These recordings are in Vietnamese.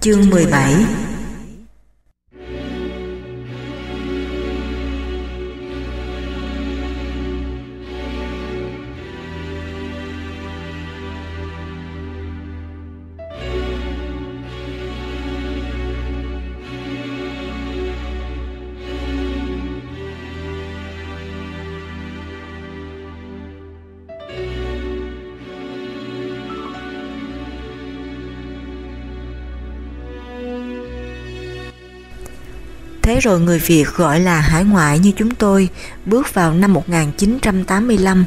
Chương 17 Thế rồi người Việt gọi là hải ngoại như chúng tôi bước vào năm 1985,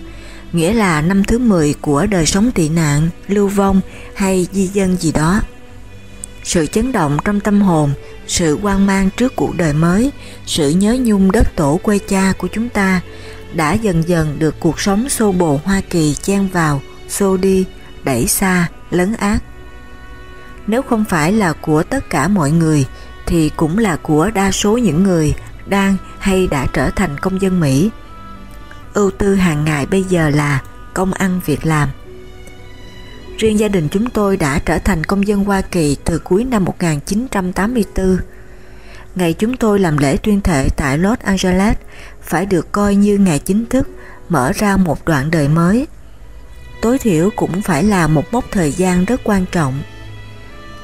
nghĩa là năm thứ 10 của đời sống tị nạn, lưu vong hay di dân gì đó. Sự chấn động trong tâm hồn, sự quan mang trước cuộc đời mới, sự nhớ nhung đất tổ quê cha của chúng ta đã dần dần được cuộc sống xô bồ Hoa Kỳ chen vào, xô đi, đẩy xa, lấn át. Nếu không phải là của tất cả mọi người, thì cũng là của đa số những người đang hay đã trở thành công dân Mỹ. Ưu tư hàng ngày bây giờ là công ăn việc làm. Riêng gia đình chúng tôi đã trở thành công dân Hoa Kỳ từ cuối năm 1984. Ngày chúng tôi làm lễ tuyên thệ tại Los Angeles phải được coi như ngày chính thức mở ra một đoạn đời mới. Tối thiểu cũng phải là một mốc thời gian rất quan trọng.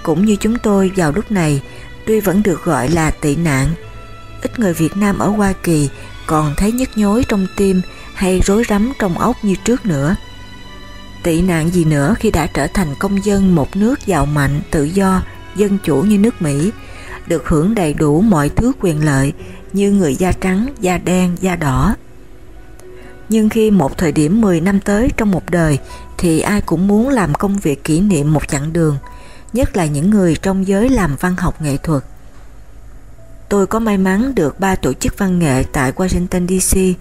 Cũng như chúng tôi vào lúc này tuy vẫn được gọi là tị nạn. Ít người Việt Nam ở Hoa Kỳ còn thấy nhức nhối trong tim hay rối rắm trong óc như trước nữa. Tị nạn gì nữa khi đã trở thành công dân một nước giàu mạnh, tự do, dân chủ như nước Mỹ, được hưởng đầy đủ mọi thứ quyền lợi như người da trắng, da đen, da đỏ. Nhưng khi một thời điểm 10 năm tới trong một đời thì ai cũng muốn làm công việc kỷ niệm một chặng đường, nhất là những người trong giới làm văn học nghệ thuật. Tôi có may mắn được ba tổ chức văn nghệ tại Washington DC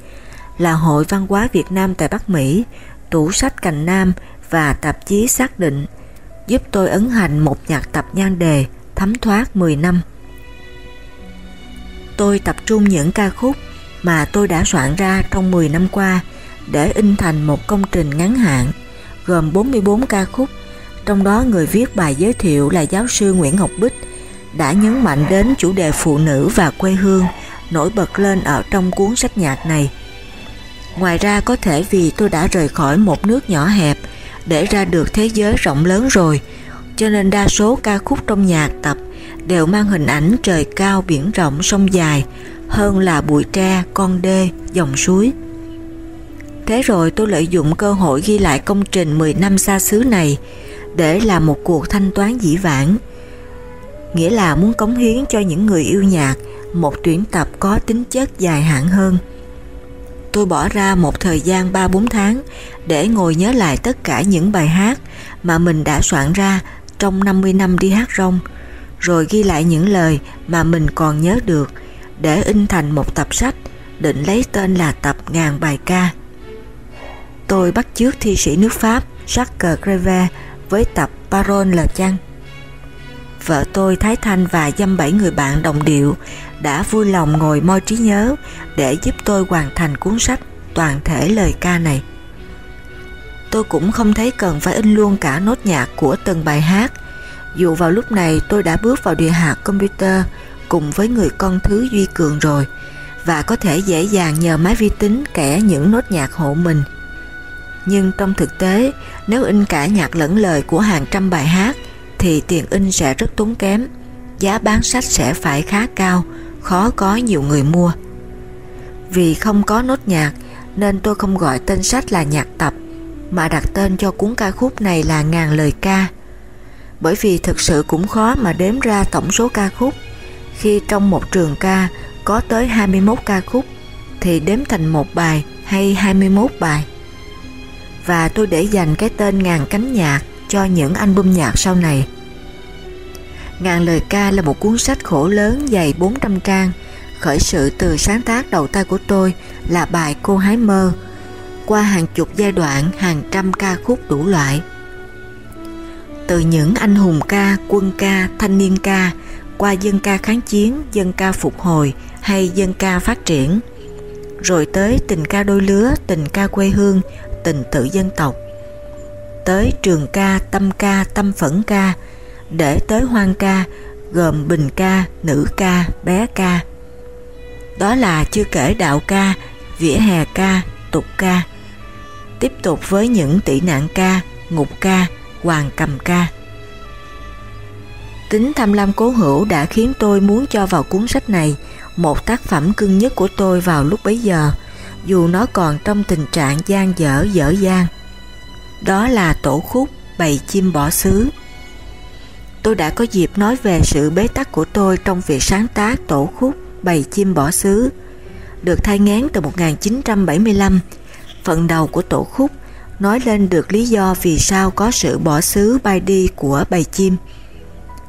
là Hội Văn hóa Việt Nam tại Bắc Mỹ, Tủ sách Cành Nam và tạp chí Xác định giúp tôi ấn hành một nhạc tập nhan đề thấm thoát 10 năm. Tôi tập trung những ca khúc mà tôi đã soạn ra trong 10 năm qua để in thành một công trình ngắn hạn gồm 44 ca khúc trong đó người viết bài giới thiệu là giáo sư Nguyễn Ngọc Bích đã nhấn mạnh đến chủ đề phụ nữ và quê hương nổi bật lên ở trong cuốn sách nhạc này. Ngoài ra có thể vì tôi đã rời khỏi một nước nhỏ hẹp để ra được thế giới rộng lớn rồi, cho nên đa số ca khúc trong nhạc tập đều mang hình ảnh trời cao biển rộng sông dài hơn là bụi tre, con đê, dòng suối. Thế rồi tôi lợi dụng cơ hội ghi lại công trình 10 năm xa xứ này để làm một cuộc thanh toán dĩ vãng, nghĩa là muốn cống hiến cho những người yêu nhạc một tuyển tập có tính chất dài hạn hơn. Tôi bỏ ra một thời gian 3-4 tháng để ngồi nhớ lại tất cả những bài hát mà mình đã soạn ra trong 50 năm đi hát rong, rồi ghi lại những lời mà mình còn nhớ được để in thành một tập sách định lấy tên là tập ngàn bài ca. Tôi bắt chước thi sĩ nước Pháp Jacques Greve với tập parol là chăng. Vợ tôi Thái Thanh và dăm bảy người bạn đồng điệu đã vui lòng ngồi moi trí nhớ để giúp tôi hoàn thành cuốn sách toàn thể lời ca này. Tôi cũng không thấy cần phải in luôn cả nốt nhạc của từng bài hát, dù vào lúc này tôi đã bước vào địa hạt computer cùng với người con thứ Duy Cường rồi và có thể dễ dàng nhờ máy vi tính kẻ những nốt nhạc hộ mình nhưng trong thực tế nếu in cả nhạc lẫn lời của hàng trăm bài hát thì tiền in sẽ rất tốn kém, giá bán sách sẽ phải khá cao, khó có nhiều người mua. Vì không có nốt nhạc nên tôi không gọi tên sách là nhạc tập mà đặt tên cho cuốn ca khúc này là ngàn lời ca. Bởi vì thực sự cũng khó mà đếm ra tổng số ca khúc. Khi trong một trường ca có tới 21 ca khúc thì đếm thành một bài hay 21 bài và tôi để dành cái tên Ngàn cánh nhạc cho những album nhạc sau này. Ngàn lời ca là một cuốn sách khổ lớn dày 400 trang, khởi sự từ sáng tác đầu tay của tôi là bài Cô Hái Mơ, qua hàng chục giai đoạn hàng trăm ca khúc đủ loại. Từ những anh hùng ca, quân ca, thanh niên ca, qua dân ca kháng chiến, dân ca phục hồi hay dân ca phát triển, rồi tới tình ca đôi lứa, tình ca quê hương, tình tự dân tộc tới trường ca, tâm ca, tâm phẫn ca để tới hoang ca gồm bình ca, nữ ca, bé ca. Đó là chưa kể đạo ca, vỉa hè ca, tục ca. Tiếp tục với những tỷ nạn ca, ngục ca, hoàng cầm ca. Tính tham lam cố hữu đã khiến tôi muốn cho vào cuốn sách này một tác phẩm cưng nhất của tôi vào lúc bấy giờ, dù nó còn trong tình trạng gian dở dở dang. Đó là tổ khúc Bầy chim bỏ xứ. Tôi đã có dịp nói về sự bế tắc của tôi trong việc sáng tác tổ khúc Bầy chim bỏ xứ, được thay ngán từ 1975. Phần đầu của tổ khúc nói lên được lý do vì sao có sự bỏ xứ bay đi của bầy chim.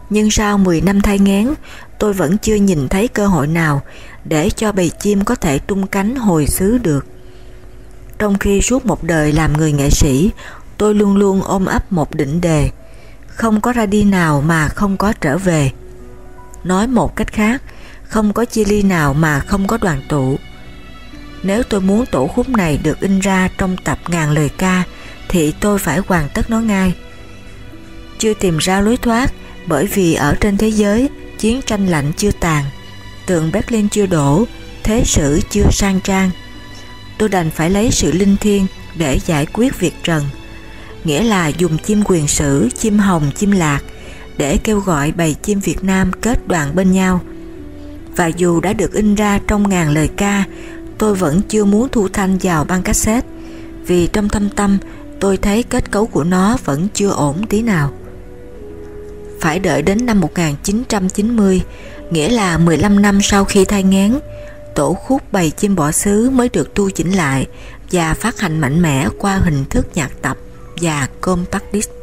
Nhưng sau 10 năm thay ngán, tôi vẫn chưa nhìn thấy cơ hội nào để cho bầy chim có thể tung cánh hồi xứ được. Trong khi suốt một đời làm người nghệ sĩ, tôi luôn luôn ôm ấp một đỉnh đề, không có ra đi nào mà không có trở về. Nói một cách khác, không có chia ly nào mà không có đoàn tụ. Nếu tôi muốn tổ khúc này được in ra trong tập ngàn lời ca, thì tôi phải hoàn tất nó ngay. Chưa tìm ra lối thoát, bởi vì ở trên thế giới, chiến tranh lạnh chưa tàn, tượng Berlin chưa đổ, thế sử chưa sang trang. Tôi đành phải lấy sự linh thiêng để giải quyết việc trần, nghĩa là dùng chim quyền sử, chim hồng, chim lạc để kêu gọi bầy chim Việt Nam kết đoàn bên nhau. Và dù đã được in ra trong ngàn lời ca, tôi vẫn chưa muốn thu thanh vào băng cassette, vì trong thâm tâm tôi thấy kết cấu của nó vẫn chưa ổn tí nào. Phải đợi đến năm 1990, nghĩa là 15 năm sau khi thai ngán, tổ khúc bày chim bỏ xứ mới được tu chỉnh lại và phát hành mạnh mẽ qua hình thức nhạc tập và compact disc.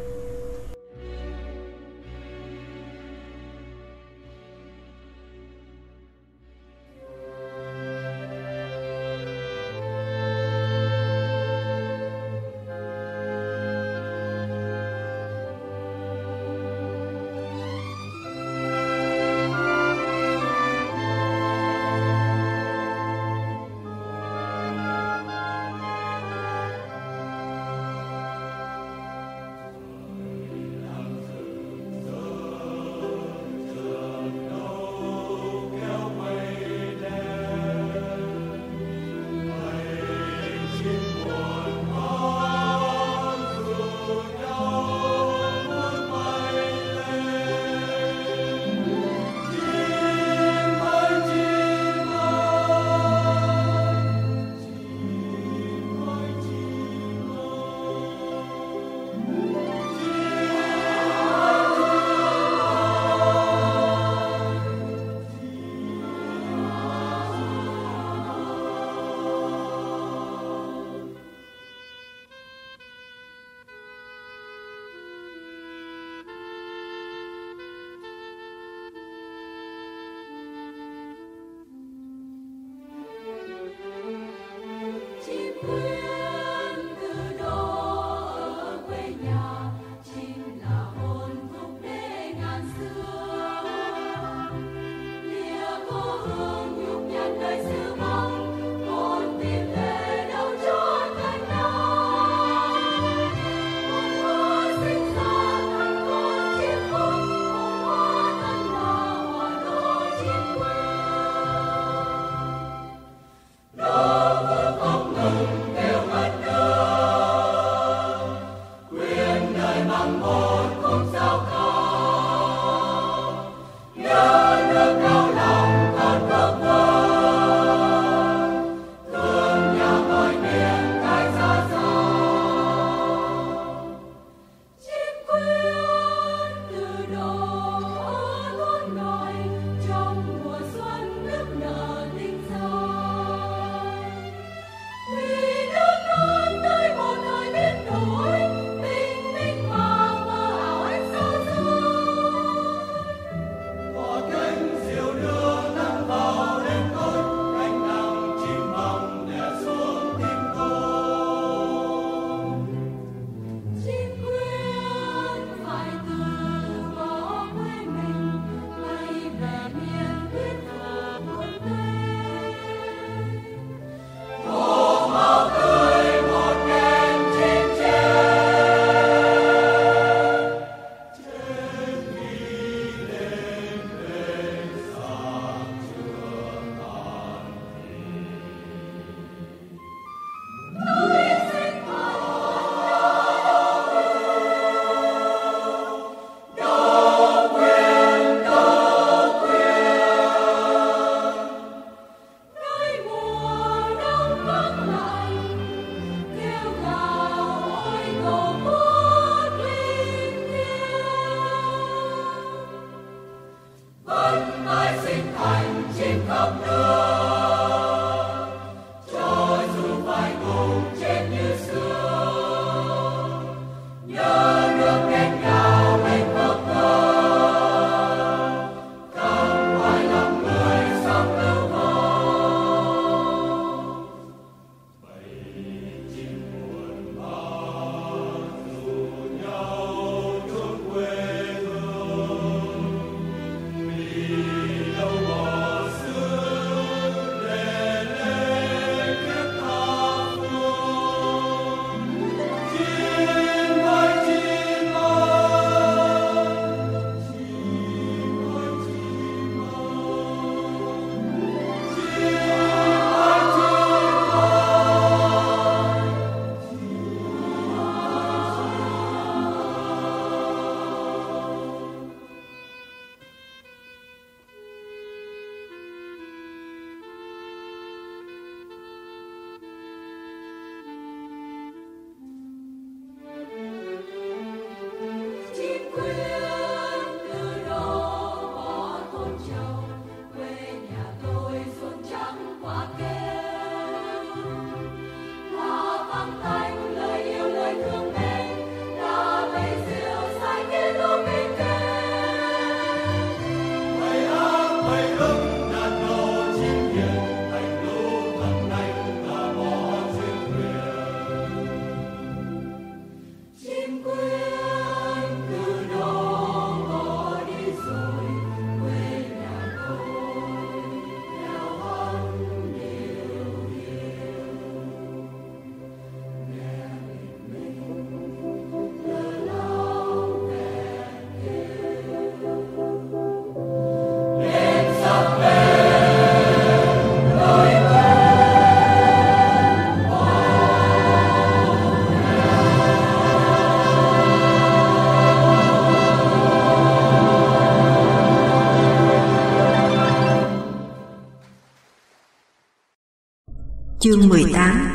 Chương 18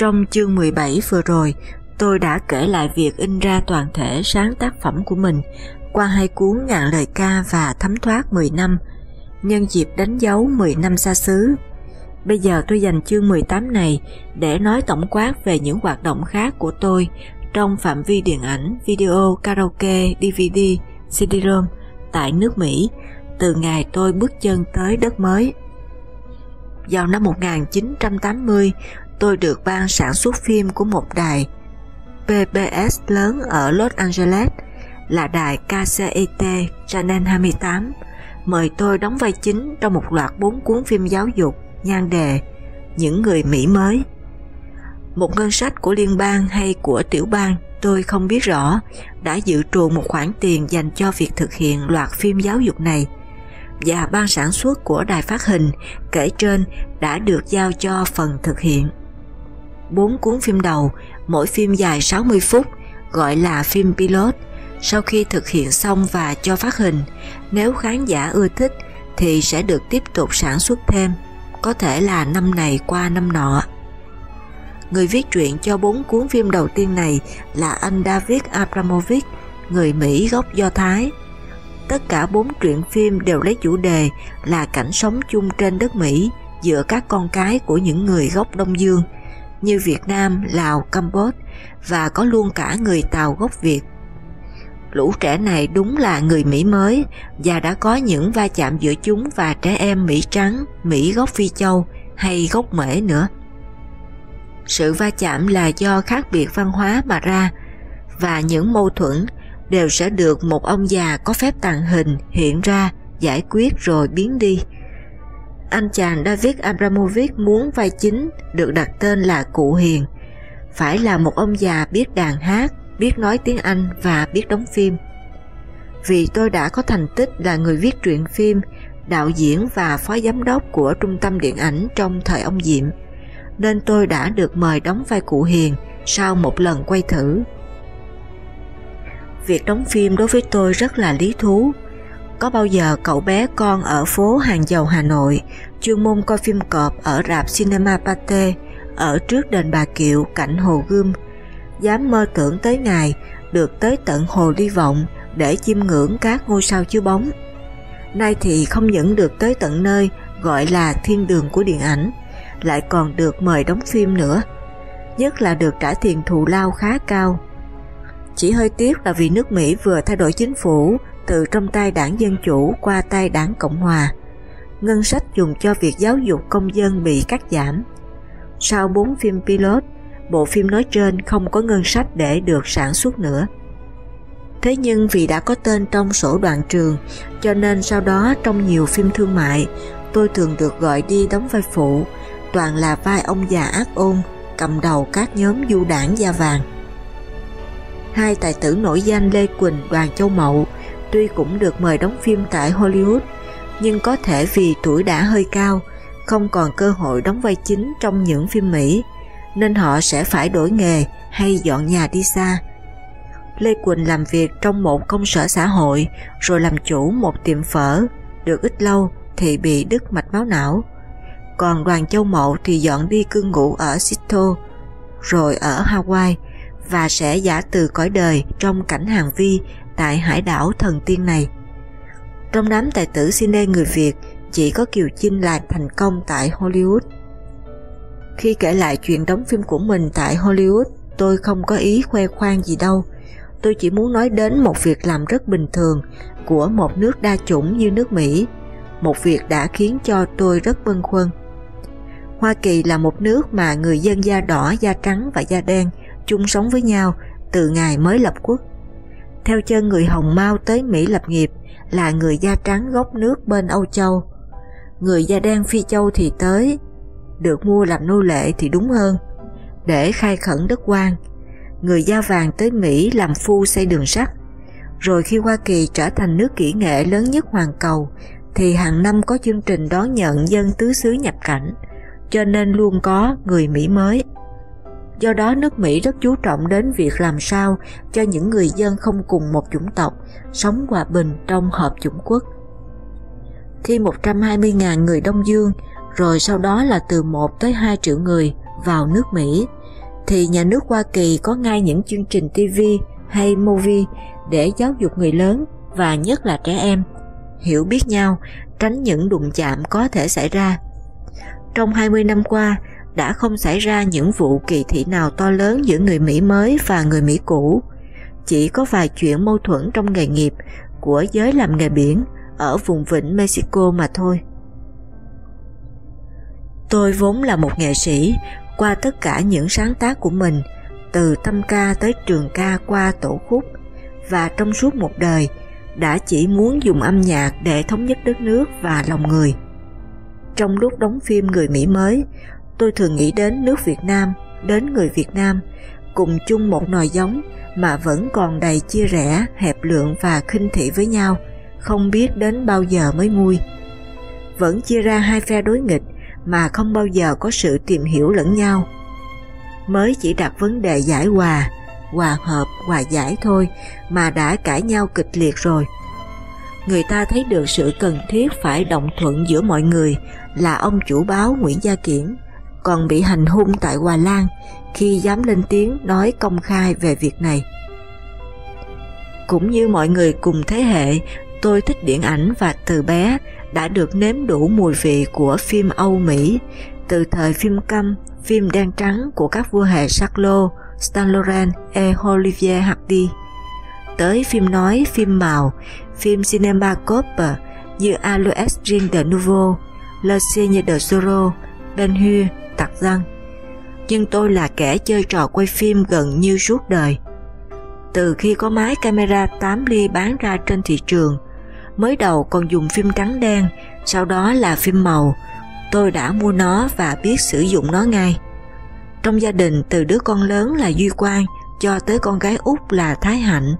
Trong chương 17 vừa rồi, tôi đã kể lại việc in ra toàn thể sáng tác phẩm của mình qua hai cuốn Ngàn lời ca và Thấm thoát 10 năm, nhân dịp đánh dấu 10 năm xa xứ. Bây giờ tôi dành chương 18 này để nói tổng quát về những hoạt động khác của tôi trong phạm vi điện ảnh, video, karaoke, DVD, CD-ROM tại nước Mỹ từ ngày tôi bước chân tới đất mới. Vào năm 1980, tôi được ban sản xuất phim của một đài PBS lớn ở Los Angeles là đài KCET Channel 28 mời tôi đóng vai chính trong một loạt bốn cuốn phim giáo dục, nhan đề, Những người Mỹ mới. Một ngân sách của liên bang hay của tiểu bang, tôi không biết rõ, đã dự trù một khoản tiền dành cho việc thực hiện loạt phim giáo dục này và ban sản xuất của đài phát hình kể trên đã được giao cho phần thực hiện. Bốn cuốn phim đầu, mỗi phim dài 60 phút, gọi là phim pilot. Sau khi thực hiện xong và cho phát hình, nếu khán giả ưa thích thì sẽ được tiếp tục sản xuất thêm, có thể là năm này qua năm nọ. Người viết truyện cho bốn cuốn phim đầu tiên này là anh David Abramovich, người Mỹ gốc Do Thái. Tất cả bốn truyện phim đều lấy chủ đề là cảnh sống chung trên đất Mỹ giữa các con cái của những người gốc Đông Dương – như Việt Nam, Lào, Campuchia và có luôn cả người Tàu gốc Việt. Lũ trẻ này đúng là người Mỹ mới và đã có những va chạm giữa chúng và trẻ em Mỹ trắng, Mỹ gốc Phi Châu hay gốc Mễ nữa. Sự va chạm là do khác biệt văn hóa mà ra và những mâu thuẫn đều sẽ được một ông già có phép tàng hình hiện ra giải quyết rồi biến đi anh chàng David Abramovich muốn vai chính được đặt tên là Cụ Hiền, phải là một ông già biết đàn hát, biết nói tiếng Anh và biết đóng phim. Vì tôi đã có thành tích là người viết truyện phim đạo diễn và phó giám đốc của trung tâm điện ảnh trong thời ông Diệm, nên tôi đã được mời đóng vai cụ Hiền sau một lần quay thử. Việc đóng phim đối với tôi rất là lý thú. Có bao giờ cậu bé con ở phố Hàng Dầu Hà Nội chuyên môn coi phim cọp ở rạp Cinema Pate ở trước đền Bà Kiệu cạnh Hồ Gươm dám mơ tưởng tới ngày được tới tận Hồ Ly Vọng để chiêm ngưỡng các ngôi sao chiếu bóng. Nay thì không những được tới tận nơi gọi là thiên đường của điện ảnh, lại còn được mời đóng phim nữa, nhất là được trả tiền thù lao khá cao. Chỉ hơi tiếc là vì nước Mỹ vừa thay đổi chính phủ từ trong tay đảng Dân Chủ qua tay đảng Cộng Hòa. Ngân sách dùng cho việc giáo dục công dân bị cắt giảm. Sau 4 phim pilot, bộ phim nói trên không có ngân sách để được sản xuất nữa. Thế nhưng vì đã có tên trong sổ đoạn trường, cho nên sau đó trong nhiều phim thương mại, tôi thường được gọi đi đóng vai phụ, toàn là vai ông già ác ôn, cầm đầu các nhóm du đảng da vàng. Hai tài tử nổi danh Lê Quỳnh, Đoàn Châu Mậu tuy cũng được mời đóng phim tại Hollywood, nhưng có thể vì tuổi đã hơi cao, không còn cơ hội đóng vai chính trong những phim Mỹ, nên họ sẽ phải đổi nghề hay dọn nhà đi xa. Lê Quỳnh làm việc trong một công sở xã hội rồi làm chủ một tiệm phở, được ít lâu thì bị đứt mạch máu não. Còn đoàn châu mậu thì dọn đi cư ngụ ở Sito, rồi ở Hawaii và sẽ giả từ cõi đời trong cảnh hàng vi tại hải đảo thần tiên này. Trong đám tài tử cine người Việt chỉ có Kiều Chinh là thành công tại Hollywood. Khi kể lại chuyện đóng phim của mình tại Hollywood, tôi không có ý khoe khoang gì đâu. Tôi chỉ muốn nói đến một việc làm rất bình thường của một nước đa chủng như nước Mỹ, một việc đã khiến cho tôi rất bâng khuâng. Hoa Kỳ là một nước mà người dân da đỏ, da trắng và da đen chung sống với nhau từ ngày mới lập quốc. Theo chân người Hồng Mao tới Mỹ lập nghiệp là người da trắng gốc nước bên Âu Châu. Người da đen Phi Châu thì tới, được mua làm nô lệ thì đúng hơn, để khai khẩn đất quan. Người da vàng tới Mỹ làm phu xây đường sắt. Rồi khi Hoa Kỳ trở thành nước kỹ nghệ lớn nhất hoàn cầu, thì hàng năm có chương trình đón nhận dân tứ xứ nhập cảnh, cho nên luôn có người Mỹ mới. Do đó nước Mỹ rất chú trọng đến việc làm sao cho những người dân không cùng một chủng tộc sống hòa bình trong hợp chủng quốc. Khi 120.000 người Đông Dương rồi sau đó là từ 1 tới 2 triệu người vào nước Mỹ thì nhà nước Hoa Kỳ có ngay những chương trình TV hay movie để giáo dục người lớn và nhất là trẻ em hiểu biết nhau, tránh những đụng chạm có thể xảy ra. Trong 20 năm qua, đã không xảy ra những vụ kỳ thị nào to lớn giữa người Mỹ mới và người Mỹ cũ. Chỉ có vài chuyện mâu thuẫn trong nghề nghiệp của giới làm nghề biển ở vùng vịnh Mexico mà thôi. Tôi vốn là một nghệ sĩ, qua tất cả những sáng tác của mình, từ tâm ca tới trường ca qua tổ khúc, và trong suốt một đời đã chỉ muốn dùng âm nhạc để thống nhất đất nước và lòng người. Trong lúc đóng phim Người Mỹ mới, tôi thường nghĩ đến nước Việt Nam, đến người Việt Nam, cùng chung một nòi giống mà vẫn còn đầy chia rẽ, hẹp lượng và khinh thị với nhau, không biết đến bao giờ mới nguôi. Vẫn chia ra hai phe đối nghịch mà không bao giờ có sự tìm hiểu lẫn nhau. Mới chỉ đặt vấn đề giải hòa, hòa hợp, hòa giải thôi mà đã cãi nhau kịch liệt rồi. Người ta thấy được sự cần thiết phải đồng thuận giữa mọi người là ông chủ báo Nguyễn Gia Kiển còn bị hành hung tại Hòa Lan khi dám lên tiếng nói công khai về việc này. Cũng như mọi người cùng thế hệ, tôi thích điện ảnh và từ bé đã được nếm đủ mùi vị của phim Âu Mỹ, từ thời phim câm, phim đen trắng của các vua hệ Charlot, Stan Laurent E. Olivier Hardy, tới phim nói, phim màu, phim cinema cope như Alois Jean de Nouveau, Le Seigneur de Zorro, Ben Hur, Tặc răng. Nhưng tôi là kẻ chơi trò quay phim gần như suốt đời. Từ khi có máy camera 8 ly bán ra trên thị trường, mới đầu còn dùng phim trắng đen, sau đó là phim màu, tôi đã mua nó và biết sử dụng nó ngay. Trong gia đình từ đứa con lớn là Duy Quang cho tới con gái út là Thái Hạnh,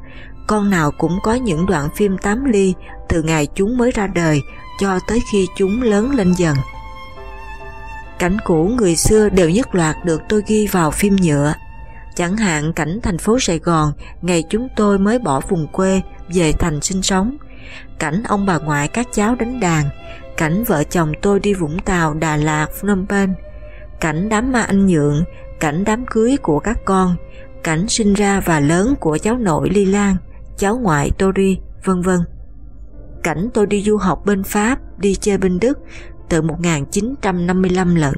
con nào cũng có những đoạn phim 8 ly từ ngày chúng mới ra đời cho tới khi chúng lớn lên dần. Cảnh cũ người xưa đều nhất loạt được tôi ghi vào phim nhựa. Chẳng hạn cảnh thành phố Sài Gòn ngày chúng tôi mới bỏ vùng quê về thành sinh sống, cảnh ông bà ngoại các cháu đánh đàn, cảnh vợ chồng tôi đi Vũng Tàu, Đà Lạt, Phnom Penh, cảnh đám ma anh nhượng, cảnh đám cưới của các con, cảnh sinh ra và lớn của cháu nội Ly Lan, cháu ngoại Tori, vân vân. Cảnh tôi đi du học bên Pháp, đi chơi bên Đức từ 1955 lận.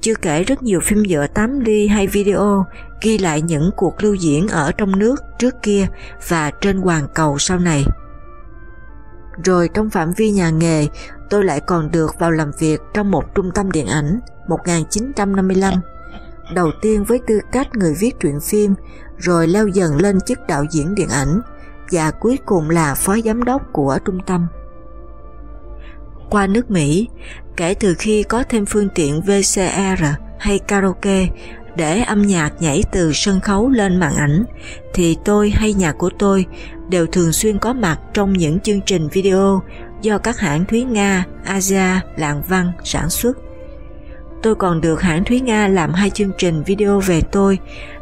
Chưa kể rất nhiều phim dựa 8 ly hay video ghi lại những cuộc lưu diễn ở trong nước trước kia và trên hoàn cầu sau này. Rồi trong phạm vi nhà nghề, tôi lại còn được vào làm việc trong một trung tâm điện ảnh 1955. Đầu tiên với tư cách người viết truyện phim, rồi leo dần lên chức đạo diễn điện ảnh và cuối cùng là phó giám đốc của trung tâm. Qua nước Mỹ, kể từ khi có thêm phương tiện VCR hay karaoke để âm nhạc nhảy từ sân khấu lên màn ảnh, thì tôi hay nhà của tôi đều thường xuyên có mặt trong những chương trình video do các hãng Thúy Nga, Asia, Lạng Văn sản xuất. Tôi còn được hãng Thúy Nga làm hai chương trình video về tôi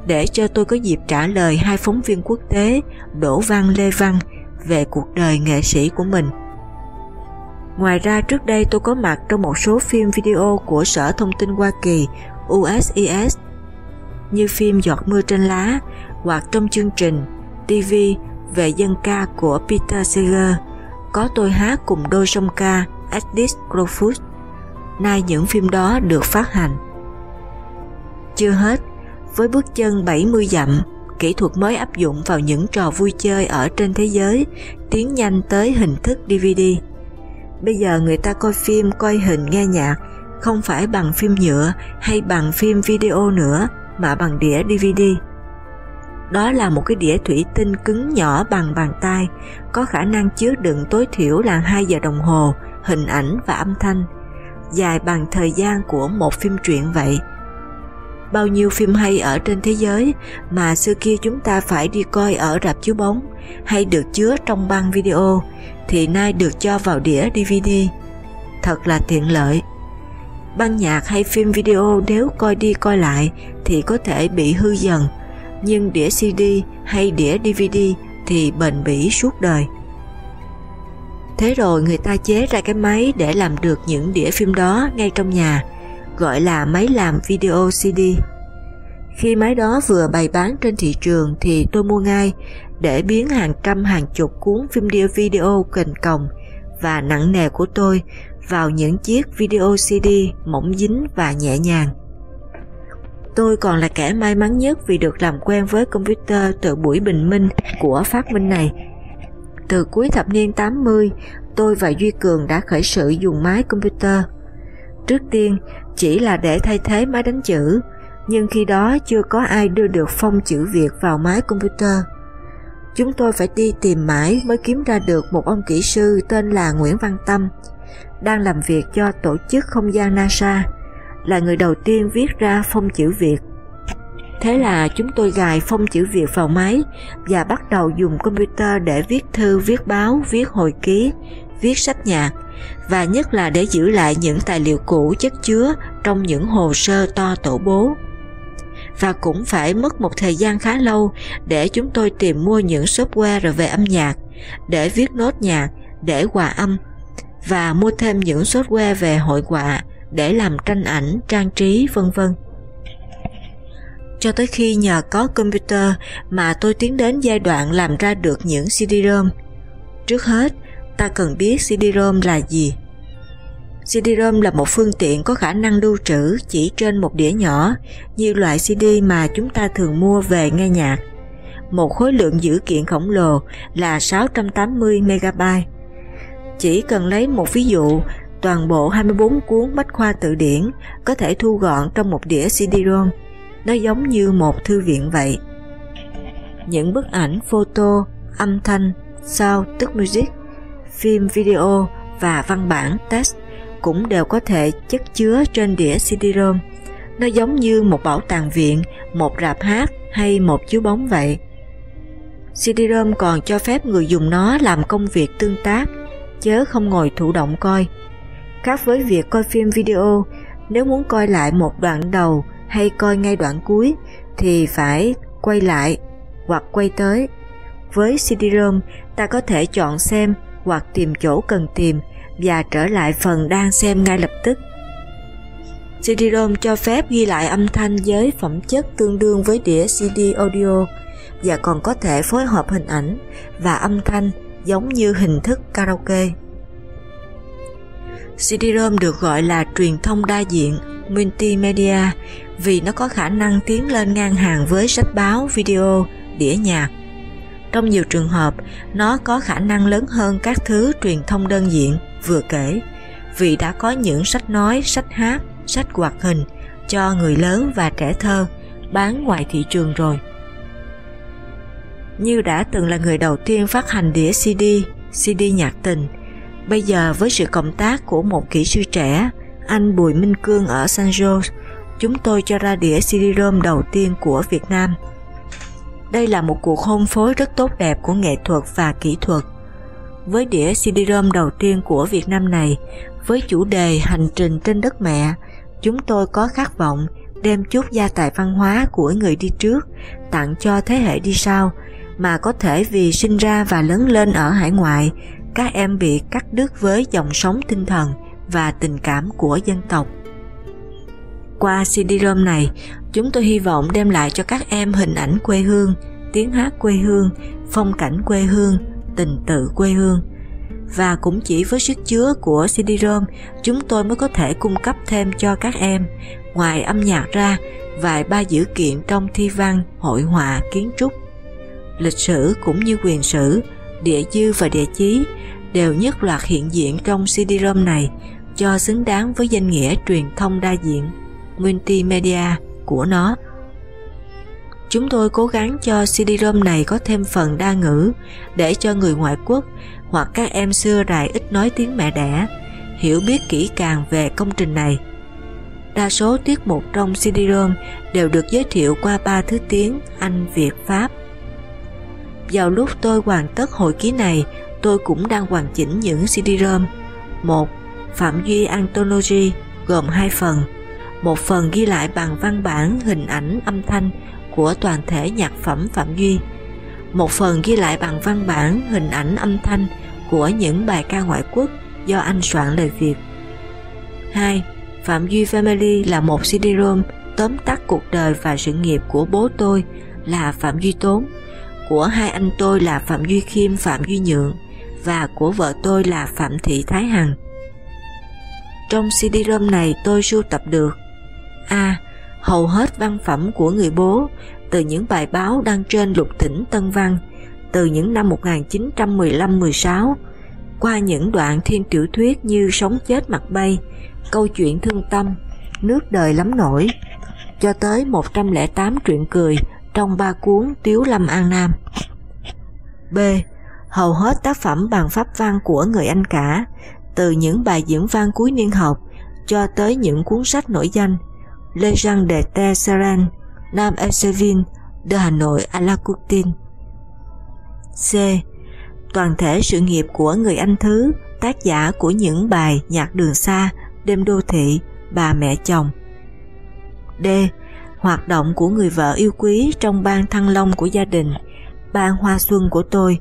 để cho tôi có dịp trả lời hai phóng viên quốc tế Đỗ Văn Lê Văn về cuộc đời nghệ sĩ của mình. Ngoài ra trước đây tôi có mặt trong một số phim video của Sở Thông tin Hoa Kỳ USIS như phim Giọt mưa trên lá hoặc trong chương trình TV về dân ca của Peter Seeger có tôi hát cùng đôi song ca Edith Crowfoot. Nay những phim đó được phát hành. Chưa hết, với bước chân 70 dặm, kỹ thuật mới áp dụng vào những trò vui chơi ở trên thế giới tiến nhanh tới hình thức DVD. Bây giờ người ta coi phim, coi hình, nghe nhạc không phải bằng phim nhựa hay bằng phim video nữa mà bằng đĩa DVD. Đó là một cái đĩa thủy tinh cứng nhỏ bằng bàn tay, có khả năng chứa đựng tối thiểu là 2 giờ đồng hồ, hình ảnh và âm thanh, dài bằng thời gian của một phim truyện vậy. Bao nhiêu phim hay ở trên thế giới mà xưa kia chúng ta phải đi coi ở rạp chiếu bóng hay được chứa trong băng video thì nay được cho vào đĩa DVD. Thật là tiện lợi. Băng nhạc hay phim video nếu coi đi coi lại thì có thể bị hư dần, nhưng đĩa CD hay đĩa DVD thì bền bỉ suốt đời. Thế rồi người ta chế ra cái máy để làm được những đĩa phim đó ngay trong nhà, gọi là máy làm video CD. Khi máy đó vừa bày bán trên thị trường thì tôi mua ngay để biến hàng trăm hàng chục cuốn phim đĩa video kềnh còng và nặng nề của tôi vào những chiếc video CD mỏng dính và nhẹ nhàng. Tôi còn là kẻ may mắn nhất vì được làm quen với computer từ buổi bình minh của phát minh này. Từ cuối thập niên 80, tôi và Duy Cường đã khởi sự dùng máy computer. Trước tiên, chỉ là để thay thế máy đánh chữ, nhưng khi đó chưa có ai đưa được phong chữ Việt vào máy computer. Chúng tôi phải đi tìm mãi mới kiếm ra được một ông kỹ sư tên là Nguyễn Văn Tâm, đang làm việc cho tổ chức không gian NASA, là người đầu tiên viết ra phong chữ Việt. Thế là chúng tôi gài phong chữ Việt vào máy và bắt đầu dùng computer để viết thư, viết báo, viết hồi ký, viết sách nhạc và nhất là để giữ lại những tài liệu cũ chất chứa trong những hồ sơ to tổ bố. Và cũng phải mất một thời gian khá lâu để chúng tôi tìm mua những software về âm nhạc, để viết nốt nhạc, để hòa âm và mua thêm những software về hội họa để làm tranh ảnh, trang trí vân vân. Cho tới khi nhờ có computer mà tôi tiến đến giai đoạn làm ra được những CD-ROM. Trước hết, ta cần biết CD-ROM là gì. CD-ROM là một phương tiện có khả năng lưu trữ chỉ trên một đĩa nhỏ như loại CD mà chúng ta thường mua về nghe nhạc. Một khối lượng dữ kiện khổng lồ là 680 MB. Chỉ cần lấy một ví dụ, toàn bộ 24 cuốn bách khoa tự điển có thể thu gọn trong một đĩa CD-ROM. Nó giống như một thư viện vậy. Những bức ảnh, photo, âm thanh, sound tức music, phim video và văn bản text cũng đều có thể chất chứa trên đĩa CD-ROM. Nó giống như một bảo tàng viện, một rạp hát hay một chiếu bóng vậy. CD-ROM còn cho phép người dùng nó làm công việc tương tác chớ không ngồi thụ động coi. Khác với việc coi phim video, nếu muốn coi lại một đoạn đầu hay coi ngay đoạn cuối thì phải quay lại hoặc quay tới. Với CD-ROM, ta có thể chọn xem hoặc tìm chỗ cần tìm và trở lại phần đang xem ngay lập tức. CD-ROM cho phép ghi lại âm thanh với phẩm chất tương đương với đĩa CD audio và còn có thể phối hợp hình ảnh và âm thanh giống như hình thức karaoke. CD-ROM được gọi là truyền thông đa diện multimedia vì nó có khả năng tiến lên ngang hàng với sách báo, video, đĩa nhạc. Trong nhiều trường hợp, nó có khả năng lớn hơn các thứ truyền thông đơn diện vừa kể vì đã có những sách nói, sách hát, sách hoạt hình cho người lớn và trẻ thơ bán ngoài thị trường rồi. Như đã từng là người đầu tiên phát hành đĩa CD, CD nhạc tình, bây giờ với sự cộng tác của một kỹ sư trẻ, anh Bùi Minh Cương ở San Jose, chúng tôi cho ra đĩa CD-ROM đầu tiên của Việt Nam. Đây là một cuộc hôn phối rất tốt đẹp của nghệ thuật và kỹ thuật. Với đĩa CD-ROM đầu tiên của Việt Nam này, với chủ đề Hành trình trên đất mẹ, chúng tôi có khát vọng đem chút gia tài văn hóa của người đi trước tặng cho thế hệ đi sau mà có thể vì sinh ra và lớn lên ở hải ngoại các em bị cắt đứt với dòng sống tinh thần và tình cảm của dân tộc. Qua CD-ROM này, chúng tôi hy vọng đem lại cho các em hình ảnh quê hương, tiếng hát quê hương, phong cảnh quê hương, tình tự quê hương. Và cũng chỉ với sức chứa của CD-ROM, chúng tôi mới có thể cung cấp thêm cho các em, ngoài âm nhạc ra, vài ba dữ kiện trong thi văn, hội họa, kiến trúc. Lịch sử cũng như quyền sử, địa dư và địa chí đều nhất loạt hiện diện trong CD-ROM này cho xứng đáng với danh nghĩa truyền thông đa diện multimedia của nó. Chúng tôi cố gắng cho CD-ROM này có thêm phần đa ngữ để cho người ngoại quốc hoặc các em xưa rài ít nói tiếng mẹ đẻ hiểu biết kỹ càng về công trình này. Đa số tiết mục trong CD-ROM đều được giới thiệu qua ba thứ tiếng Anh, Việt, Pháp. Vào lúc tôi hoàn tất hội ký này, tôi cũng đang hoàn chỉnh những CD-ROM. Một, Phạm Duy Anthology gồm hai phần. Một phần ghi lại bằng văn bản, hình ảnh, âm thanh của toàn thể nhạc phẩm Phạm Duy. Một phần ghi lại bằng văn bản, hình ảnh, âm thanh của những bài ca ngoại quốc do anh soạn lời Việt. 2. Phạm Duy Family là một CD-ROM tóm tắt cuộc đời và sự nghiệp của bố tôi là Phạm Duy Tốn, của hai anh tôi là Phạm Duy Khiêm, Phạm Duy Nhượng và của vợ tôi là Phạm Thị Thái Hằng. Trong CD-ROM này tôi sưu tập được A. Hầu hết văn phẩm của người bố từ những bài báo đăng trên lục tỉnh Tân Văn từ những năm 1915-16 qua những đoạn thiên tiểu thuyết như Sống chết mặt bay, Câu chuyện thương tâm, Nước đời lắm nổi cho tới 108 truyện cười trong ba cuốn Tiếu Lâm An Nam. B. Hầu hết tác phẩm bằng pháp văn của người Anh cả, từ những bài diễn văn cuối niên học cho tới những cuốn sách nổi danh Legend de saran Nam Elsevin, De Hà Nội Alacutin. C. Toàn thể sự nghiệp của người Anh Thứ, tác giả của những bài Nhạc đường xa, Đêm đô thị, Bà mẹ chồng. D. Hoạt động của người vợ yêu quý trong ban thăng long của gia đình, ban hoa xuân của tôi,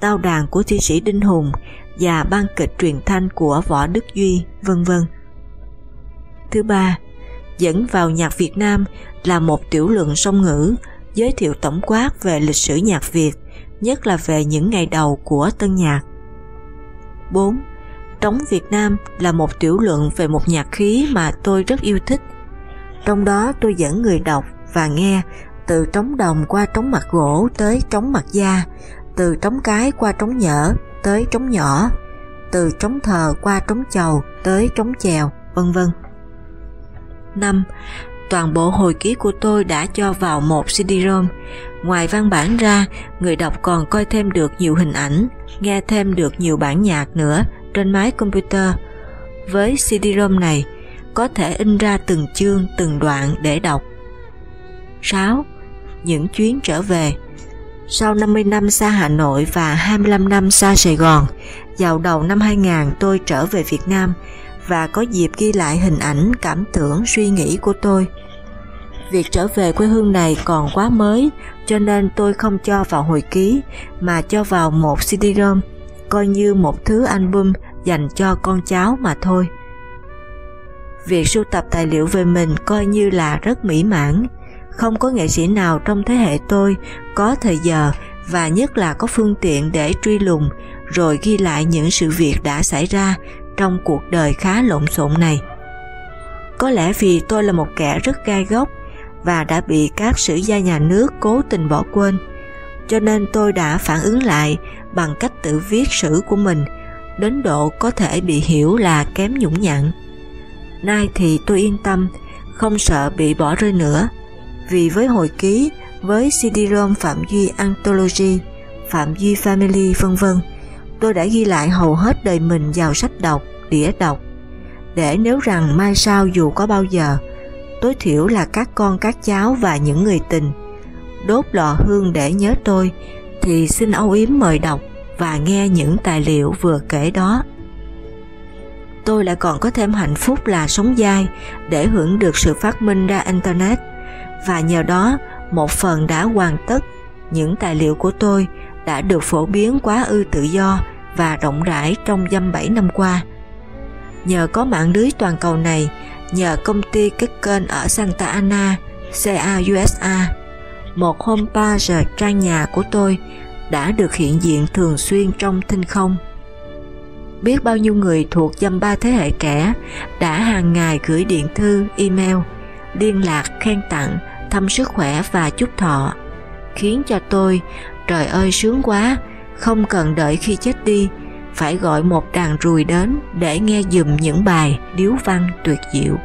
tao đàn của thi sĩ Đinh Hùng và ban kịch truyền thanh của Võ Đức Duy, vân vân. Thứ ba, dẫn vào nhạc Việt Nam là một tiểu luận song ngữ giới thiệu tổng quát về lịch sử nhạc Việt, nhất là về những ngày đầu của tân nhạc. 4. Trống Việt Nam là một tiểu luận về một nhạc khí mà tôi rất yêu thích. Trong đó tôi dẫn người đọc và nghe từ trống đồng qua trống mặt gỗ tới trống mặt da, từ trống cái qua trống nhở tới trống nhỏ, từ trống thờ qua trống chầu tới trống chèo, vân vân. 5. Toàn bộ hồi ký của tôi đã cho vào một CD-ROM. Ngoài văn bản ra, người đọc còn coi thêm được nhiều hình ảnh, nghe thêm được nhiều bản nhạc nữa trên máy computer. Với CD-ROM này, có thể in ra từng chương, từng đoạn để đọc. 6. Những chuyến trở về Sau 50 năm xa Hà Nội và 25 năm xa Sài Gòn, vào đầu năm 2000 tôi trở về Việt Nam và có dịp ghi lại hình ảnh, cảm tưởng, suy nghĩ của tôi. Việc trở về quê hương này còn quá mới cho nên tôi không cho vào hồi ký mà cho vào một CD-ROM, coi như một thứ album dành cho con cháu mà thôi. Việc sưu tập tài liệu về mình coi như là rất mỹ mãn, không có nghệ sĩ nào trong thế hệ tôi có thời giờ và nhất là có phương tiện để truy lùng rồi ghi lại những sự việc đã xảy ra trong cuộc đời khá lộn xộn này. Có lẽ vì tôi là một kẻ rất gai góc và đã bị các sử gia nhà nước cố tình bỏ quên, cho nên tôi đã phản ứng lại bằng cách tự viết sử của mình đến độ có thể bị hiểu là kém nhũng nhặn. Nay thì tôi yên tâm, không sợ bị bỏ rơi nữa, vì với hồi ký, với CD-ROM Phạm Duy Anthology, Phạm Duy Family vân vân, tôi đã ghi lại hầu hết đời mình vào sách đọc, đĩa đọc, để nếu rằng mai sau dù có bao giờ, tối thiểu là các con các cháu và những người tình, đốt lò hương để nhớ tôi, thì xin âu yếm mời đọc và nghe những tài liệu vừa kể đó. Tôi lại còn có thêm hạnh phúc là sống dai để hưởng được sự phát minh ra Internet và nhờ đó một phần đã hoàn tất những tài liệu của tôi đã được phổ biến quá ư tự do và rộng rãi trong dăm 7 năm qua. Nhờ có mạng lưới toàn cầu này, nhờ công ty kết kênh ở Santa Ana, CA USA, một homepage trang nhà của tôi đã được hiện diện thường xuyên trong thinh không. Biết bao nhiêu người thuộc dăm ba thế hệ trẻ đã hàng ngày gửi điện thư, email, liên lạc, khen tặng, thăm sức khỏe và chúc thọ, khiến cho tôi, trời ơi sướng quá, không cần đợi khi chết đi, phải gọi một đàn rùi đến để nghe dùm những bài điếu văn tuyệt diệu.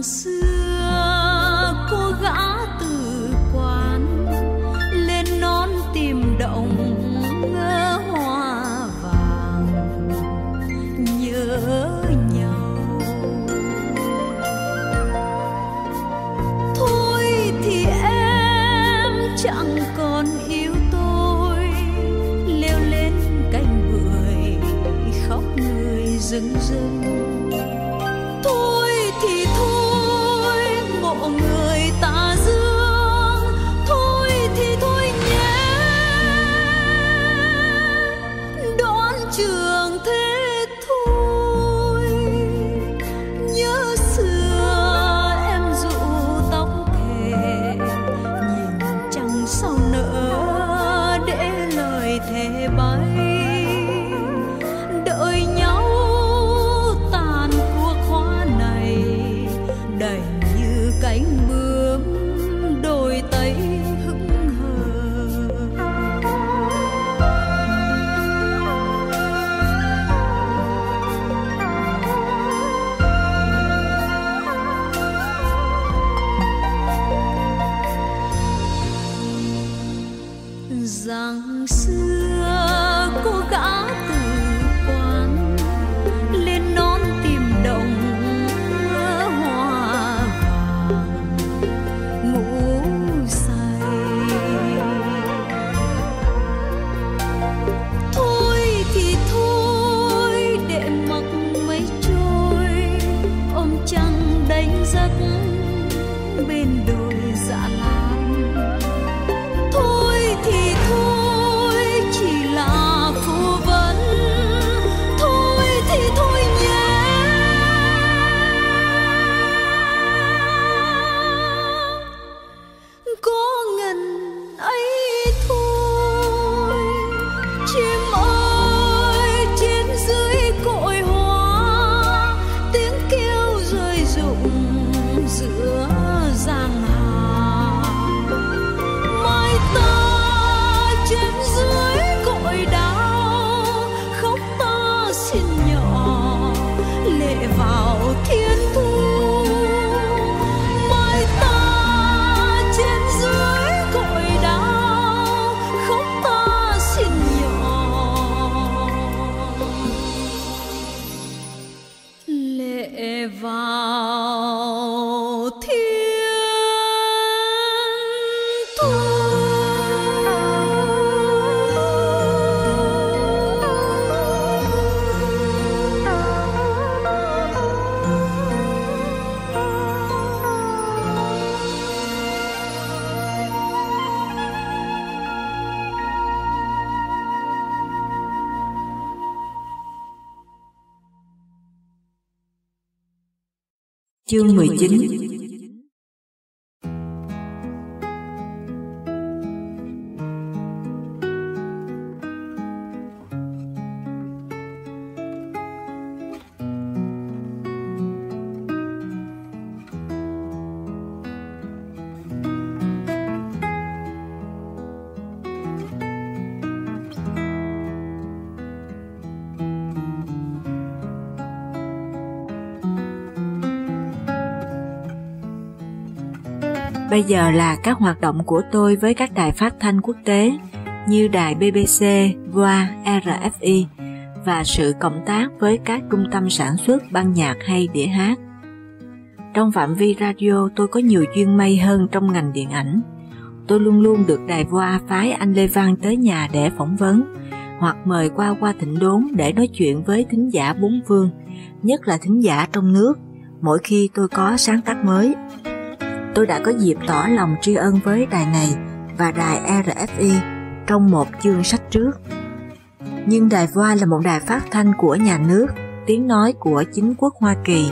Rừng rừng Chương 19 Bây giờ là các hoạt động của tôi với các đài phát thanh quốc tế như đài BBC, VOA, RFI và sự cộng tác với các trung tâm sản xuất băng nhạc hay đĩa hát. Trong phạm vi radio tôi có nhiều duyên may hơn trong ngành điện ảnh. Tôi luôn luôn được đài VOA phái anh Lê Văn tới nhà để phỏng vấn hoặc mời qua qua thịnh đốn để nói chuyện với thính giả bốn phương, nhất là thính giả trong nước, mỗi khi tôi có sáng tác mới tôi đã có dịp tỏ lòng tri ân với đài này và đài RFI trong một chương sách trước. Nhưng đài VOA là một đài phát thanh của nhà nước, tiếng nói của chính quốc Hoa Kỳ.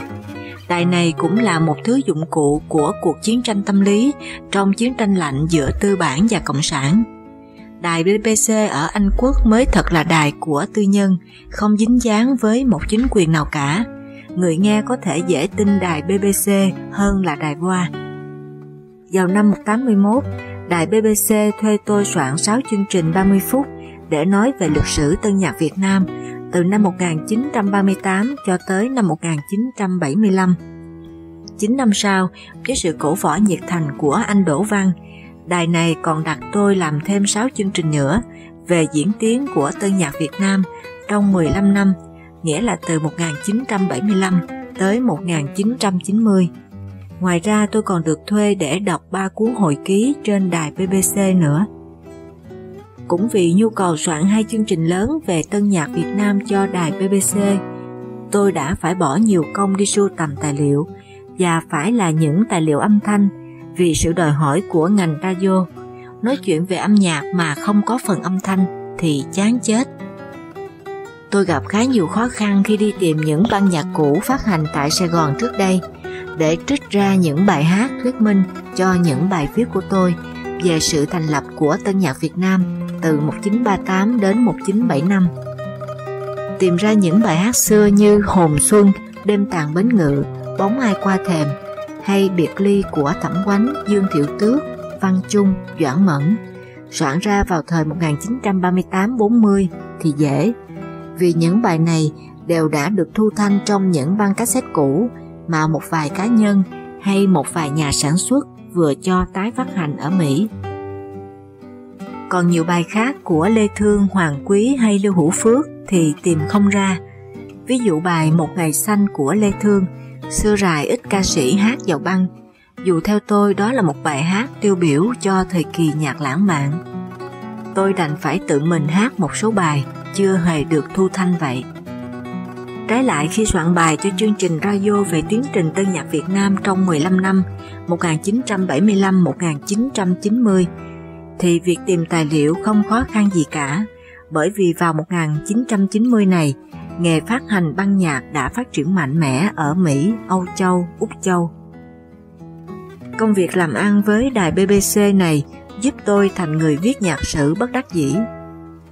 Đài này cũng là một thứ dụng cụ của cuộc chiến tranh tâm lý trong chiến tranh lạnh giữa tư bản và cộng sản. Đài BBC ở Anh Quốc mới thật là đài của tư nhân, không dính dáng với một chính quyền nào cả. Người nghe có thể dễ tin đài BBC hơn là đài VOA. Vào năm 1981, đài BBC thuê tôi soạn 6 chương trình 30 phút để nói về lịch sử tân nhạc Việt Nam từ năm 1938 cho tới năm 1975. 9 năm sau, với sự cổ võ nhiệt thành của anh Đỗ Văn, đài này còn đặt tôi làm thêm 6 chương trình nữa về diễn tiến của tân nhạc Việt Nam trong 15 năm, nghĩa là từ 1975 tới 1990. Ngoài ra tôi còn được thuê để đọc ba cuốn hồi ký trên đài BBC nữa. Cũng vì nhu cầu soạn hai chương trình lớn về tân nhạc Việt Nam cho đài BBC, tôi đã phải bỏ nhiều công đi sưu tầm tài liệu và phải là những tài liệu âm thanh vì sự đòi hỏi của ngành radio. Nói chuyện về âm nhạc mà không có phần âm thanh thì chán chết. Tôi gặp khá nhiều khó khăn khi đi tìm những băng nhạc cũ phát hành tại Sài Gòn trước đây để trích ra những bài hát thuyết minh cho những bài viết của tôi về sự thành lập của tân nhạc Việt Nam từ 1938 đến 1975. Tìm ra những bài hát xưa như Hồn Xuân, Đêm tàn bến ngự, Bóng ai qua thềm hay Biệt ly của Thẩm Quánh, Dương Thiệu Tước, Văn Trung, Doãn Mẫn soạn ra vào thời 1938-40 thì dễ vì những bài này đều đã được thu thanh trong những băng cassette cũ mà một vài cá nhân hay một vài nhà sản xuất vừa cho tái phát hành ở Mỹ. Còn nhiều bài khác của Lê Thương, Hoàng Quý hay Lưu Hữu Phước thì tìm không ra. Ví dụ bài Một Ngày Xanh của Lê Thương, xưa rài ít ca sĩ hát vào băng, dù theo tôi đó là một bài hát tiêu biểu cho thời kỳ nhạc lãng mạn. Tôi đành phải tự mình hát một số bài chưa hề được thu thanh vậy. Trái lại khi soạn bài cho chương trình radio về tiến trình tân nhạc Việt Nam trong 15 năm 1975-1990 thì việc tìm tài liệu không khó khăn gì cả bởi vì vào 1990 này nghề phát hành băng nhạc đã phát triển mạnh mẽ ở Mỹ, Âu Châu, Úc Châu. Công việc làm ăn với đài BBC này giúp tôi thành người viết nhạc sử bất đắc dĩ.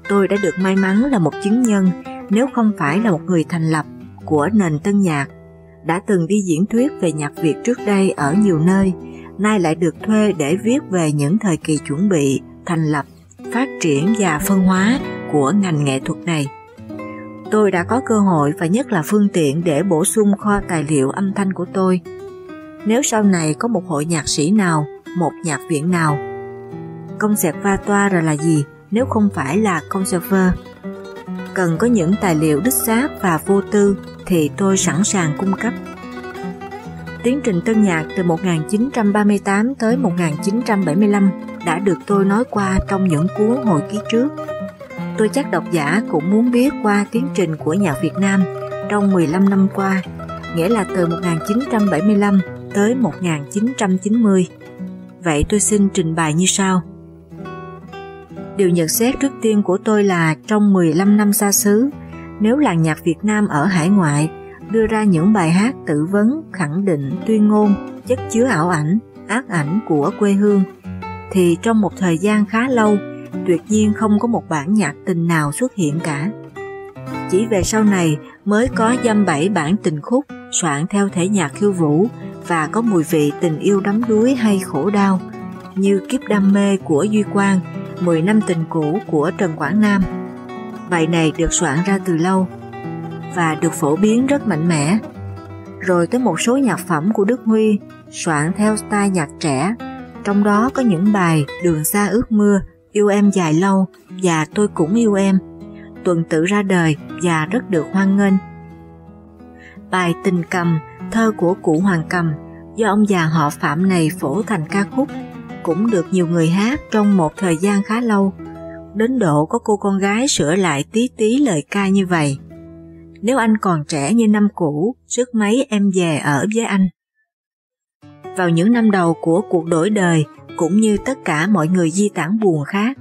Tôi đã được may mắn là một chứng nhân nếu không phải là một người thành lập của nền tân nhạc, đã từng đi diễn thuyết về nhạc Việt trước đây ở nhiều nơi, nay lại được thuê để viết về những thời kỳ chuẩn bị, thành lập, phát triển và phân hóa của ngành nghệ thuật này. Tôi đã có cơ hội và nhất là phương tiện để bổ sung kho tài liệu âm thanh của tôi. Nếu sau này có một hội nhạc sĩ nào, một nhạc viện nào, conservatoire là gì nếu không phải là conserver cần có những tài liệu đích xác và vô tư thì tôi sẵn sàng cung cấp. Tiến trình tân nhạc từ 1938 tới 1975 đã được tôi nói qua trong những cuốn hồi ký trước. Tôi chắc độc giả cũng muốn biết qua tiến trình của nhạc Việt Nam trong 15 năm qua, nghĩa là từ 1975 tới 1990. Vậy tôi xin trình bày như sau. Điều nhận xét trước tiên của tôi là trong 15 năm xa xứ, nếu làng nhạc Việt Nam ở hải ngoại đưa ra những bài hát tự vấn, khẳng định, tuyên ngôn, chất chứa ảo ảnh, ác ảnh của quê hương, thì trong một thời gian khá lâu, tuyệt nhiên không có một bản nhạc tình nào xuất hiện cả. Chỉ về sau này mới có dăm bảy bản tình khúc soạn theo thể nhạc khiêu vũ và có mùi vị tình yêu đắm đuối hay khổ đau, như Kiếp đam mê của Duy Quang, 10 năm tình cũ của Trần Quảng Nam. Bài này được soạn ra từ lâu và được phổ biến rất mạnh mẽ. Rồi tới một số nhạc phẩm của Đức Huy soạn theo style nhạc trẻ, trong đó có những bài Đường xa ước mưa, Yêu em dài lâu và Tôi cũng yêu em, tuần tự ra đời và rất được hoan nghênh. Bài Tình cầm, thơ của cụ Hoàng Cầm do ông già họ Phạm này phổ thành ca khúc cũng được nhiều người hát trong một thời gian khá lâu, đến độ có cô con gái sửa lại tí tí lời ca như vậy. Nếu anh còn trẻ như năm cũ, trước mấy em về ở với anh. Vào những năm đầu của cuộc đổi đời, cũng như tất cả mọi người di tản buồn khác,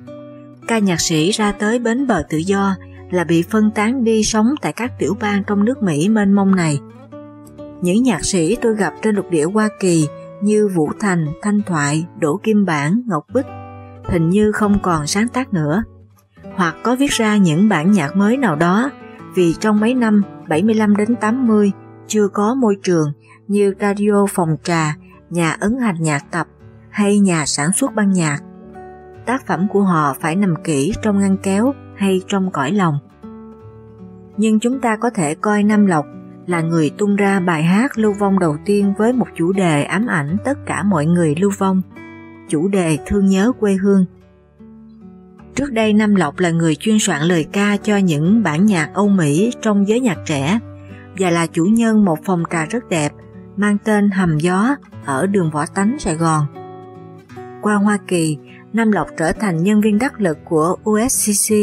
ca nhạc sĩ ra tới bến bờ tự do là bị phân tán đi sống tại các tiểu bang trong nước Mỹ mênh mông này. Những nhạc sĩ tôi gặp trên lục địa Hoa Kỳ như Vũ Thành, Thanh Thoại, Đỗ Kim Bản, Ngọc Bích hình như không còn sáng tác nữa, hoặc có viết ra những bản nhạc mới nào đó vì trong mấy năm 75 đến 80 chưa có môi trường như radio phòng trà, nhà ấn hành nhạc tập hay nhà sản xuất băng nhạc. Tác phẩm của họ phải nằm kỹ trong ngăn kéo hay trong cõi lòng. Nhưng chúng ta có thể coi Nam Lộc là người tung ra bài hát lưu vong đầu tiên với một chủ đề ám ảnh tất cả mọi người lưu vong, chủ đề thương nhớ quê hương. Trước đây Nam Lộc là người chuyên soạn lời ca cho những bản nhạc Âu Mỹ trong giới nhạc trẻ và là chủ nhân một phòng trà rất đẹp mang tên Hầm Gió ở đường Võ Tánh, Sài Gòn. Qua Hoa Kỳ, Nam Lộc trở thành nhân viên đắc lực của USCC,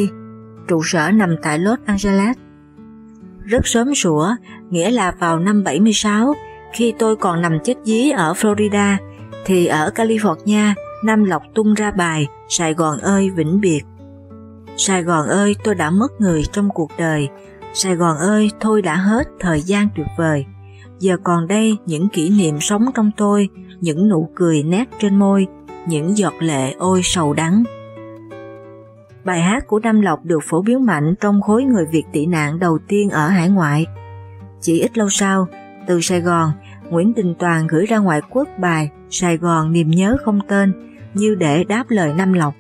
trụ sở nằm tại Los Angeles. Rất sớm sủa, nghĩa là vào năm 76, khi tôi còn nằm chết dí ở Florida, thì ở California, Nam Lộc tung ra bài Sài Gòn ơi vĩnh biệt. Sài Gòn ơi tôi đã mất người trong cuộc đời, Sài Gòn ơi thôi đã hết thời gian tuyệt vời. Giờ còn đây những kỷ niệm sống trong tôi, những nụ cười nét trên môi, những giọt lệ ôi sầu đắng. Bài hát của Nam Lộc được phổ biến mạnh trong khối người Việt tị nạn đầu tiên ở hải ngoại. Chỉ ít lâu sau, từ Sài Gòn, Nguyễn Đình Toàn gửi ra ngoại quốc bài Sài Gòn niềm nhớ không tên như để đáp lời Nam Lộc.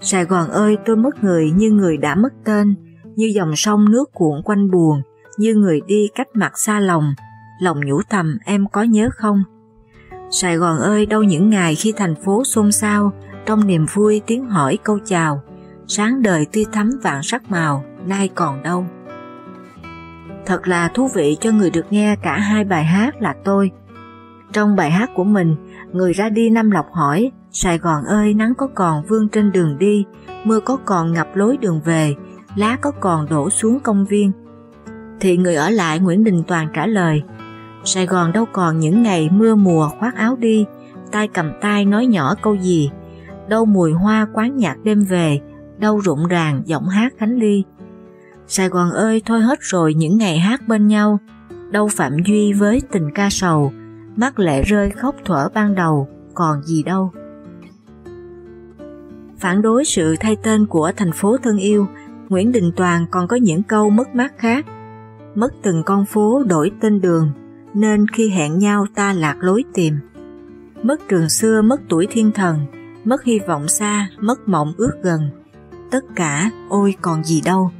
Sài Gòn ơi tôi mất người như người đã mất tên, như dòng sông nước cuộn quanh buồn, như người đi cách mặt xa lòng, lòng nhủ thầm em có nhớ không? Sài Gòn ơi đâu những ngày khi thành phố xôn xao, trong niềm vui tiếng hỏi câu chào, sáng đời tươi thắm vạn sắc màu, nay còn đâu. Thật là thú vị cho người được nghe cả hai bài hát là tôi. Trong bài hát của mình, người ra đi năm lọc hỏi Sài Gòn ơi nắng có còn vương trên đường đi, mưa có còn ngập lối đường về, lá có còn đổ xuống công viên. Thì người ở lại Nguyễn Đình Toàn trả lời Sài Gòn đâu còn những ngày mưa mùa khoác áo đi, tay cầm tay nói nhỏ câu gì, đâu mùi hoa quán nhạc đêm về, đâu rụng ràng giọng hát Khánh Ly. Sài Gòn ơi thôi hết rồi những ngày hát bên nhau, đâu Phạm Duy với tình ca sầu, mắt lệ rơi khóc thuở ban đầu, còn gì đâu. Phản đối sự thay tên của thành phố thân yêu, Nguyễn Đình Toàn còn có những câu mất mát khác. Mất từng con phố đổi tên đường, nên khi hẹn nhau ta lạc lối tìm. Mất trường xưa, mất tuổi thiên thần, mất hy vọng xa, mất mộng ước gần. Tất cả, ôi còn gì đâu.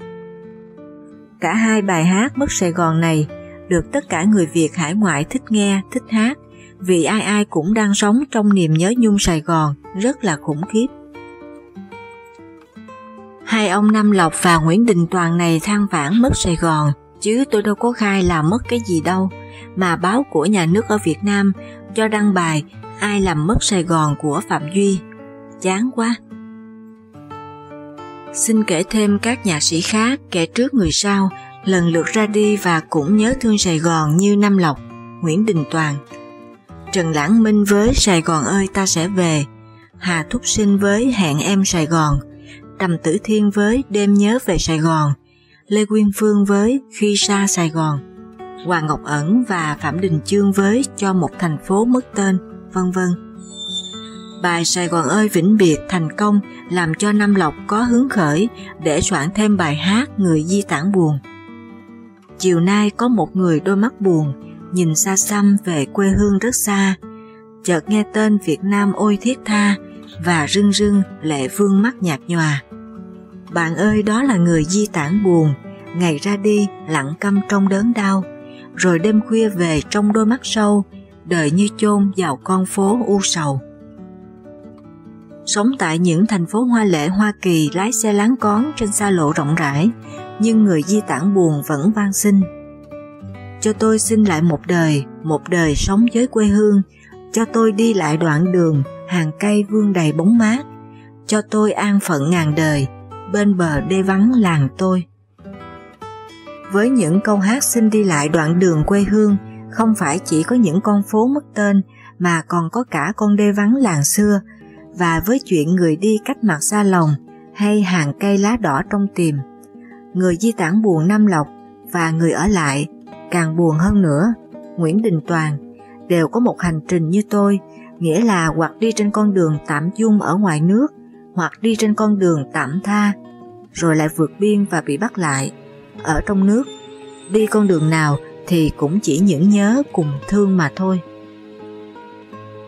Cả hai bài hát Mất Sài Gòn này được tất cả người Việt hải ngoại thích nghe, thích hát, vì ai ai cũng đang sống trong niềm nhớ nhung Sài Gòn rất là khủng khiếp. Hai ông Nam Lộc và Nguyễn Đình Toàn này than vãn mất Sài Gòn, chứ tôi đâu có khai là mất cái gì đâu, mà báo của nhà nước ở Việt Nam cho đăng bài Ai làm mất Sài Gòn của Phạm Duy. Chán quá. Xin kể thêm các nhạc sĩ khác kẻ trước người sau lần lượt ra đi và cũng nhớ thương Sài Gòn như Nam Lộc, Nguyễn Đình Toàn. Trần Lãng Minh với Sài Gòn ơi ta sẽ về, Hà Thúc Sinh với Hẹn em Sài Gòn, Đầm Tử Thiên với Đêm nhớ về Sài Gòn, Lê Quyên Phương với Khi xa Sài Gòn, Hoàng Ngọc Ẩn và Phạm Đình Chương với Cho một thành phố mất tên, vân vân. Bài Sài Gòn ơi vĩnh biệt thành công làm cho Nam Lộc có hứng khởi để soạn thêm bài hát Người di tản buồn. Chiều nay có một người đôi mắt buồn, nhìn xa xăm về quê hương rất xa, chợt nghe tên Việt Nam ôi thiết tha và rưng rưng lệ vương mắt nhạt nhòa. Bạn ơi đó là người di tản buồn, ngày ra đi lặng câm trong đớn đau, rồi đêm khuya về trong đôi mắt sâu, đời như chôn vào con phố u sầu. Sống tại những thành phố hoa lệ Hoa Kỳ lái xe láng con trên xa lộ rộng rãi, nhưng người di tản buồn vẫn van xin. Cho tôi xin lại một đời, một đời sống với quê hương, cho tôi đi lại đoạn đường, hàng cây vương đầy bóng mát, cho tôi an phận ngàn đời, bên bờ đê vắng làng tôi. Với những câu hát xin đi lại đoạn đường quê hương, không phải chỉ có những con phố mất tên mà còn có cả con đê vắng làng xưa, và với chuyện người đi cách mặt xa lòng hay hàng cây lá đỏ trong tìm người di tản buồn Nam Lộc và người ở lại càng buồn hơn nữa, Nguyễn Đình Toàn, đều có một hành trình như tôi, nghĩa là hoặc đi trên con đường tạm dung ở ngoài nước, hoặc đi trên con đường tạm tha, rồi lại vượt biên và bị bắt lại. Ở trong nước, đi con đường nào thì cũng chỉ những nhớ cùng thương mà thôi.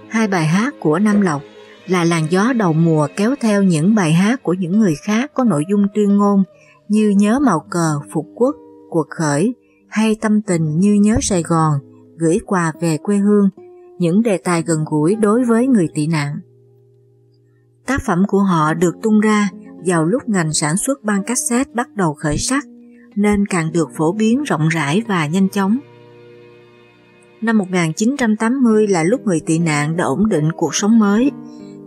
Hai bài hát của Nam Lộc là làn gió đầu mùa kéo theo những bài hát của những người khác có nội dung tuyên ngôn như nhớ màu cờ, phục quốc, cuộc khởi hay tâm tình như nhớ Sài Gòn, gửi quà về quê hương, những đề tài gần gũi đối với người tị nạn. Tác phẩm của họ được tung ra vào lúc ngành sản xuất băng cassette bắt đầu khởi sắc, nên càng được phổ biến rộng rãi và nhanh chóng. Năm 1980 là lúc người tị nạn đã ổn định cuộc sống mới,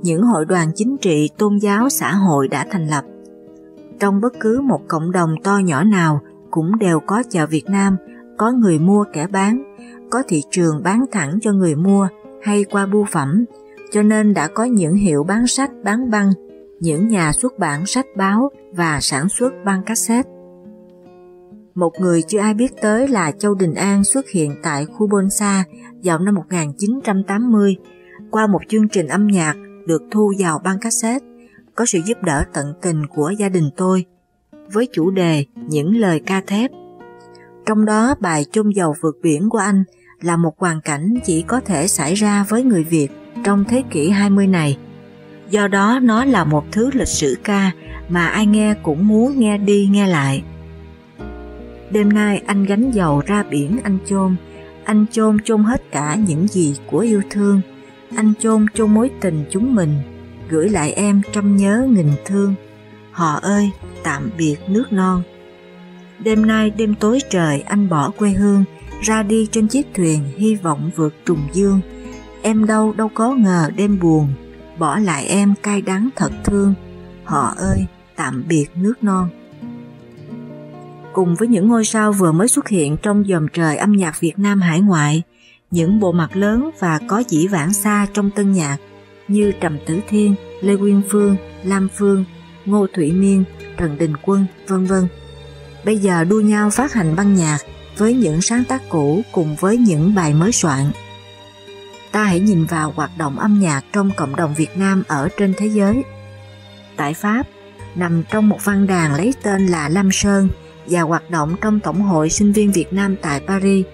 những hội đoàn chính trị, tôn giáo, xã hội đã thành lập trong bất cứ một cộng đồng to nhỏ nào cũng đều có chợ Việt Nam, có người mua kẻ bán, có thị trường bán thẳng cho người mua hay qua bưu phẩm, cho nên đã có những hiệu bán sách bán băng, những nhà xuất bản sách báo và sản xuất băng cassette. Một người chưa ai biết tới là Châu Đình An xuất hiện tại khu Bonsa vào năm 1980 qua một chương trình âm nhạc được thu vào băng cassette có sự giúp đỡ tận tình của gia đình tôi với chủ đề những lời ca thép. Trong đó bài chôn dầu vượt biển của anh là một hoàn cảnh chỉ có thể xảy ra với người Việt trong thế kỷ 20 này. Do đó nó là một thứ lịch sử ca mà ai nghe cũng muốn nghe đi nghe lại. Đêm nay anh gánh dầu ra biển anh chôn, anh chôn chôn hết cả những gì của yêu thương, anh chôn chôn mối tình chúng mình gửi lại em trăm nhớ nghìn thương. Họ ơi, tạm biệt nước non. Đêm nay đêm tối trời anh bỏ quê hương, ra đi trên chiếc thuyền hy vọng vượt trùng dương. Em đâu đâu có ngờ đêm buồn, bỏ lại em cay đắng thật thương. Họ ơi, tạm biệt nước non. Cùng với những ngôi sao vừa mới xuất hiện trong dòng trời âm nhạc Việt Nam hải ngoại, những bộ mặt lớn và có dĩ vãng xa trong tân nhạc, như Trầm Tử Thiên, Lê Quyên Phương, Lam Phương, Ngô Thủy Miên, Trần Đình Quân, vân vân. Bây giờ đua nhau phát hành băng nhạc với những sáng tác cũ cùng với những bài mới soạn. Ta hãy nhìn vào hoạt động âm nhạc trong cộng đồng Việt Nam ở trên thế giới. Tại Pháp, nằm trong một văn đàn lấy tên là Lam Sơn và hoạt động trong Tổng hội Sinh viên Việt Nam tại Paris,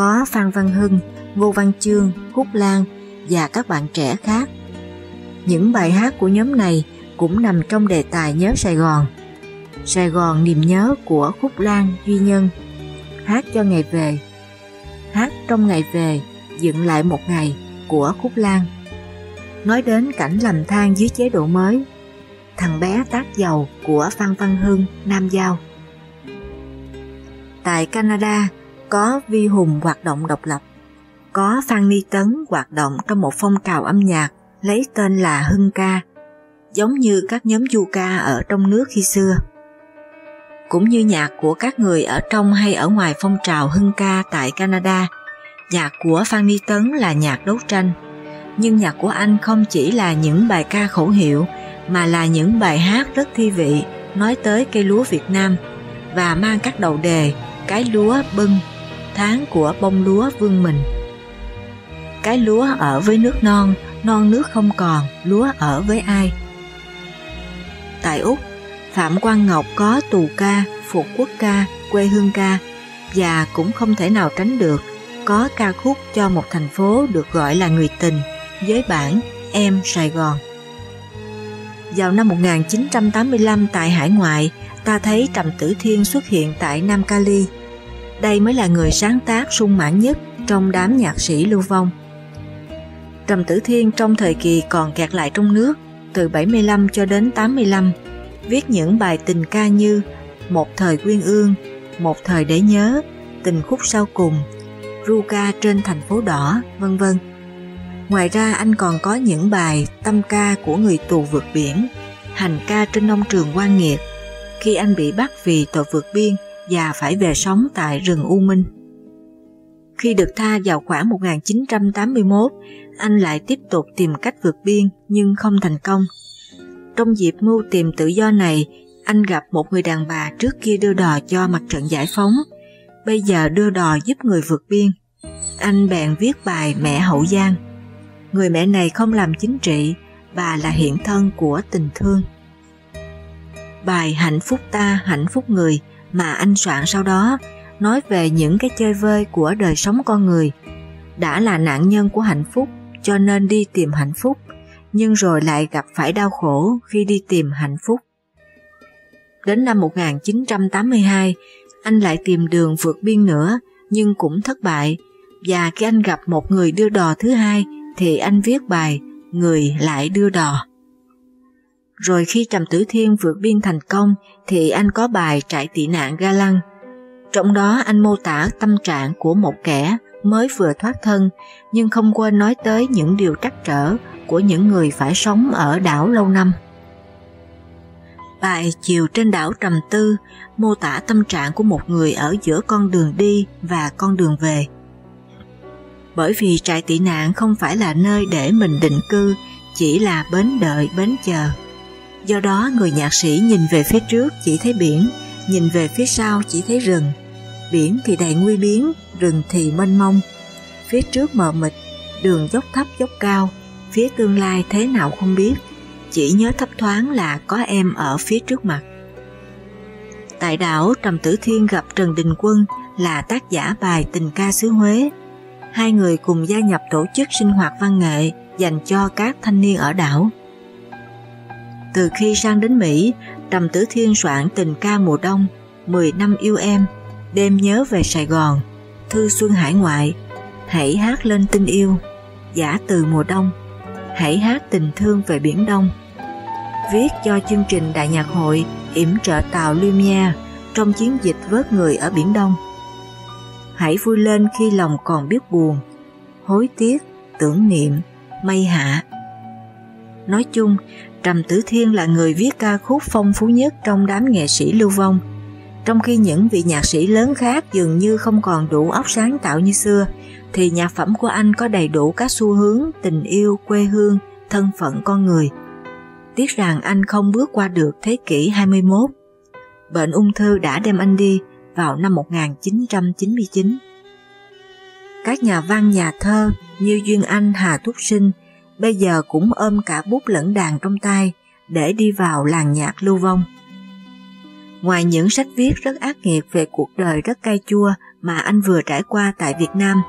có Phan Văn Hưng, Ngô Văn Chương, Húc Lan và các bạn trẻ khác. Những bài hát của nhóm này cũng nằm trong đề tài Nhớ Sài Gòn. Sài Gòn niềm nhớ của Khúc Lan Duy Nhân. Hát cho ngày về. Hát trong ngày về dựng lại một ngày của Khúc Lan. Nói đến cảnh lầm than dưới chế độ mới Thằng bé tác dầu của Phan Văn Hưng Nam Giao. Tại Canada có Vi Hùng hoạt động độc lập, có Phan Ni Tấn hoạt động trong một phong trào âm nhạc lấy tên là Hưng Ca, giống như các nhóm du ca ở trong nước khi xưa. Cũng như nhạc của các người ở trong hay ở ngoài phong trào Hưng Ca tại Canada, nhạc của Phan Ni Tấn là nhạc đấu tranh, nhưng nhạc của anh không chỉ là những bài ca khẩu hiệu mà là những bài hát rất thi vị nói tới cây lúa Việt Nam và mang các đầu đề cái lúa bưng, tháng của bông lúa vương mình. Cái lúa ở với nước non, non nước không còn, lúa ở với ai? Tại Úc, Phạm Quang Ngọc có tù ca, phục quốc ca, quê hương ca và cũng không thể nào tránh được có ca khúc cho một thành phố được gọi là người tình với bản Em Sài Gòn. Vào năm 1985 tại hải ngoại, ta thấy Trầm Tử Thiên xuất hiện tại Nam Cali. Đây mới là người sáng tác sung mãn nhất trong đám nhạc sĩ lưu vong. Trầm Tử Thiên trong thời kỳ còn kẹt lại trong nước, từ 75 cho đến 85, viết những bài tình ca như Một thời quyên ương, Một thời để nhớ, Tình khúc sau cùng, Ru ca trên thành phố đỏ, vân vân. Ngoài ra anh còn có những bài tâm ca của người tù vượt biển, hành ca trên nông trường quan nghiệt, khi anh bị bắt vì tội vượt biên và phải về sống tại rừng U Minh. Khi được tha vào khoảng 1981, anh lại tiếp tục tìm cách vượt biên nhưng không thành công. Trong dịp mưu tìm tự do này, anh gặp một người đàn bà trước kia đưa đò cho mặt trận giải phóng, bây giờ đưa đò giúp người vượt biên. Anh bèn viết bài Mẹ Hậu Giang. Người mẹ này không làm chính trị, bà là hiện thân của tình thương. Bài Hạnh phúc ta, hạnh phúc người mà anh soạn sau đó nói về những cái chơi vơi của đời sống con người. Đã là nạn nhân của hạnh phúc cho nên đi tìm hạnh phúc, nhưng rồi lại gặp phải đau khổ khi đi tìm hạnh phúc. Đến năm 1982, anh lại tìm đường vượt biên nữa nhưng cũng thất bại và khi anh gặp một người đưa đò thứ hai thì anh viết bài Người lại đưa đò. Rồi khi Trầm Tử Thiên vượt biên thành công thì anh có bài Trại tị nạn ga lăng. Trong đó anh mô tả tâm trạng của một kẻ mới vừa thoát thân nhưng không quên nói tới những điều trắc trở của những người phải sống ở đảo lâu năm. Bài Chiều trên đảo Trầm Tư mô tả tâm trạng của một người ở giữa con đường đi và con đường về. Bởi vì trại tị nạn không phải là nơi để mình định cư, chỉ là bến đợi, bến chờ. Do đó người nhạc sĩ nhìn về phía trước chỉ thấy biển, nhìn về phía sau chỉ thấy rừng. Biển thì đầy nguy biến, rừng thì mênh mông. Phía trước mờ mịt, đường dốc thấp dốc cao, phía tương lai thế nào không biết chỉ nhớ thấp thoáng là có em ở phía trước mặt. Tại đảo Trầm Tử Thiên gặp Trần Đình Quân là tác giả bài Tình ca xứ Huế. Hai người cùng gia nhập tổ chức sinh hoạt văn nghệ dành cho các thanh niên ở đảo. Từ khi sang đến Mỹ, tầm Tử Thiên soạn tình ca mùa đông, 10 năm yêu em, đêm nhớ về Sài Gòn, thư xuân hải ngoại, hãy hát lên tình yêu, giả từ mùa đông, hãy hát tình thương về Biển Đông, viết cho chương trình Đại nhạc hội yểm trợ tàu Lumiere trong chiến dịch vớt người ở Biển Đông. Hãy vui lên khi lòng còn biết buồn, hối tiếc, tưởng niệm, mây hạ. Nói chung, Trầm Tử Thiên là người viết ca khúc phong phú nhất trong đám nghệ sĩ lưu vong, trong khi những vị nhạc sĩ lớn khác dường như không còn đủ óc sáng tạo như xưa, thì nhạc phẩm của anh có đầy đủ các xu hướng tình yêu, quê hương, thân phận con người, tiếc rằng anh không bước qua được thế kỷ 21. Bệnh ung thư đã đem anh đi vào năm 1999. Các nhà văn nhà thơ như Duyên Anh Hà Thúc Sinh bây giờ cũng ôm cả bút lẫn đàn trong tay để đi vào làng nhạc lưu vong. Ngoài những sách viết rất ác nghiệt về cuộc đời rất cay chua mà anh vừa trải qua tại Việt Nam,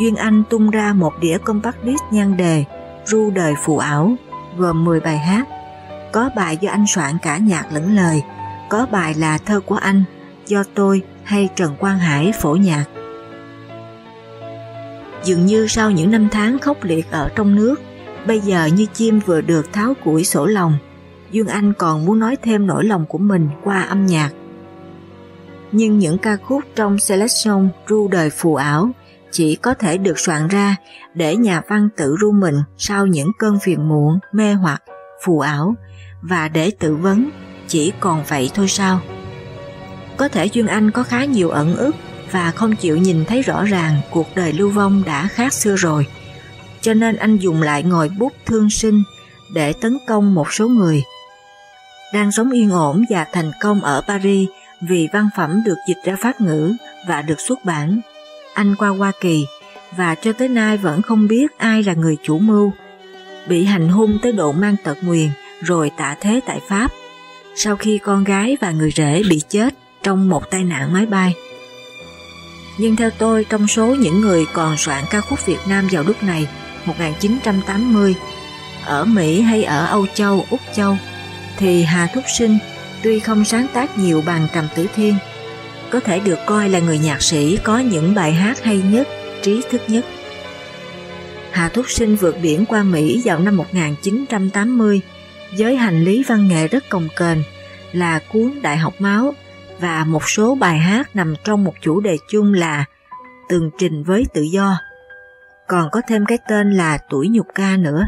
Duyên Anh tung ra một đĩa compact disc nhan đề Ru đời phù ảo gồm 10 bài hát. Có bài do anh soạn cả nhạc lẫn lời, có bài là thơ của anh, do tôi hay Trần Quang Hải phổ nhạc. Dường như sau những năm tháng khốc liệt ở trong nước, bây giờ như chim vừa được tháo củi sổ lòng, Dương Anh còn muốn nói thêm nỗi lòng của mình qua âm nhạc. nhưng những ca khúc trong Selection ru đời phù ảo chỉ có thể được soạn ra để nhà văn tự ru mình sau những cơn phiền muộn, mê hoặc, phù ảo và để tự vấn chỉ còn vậy thôi sao? Có thể Duyên Anh có khá nhiều ẩn ức và không chịu nhìn thấy rõ ràng cuộc đời lưu vong đã khác xưa rồi. Cho nên anh dùng lại ngòi bút thương sinh để tấn công một số người. Đang sống yên ổn và thành công ở Paris vì văn phẩm được dịch ra Pháp ngữ và được xuất bản. Anh qua Hoa Kỳ và cho tới nay vẫn không biết ai là người chủ mưu. Bị hành hung tới độ mang tật nguyền rồi tạ thế tại Pháp sau khi con gái và người rể bị chết trong một tai nạn máy bay. Nhưng theo tôi, trong số những người còn soạn ca khúc Việt Nam vào lúc này, 1980, ở Mỹ hay ở Âu Châu, Úc Châu, thì Hà Thúc Sinh tuy không sáng tác nhiều bằng Cầm Tử Thiên, có thể được coi là người nhạc sĩ có những bài hát hay nhất, trí thức nhất. Hà Thúc Sinh vượt biển qua Mỹ vào năm 1980 với hành lý văn nghệ rất cồng kềnh là cuốn Đại học máu và một số bài hát nằm trong một chủ đề chung là Tường trình với tự do. Còn có thêm cái tên là Tuổi nhục ca nữa.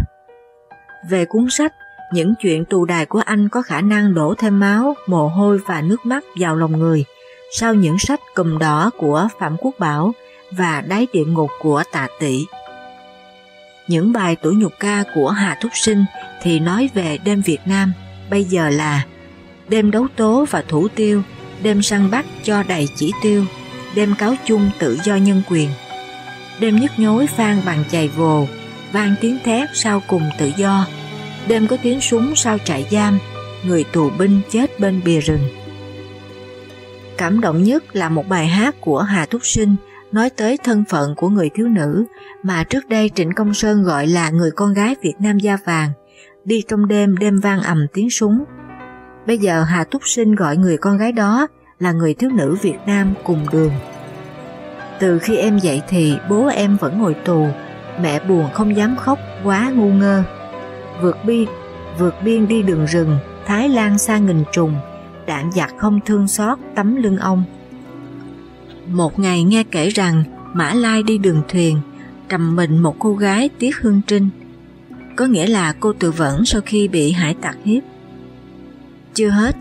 Về cuốn sách, những chuyện tù đài của anh có khả năng đổ thêm máu, mồ hôi và nước mắt vào lòng người sau những sách cùm đỏ của Phạm Quốc Bảo và Đáy địa ngục của Tạ Tị. Những bài tuổi nhục ca của Hà Thúc Sinh thì nói về đêm Việt Nam, bây giờ là đêm đấu tố và thủ tiêu, đêm săn bắt cho đầy chỉ tiêu, đêm cáo chung tự do nhân quyền. Đêm nhức nhối vang bằng chày vồ, vang tiếng thét sau cùng tự do, đêm có tiếng súng sau trại giam, người tù binh chết bên bìa rừng. Cảm động nhất là một bài hát của Hà Thúc Sinh nói tới thân phận của người thiếu nữ mà trước đây Trịnh Công Sơn gọi là người con gái Việt Nam da vàng, đi trong đêm đêm vang ầm tiếng súng. Bây giờ Hà Túc Sinh gọi người con gái đó là người thiếu nữ Việt Nam cùng đường. Từ khi em dậy thì bố em vẫn ngồi tù, mẹ buồn không dám khóc quá ngu ngơ. Vượt biên, vượt biên đi đường rừng, Thái Lan xa nghìn trùng, đạn giặc không thương xót tấm lưng ông. Một ngày nghe kể rằng Mã Lai đi đường thuyền, trầm mình một cô gái Tiết Hương Trinh, có nghĩa là cô tự vẫn sau khi bị hải tặc hiếp. Chưa hết,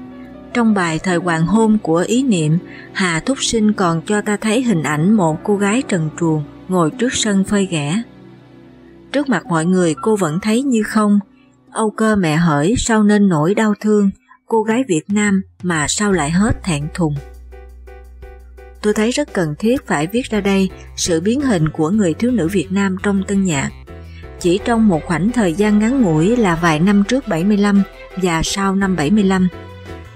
trong bài thời hoàng hôn của ý niệm, Hà Thúc Sinh còn cho ta thấy hình ảnh một cô gái trần truồng ngồi trước sân phơi ghẻ. Trước mặt mọi người cô vẫn thấy như không, Âu cơ mẹ hỡi sao nên nỗi đau thương, cô gái Việt Nam mà sao lại hết thẹn thùng. Tôi thấy rất cần thiết phải viết ra đây sự biến hình của người thiếu nữ Việt Nam trong tân nhạc. Chỉ trong một khoảnh thời gian ngắn ngủi là vài năm trước 75 và sau năm 75.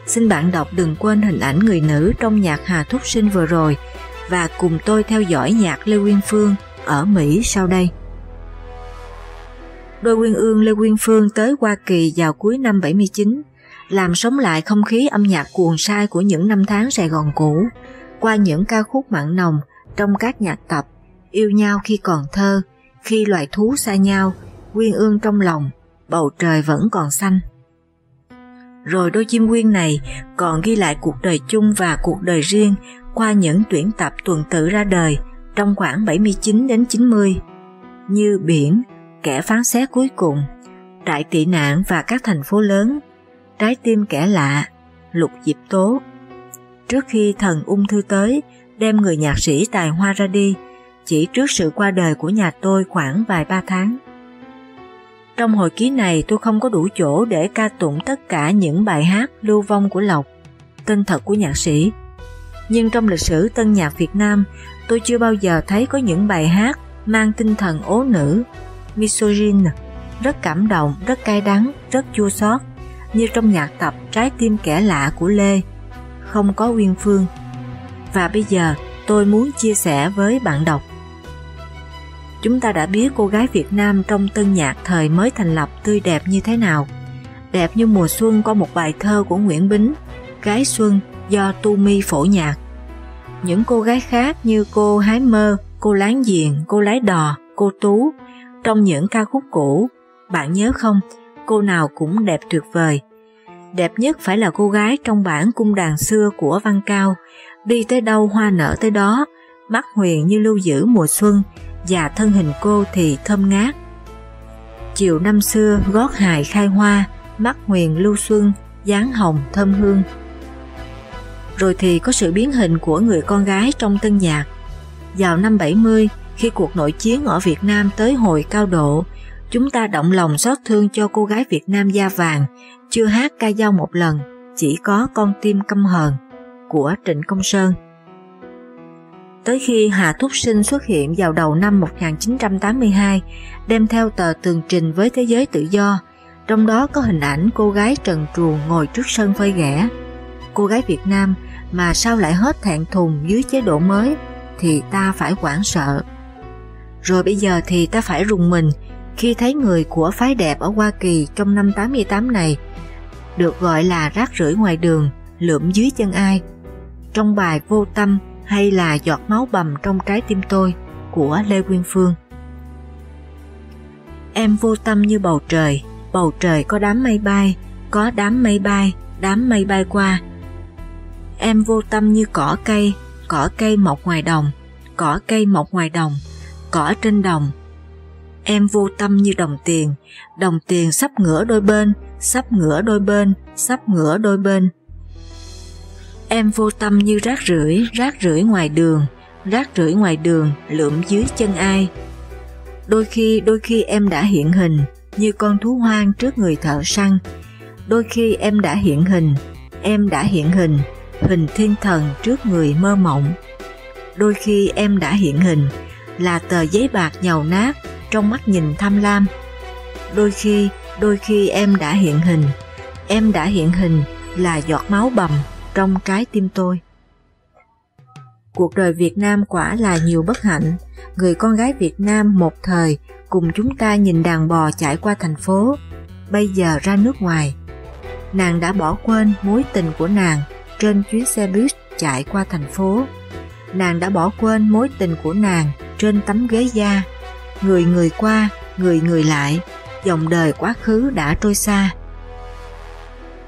Xin bạn đọc đừng quên hình ảnh người nữ trong nhạc Hà Thúc Sinh vừa rồi và cùng tôi theo dõi nhạc Lê Quyên Phương ở Mỹ sau đây. Đôi Quyên Ương Lê Quyên Phương tới Hoa Kỳ vào cuối năm 79, làm sống lại không khí âm nhạc cuồng sai của những năm tháng Sài Gòn cũ, qua những ca khúc mặn nồng trong các nhạc tập Yêu nhau khi còn thơ, khi loài thú xa nhau, quyên ương trong lòng, bầu trời vẫn còn xanh. Rồi đôi chim quyên này còn ghi lại cuộc đời chung và cuộc đời riêng qua những tuyển tập tuần tự ra đời trong khoảng 79 đến 90, như Biển, Kẻ phán xét cuối cùng, Trại tị nạn và các thành phố lớn, Trái tim kẻ lạ, Lục Diệp Tố. Trước khi thần ung thư tới, đem người nhạc sĩ tài hoa ra đi, chỉ trước sự qua đời của nhà tôi khoảng vài ba tháng. Trong hồi ký này tôi không có đủ chỗ để ca tụng tất cả những bài hát lưu vong của Lộc, tên thật của nhạc sĩ. Nhưng trong lịch sử tân nhạc Việt Nam, tôi chưa bao giờ thấy có những bài hát mang tinh thần ố nữ, misogyne, rất cảm động, rất cay đắng, rất chua xót như trong nhạc tập Trái tim kẻ lạ của Lê, không có Uyên Phương. Và bây giờ tôi muốn chia sẻ với bạn đọc chúng ta đã biết cô gái Việt Nam trong tân nhạc thời mới thành lập tươi đẹp như thế nào. Đẹp như mùa xuân qua một bài thơ của Nguyễn Bính, Gái Xuân do Tu Mi phổ nhạc. Những cô gái khác như cô Hái Mơ, cô Láng Giềng, cô Lái Đò, cô Tú, trong những ca khúc cũ, bạn nhớ không, cô nào cũng đẹp tuyệt vời. Đẹp nhất phải là cô gái trong bản cung đàn xưa của Văn Cao, đi tới đâu hoa nở tới đó, mắt huyền như lưu giữ mùa xuân, và thân hình cô thì thơm ngát. Chiều năm xưa gót hài khai hoa, mắt huyền lưu xuân, dáng hồng thơm hương. Rồi thì có sự biến hình của người con gái trong tân nhạc. Vào năm 70, khi cuộc nội chiến ở Việt Nam tới hồi cao độ, chúng ta động lòng xót thương cho cô gái Việt Nam da vàng, chưa hát ca dao một lần, chỉ có con tim căm hờn của Trịnh Công Sơn. Tới khi Hà Thúc Sinh xuất hiện vào đầu năm 1982, đem theo tờ tường trình với thế giới tự do, trong đó có hình ảnh cô gái trần truồng ngồi trước sân phơi ghẻ. Cô gái Việt Nam mà sao lại hết thẹn thùng dưới chế độ mới thì ta phải hoảng sợ. Rồi bây giờ thì ta phải rùng mình khi thấy người của phái đẹp ở Hoa Kỳ trong năm 88 này được gọi là rác rưởi ngoài đường, lượm dưới chân ai. Trong bài vô tâm hay là giọt máu bầm trong trái tim tôi của Lê Quyên Phương. Em vô tâm như bầu trời, bầu trời có đám mây bay, có đám mây bay, đám mây bay qua. Em vô tâm như cỏ cây, cỏ cây mọc ngoài đồng, cỏ cây mọc ngoài đồng, cỏ trên đồng. Em vô tâm như đồng tiền, đồng tiền sắp ngửa đôi bên, sắp ngửa đôi bên, sắp ngửa đôi bên. Em vô tâm như rác rưởi, rác rưởi ngoài đường, rác rưởi ngoài đường lượm dưới chân ai. Đôi khi, đôi khi em đã hiện hình như con thú hoang trước người thợ săn. Đôi khi em đã hiện hình, em đã hiện hình, hình thiên thần trước người mơ mộng. Đôi khi em đã hiện hình là tờ giấy bạc nhầu nát trong mắt nhìn tham lam. Đôi khi, đôi khi em đã hiện hình, em đã hiện hình là giọt máu bầm trong trái tim tôi. Cuộc đời Việt Nam quả là nhiều bất hạnh, người con gái Việt Nam một thời cùng chúng ta nhìn đàn bò chạy qua thành phố, bây giờ ra nước ngoài. Nàng đã bỏ quên mối tình của nàng trên chuyến xe buýt chạy qua thành phố. Nàng đã bỏ quên mối tình của nàng trên tấm ghế da. Người người qua, người người lại, dòng đời quá khứ đã trôi xa.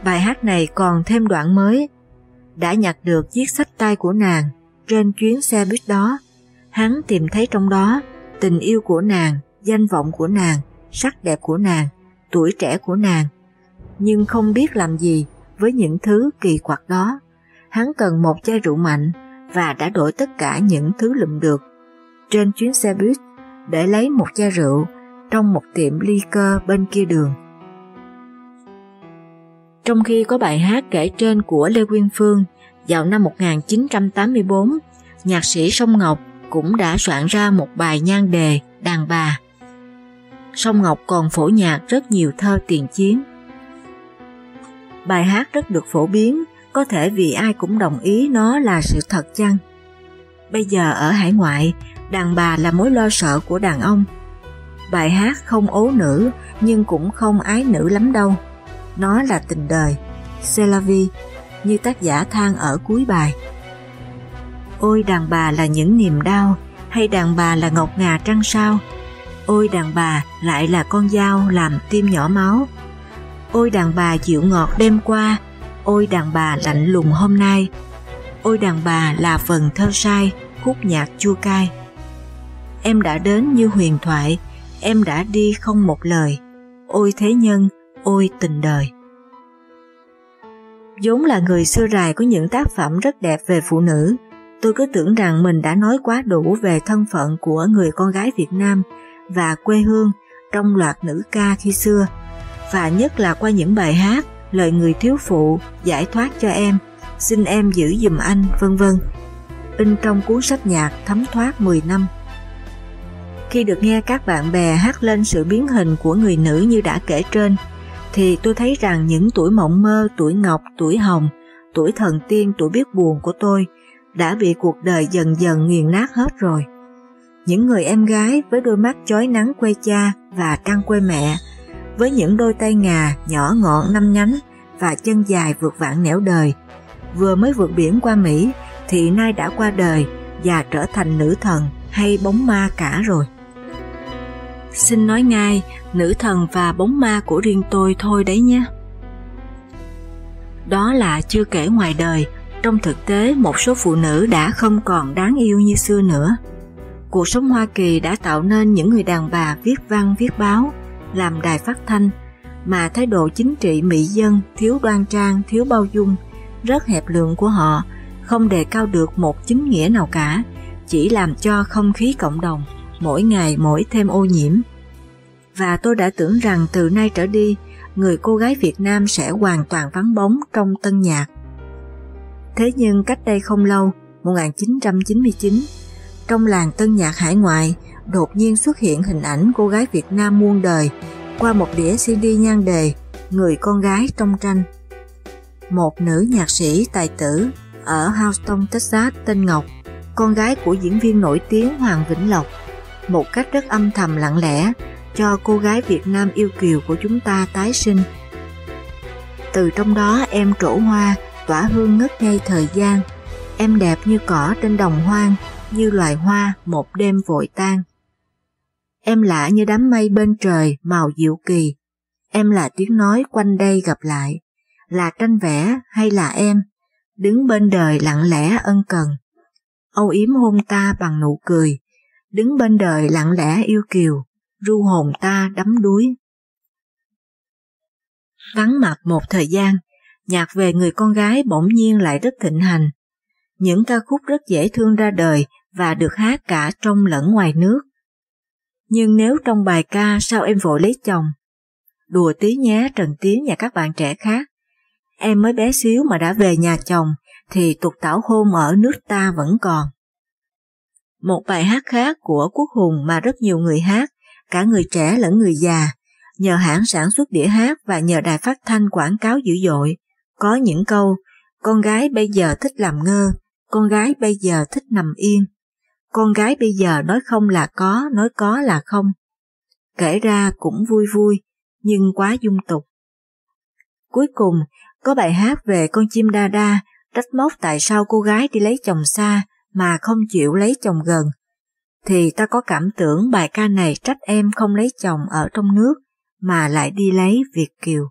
Bài hát này còn thêm đoạn mới đã nhặt được chiếc sách tay của nàng trên chuyến xe buýt đó. Hắn tìm thấy trong đó tình yêu của nàng, danh vọng của nàng, sắc đẹp của nàng, tuổi trẻ của nàng. Nhưng không biết làm gì với những thứ kỳ quặc đó. Hắn cần một chai rượu mạnh và đã đổi tất cả những thứ lụm được trên chuyến xe buýt để lấy một chai rượu trong một tiệm ly cơ bên kia đường. Trong khi có bài hát kể trên của Lê Quyên Phương vào năm 1984, nhạc sĩ Sông Ngọc cũng đã soạn ra một bài nhan đề đàn bà. Sông Ngọc còn phổ nhạc rất nhiều thơ tiền chiến. Bài hát rất được phổ biến, có thể vì ai cũng đồng ý nó là sự thật chăng? Bây giờ ở hải ngoại, đàn bà là mối lo sợ của đàn ông. Bài hát không ố nữ nhưng cũng không ái nữ lắm đâu. Nó là tình đời, Selavi, như tác giả than ở cuối bài. Ôi đàn bà là những niềm đau, hay đàn bà là ngọc ngà trăng sao? Ôi đàn bà lại là con dao làm tim nhỏ máu. Ôi đàn bà chịu ngọt đêm qua, ôi đàn bà lạnh lùng hôm nay. Ôi đàn bà là phần thơ sai, khúc nhạc chua cay. Em đã đến như huyền thoại, em đã đi không một lời. Ôi thế nhân, ôi tình đời. vốn là người xưa rài có những tác phẩm rất đẹp về phụ nữ, tôi cứ tưởng rằng mình đã nói quá đủ về thân phận của người con gái Việt Nam và quê hương trong loạt nữ ca khi xưa, và nhất là qua những bài hát lời người thiếu phụ giải thoát cho em, xin em giữ giùm anh, vân vân. In trong cuốn sách nhạc thấm thoát 10 năm. Khi được nghe các bạn bè hát lên sự biến hình của người nữ như đã kể trên, thì tôi thấy rằng những tuổi mộng mơ, tuổi ngọc, tuổi hồng, tuổi thần tiên, tuổi biết buồn của tôi đã bị cuộc đời dần dần nghiền nát hết rồi. Những người em gái với đôi mắt chói nắng quê cha và trăng quê mẹ, với những đôi tay ngà nhỏ ngọn năm nhánh và chân dài vượt vạn nẻo đời, vừa mới vượt biển qua Mỹ thì nay đã qua đời và trở thành nữ thần hay bóng ma cả rồi. Xin nói ngay, nữ thần và bóng ma của riêng tôi thôi đấy nhé. Đó là chưa kể ngoài đời, trong thực tế một số phụ nữ đã không còn đáng yêu như xưa nữa. Cuộc sống Hoa Kỳ đã tạo nên những người đàn bà viết văn viết báo, làm đài phát thanh, mà thái độ chính trị mỹ dân, thiếu đoan trang, thiếu bao dung, rất hẹp lượng của họ, không đề cao được một chính nghĩa nào cả, chỉ làm cho không khí cộng đồng mỗi ngày mỗi thêm ô nhiễm. Và tôi đã tưởng rằng từ nay trở đi, người cô gái Việt Nam sẽ hoàn toàn vắng bóng trong tân nhạc. Thế nhưng cách đây không lâu, 1999, trong làng tân nhạc hải ngoại, đột nhiên xuất hiện hình ảnh cô gái Việt Nam muôn đời qua một đĩa CD nhan đề Người con gái trong tranh. Một nữ nhạc sĩ tài tử ở Houston, Texas tên Ngọc, con gái của diễn viên nổi tiếng Hoàng Vĩnh Lộc, một cách rất âm thầm lặng lẽ cho cô gái Việt Nam yêu kiều của chúng ta tái sinh. Từ trong đó em trổ hoa, tỏa hương ngất ngây thời gian, em đẹp như cỏ trên đồng hoang, như loài hoa một đêm vội tan. Em lạ như đám mây bên trời màu diệu kỳ, em là tiếng nói quanh đây gặp lại, là tranh vẽ hay là em, đứng bên đời lặng lẽ ân cần. Âu yếm hôn ta bằng nụ cười, đứng bên đời lặng lẽ yêu kiều, ru hồn ta đắm đuối. Vắng mặt một thời gian, nhạc về người con gái bỗng nhiên lại rất thịnh hành. Những ca khúc rất dễ thương ra đời và được hát cả trong lẫn ngoài nước. Nhưng nếu trong bài ca sao em vội lấy chồng? Đùa tí nhé Trần Tiến và các bạn trẻ khác. Em mới bé xíu mà đã về nhà chồng thì tục tảo hôn ở nước ta vẫn còn. Một bài hát khác của Quốc Hùng mà rất nhiều người hát, cả người trẻ lẫn người già, nhờ hãng sản xuất đĩa hát và nhờ đài phát thanh quảng cáo dữ dội, có những câu con gái bây giờ thích làm ngơ, con gái bây giờ thích nằm yên, con gái bây giờ nói không là có, nói có là không. Kể ra cũng vui vui, nhưng quá dung tục. Cuối cùng, có bài hát về con chim đa đa, trách móc tại sao cô gái đi lấy chồng xa mà không chịu lấy chồng gần. Thì ta có cảm tưởng bài ca này trách em không lấy chồng ở trong nước, mà lại đi lấy Việt Kiều.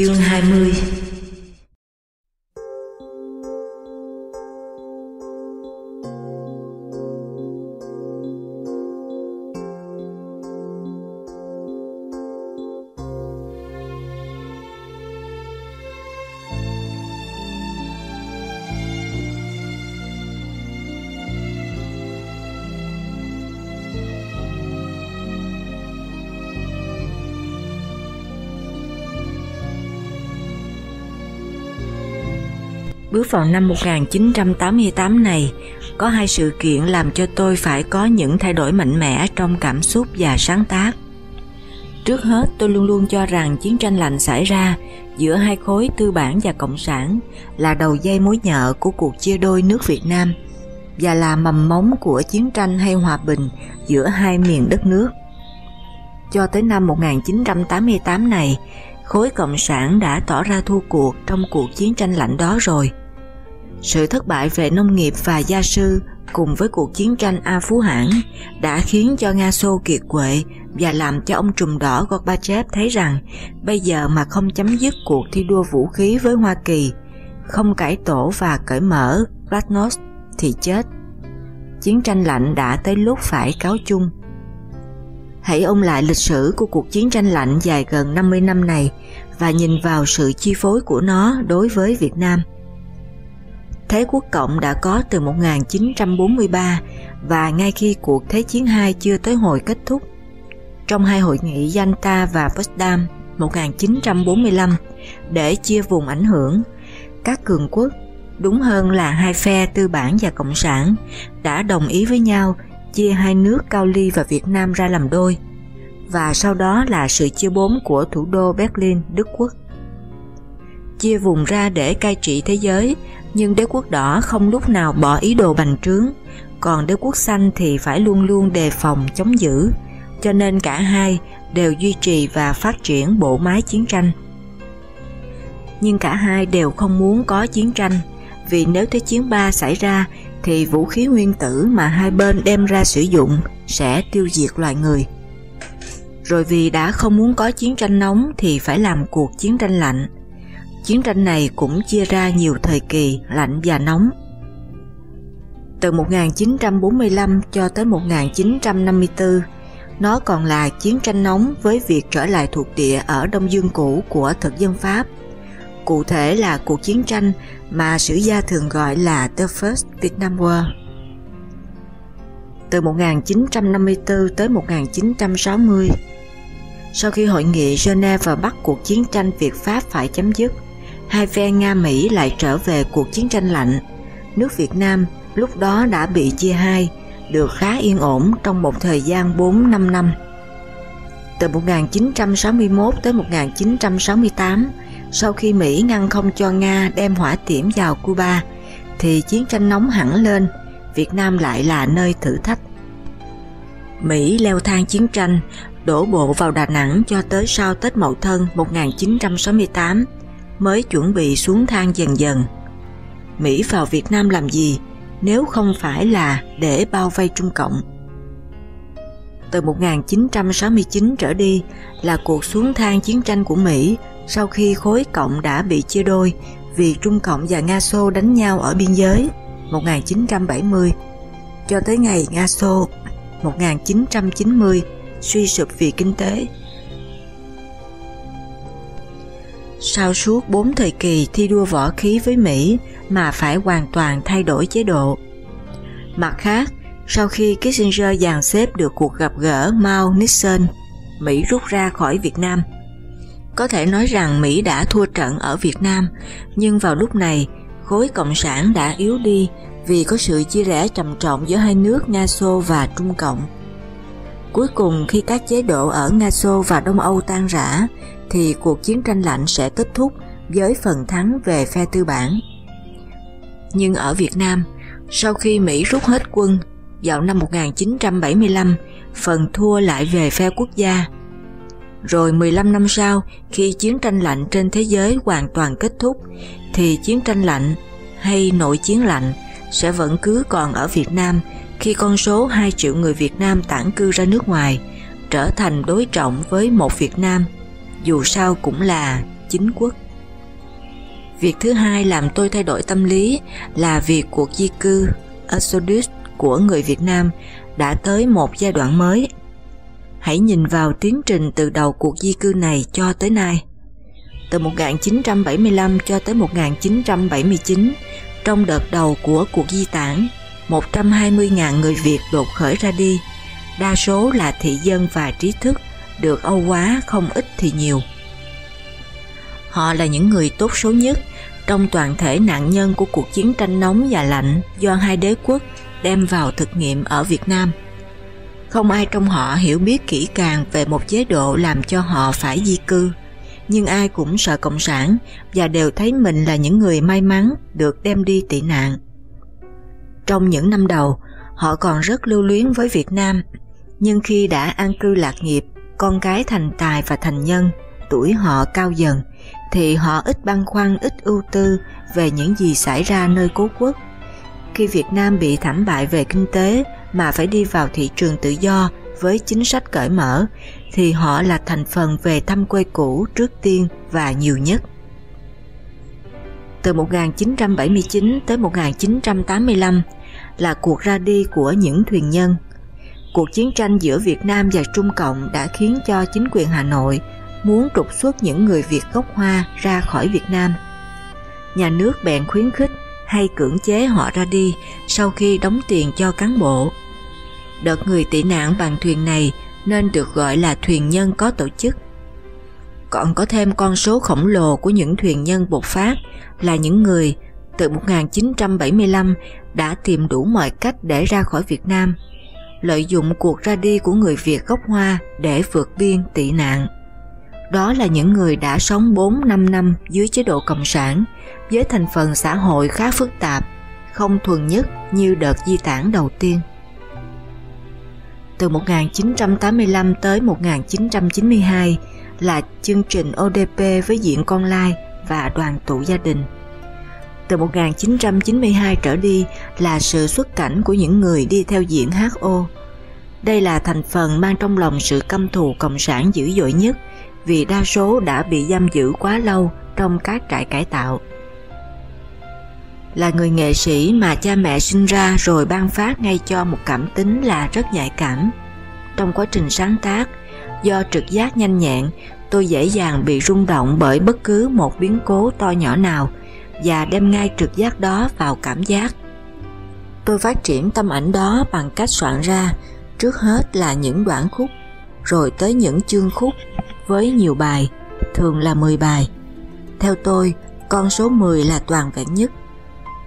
Chương 20 Bước vào năm 1988 này, có hai sự kiện làm cho tôi phải có những thay đổi mạnh mẽ trong cảm xúc và sáng tác. Trước hết, tôi luôn luôn cho rằng chiến tranh lạnh xảy ra giữa hai khối tư bản và cộng sản là đầu dây mối nhợ của cuộc chia đôi nước Việt Nam và là mầm móng của chiến tranh hay hòa bình giữa hai miền đất nước. Cho tới năm 1988 này, khối cộng sản đã tỏ ra thua cuộc trong cuộc chiến tranh lạnh đó rồi. Sự thất bại về nông nghiệp và gia sư cùng với cuộc chiến tranh A Phú Hãn đã khiến cho Nga Xô kiệt quệ và làm cho ông trùm đỏ Gorbachev thấy rằng bây giờ mà không chấm dứt cuộc thi đua vũ khí với Hoa Kỳ, không cải tổ và cởi mở Glasnost thì chết. Chiến tranh lạnh đã tới lúc phải cáo chung. Hãy ôn lại lịch sử của cuộc chiến tranh lạnh dài gần 50 năm này và nhìn vào sự chi phối của nó đối với Việt Nam. Thế quốc cộng đã có từ 1943 và ngay khi cuộc Thế chiến II chưa tới hồi kết thúc. Trong hai hội nghị Yalta và Potsdam 1945 để chia vùng ảnh hưởng, các cường quốc, đúng hơn là hai phe tư bản và cộng sản, đã đồng ý với nhau chia hai nước Cao Ly và Việt Nam ra làm đôi, và sau đó là sự chia bốn của thủ đô Berlin, Đức Quốc. Chia vùng ra để cai trị thế giới nhưng đế quốc đỏ không lúc nào bỏ ý đồ bành trướng, còn đế quốc xanh thì phải luôn luôn đề phòng chống giữ, cho nên cả hai đều duy trì và phát triển bộ máy chiến tranh. Nhưng cả hai đều không muốn có chiến tranh, vì nếu Thế chiến ba xảy ra thì vũ khí nguyên tử mà hai bên đem ra sử dụng sẽ tiêu diệt loài người. Rồi vì đã không muốn có chiến tranh nóng thì phải làm cuộc chiến tranh lạnh, Chiến tranh này cũng chia ra nhiều thời kỳ lạnh và nóng. Từ 1945 cho tới 1954, nó còn là chiến tranh nóng với việc trở lại thuộc địa ở Đông Dương cũ của thực dân Pháp. Cụ thể là cuộc chiến tranh mà sử gia thường gọi là The First Vietnam War. Từ 1954 tới 1960, sau khi hội nghị Geneva bắt cuộc chiến tranh Việt-Pháp phải chấm dứt, hai phe Nga-Mỹ lại trở về cuộc chiến tranh lạnh. Nước Việt Nam lúc đó đã bị chia hai, được khá yên ổn trong một thời gian 4-5 năm. Từ 1961 tới 1968, sau khi Mỹ ngăn không cho Nga đem hỏa tiễn vào Cuba, thì chiến tranh nóng hẳn lên, Việt Nam lại là nơi thử thách. Mỹ leo thang chiến tranh, đổ bộ vào Đà Nẵng cho tới sau Tết Mậu Thân 1968 mới chuẩn bị xuống thang dần dần. Mỹ vào Việt Nam làm gì nếu không phải là để bao vây Trung Cộng? Từ 1969 trở đi là cuộc xuống thang chiến tranh của Mỹ sau khi khối cộng đã bị chia đôi vì Trung Cộng và Nga Xô đánh nhau ở biên giới 1970 cho tới ngày Nga Xô 1990 suy sụp vì kinh tế. Sau suốt 4 thời kỳ thi đua võ khí với Mỹ mà phải hoàn toàn thay đổi chế độ. Mặt khác, sau khi Kissinger dàn xếp được cuộc gặp gỡ Mao Nixon, Mỹ rút ra khỏi Việt Nam. Có thể nói rằng Mỹ đã thua trận ở Việt Nam, nhưng vào lúc này, khối Cộng sản đã yếu đi vì có sự chia rẽ trầm trọng giữa hai nước Nga Xô và Trung Cộng. Cuối cùng khi các chế độ ở Nga Xô và Đông Âu tan rã, thì cuộc chiến tranh lạnh sẽ kết thúc với phần thắng về phe tư bản. Nhưng ở Việt Nam, sau khi Mỹ rút hết quân vào năm 1975, phần thua lại về phe quốc gia. Rồi 15 năm sau, khi chiến tranh lạnh trên thế giới hoàn toàn kết thúc, thì chiến tranh lạnh hay nội chiến lạnh sẽ vẫn cứ còn ở Việt Nam khi con số 2 triệu người Việt Nam tản cư ra nước ngoài trở thành đối trọng với một Việt Nam, dù sao cũng là chính quốc. Việc thứ hai làm tôi thay đổi tâm lý là việc cuộc di cư Exodus của người Việt Nam đã tới một giai đoạn mới. Hãy nhìn vào tiến trình từ đầu cuộc di cư này cho tới nay. Từ 1975 cho tới 1979, trong đợt đầu của cuộc di tản, 120.000 người Việt đột khởi ra đi, đa số là thị dân và trí thức, được Âu hóa không ít thì nhiều. Họ là những người tốt số nhất trong toàn thể nạn nhân của cuộc chiến tranh nóng và lạnh do hai đế quốc đem vào thực nghiệm ở Việt Nam. Không ai trong họ hiểu biết kỹ càng về một chế độ làm cho họ phải di cư, nhưng ai cũng sợ Cộng sản và đều thấy mình là những người may mắn được đem đi tị nạn. Trong những năm đầu, họ còn rất lưu luyến với Việt Nam, nhưng khi đã an cư lạc nghiệp, con cái thành tài và thành nhân, tuổi họ cao dần, thì họ ít băn khoăn, ít ưu tư về những gì xảy ra nơi cố quốc. Khi Việt Nam bị thảm bại về kinh tế mà phải đi vào thị trường tự do với chính sách cởi mở, thì họ là thành phần về thăm quê cũ trước tiên và nhiều nhất. Từ 1979 tới 1985 là cuộc ra đi của những thuyền nhân. Cuộc chiến tranh giữa Việt Nam và Trung Cộng đã khiến cho chính quyền Hà Nội muốn trục xuất những người Việt gốc Hoa ra khỏi Việt Nam. Nhà nước bèn khuyến khích hay cưỡng chế họ ra đi sau khi đóng tiền cho cán bộ. Đợt người tị nạn bằng thuyền này nên được gọi là thuyền nhân có tổ chức. Còn có thêm con số khổng lồ của những thuyền nhân bột phát là những người từ 1975 đã tìm đủ mọi cách để ra khỏi Việt Nam, lợi dụng cuộc ra đi của người Việt gốc Hoa để vượt biên tị nạn. Đó là những người đã sống 4-5 năm dưới chế độ Cộng sản với thành phần xã hội khá phức tạp, không thuần nhất như đợt di tản đầu tiên. Từ 1985 tới 1992 là chương trình ODP với diện con lai và đoàn tụ gia đình. Từ 1992 trở đi là sự xuất cảnh của những người đi theo diện HO. Đây là thành phần mang trong lòng sự căm thù cộng sản dữ dội nhất vì đa số đã bị giam giữ quá lâu trong các trại cải tạo. Là người nghệ sĩ mà cha mẹ sinh ra rồi ban phát ngay cho một cảm tính là rất nhạy cảm. Trong quá trình sáng tác, do trực giác nhanh nhẹn, tôi dễ dàng bị rung động bởi bất cứ một biến cố to nhỏ nào và đem ngay trực giác đó vào cảm giác. Tôi phát triển tâm ảnh đó bằng cách soạn ra trước hết là những đoạn khúc, rồi tới những chương khúc với nhiều bài, thường là 10 bài. Theo tôi, con số 10 là toàn vẹn nhất,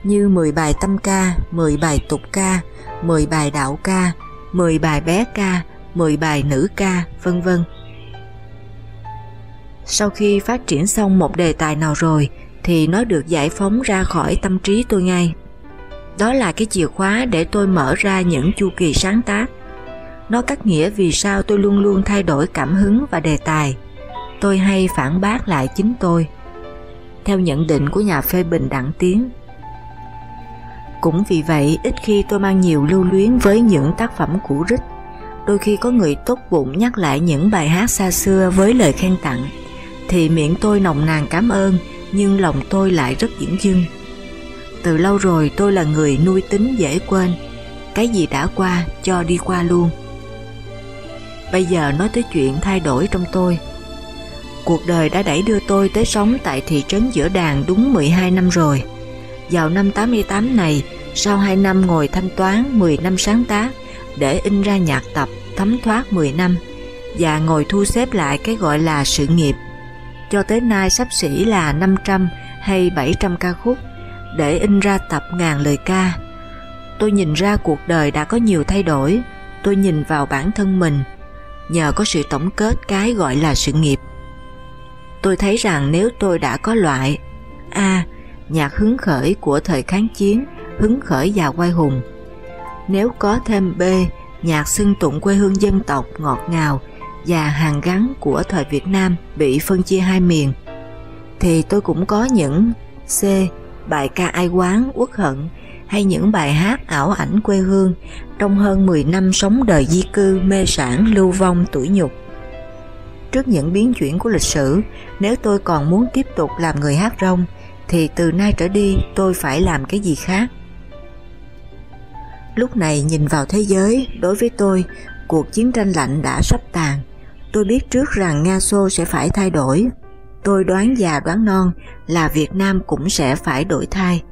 như 10 bài tâm ca, 10 bài tục ca, 10 bài đạo ca, 10 bài bé ca, 10 bài nữ ca, vân vân. Sau khi phát triển xong một đề tài nào rồi thì nó được giải phóng ra khỏi tâm trí tôi ngay. Đó là cái chìa khóa để tôi mở ra những chu kỳ sáng tác nó cắt nghĩa vì sao tôi luôn luôn thay đổi cảm hứng và đề tài. Tôi hay phản bác lại chính tôi. Theo nhận định của nhà phê bình Đặng Tiến. Cũng vì vậy ít khi tôi mang nhiều lưu luyến với những tác phẩm cũ rích. đôi khi có người tốt bụng nhắc lại những bài hát xa xưa với lời khen tặng, thì miệng tôi nồng nàn cảm ơn, nhưng lòng tôi lại rất dững dưng. Từ lâu rồi tôi là người nuôi tính dễ quên, cái gì đã qua cho đi qua luôn. Bây giờ nói tới chuyện thay đổi trong tôi. Cuộc đời đã đẩy đưa tôi tới sống tại thị trấn giữa đàn đúng 12 năm rồi. Vào năm 88 này, sau 2 năm ngồi thanh toán 10 năm sáng tác để in ra nhạc tập thấm thoát 10 năm và ngồi thu xếp lại cái gọi là sự nghiệp cho tới nay sắp xỉ là 500 hay 700 ca khúc để in ra tập ngàn lời ca. Tôi nhìn ra cuộc đời đã có nhiều thay đổi, tôi nhìn vào bản thân mình nhờ có sự tổng kết cái gọi là sự nghiệp. Tôi thấy rằng nếu tôi đã có loại A. Nhạc hứng khởi của thời kháng chiến, hứng khởi và quay hùng. Nếu có thêm B. Nhạc xưng tụng quê hương dân tộc ngọt ngào và hàng gắn của thời Việt Nam bị phân chia hai miền, thì tôi cũng có những C. Bài ca ai quán, uất hận hay những bài hát ảo ảnh quê hương trong hơn 10 năm sống đời di cư, mê sản, lưu vong, tuổi nhục. Trước những biến chuyển của lịch sử, nếu tôi còn muốn tiếp tục làm người hát rong, thì từ nay trở đi tôi phải làm cái gì khác. Lúc này nhìn vào thế giới, đối với tôi, cuộc chiến tranh lạnh đã sắp tàn. Tôi biết trước rằng Nga Xô sẽ phải thay đổi. Tôi đoán già đoán non là Việt Nam cũng sẽ phải đổi thay.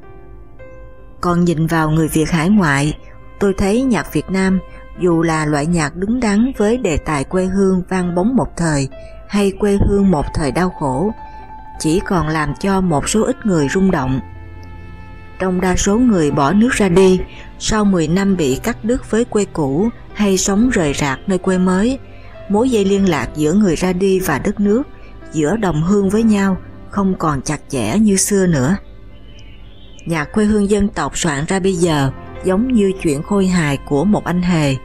Còn nhìn vào người Việt hải ngoại, tôi thấy nhạc Việt Nam dù là loại nhạc đứng đắn với đề tài quê hương vang bóng một thời hay quê hương một thời đau khổ, chỉ còn làm cho một số ít người rung động. Trong đa số người bỏ nước ra đi, sau 10 năm bị cắt đứt với quê cũ hay sống rời rạc nơi quê mới, mối dây liên lạc giữa người ra đi và đất nước, giữa đồng hương với nhau không còn chặt chẽ như xưa nữa. Nhạc quê hương dân tộc soạn ra bây giờ giống như chuyện khôi hài của một anh hề.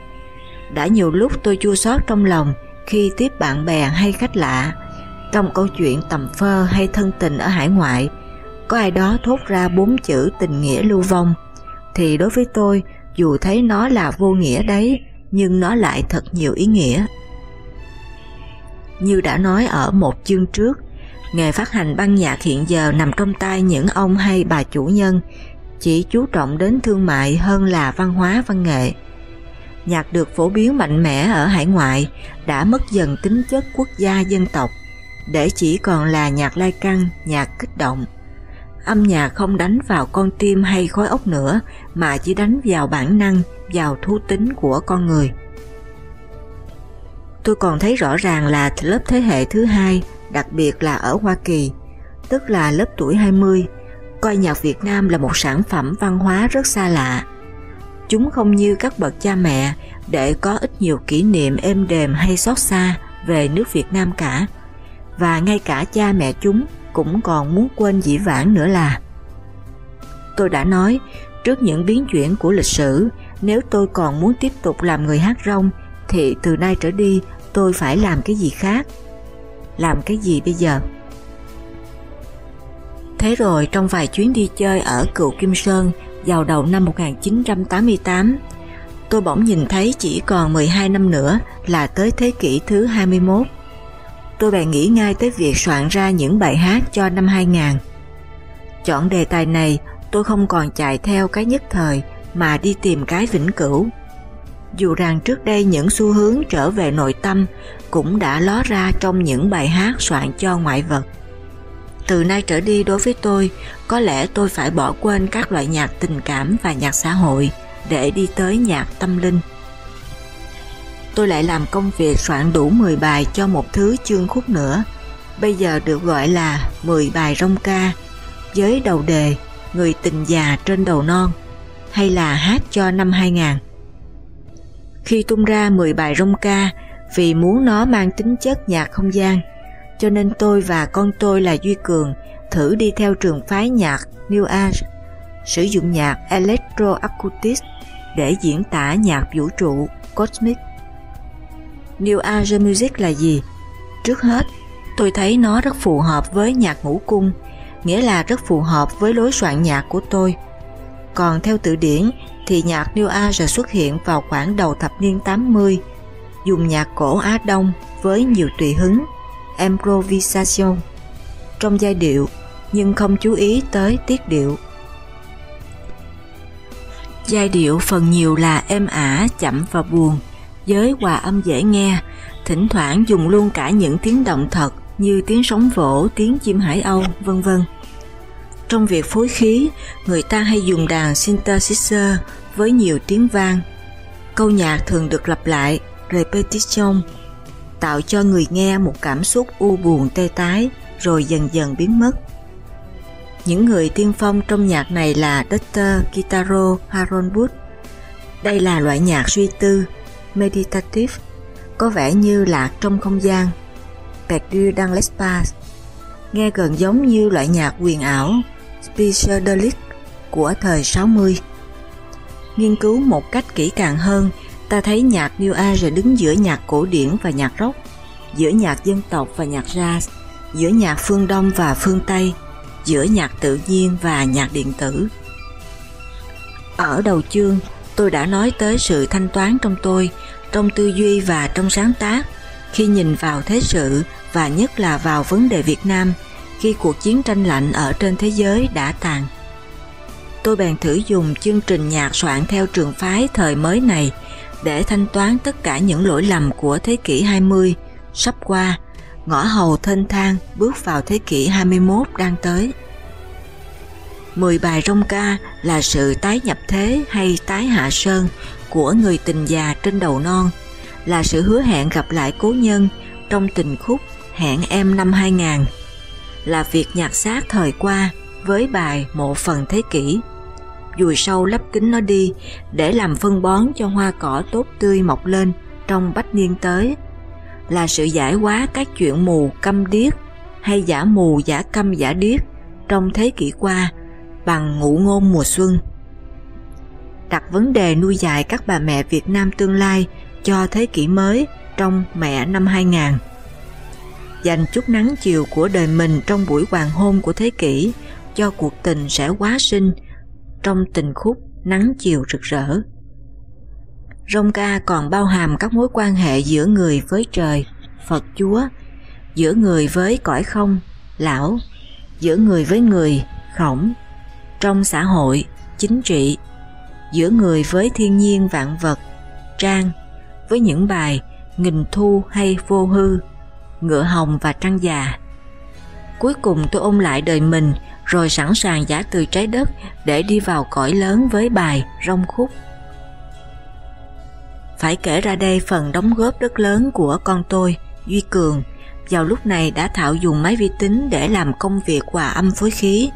Đã nhiều lúc tôi chua xót trong lòng khi tiếp bạn bè hay khách lạ. Trong câu chuyện tầm phơ hay thân tình ở hải ngoại, có ai đó thốt ra bốn chữ tình nghĩa lưu vong, thì đối với tôi, dù thấy nó là vô nghĩa đấy, nhưng nó lại thật nhiều ý nghĩa. Như đã nói ở một chương trước, nghề phát hành băng nhạc hiện giờ nằm trong tay những ông hay bà chủ nhân, chỉ chú trọng đến thương mại hơn là văn hóa văn nghệ. Nhạc được phổ biến mạnh mẽ ở hải ngoại đã mất dần tính chất quốc gia dân tộc, để chỉ còn là nhạc lai căng, nhạc kích động. Âm nhạc không đánh vào con tim hay khối óc nữa, mà chỉ đánh vào bản năng, vào thu tính của con người. Tôi còn thấy rõ ràng là lớp thế hệ thứ hai, đặc biệt là ở Hoa Kỳ, tức là lớp tuổi 20, coi nhạc Việt Nam là một sản phẩm văn hóa rất xa lạ. Chúng không như các bậc cha mẹ để có ít nhiều kỷ niệm êm đềm hay xót xa về nước Việt Nam cả. Và ngay cả cha mẹ chúng cũng còn muốn quên dĩ vãng nữa là. Tôi đã nói, trước những biến chuyển của lịch sử, nếu tôi còn muốn tiếp tục làm người hát rong, thì từ nay trở đi tôi phải làm cái gì khác. Làm cái gì bây giờ? Thế rồi trong vài chuyến đi chơi ở Cựu Kim Sơn vào đầu năm 1988, tôi bỗng nhìn thấy chỉ còn 12 năm nữa là tới thế kỷ thứ 21. Tôi bèn nghĩ ngay tới việc soạn ra những bài hát cho năm 2000. Chọn đề tài này, tôi không còn chạy theo cái nhất thời mà đi tìm cái vĩnh cửu. Dù rằng trước đây những xu hướng trở về nội tâm cũng đã ló ra trong những bài hát soạn cho ngoại vật. Từ nay trở đi đối với tôi, có lẽ tôi phải bỏ quên các loại nhạc tình cảm và nhạc xã hội để đi tới nhạc tâm linh. Tôi lại làm công việc soạn đủ 10 bài cho một thứ chương khúc nữa, bây giờ được gọi là 10 bài rong ca, với đầu đề Người tình già trên đầu non, hay là hát cho năm 2000. Khi tung ra 10 bài rong ca, vì muốn nó mang tính chất nhạc không gian, cho nên tôi và con tôi là Duy Cường thử đi theo trường phái nhạc New Age, sử dụng nhạc Electroacoustic để diễn tả nhạc vũ trụ Cosmic. New Age Music là gì? Trước hết, tôi thấy nó rất phù hợp với nhạc ngũ cung, nghĩa là rất phù hợp với lối soạn nhạc của tôi. Còn theo từ điển thì nhạc New Age xuất hiện vào khoảng đầu thập niên 80, dùng nhạc cổ Á Đông với nhiều tùy hứng, improvisation trong giai điệu nhưng không chú ý tới tiết điệu. Giai điệu phần nhiều là êm ả, chậm và buồn, với hòa âm dễ nghe, thỉnh thoảng dùng luôn cả những tiếng động thật như tiếng sóng vỗ, tiếng chim hải âu, vân vân. Trong việc phối khí, người ta hay dùng đàn synthesizer với nhiều tiếng vang. Câu nhạc thường được lặp lại, repetition, tạo cho người nghe một cảm xúc u buồn tê tái rồi dần dần biến mất. Những người tiên phong trong nhạc này là Dr. Kitaro Haron Wood. Đây là loại nhạc suy tư, meditative, có vẻ như lạc trong không gian, perdu dans l'espace, nghe gần giống như loại nhạc quyền ảo psychedelic của thời 60. Nghiên cứu một cách kỹ càng hơn, ta thấy nhạc New Age đứng giữa nhạc cổ điển và nhạc rock, giữa nhạc dân tộc và nhạc jazz, giữa nhạc phương Đông và phương Tây, giữa nhạc tự nhiên và nhạc điện tử. Ở đầu chương, tôi đã nói tới sự thanh toán trong tôi, trong tư duy và trong sáng tác, khi nhìn vào thế sự và nhất là vào vấn đề Việt Nam, khi cuộc chiến tranh lạnh ở trên thế giới đã tàn. Tôi bèn thử dùng chương trình nhạc soạn theo trường phái thời mới này để thanh toán tất cả những lỗi lầm của thế kỷ 20 sắp qua, ngõ hầu thênh thang bước vào thế kỷ 21 đang tới. 10 bài rong ca là sự tái nhập thế hay tái hạ sơn của người tình già trên đầu non, là sự hứa hẹn gặp lại cố nhân trong tình khúc Hẹn em năm 2000, là việc nhạc xác thời qua với bài Một phần thế kỷ. Dùi sâu lấp kính nó đi để làm phân bón cho hoa cỏ tốt tươi mọc lên trong bách niên tới, là sự giải hóa các chuyện mù câm điếc hay giả mù giả câm giả điếc trong thế kỷ qua bằng ngụ ngôn mùa xuân. Đặt vấn đề nuôi dạy các bà mẹ Việt Nam tương lai cho thế kỷ mới trong Mẹ năm 2000. Dành chút nắng chiều của đời mình trong buổi hoàng hôn của thế kỷ cho cuộc tình sẽ quá sinh trong tình khúc nắng chiều rực rỡ. Rông ca còn bao hàm các mối quan hệ giữa người với trời, Phật Chúa, giữa người với cõi không, lão, giữa người với người, khổng, trong xã hội, chính trị, giữa người với thiên nhiên vạn vật, trang, với những bài nghìn thu hay vô hư, ngựa hồng và trăng già. Cuối cùng tôi ôm lại đời mình rồi sẵn sàng giả từ trái đất để đi vào cõi lớn với bài rong khúc. Phải kể ra đây phần đóng góp rất lớn của con tôi, Duy Cường, vào lúc này đã thạo dùng máy vi tính để làm công việc hòa âm phối khí,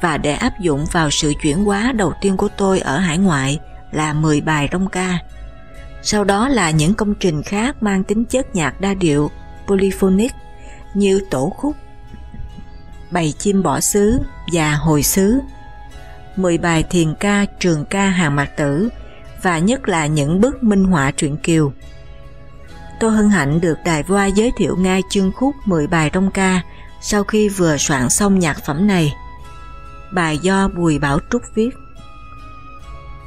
và để áp dụng vào sự chuyển hóa đầu tiên của tôi ở hải ngoại là 10 bài rong ca. Sau đó là những công trình khác mang tính chất nhạc đa điệu, polyphonic như tổ khúc, bày chim bỏ xứ và hồi xứ, 10 bài thiền ca, trường ca hàng mạc tử và nhất là những bức minh họa truyện kiều. Tôi hân hạnh được Đài Voa giới thiệu ngay chương khúc 10 bài trong ca sau khi vừa soạn xong nhạc phẩm này bài do Bùi Bảo Trúc viết.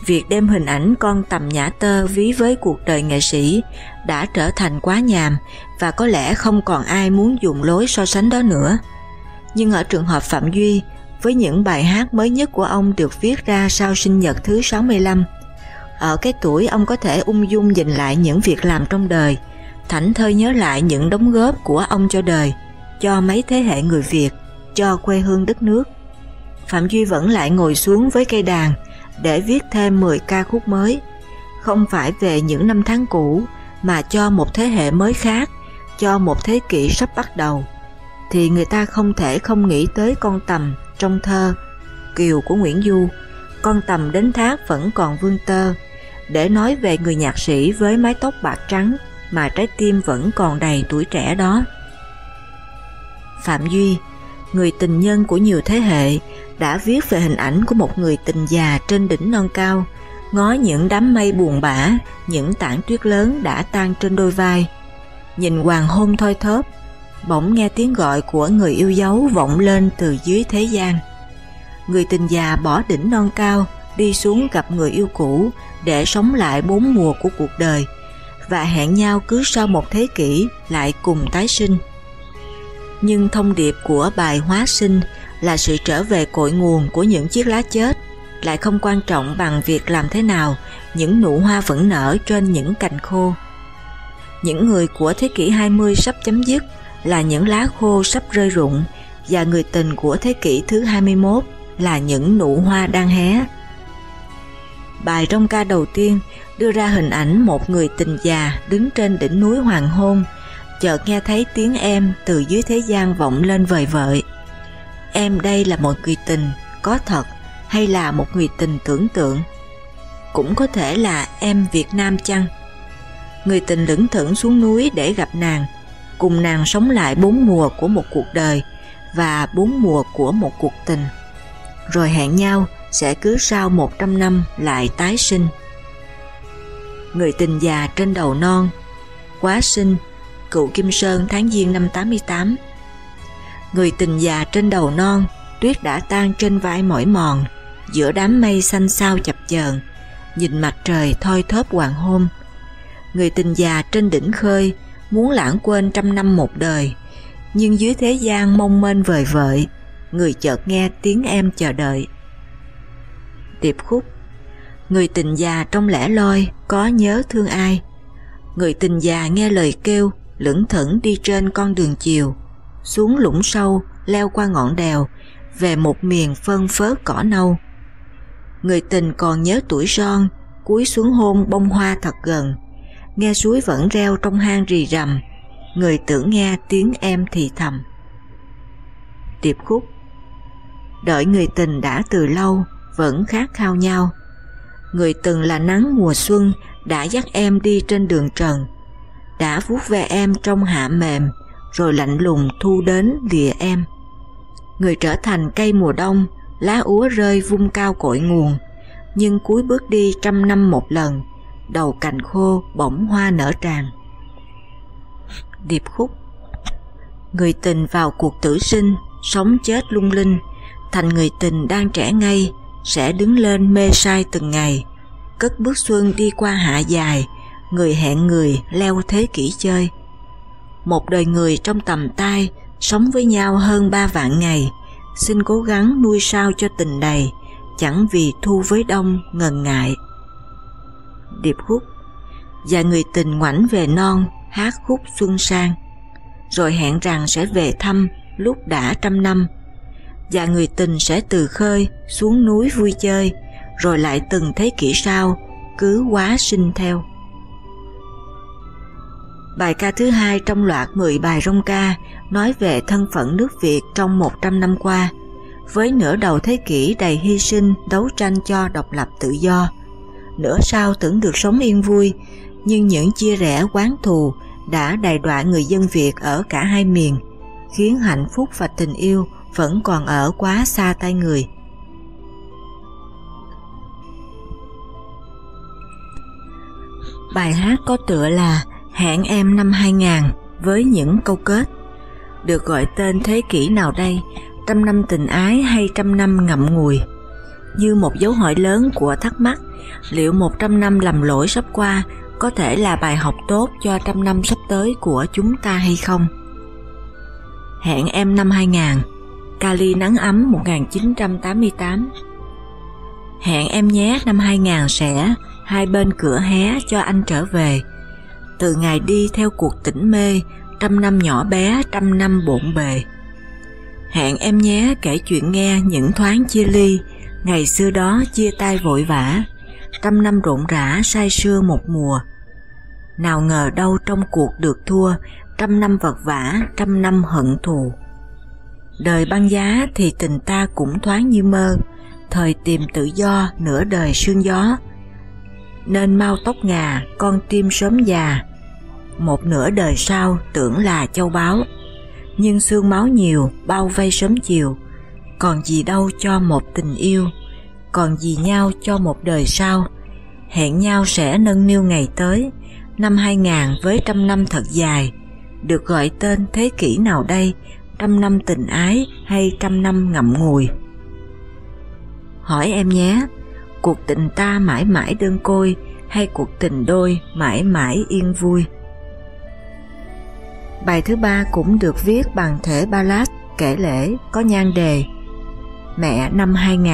Việc đem hình ảnh con tầm nhã tơ ví với cuộc đời nghệ sĩ đã trở thành quá nhàm và có lẽ không còn ai muốn dùng lối so sánh đó nữa. Nhưng ở trường hợp Phạm Duy, với những bài hát mới nhất của ông được viết ra sau sinh nhật thứ 65, ở cái tuổi ông có thể ung dung nhìn lại những việc làm trong đời, thảnh thơi nhớ lại những đóng góp của ông cho đời, cho mấy thế hệ người Việt, cho quê hương đất nước. Phạm Duy vẫn lại ngồi xuống với cây đàn để viết thêm 10 ca khúc mới, không phải về những năm tháng cũ mà cho một thế hệ mới khác, cho một thế kỷ sắp bắt đầu, thì người ta không thể không nghĩ tới con tầm trong thơ Kiều của Nguyễn Du, con tầm đến thác vẫn còn vương tơ, để nói về người nhạc sĩ với mái tóc bạc trắng mà trái tim vẫn còn đầy tuổi trẻ đó. Phạm Duy, người tình nhân của nhiều thế hệ, đã viết về hình ảnh của một người tình già trên đỉnh non cao, ngó những đám mây buồn bã, những tảng tuyết lớn đã tan trên đôi vai. Nhìn hoàng hôn thoi thóp, bỗng nghe tiếng gọi của người yêu dấu vọng lên từ dưới thế gian. Người tình già bỏ đỉnh non cao, đi xuống gặp người yêu cũ để sống lại bốn mùa của cuộc đời và hẹn nhau cứ sau một thế kỷ lại cùng tái sinh. Nhưng thông điệp của bài hóa sinh là sự trở về cội nguồn của những chiếc lá chết, lại không quan trọng bằng việc làm thế nào những nụ hoa vẫn nở trên những cành khô. Những người của thế kỷ 20 sắp chấm dứt là những lá khô sắp rơi rụng và người tình của thế kỷ thứ 21 là những nụ hoa đang hé. Bài trong ca đầu tiên đưa ra hình ảnh một người tình già đứng trên đỉnh núi hoàng hôn, chợt nghe thấy tiếng em từ dưới thế gian vọng lên vời vợi. Em đây là một người tình, có thật, hay là một người tình tưởng tượng? Cũng có thể là em Việt Nam chăng? Người tình lững thững xuống núi để gặp nàng, cùng nàng sống lại bốn mùa của một cuộc đời và bốn mùa của một cuộc tình. Rồi hẹn nhau sẽ cứ sau 100 năm lại tái sinh. Người tình già trên đầu non, quá sinh, cựu Kim Sơn tháng Giêng năm 88. Người tình già trên đầu non, tuyết đã tan trên vai mỏi mòn, giữa đám mây xanh xao chập chờn, nhìn mặt trời thoi thóp hoàng hôn. Người tình già trên đỉnh khơi, muốn lãng quên trăm năm một đời, nhưng dưới thế gian mong mênh vời vợi, người chợt nghe tiếng em chờ đợi. Điệp khúc Người tình già trong lẻ loi có nhớ thương ai? Người tình già nghe lời kêu, lững thững đi trên con đường chiều, xuống lũng sâu, leo qua ngọn đèo, về một miền phân phớt cỏ nâu. Người tình còn nhớ tuổi son, cúi xuống hôn bông hoa thật gần, nghe suối vẫn reo trong hang rì rầm, người tưởng nghe tiếng em thì thầm. Điệp khúc Đợi người tình đã từ lâu, vẫn khát khao nhau. Người từng là nắng mùa xuân đã dắt em đi trên đường trần, đã vuốt ve em trong hạ mềm, rồi lạnh lùng thu đến lìa em. Người trở thành cây mùa đông, lá úa rơi vung cao cội nguồn, nhưng cuối bước đi trăm năm một lần, đầu cành khô bỗng hoa nở tràn. Điệp khúc Người tình vào cuộc tử sinh, sống chết lung linh, thành người tình đang trẻ ngây, sẽ đứng lên mê sai từng ngày, cất bước xuân đi qua hạ dài, người hẹn người leo thế kỷ chơi. Một đời người trong tầm tay, sống với nhau hơn ba vạn ngày, xin cố gắng nuôi sao cho tình đầy, chẳng vì thu với đông ngần ngại. Điệp khúc Và người tình ngoảnh về non, hát khúc xuân sang, rồi hẹn rằng sẽ về thăm lúc đã trăm năm, và người tình sẽ từ khơi xuống núi vui chơi, rồi lại từng thế kỷ sau cứ quá sinh theo. Bài ca thứ hai trong loạt 10 bài rong ca nói về thân phận nước Việt trong 100 năm qua, với nửa đầu thế kỷ đầy hy sinh đấu tranh cho độc lập tự do. Nửa sau tưởng được sống yên vui, nhưng những chia rẽ quán thù đã đày đọa người dân Việt ở cả hai miền, khiến hạnh phúc và tình yêu vẫn còn ở quá xa tay người. Bài hát có tựa là Hẹn em năm 2000 với những câu kết được gọi tên thế kỷ nào đây, trăm năm tình ái hay trăm năm ngậm ngùi. Như một dấu hỏi lớn của thắc mắc liệu một trăm năm lầm lỗi sắp qua có thể là bài học tốt cho trăm năm sắp tới của chúng ta hay không? Hẹn em năm 2000 Cali nắng ấm 1988 Hẹn em nhé năm 2000 sẽ hai bên cửa hé cho anh trở về từ ngày đi theo cuộc tỉnh mê, trăm năm nhỏ bé, trăm năm bộn bề. Hẹn em nhé kể chuyện nghe những thoáng chia ly, ngày xưa đó chia tay vội vã, trăm năm rộn rã say sưa một mùa. Nào ngờ đâu trong cuộc được thua, trăm năm vật vã, trăm năm hận thù. Đời băng giá thì tình ta cũng thoáng như mơ, thời tìm tự do nửa đời sương gió. Nên mau tóc ngà, con tim sớm già một nửa đời sau tưởng là châu báu. Nhưng xương máu nhiều, bao vây sớm chiều. Còn gì đâu cho một tình yêu, còn gì nhau cho một đời sau. Hẹn nhau sẽ nâng niu ngày tới, năm 2000 với trăm năm thật dài. Được gọi tên thế kỷ nào đây, trăm năm tình ái hay trăm năm ngậm ngùi? Hỏi em nhé, cuộc tình ta mãi mãi đơn côi hay cuộc tình đôi mãi mãi yên vui. Bài thứ ba cũng được viết bằng thể ballad kể lễ có nhan đề Mẹ năm 2000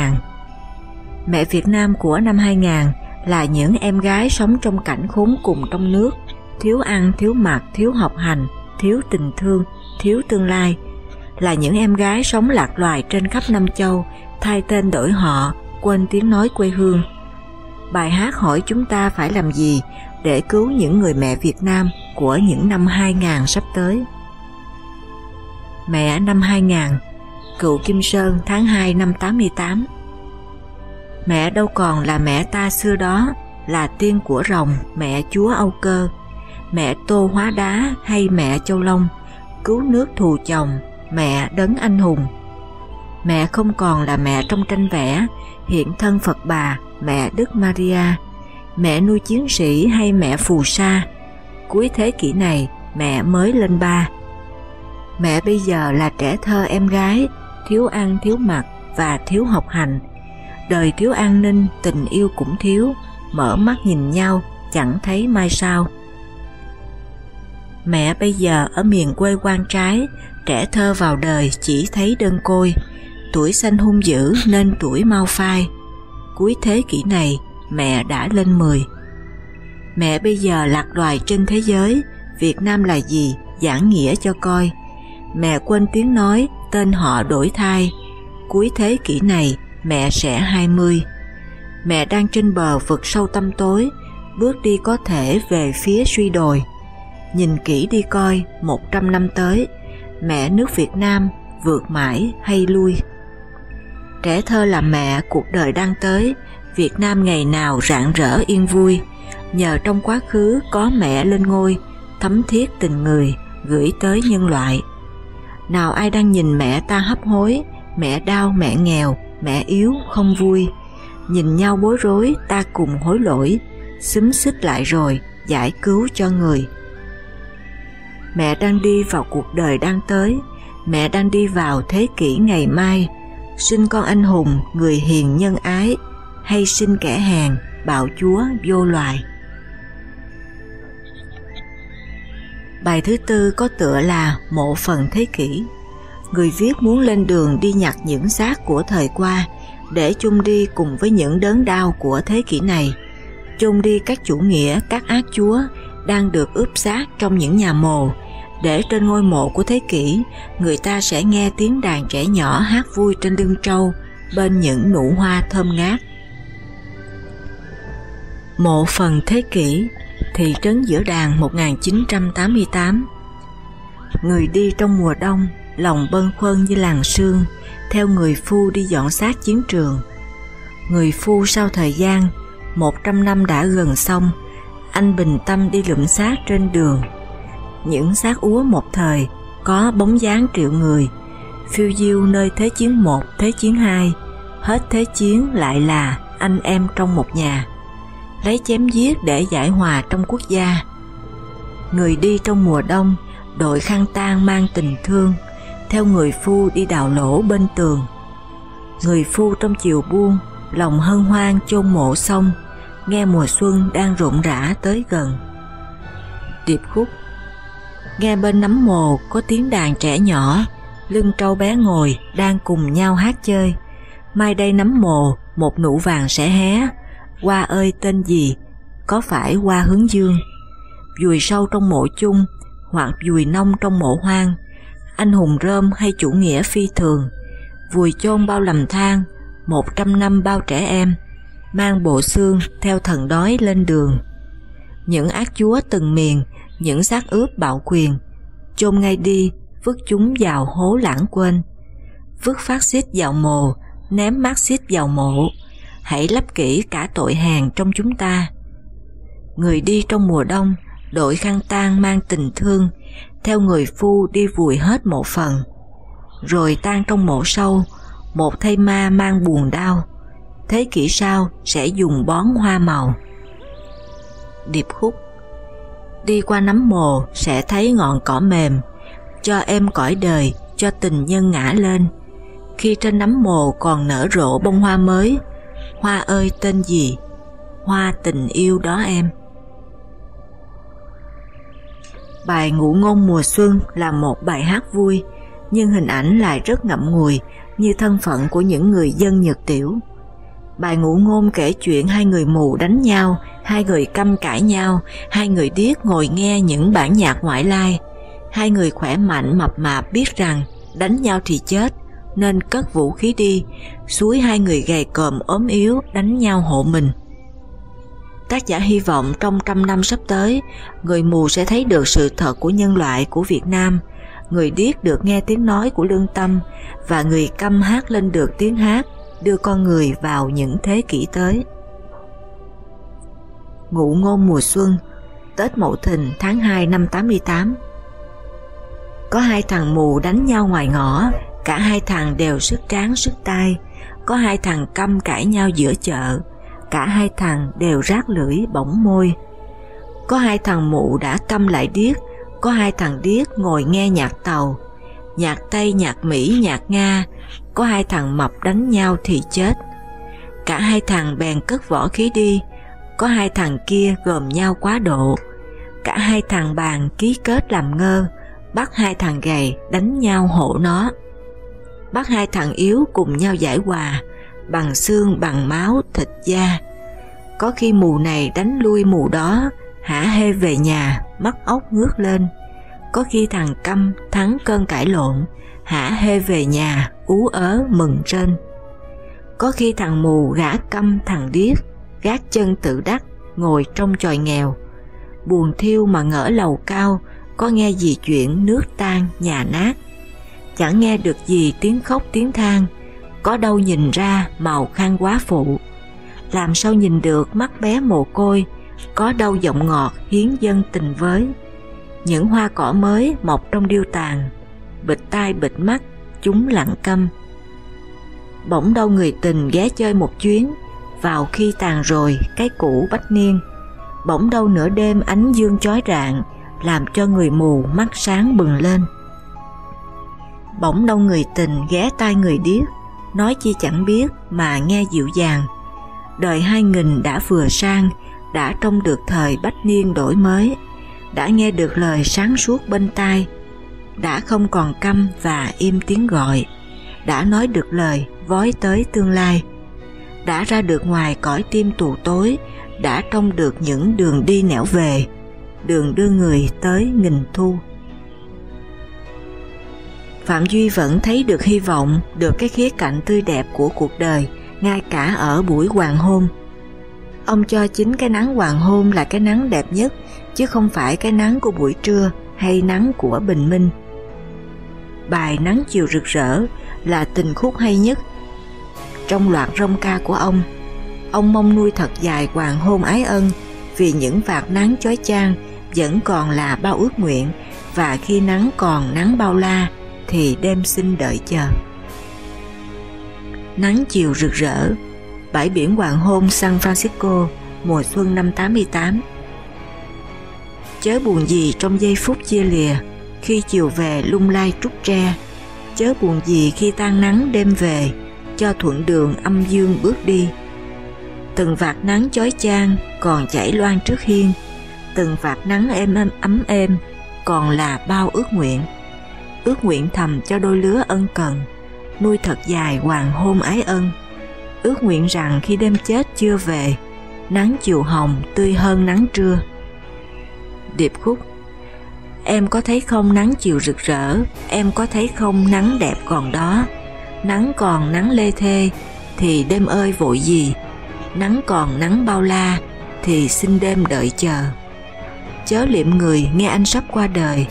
Mẹ Việt Nam của năm 2000 là những em gái sống trong cảnh khốn cùng trong nước, thiếu ăn, thiếu mặc, thiếu học hành, thiếu tình thương, thiếu tương lai, là những em gái sống lạc loài trên khắp năm châu, thay tên đổi họ, quên tiếng nói quê hương. Bài hát hỏi chúng ta phải làm gì để cứu những người mẹ Việt Nam của những năm 2000 sắp tới. Mẹ, năm 2000 Cựu Kim Sơn, tháng 2 năm 88 Mẹ đâu còn là mẹ ta xưa đó, Là tiên của rồng, Mẹ chúa Âu Cơ, Mẹ Tô Hóa Đá hay mẹ Châu Long, Cứu nước thù chồng, Mẹ Đấng Anh Hùng. Mẹ không còn là mẹ trong tranh vẽ, Hiện thân Phật bà, Mẹ Đức Maria. Mẹ nuôi chiến sĩ hay mẹ phù sa Cuối thế kỷ này Mẹ mới lên ba Mẹ bây giờ là trẻ thơ em gái, thiếu ăn thiếu mặc và thiếu học hành. Đời thiếu an ninh, tình yêu cũng thiếu, mở mắt nhìn nhau, chẳng thấy mai sau. Mẹ bây giờ ở miền quê quan trái, trẻ thơ vào đời chỉ thấy đơn côi, tuổi xanh hung dữ nên tuổi mau phai. Cuối thế kỷ này, mẹ đã lên 10. Mẹ bây giờ lạc loài trên thế giới, Việt Nam là gì, giảng nghĩa cho coi mẹ quên tiếng nói, tên họ đổi thai. Cuối thế kỷ này, mẹ sẽ 20. Mẹ đang trên bờ vực sâu tâm tối, bước đi có thể về phía suy đồi. Nhìn kỹ đi coi, 100 năm tới, mẹ nước Việt Nam vượt mãi hay lui. Trẻ thơ là mẹ, cuộc đời đang tới, Việt Nam ngày nào rạng rỡ yên vui, nhờ trong quá khứ có mẹ lên ngôi, thấm thiết tình người, gửi tới nhân loại nào ai đang nhìn mẹ ta hấp hối, mẹ đau, mẹ nghèo, mẹ yếu, không vui. Nhìn nhau bối rối, ta cùng hối lỗi, xúm xích lại rồi, giải cứu cho người. Mẹ đang đi vào cuộc đời đang tới, mẹ đang đi vào thế kỷ ngày mai, sinh con anh hùng, người hiền nhân ái, hay sinh kẻ hèn, bạo chúa vô loài. Bài thứ tư có tựa là Mộ phần thế kỷ. Người viết muốn lên đường đi nhặt những xác của thời qua để chung đi cùng với những đớn đau của thế kỷ này, chung đi các chủ nghĩa, các ác chúa đang được ướp xác trong những nhà mồ, để trên ngôi mộ của thế kỷ, người ta sẽ nghe tiếng đàn trẻ nhỏ hát vui trên lưng trâu bên những nụ hoa thơm ngát. Mộ phần thế kỷ thị trấn giữa đàn 1988 Người đi trong mùa đông, lòng bâng khuâng như làng sương, theo người phu đi dọn xác chiến trường. Người phu sau thời gian, 100 năm đã gần xong, anh bình tâm đi lượm xác trên đường. Những xác úa một thời, có bóng dáng triệu người, phiêu diêu nơi Thế chiến 1, Thế chiến 2, hết Thế chiến lại là anh em trong một nhà lấy chém giết để giải hòa trong quốc gia. Người đi trong mùa đông, đội khăn tang mang tình thương, theo người phu đi đào lỗ bên tường. Người phu trong chiều buông, lòng hân hoan chôn mộ sông, nghe mùa xuân đang rộn rã tới gần. Điệp khúc Nghe bên nắm mồ có tiếng đàn trẻ nhỏ, lưng trâu bé ngồi đang cùng nhau hát chơi. Mai đây nắm mồ, một nụ vàng sẽ hé, Hoa ơi tên gì? Có phải hoa hướng dương? Dùi sâu trong mộ chung hoặc dùi nông trong mộ hoang, anh hùng rơm hay chủ nghĩa phi thường, vùi chôn bao lầm than, một trăm năm bao trẻ em, mang bộ xương theo thần đói lên đường. Những ác chúa từng miền, những xác ướp bạo quyền, chôn ngay đi, vứt chúng vào hố lãng quên, vứt phát xít vào mồ, ném mát xít vào mộ, hãy lấp kỹ cả tội hàng trong chúng ta. Người đi trong mùa đông, đội khăn tang mang tình thương, theo người phu đi vùi hết một phần. Rồi tan trong mộ sâu, một thây ma mang buồn đau, thế kỷ sau sẽ dùng bón hoa màu. Điệp khúc Đi qua nấm mồ sẽ thấy ngọn cỏ mềm, cho em cõi đời, cho tình nhân ngã lên. Khi trên nấm mồ còn nở rộ bông hoa mới, hoa ơi tên gì? hoa tình yêu đó em. Bài Ngụ ngôn mùa xuân là một bài hát vui, nhưng hình ảnh lại rất ngậm ngùi như thân phận của những người dân Nhật Tiểu. Bài ngụ ngôn kể chuyện hai người mù đánh nhau, hai người căm cãi nhau, hai người điếc ngồi nghe những bản nhạc ngoại lai. Hai người khỏe mạnh mập mạp biết rằng đánh nhau thì chết, nên cất vũ khí đi, suối hai người gầy còm ốm yếu đánh nhau hộ mình. Tác giả hy vọng trong trăm năm sắp tới, người mù sẽ thấy được sự thật của nhân loại của Việt Nam, người điếc được nghe tiếng nói của lương tâm và người câm hát lên được tiếng hát, đưa con người vào những thế kỷ tới. Ngụ ngôn mùa xuân, Tết Mậu Thìn tháng 2 năm 88 Có hai thằng mù đánh nhau ngoài ngõ, cả hai thằng đều sức tráng sức tay, có hai thằng căm cãi nhau giữa chợ, cả hai thằng đều rác lưỡi bỏng môi. Có hai thằng mụ đã câm lại điếc, có hai thằng điếc ngồi nghe nhạc tàu, nhạc Tây, nhạc Mỹ, nhạc Nga, có hai thằng mập đánh nhau thì chết. Cả hai thằng bèn cất võ khí đi, có hai thằng kia gồm nhau quá độ. Cả hai thằng bàn ký kết làm ngơ, bắt hai thằng gầy đánh nhau hộ nó. Bắt hai thằng yếu cùng nhau giải hòa, bằng xương bằng máu thịt da. Có khi mù này đánh lui mù đó, hả hê về nhà, mắt ốc ngước lên. Có khi thằng câm thắng cơn cãi lộn, hả hê về nhà, ú ớ mừng trên. Có khi thằng mù gã câm thằng điếc, gác chân tự đắc, ngồi trong tròi nghèo. Buồn thiêu mà ngỡ lầu cao, có nghe gì chuyện nước tan nhà nát. Chẳng nghe được gì tiếng khóc tiếng than, có đâu nhìn ra màu khăn quá phụ. Làm sao nhìn được mắt bé mồ côi, có đâu giọng ngọt hiến dân tình với. Những hoa cỏ mới mọc trong điêu tàn, bịt tai bịt mắt, chúng lặng câm. Bỗng đâu người tình ghé chơi một chuyến, vào khi tàn rồi cái cũ bách niên. Bỗng đâu nửa đêm ánh dương chói rạng, làm cho người mù mắt sáng bừng lên. Bỗng đâu người tình ghé tai người điếc, nói chi chẳng biết mà nghe dịu dàng. Đời hai nghìn đã vừa sang, đã trông được thời bách niên đổi mới, đã nghe được lời sáng suốt bên tai, đã không còn câm và im tiếng gọi, đã nói được lời vói tới tương lai, đã ra được ngoài cõi tim tù tối, đã trông được những đường đi nẻo về, đường đưa người tới nghìn thu. Phạm Duy vẫn thấy được hy vọng, được cái khía cạnh tươi đẹp của cuộc đời, ngay cả ở buổi hoàng hôn. Ông cho chính cái nắng hoàng hôn là cái nắng đẹp nhất, chứ không phải cái nắng của buổi trưa hay nắng của bình minh. Bài Nắng chiều rực rỡ là tình khúc hay nhất. Trong loạt rong ca của ông, ông mong nuôi thật dài hoàng hôn ái ân vì những vạt nắng chói chang vẫn còn là bao ước nguyện và khi nắng còn nắng bao la thì đêm xin đợi chờ. Nắng chiều rực rỡ, bãi biển hoàng hôn San Francisco, mùa xuân năm 88. Chớ buồn gì trong giây phút chia lìa, khi chiều về lung lay trúc tre, chớ buồn gì khi tan nắng đêm về, cho thuận đường âm dương bước đi. Từng vạt nắng chói chang còn chảy loan trước hiên, từng vạt nắng êm êm ấm êm còn là bao ước nguyện ước nguyện thầm cho đôi lứa ân cần, nuôi thật dài hoàng hôn ái ân. Ước nguyện rằng khi đêm chết chưa về, nắng chiều hồng tươi hơn nắng trưa. Điệp khúc Em có thấy không nắng chiều rực rỡ, em có thấy không nắng đẹp còn đó. Nắng còn nắng lê thê, thì đêm ơi vội gì. Nắng còn nắng bao la, thì xin đêm đợi chờ. Chớ liệm người nghe anh sắp qua đời,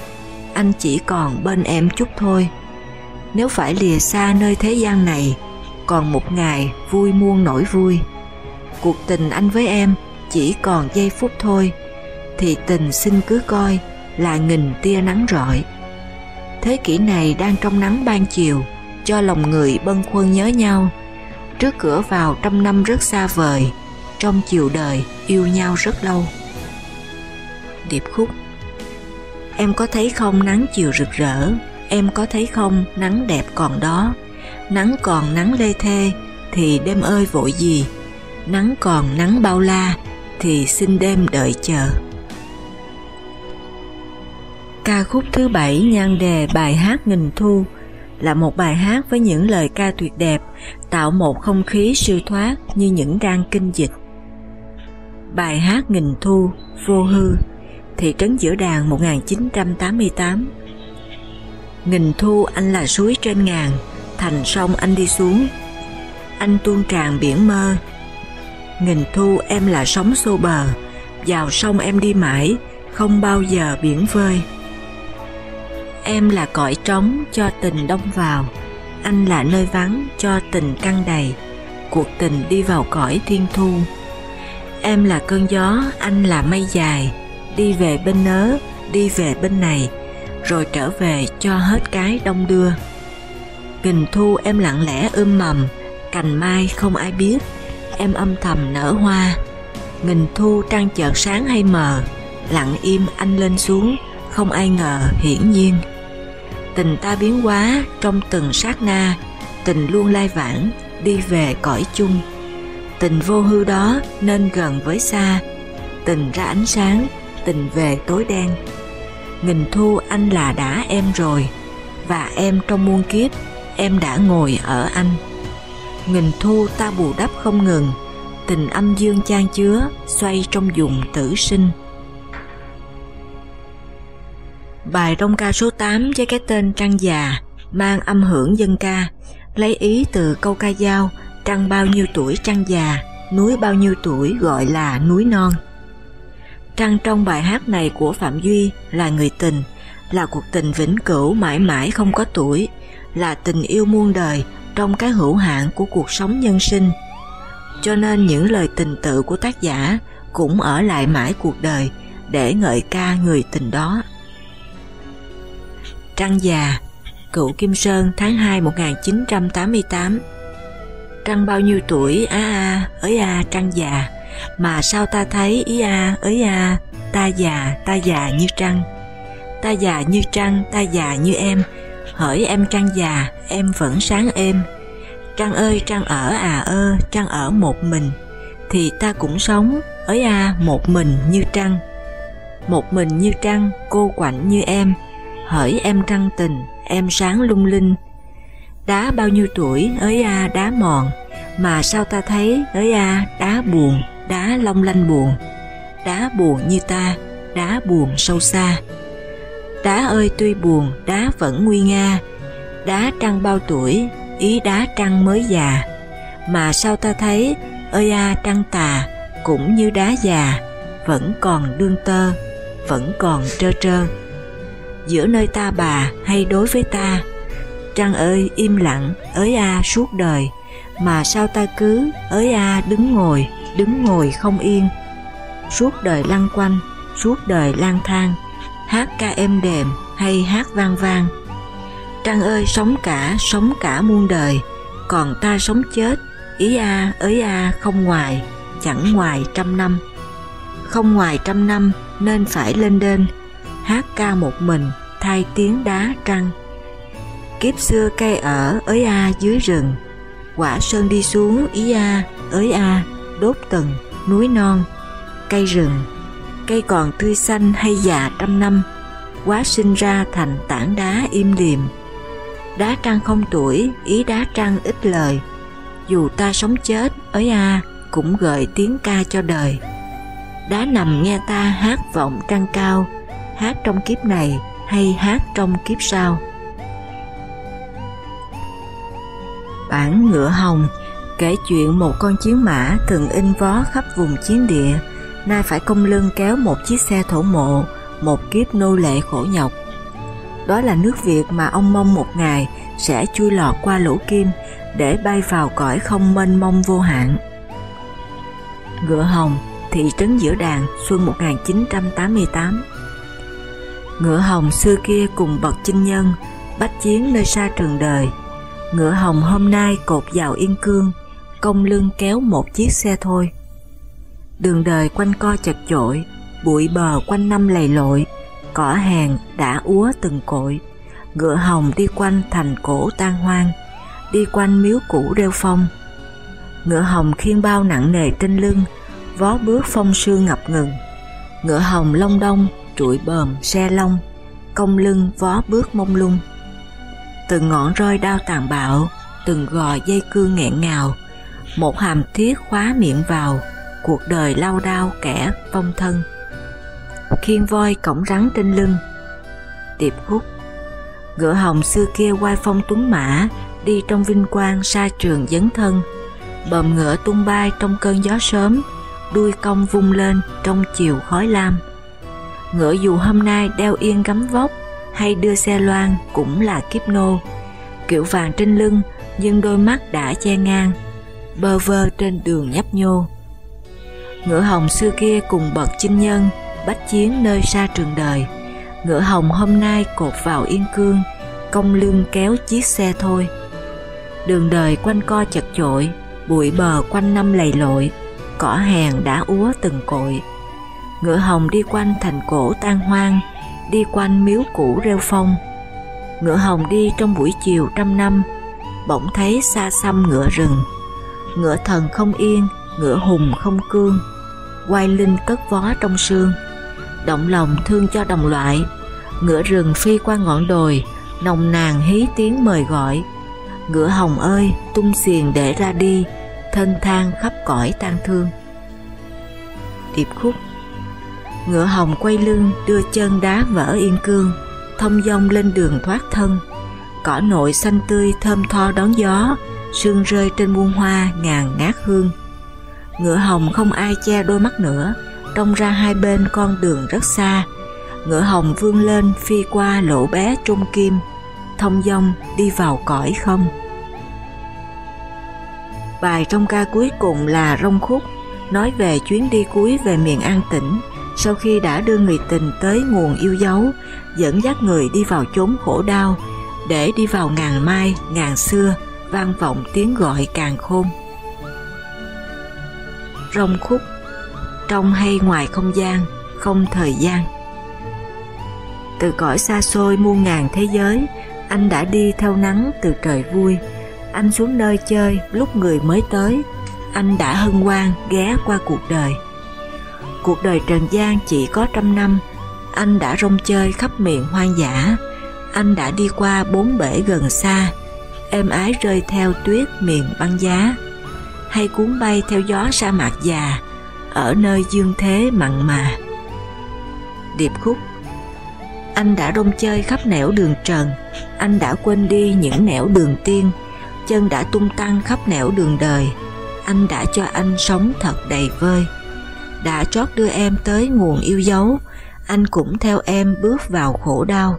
anh chỉ còn bên em chút thôi. Nếu phải lìa xa nơi thế gian này, còn một ngày vui muôn nỗi vui. Cuộc tình anh với em chỉ còn giây phút thôi, thì tình xin cứ coi là nghìn tia nắng rọi. Thế kỷ này đang trong nắng ban chiều, cho lòng người bâng khuâng nhớ nhau. Trước cửa vào trăm năm rất xa vời, trong chiều đời yêu nhau rất lâu. Điệp khúc Em có thấy không nắng chiều rực rỡ, em có thấy không nắng đẹp còn đó, nắng còn nắng lê thê, thì đêm ơi vội gì, nắng còn nắng bao la thì xin đêm đợi chờ. Ca khúc thứ bảy nhan đề bài hát nghìn thu là một bài hát với những lời ca tuyệt đẹp, tạo một không khí siêu thoát như những trang kinh dịch. Bài hát nghìn thu, vô hư, thị trấn giữa đàn 1988 Nghìn thu anh là suối trên ngàn, thành sông anh đi xuống. Anh tuôn tràn biển mơ. Nghìn thu em là sóng xô bờ, vào sông em đi mãi, không bao giờ biển vơi. Em là cõi trống cho tình đông vào, anh là nơi vắng cho tình căng đầy, cuộc tình đi vào cõi thiên thu. Em là cơn gió, anh là mây dài, đi về bên nớ, đi về bên này, rồi trở về cho hết cái đông đưa. Kình thu em lặng lẽ ươm mầm, cành mai không ai biết, em âm thầm nở hoa. Nghìn thu trăng chợt sáng hay mờ, lặng im anh lên xuống, không ai ngờ hiển nhiên. Tình ta biến hóa trong từng sát na, tình luôn lai vãng, đi về cõi chung. Tình vô hư đó nên gần với xa, tình ra ánh sáng, tình về tối đen. Nghìn thu anh là đã em rồi và em trong muôn kiếp em đã ngồi ở anh. Nghìn thu ta bù đắp không ngừng tình âm dương chan chứa xoay trong dùng tử sinh. Bài rong ca số 8 với cái tên Trăng già mang âm hưởng dân ca, lấy ý từ câu ca dao trăng bao nhiêu tuổi trăng già, núi bao nhiêu tuổi gọi là núi non. Trăng trong bài hát này của Phạm Duy là người tình, là cuộc tình vĩnh cửu mãi mãi không có tuổi, là tình yêu muôn đời trong cái hữu hạn của cuộc sống nhân sinh. Cho nên những lời tình tự của tác giả cũng ở lại mãi cuộc đời để ngợi ca người tình đó. Trăng già, cựu Kim Sơn tháng 2 1988 Trăng bao nhiêu tuổi, á a, ới a, trăng già, mà sao ta thấy ý a ấy a, ta già ta già như trăng? Ta già như trăng, ta già như em. Hỡi em trăng già, em vẫn sáng êm. Trăng ơi, trăng ở à ơ, trăng ở một mình, thì ta cũng sống, ấy a, một mình như trăng. Một mình như trăng, cô quạnh như em. Hỡi em trăng tình, em sáng lung linh. Đá bao nhiêu tuổi, ấy a, đá mòn? Mà sao ta thấy, ấy a, đá buồn? Đá long lanh buồn đá buồn như ta đá buồn sâu xa. Đá ơi, tuy buồn, đá vẫn nguy nga. Đá trăng bao tuổi, ý đá trăng mới già. Mà sao ta thấy, ơi a trăng tà, cũng như đá già, vẫn còn đương tơ, vẫn còn trơ trơ. Giữa nơi ta bà hay đối với ta, trăng ơi, im lặng, ới a suốt đời. Mà sao ta cứ, ới a đứng ngồi đứng ngồi không yên. Suốt đời lăn quanh, suốt đời lang thang, hát ca êm đềm hay hát vang vang. Trăng ơi, sống cả sống cả muôn đời, còn ta sống chết, ý a, ới a không ngoài, chẳng ngoài trăm năm. Không ngoài trăm năm nên phải lên đên hát ca một mình, thay tiếng đá trăng. Kiếp xưa cây ở, ới a dưới rừng, quả sơn đi xuống, ý a, ới a đốt tầng, núi non, cây rừng, cây còn tươi xanh hay già trăm năm, quá sinh ra thành tảng đá im liềm đá trăng không tuổi, ý đá trăng ít lời. Dù ta sống chết, ấy a cũng gợi tiếng ca cho đời. Đá nằm nghe ta hát vọng trăng cao, hát trong kiếp này hay hát trong kiếp sau. Bản ngựa hồng kể chuyện một con chiến mã từng in vó khắp vùng chiến địa, nay phải công lưng kéo một chiếc xe thổ mộ, một kiếp nô lệ khổ nhọc. Đó là nước Việt mà ông mong một ngày sẽ chui lọt qua lỗ kim để bay vào cõi không mênh mông vô hạn. Ngựa Hồng, thị trấn Giữa Đàn, xuân 1988 Ngựa Hồng xưa kia cùng bậc chinh nhân, bách chiến nơi xa trường đời. Ngựa Hồng hôm nay cột vào yên cương, công lưng kéo một chiếc xe thôi. Đường đời quanh co chật chội, bụi bờ quanh năm lầy lội, cỏ hàng đã úa từng cội, ngựa hồng đi quanh thành cổ tan hoang, đi quanh miếu cũ rêu phong. Ngựa hồng khiên bao nặng nề trên lưng, vó bước phong sương ngập ngừng. Ngựa hồng lông đông, trụi bờm, xe lông, cong lưng vó bước mông lung. Từng ngọn roi đao tàn bạo, từng gò dây cương nghẹn ngào, một hàm thiết khóa miệng vào, cuộc đời lao đao kẻ phong thân. Khiên voi cổng rắn trên lưng, tiệp khúc. Ngựa hồng xưa kia quay phong tuấn mã, đi trong vinh quang xa trường dấn thân, bờm ngựa tung bay trong cơn gió sớm, đuôi cong vung lên trong chiều khói lam. Ngựa dù hôm nay đeo yên gắm vóc hay đưa xe loan cũng là kiếp nô, kiểu vàng trên lưng nhưng đôi mắt đã che ngang, bơ vơ trên đường nhấp nhô. Ngựa hồng xưa kia cùng bậc chinh nhân, bách chiến nơi xa trường đời, ngựa hồng hôm nay cột vào yên cương, công lương kéo chiếc xe thôi. Đường đời quanh co chật chội, bụi bờ quanh năm lầy lội, cỏ hàng đã úa từng cội. Ngựa hồng đi quanh thành cổ tan hoang, đi quanh miếu cũ rêu phong. Ngựa hồng đi trong buổi chiều trăm năm, bỗng thấy xa xăm ngựa rừng. Ngựa thần không yên, ngựa hùng không cương, quay linh cất vó trong sương. Động lòng thương cho đồng loại, ngựa rừng phi qua ngọn đồi, nồng nàn hí tiếng mời gọi. Ngựa hồng ơi, tung xiềng để ra đi, thân thang khắp cõi tang thương. Điệp khúc Ngựa hồng quay lưng đưa chân đá vỡ yên cương, thông dong lên đường thoát thân. Cỏ nội xanh tươi thơm tho đón gió, sương rơi trên muôn hoa ngàn ngát hương. Ngựa hồng không ai che đôi mắt nữa, trông ra hai bên con đường rất xa. Ngựa hồng vươn lên phi qua lỗ bé trung kim, thông dong đi vào cõi không. Bài trong ca cuối cùng là Rông Khúc, nói về chuyến đi cuối về miền An Tĩnh, sau khi đã đưa người tình tới nguồn yêu dấu, dẫn dắt người đi vào chốn khổ đau, để đi vào ngàn mai, ngàn xưa, vang vọng tiếng gọi càng khôn. Rông khúc Trong hay ngoài không gian, không thời gian Từ cõi xa xôi muôn ngàn thế giới, anh đã đi theo nắng từ trời vui, anh xuống nơi chơi lúc người mới tới, anh đã hân hoan ghé qua cuộc đời. Cuộc đời trần gian chỉ có trăm năm, anh đã rong chơi khắp miền hoang dã, anh đã đi qua bốn bể gần xa, êm ái rơi theo tuyết miền băng giá, hay cuốn bay theo gió sa mạc già, ở nơi dương thế mặn mà. Điệp khúc Anh đã rong chơi khắp nẻo đường trần, anh đã quên đi những nẻo đường tiên, chân đã tung tăng khắp nẻo đường đời, anh đã cho anh sống thật đầy vơi. Đã trót đưa em tới nguồn yêu dấu, anh cũng theo em bước vào khổ đau.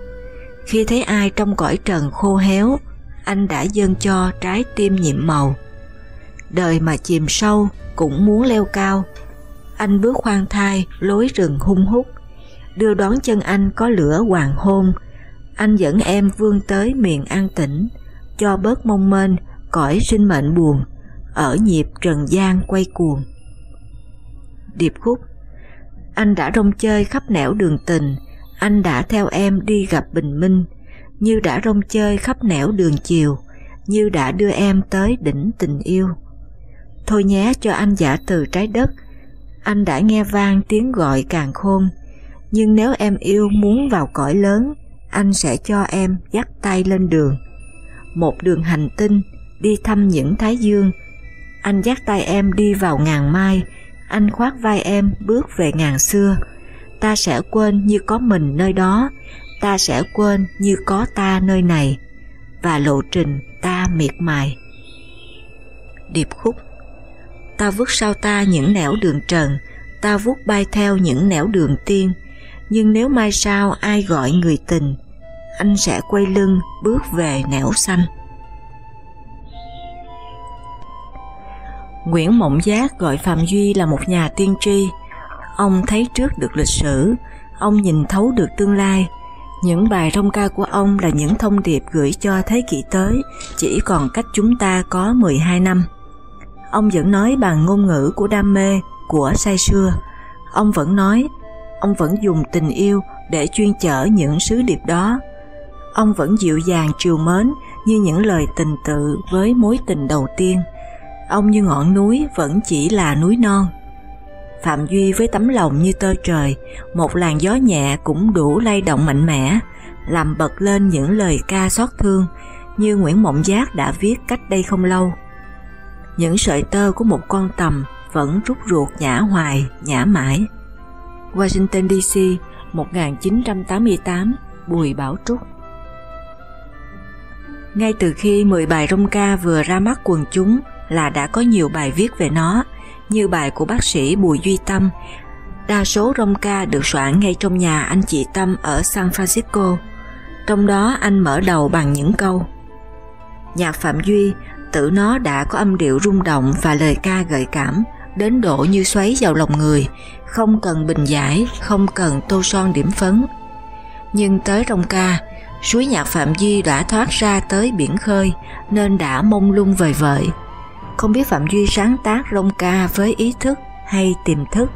Khi thấy ai trong cõi trần khô héo, anh đã dâng cho trái tim nhiệm màu. Đời mà chìm sâu cũng muốn leo cao. Anh bước khoan thai lối rừng hung hút, đưa đón chân anh có lửa hoàng hôn. Anh dẫn em vươn tới miền an tĩnh, cho bớt mong mênh cõi sinh mệnh buồn, ở nhịp trần gian quay cuồng. Điệp khúc Anh đã rong chơi khắp nẻo đường tình, anh đã theo em đi gặp bình minh, như đã rong chơi khắp nẻo đường chiều, như đã đưa em tới đỉnh tình yêu. Thôi nhé cho anh giả từ trái đất, anh đã nghe vang tiếng gọi càng khôn, nhưng nếu em yêu muốn vào cõi lớn, anh sẽ cho em dắt tay lên đường. Một đường hành tinh, đi thăm những thái dương, anh dắt tay em đi vào ngàn mai, anh khoác vai em bước về ngàn xưa, ta sẽ quên như có mình nơi đó, ta sẽ quên như có ta nơi này, và lộ trình ta miệt mài. Điệp khúc Ta vứt sau ta những nẻo đường trần, ta vút bay theo những nẻo đường tiên, nhưng nếu mai sau ai gọi người tình, anh sẽ quay lưng bước về nẻo xanh. Nguyễn Mộng Giác gọi Phạm Duy là một nhà tiên tri, Ông thấy trước được lịch sử, ông nhìn thấu được tương lai. Những bài rong ca của ông là những thông điệp gửi cho thế kỷ tới, chỉ còn cách chúng ta có 12 năm. Ông vẫn nói bằng ngôn ngữ của đam mê, của say xưa. Ông vẫn nói, ông vẫn dùng tình yêu để chuyên chở những sứ điệp đó. Ông vẫn dịu dàng chiều mến như những lời tình tự với mối tình đầu tiên. ông như ngọn núi vẫn chỉ là núi non. Phạm Duy với tấm lòng như tơ trời, một làn gió nhẹ cũng đủ lay động mạnh mẽ, làm bật lên những lời ca xót thương như Nguyễn Mộng Giác đã viết cách đây không lâu. Những sợi tơ của một con tầm vẫn rút ruột nhả hoài, nhả mãi. Washington DC 1988 Bùi Bảo Trúc Ngay từ khi 10 bài rong ca vừa ra mắt quần chúng là đã có nhiều bài viết về nó, như bài của bác sĩ Bùi Duy Tâm. Đa số rong ca được soạn ngay trong nhà anh chị Tâm ở San Francisco. Trong đó anh mở đầu bằng những câu Nhạc Phạm Duy tự nó đã có âm điệu rung động và lời ca gợi cảm đến độ như xoáy vào lòng người, không cần bình giải, không cần tô son điểm phấn. Nhưng tới rong ca, suối nhạc Phạm Duy đã thoát ra tới biển khơi nên đã mông lung vời vợi. Không biết Phạm Duy sáng tác rong ca với ý thức hay tiềm thức,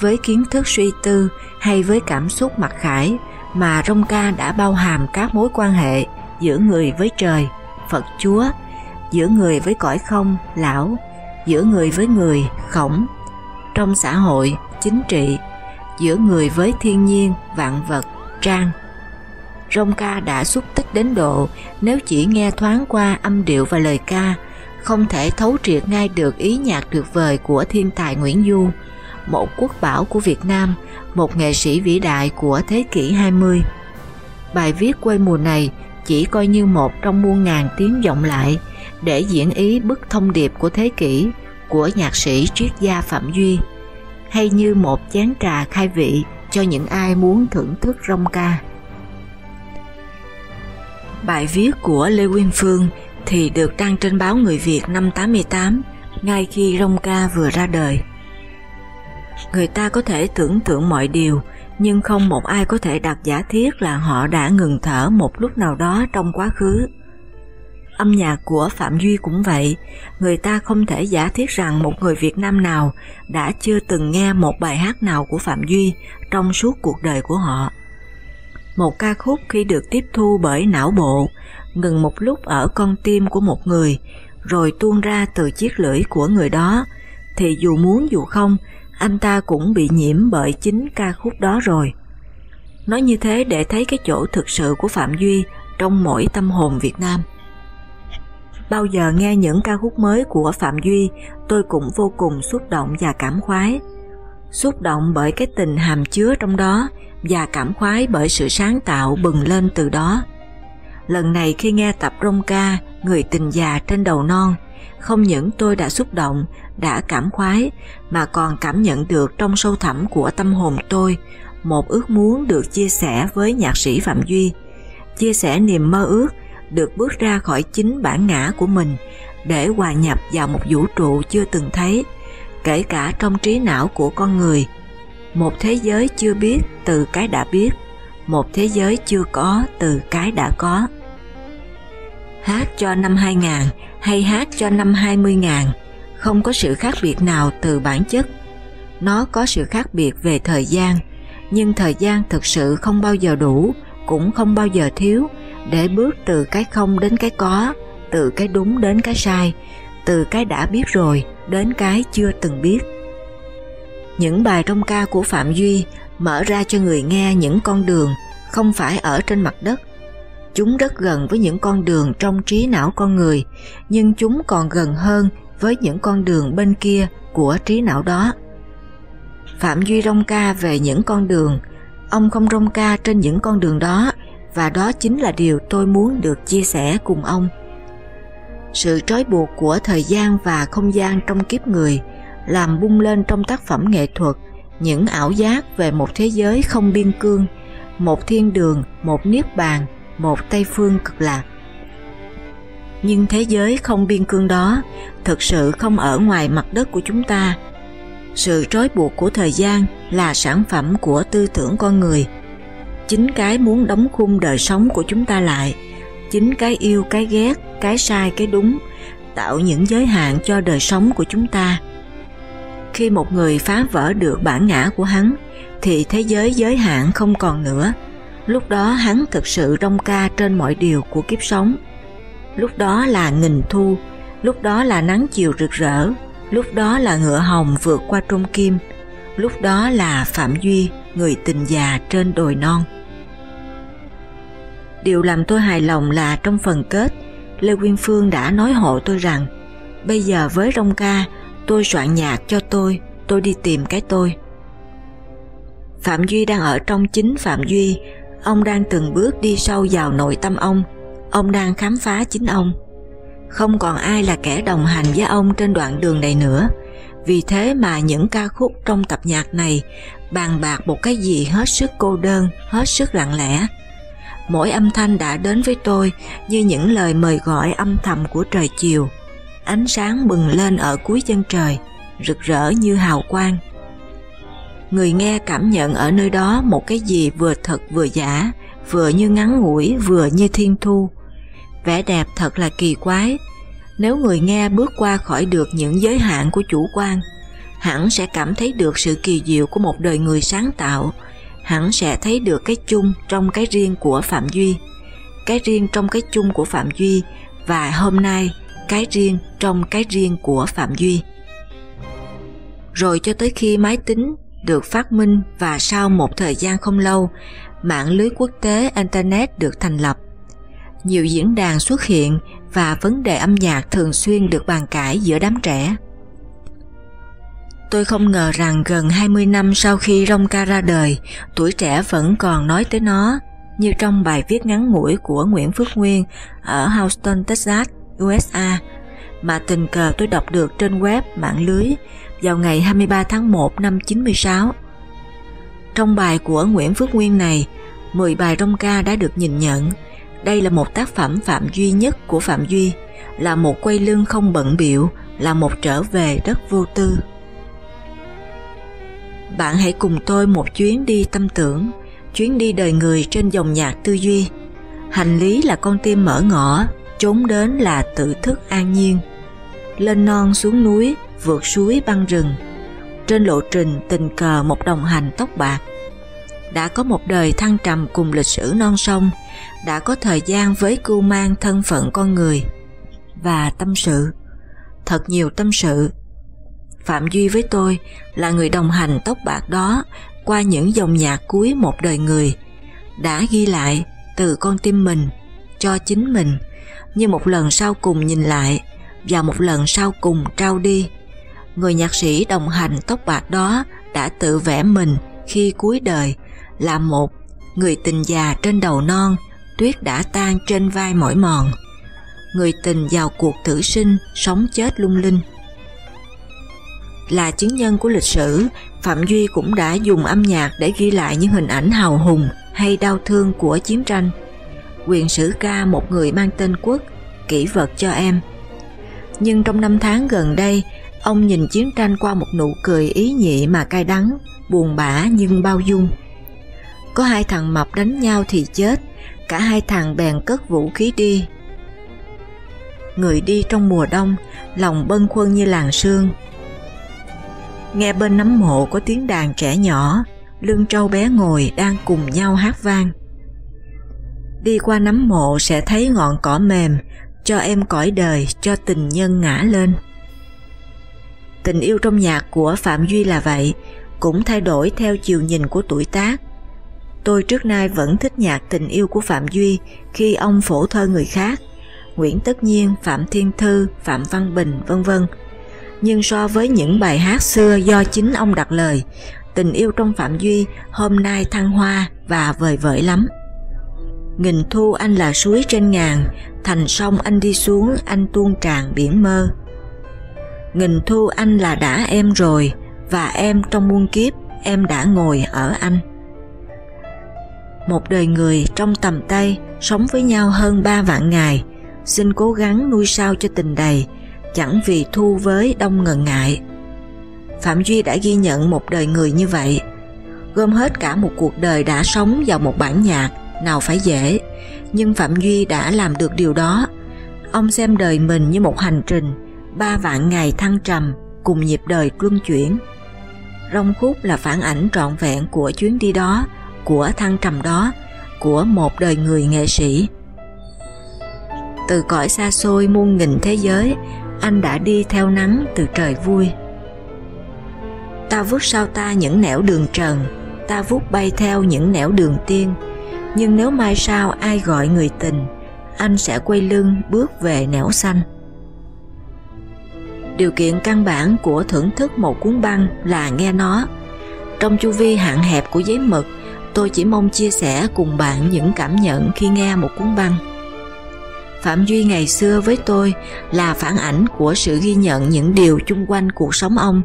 với kiến thức suy tư hay với cảm xúc mặc khải mà rong ca đã bao hàm các mối quan hệ giữa người với trời, Phật Chúa, giữa người với cõi không, lão, giữa người với người, khổng, trong xã hội, chính trị, giữa người với thiên nhiên, vạn vật, trang. Rong ca đã xúc tích đến độ nếu chỉ nghe thoáng qua âm điệu và lời ca, không thể thấu triệt ngay được ý nhạc tuyệt vời của thiên tài Nguyễn Du, một quốc bảo của Việt Nam, một nghệ sĩ vĩ đại của thế kỷ 20. Bài viết quê mùa này chỉ coi như một trong muôn ngàn tiếng vọng lại để diễn ý bức thông điệp của thế kỷ của nhạc sĩ triết gia Phạm Duy hay như một chén trà khai vị cho những ai muốn thưởng thức rong ca. Bài viết của Lê Quyên Phương thì được đăng trên báo Người Việt năm 88 ngay khi rong ca vừa ra đời. Người ta có thể tưởng tượng mọi điều nhưng không một ai có thể đặt giả thiết là họ đã ngừng thở một lúc nào đó trong quá khứ. Âm nhạc của Phạm Duy cũng vậy, người ta không thể giả thiết rằng một người Việt Nam nào đã chưa từng nghe một bài hát nào của Phạm Duy trong suốt cuộc đời của họ. Một ca khúc khi được tiếp thu bởi não bộ, ngừng một lúc ở con tim của một người, rồi tuôn ra từ chiếc lưỡi của người đó, thì dù muốn dù không, anh ta cũng bị nhiễm bởi chính ca khúc đó rồi. Nói như thế để thấy cái chỗ thực sự của Phạm Duy trong mỗi tâm hồn Việt Nam. Bao giờ nghe những ca khúc mới của Phạm Duy, tôi cũng vô cùng xúc động và cảm khoái. Xúc động bởi cái tình hàm chứa trong đó và cảm khoái bởi sự sáng tạo bừng lên từ đó. Lần này khi nghe tập rong ca Người tình già trên đầu non, không những tôi đã xúc động, đã cảm khoái, mà còn cảm nhận được trong sâu thẳm của tâm hồn tôi một ước muốn được chia sẻ với nhạc sĩ Phạm Duy, chia sẻ niềm mơ ước được bước ra khỏi chính bản ngã của mình để hòa nhập vào một vũ trụ chưa từng thấy, kể cả trong trí não của con người. Một thế giới chưa biết từ cái đã biết, một thế giới chưa có từ cái đã có. Hát cho năm 2000 hay hát cho năm 20.000 không có sự khác biệt nào từ bản chất. Nó có sự khác biệt về thời gian, nhưng thời gian thực sự không bao giờ đủ, cũng không bao giờ thiếu để bước từ cái không đến cái có, từ cái đúng đến cái sai, từ cái đã biết rồi đến cái chưa từng biết. Những bài trong ca của Phạm Duy mở ra cho người nghe những con đường không phải ở trên mặt đất. Chúng rất gần với những con đường trong trí não con người, nhưng chúng còn gần hơn với những con đường bên kia của trí não đó. Phạm Duy rong ca về những con đường, ông không rong ca trên những con đường đó và đó chính là điều tôi muốn được chia sẻ cùng ông. Sự trói buộc của thời gian và không gian trong kiếp người làm bung lên trong tác phẩm nghệ thuật những ảo giác về một thế giới không biên cương, một thiên đường, một niết bàn, một Tây phương cực lạc. Nhưng thế giới không biên cương đó thực sự không ở ngoài mặt đất của chúng ta. Sự trói buộc của thời gian là sản phẩm của tư tưởng con người – chính cái muốn đóng khung đời sống của chúng ta lại, chính cái yêu cái ghét, cái sai cái đúng, tạo những giới hạn cho đời sống của chúng ta. Khi một người phá vỡ được bản ngã của hắn, thì thế giới giới hạn không còn nữa. Lúc đó hắn thực sự rong ca trên mọi điều của kiếp sống. Lúc đó là nghìn thu, lúc đó là nắng chiều rực rỡ, lúc đó là ngựa hồng vượt qua trung kim, lúc đó là Phạm Duy, người tình già trên đồi non. Điều làm tôi hài lòng là trong phần kết, Lê Quyên Phương đã nói hộ tôi rằng bây giờ với Rong Ca, tôi soạn nhạc cho tôi, tôi đi tìm cái tôi. Phạm Duy đang ở trong chính Phạm Duy, ông đang từng bước đi sâu vào nội tâm ông, ông đang khám phá chính ông. Không còn ai là kẻ đồng hành với ông trên đoạn đường này nữa, vì thế mà những ca khúc trong tập nhạc này bàn bạc một cái gì hết sức cô đơn, hết sức lặng lẽ. Mỗi âm thanh đã đến với tôi như những lời mời gọi âm thầm của trời chiều. Ánh sáng bừng lên ở cuối chân trời, rực rỡ như hào quang. Người nghe cảm nhận ở nơi đó một cái gì vừa thật vừa giả, vừa như ngắn ngủi vừa như thiên thu. Vẻ đẹp thật là kỳ quái. Nếu người nghe bước qua khỏi được những giới hạn của chủ quan, hẳn sẽ cảm thấy được sự kỳ diệu của một đời người sáng tạo, hẳn sẽ thấy được cái chung trong cái riêng của Phạm Duy, cái riêng trong cái chung của Phạm Duy và hôm nay cái riêng trong cái riêng của Phạm Duy. Rồi cho tới khi máy tính được phát minh và sau một thời gian không lâu, mạng lưới quốc tế Internet được thành lập. Nhiều diễn đàn xuất hiện và vấn đề âm nhạc thường xuyên được bàn cãi giữa đám trẻ. Tôi không ngờ rằng gần 20 năm sau khi Rong Ca ra đời, tuổi trẻ vẫn còn nói tới nó, như trong bài viết ngắn ngủi của Nguyễn Phước Nguyên ở Houston, Texas, USA, mà tình cờ tôi đọc được trên web mạng lưới vào ngày 23 tháng 1 năm 96. Trong bài của Nguyễn Phước Nguyên này, 10 bài trong Ca đã được nhìn nhận. Đây là một tác phẩm Phạm duy nhất của Phạm Duy, là một quay lưng không bận biệu, là một trở về rất vô tư. Bạn hãy cùng tôi một chuyến đi tâm tưởng, chuyến đi đời người trên dòng nhạc tư duy. Hành lý là con tim mở ngõ, trốn đến là tự thức an nhiên. Lên non xuống núi, vượt suối băng rừng. Trên lộ trình tình cờ một đồng hành tóc bạc. Đã có một đời thăng trầm cùng lịch sử non sông, đã có thời gian với cưu mang thân phận con người. Và tâm sự, thật nhiều tâm sự Phạm Duy với tôi là người đồng hành tóc bạc đó qua những dòng nhạc cuối một đời người, đã ghi lại từ con tim mình cho chính mình như một lần sau cùng nhìn lại và một lần sau cùng trao đi. Người nhạc sĩ đồng hành tóc bạc đó đã tự vẽ mình khi cuối đời là một người tình già trên đầu non, tuyết đã tan trên vai mỏi mòn. Người tình vào cuộc tử sinh, sống chết lung linh. Là chứng nhân của lịch sử, Phạm Duy cũng đã dùng âm nhạc để ghi lại những hình ảnh hào hùng hay đau thương của chiến tranh. Quyền sử ca một người mang tên quốc, kỷ vật cho em. Nhưng trong năm tháng gần đây, ông nhìn chiến tranh qua một nụ cười ý nhị mà cay đắng, buồn bã nhưng bao dung. Có hai thằng mập đánh nhau thì chết, cả hai thằng bèn cất vũ khí đi. Người đi trong mùa đông, lòng bâng khuâng như làng sương, Nghe bên nấm mộ có tiếng đàn trẻ nhỏ, lưng trâu bé ngồi đang cùng nhau hát vang. Đi qua nấm mộ sẽ thấy ngọn cỏ mềm, cho em cõi đời, cho tình nhân ngã lên. Tình yêu trong nhạc của Phạm Duy là vậy, cũng thay đổi theo chiều nhìn của tuổi tác. Tôi trước nay vẫn thích nhạc tình yêu của Phạm Duy khi ông phổ thơ người khác, Nguyễn Tất Nhiên, Phạm Thiên Thư, Phạm Văn Bình, vân vân nhưng so với những bài hát xưa do chính ông đặt lời, tình yêu trong Phạm Duy hôm nay thăng hoa và vời vợi lắm. Nghìn thu anh là suối trên ngàn, thành sông anh đi xuống anh tuôn tràn biển mơ. Nghìn thu anh là đã em rồi, và em trong muôn kiếp em đã ngồi ở anh. Một đời người trong tầm tay sống với nhau hơn ba vạn ngày, xin cố gắng nuôi sao cho tình đầy, chẳng vì thu với đông ngần ngại. Phạm Duy đã ghi nhận một đời người như vậy, gom hết cả một cuộc đời đã sống vào một bản nhạc, nào phải dễ, nhưng Phạm Duy đã làm được điều đó. Ông xem đời mình như một hành trình, ba vạn ngày thăng trầm cùng nhịp đời luân chuyển. Rong khúc là phản ảnh trọn vẹn của chuyến đi đó, của thăng trầm đó, của một đời người nghệ sĩ. Từ cõi xa xôi muôn nghìn thế giới, anh đã đi theo nắng từ trời vui. Ta vút sau ta những nẻo đường trần, ta vút bay theo những nẻo đường tiên, nhưng nếu mai sau ai gọi người tình, anh sẽ quay lưng bước về nẻo xanh. Điều kiện căn bản của thưởng thức một cuốn băng là nghe nó. Trong chu vi hạn hẹp của giấy mực, tôi chỉ mong chia sẻ cùng bạn những cảm nhận khi nghe một cuốn băng. Phạm Duy ngày xưa với tôi là phản ảnh của sự ghi nhận những điều chung quanh cuộc sống ông,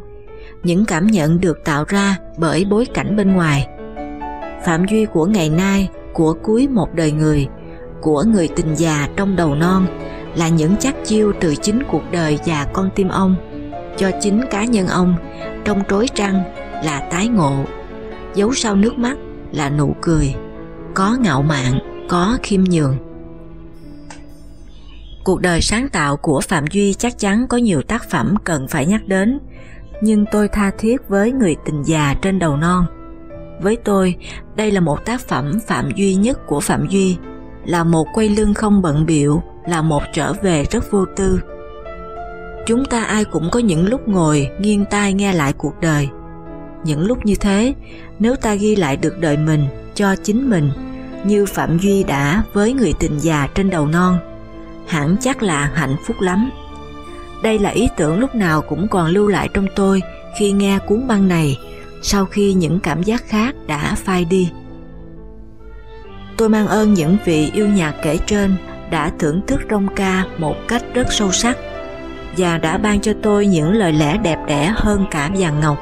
những cảm nhận được tạo ra bởi bối cảnh bên ngoài. Phạm Duy của ngày nay, của cuối một đời người, của người tình già trong đầu non là những chắc chiêu từ chính cuộc đời và con tim ông, cho chính cá nhân ông, trong trối trăng là tái ngộ, giấu sau nước mắt là nụ cười, có ngạo mạn, có khiêm nhường. Cuộc đời sáng tạo của Phạm Duy chắc chắn có nhiều tác phẩm cần phải nhắc đến, nhưng tôi tha thiết với người tình già trên đầu non. Với tôi, đây là một tác phẩm Phạm Duy nhất của Phạm Duy, là một quay lưng không bận biệu, là một trở về rất vô tư. Chúng ta ai cũng có những lúc ngồi nghiêng tai nghe lại cuộc đời. Những lúc như thế, nếu ta ghi lại được đời mình cho chính mình, như Phạm Duy đã với người tình già trên đầu non, hẳn chắc là hạnh phúc lắm. Đây là ý tưởng lúc nào cũng còn lưu lại trong tôi khi nghe cuốn băng này, sau khi những cảm giác khác đã phai đi. Tôi mang ơn những vị yêu nhạc kể trên đã thưởng thức rong ca một cách rất sâu sắc và đã ban cho tôi những lời lẽ đẹp đẽ hơn cả vàng ngọc.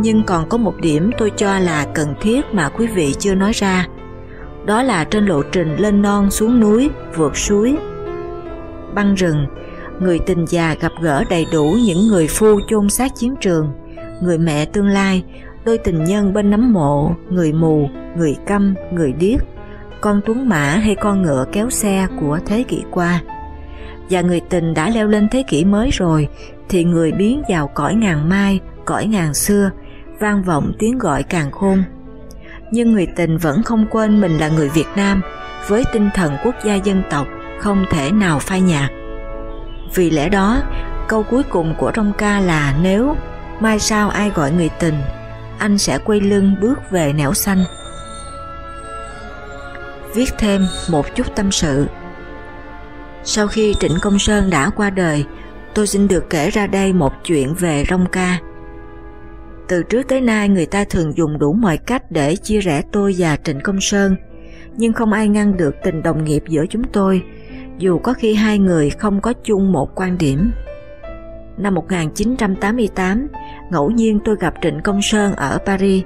Nhưng còn có một điểm tôi cho là cần thiết mà quý vị chưa nói ra, đó là trên lộ trình lên non xuống núi, vượt suối, băng rừng, người tình già gặp gỡ đầy đủ những người phu chôn xác chiến trường, người mẹ tương lai, đôi tình nhân bên nấm mộ, người mù, người câm, người điếc, con tuấn mã hay con ngựa kéo xe của thế kỷ qua. Và người tình đã leo lên thế kỷ mới rồi, thì người biến vào cõi ngàn mai, cõi ngàn xưa, vang vọng tiếng gọi càng khôn. Nhưng người tình vẫn không quên mình là người Việt Nam, với tinh thần quốc gia dân tộc không thể nào phai nhạt. Vì lẽ đó, câu cuối cùng của trong ca là nếu mai sau ai gọi người tình, anh sẽ quay lưng bước về nẻo xanh viết thêm một chút tâm sự. Sau khi Trịnh Công Sơn đã qua đời, tôi xin được kể ra đây một chuyện về rong ca. Từ trước tới nay người ta thường dùng đủ mọi cách để chia rẽ tôi và Trịnh Công Sơn, nhưng không ai ngăn được tình đồng nghiệp giữa chúng tôi, dù có khi hai người không có chung một quan điểm. Năm 1988, ngẫu nhiên tôi gặp Trịnh Công Sơn ở Paris,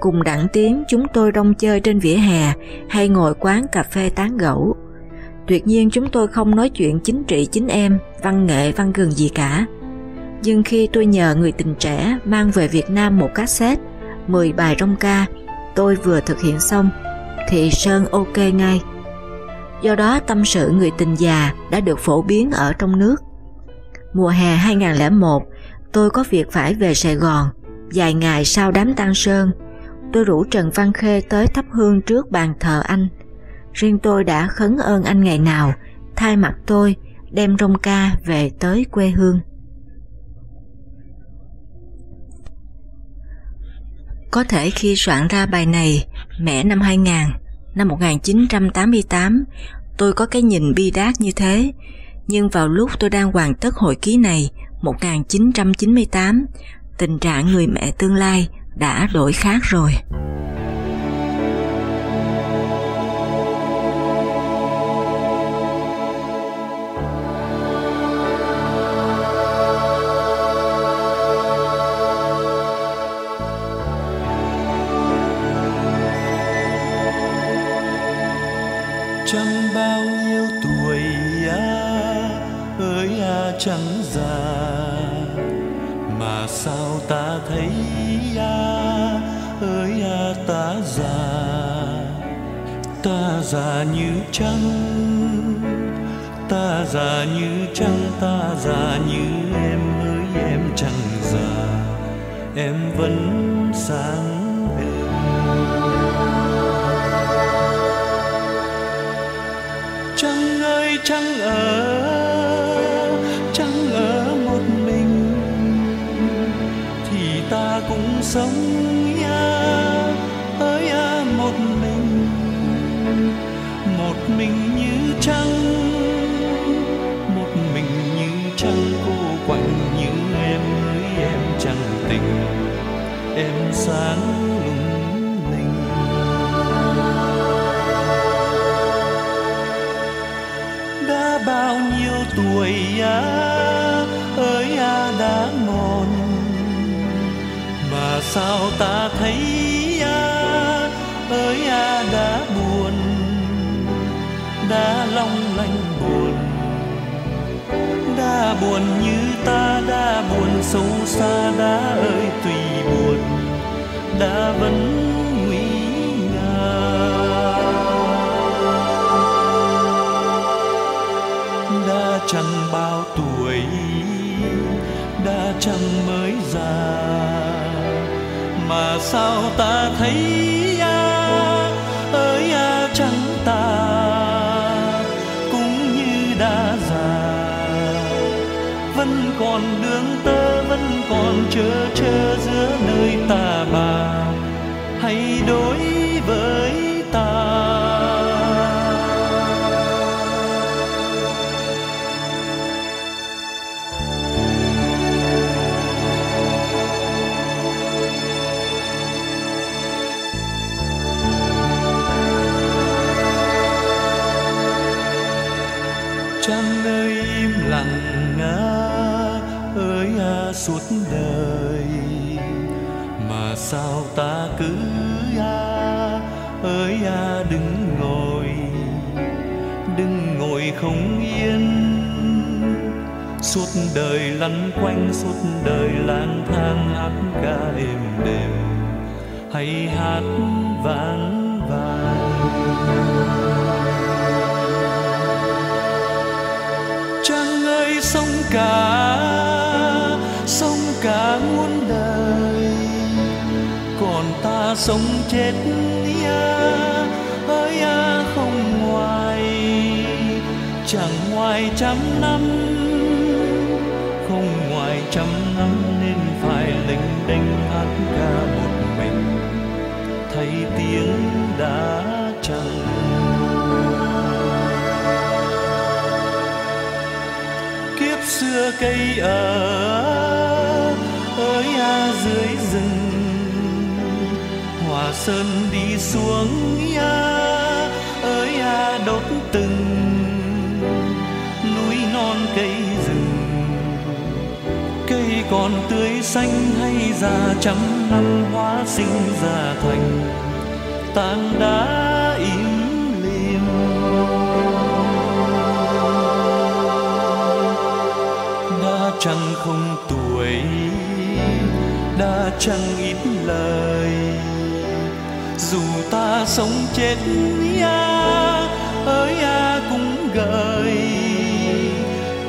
Cùng đặng tiếng chúng tôi đông chơi trên vỉa hè hay ngồi quán cà phê tán gẫu. Tuyệt nhiên chúng tôi không nói chuyện chính trị chính em, văn nghệ văn gừng gì cả. Nhưng khi tôi nhờ người tình trẻ mang về Việt Nam một cassette, 10 bài rong ca, tôi vừa thực hiện xong, thì Sơn ok ngay. Do đó tâm sự người tình già đã được phổ biến ở trong nước. Mùa hè 2001, tôi có việc phải về Sài Gòn. Vài ngày sau đám tang Sơn, tôi rủ Trần Văn Khê tới thắp hương trước bàn thờ anh. Riêng tôi đã khấn ơn anh ngày nào, thay mặt tôi đem rong ca về tới quê hương. Có thể khi soạn ra bài này, mẹ năm 2000, năm 1988, tôi có cái nhìn bi đát như thế, nhưng vào lúc tôi đang hoàn tất hồi ký này, 1998, tình trạng người mẹ tương lai đã đổi khác rồi. Già như trăng, ta già như trăng, ta già như em ơi, em chẳng già, em vẫn sáng trăng ơi trăng ơi ơi tuổi á ơi à đã mòn mà sao ta thấy à ơi à đã buồn. Đã long lanh buồn. Đã buồn như ta, đã buồn sâu xa, đã ơi tùy buồn. Đã vẫn chẳng bao tuổi, đã chẳng mới già. Mà sao ta thấy ya ơi ya chẳng ta, cũng như đã già. Vẫn còn đường tơ, vẫn còn chờ chờ giữa nơi ta bà. Hay đối với sao ta cứ a, ơi a, đứng ngồi đứng ngồi không yên. Suốt đời lăn quanh, suốt đời lang thang, hát ca êm đềm, hay hát vang vang. Trăng ơi, sông cả cả ta sống chết ya ơi ya không ngoài, chẳng ngoài trăm năm, không ngoài trăm năm nên phải lênh đênh hát ca một mình. Thấy tiếng đã chẳng kiếp xưa cây ở sơn đi xuống ya ơi ya đốt từng núi non cây rừng. Cây còn tươi xanh hay già trăm năm hóa sinh ra thành tảng đá im lìm. Đã chẳng không tuổi, đã chẳng ít lời dù ta sống chết ya ơi ya cũng gợi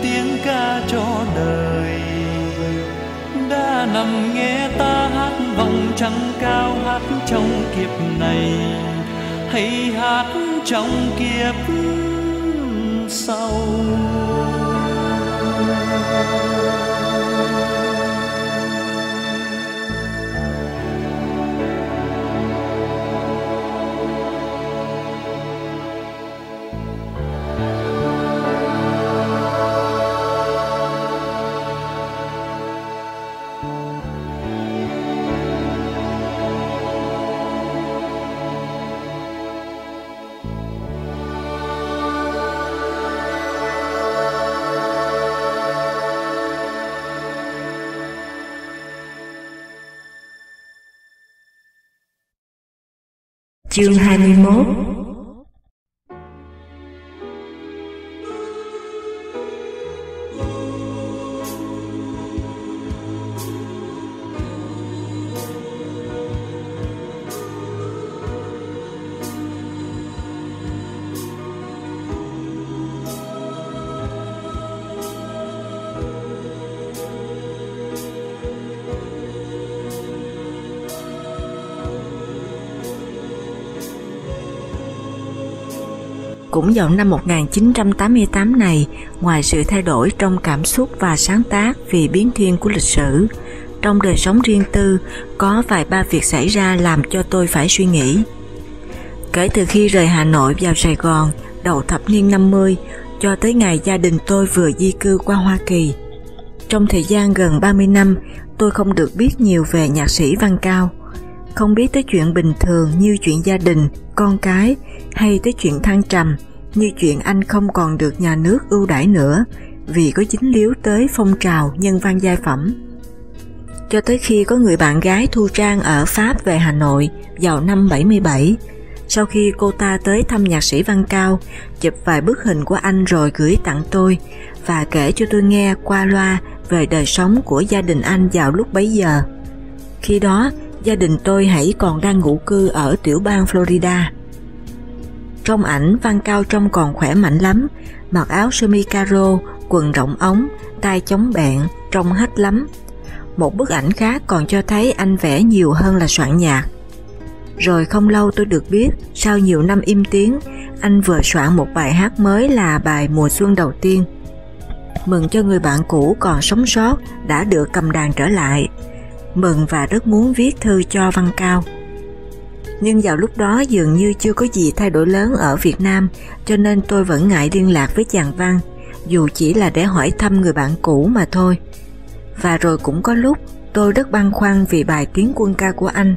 tiếng ca cho đời. Đã nằm nghe ta hát vòng trăng cao hát trong kiếp này hay hát trong kiếp sau. Chương 21 Cũng vào năm 1988 này, ngoài sự thay đổi trong cảm xúc và sáng tác vì biến thiên của lịch sử, trong đời sống riêng tư có vài ba việc xảy ra làm cho tôi phải suy nghĩ. Kể từ khi rời Hà Nội vào Sài Gòn đầu thập niên 50, cho tới ngày gia đình tôi vừa di cư qua Hoa Kỳ. Trong thời gian gần 30 năm, tôi không được biết nhiều về nhạc sĩ Văn Cao, không biết tới chuyện bình thường như chuyện gia đình, con cái hay tới chuyện thăng trầm như chuyện anh không còn được nhà nước ưu đãi nữa vì có dính líu tới phong trào nhân văn giai phẩm. Cho tới khi có người bạn gái Thu Trang ở Pháp về Hà Nội vào năm 77, sau khi cô ta tới thăm nhạc sĩ Văn Cao, chụp vài bức hình của anh rồi gửi tặng tôi và kể cho tôi nghe qua loa về đời sống của gia đình anh vào lúc bấy giờ. Khi đó, gia đình tôi hãy còn đang ngụ cư ở tiểu bang Florida. Trong ảnh Văn Cao trông còn khỏe mạnh lắm, mặc áo sơ mi caro, quần rộng ống, tay chống bẹn, trông hết lắm. Một bức ảnh khác còn cho thấy anh vẽ nhiều hơn là soạn nhạc. Rồi không lâu tôi được biết, sau nhiều năm im tiếng, anh vừa soạn một bài hát mới là bài Mùa Xuân đầu tiên. Mừng cho người bạn cũ còn sống sót đã được cầm đàn trở lại. Mừng và rất muốn viết thư cho Văn Cao. Nhưng vào lúc đó dường như chưa có gì thay đổi lớn ở Việt Nam cho nên tôi vẫn ngại liên lạc với chàng Văn dù chỉ là để hỏi thăm người bạn cũ mà thôi. Và rồi cũng có lúc tôi rất băn khoăn vì bài tiếng quân ca của anh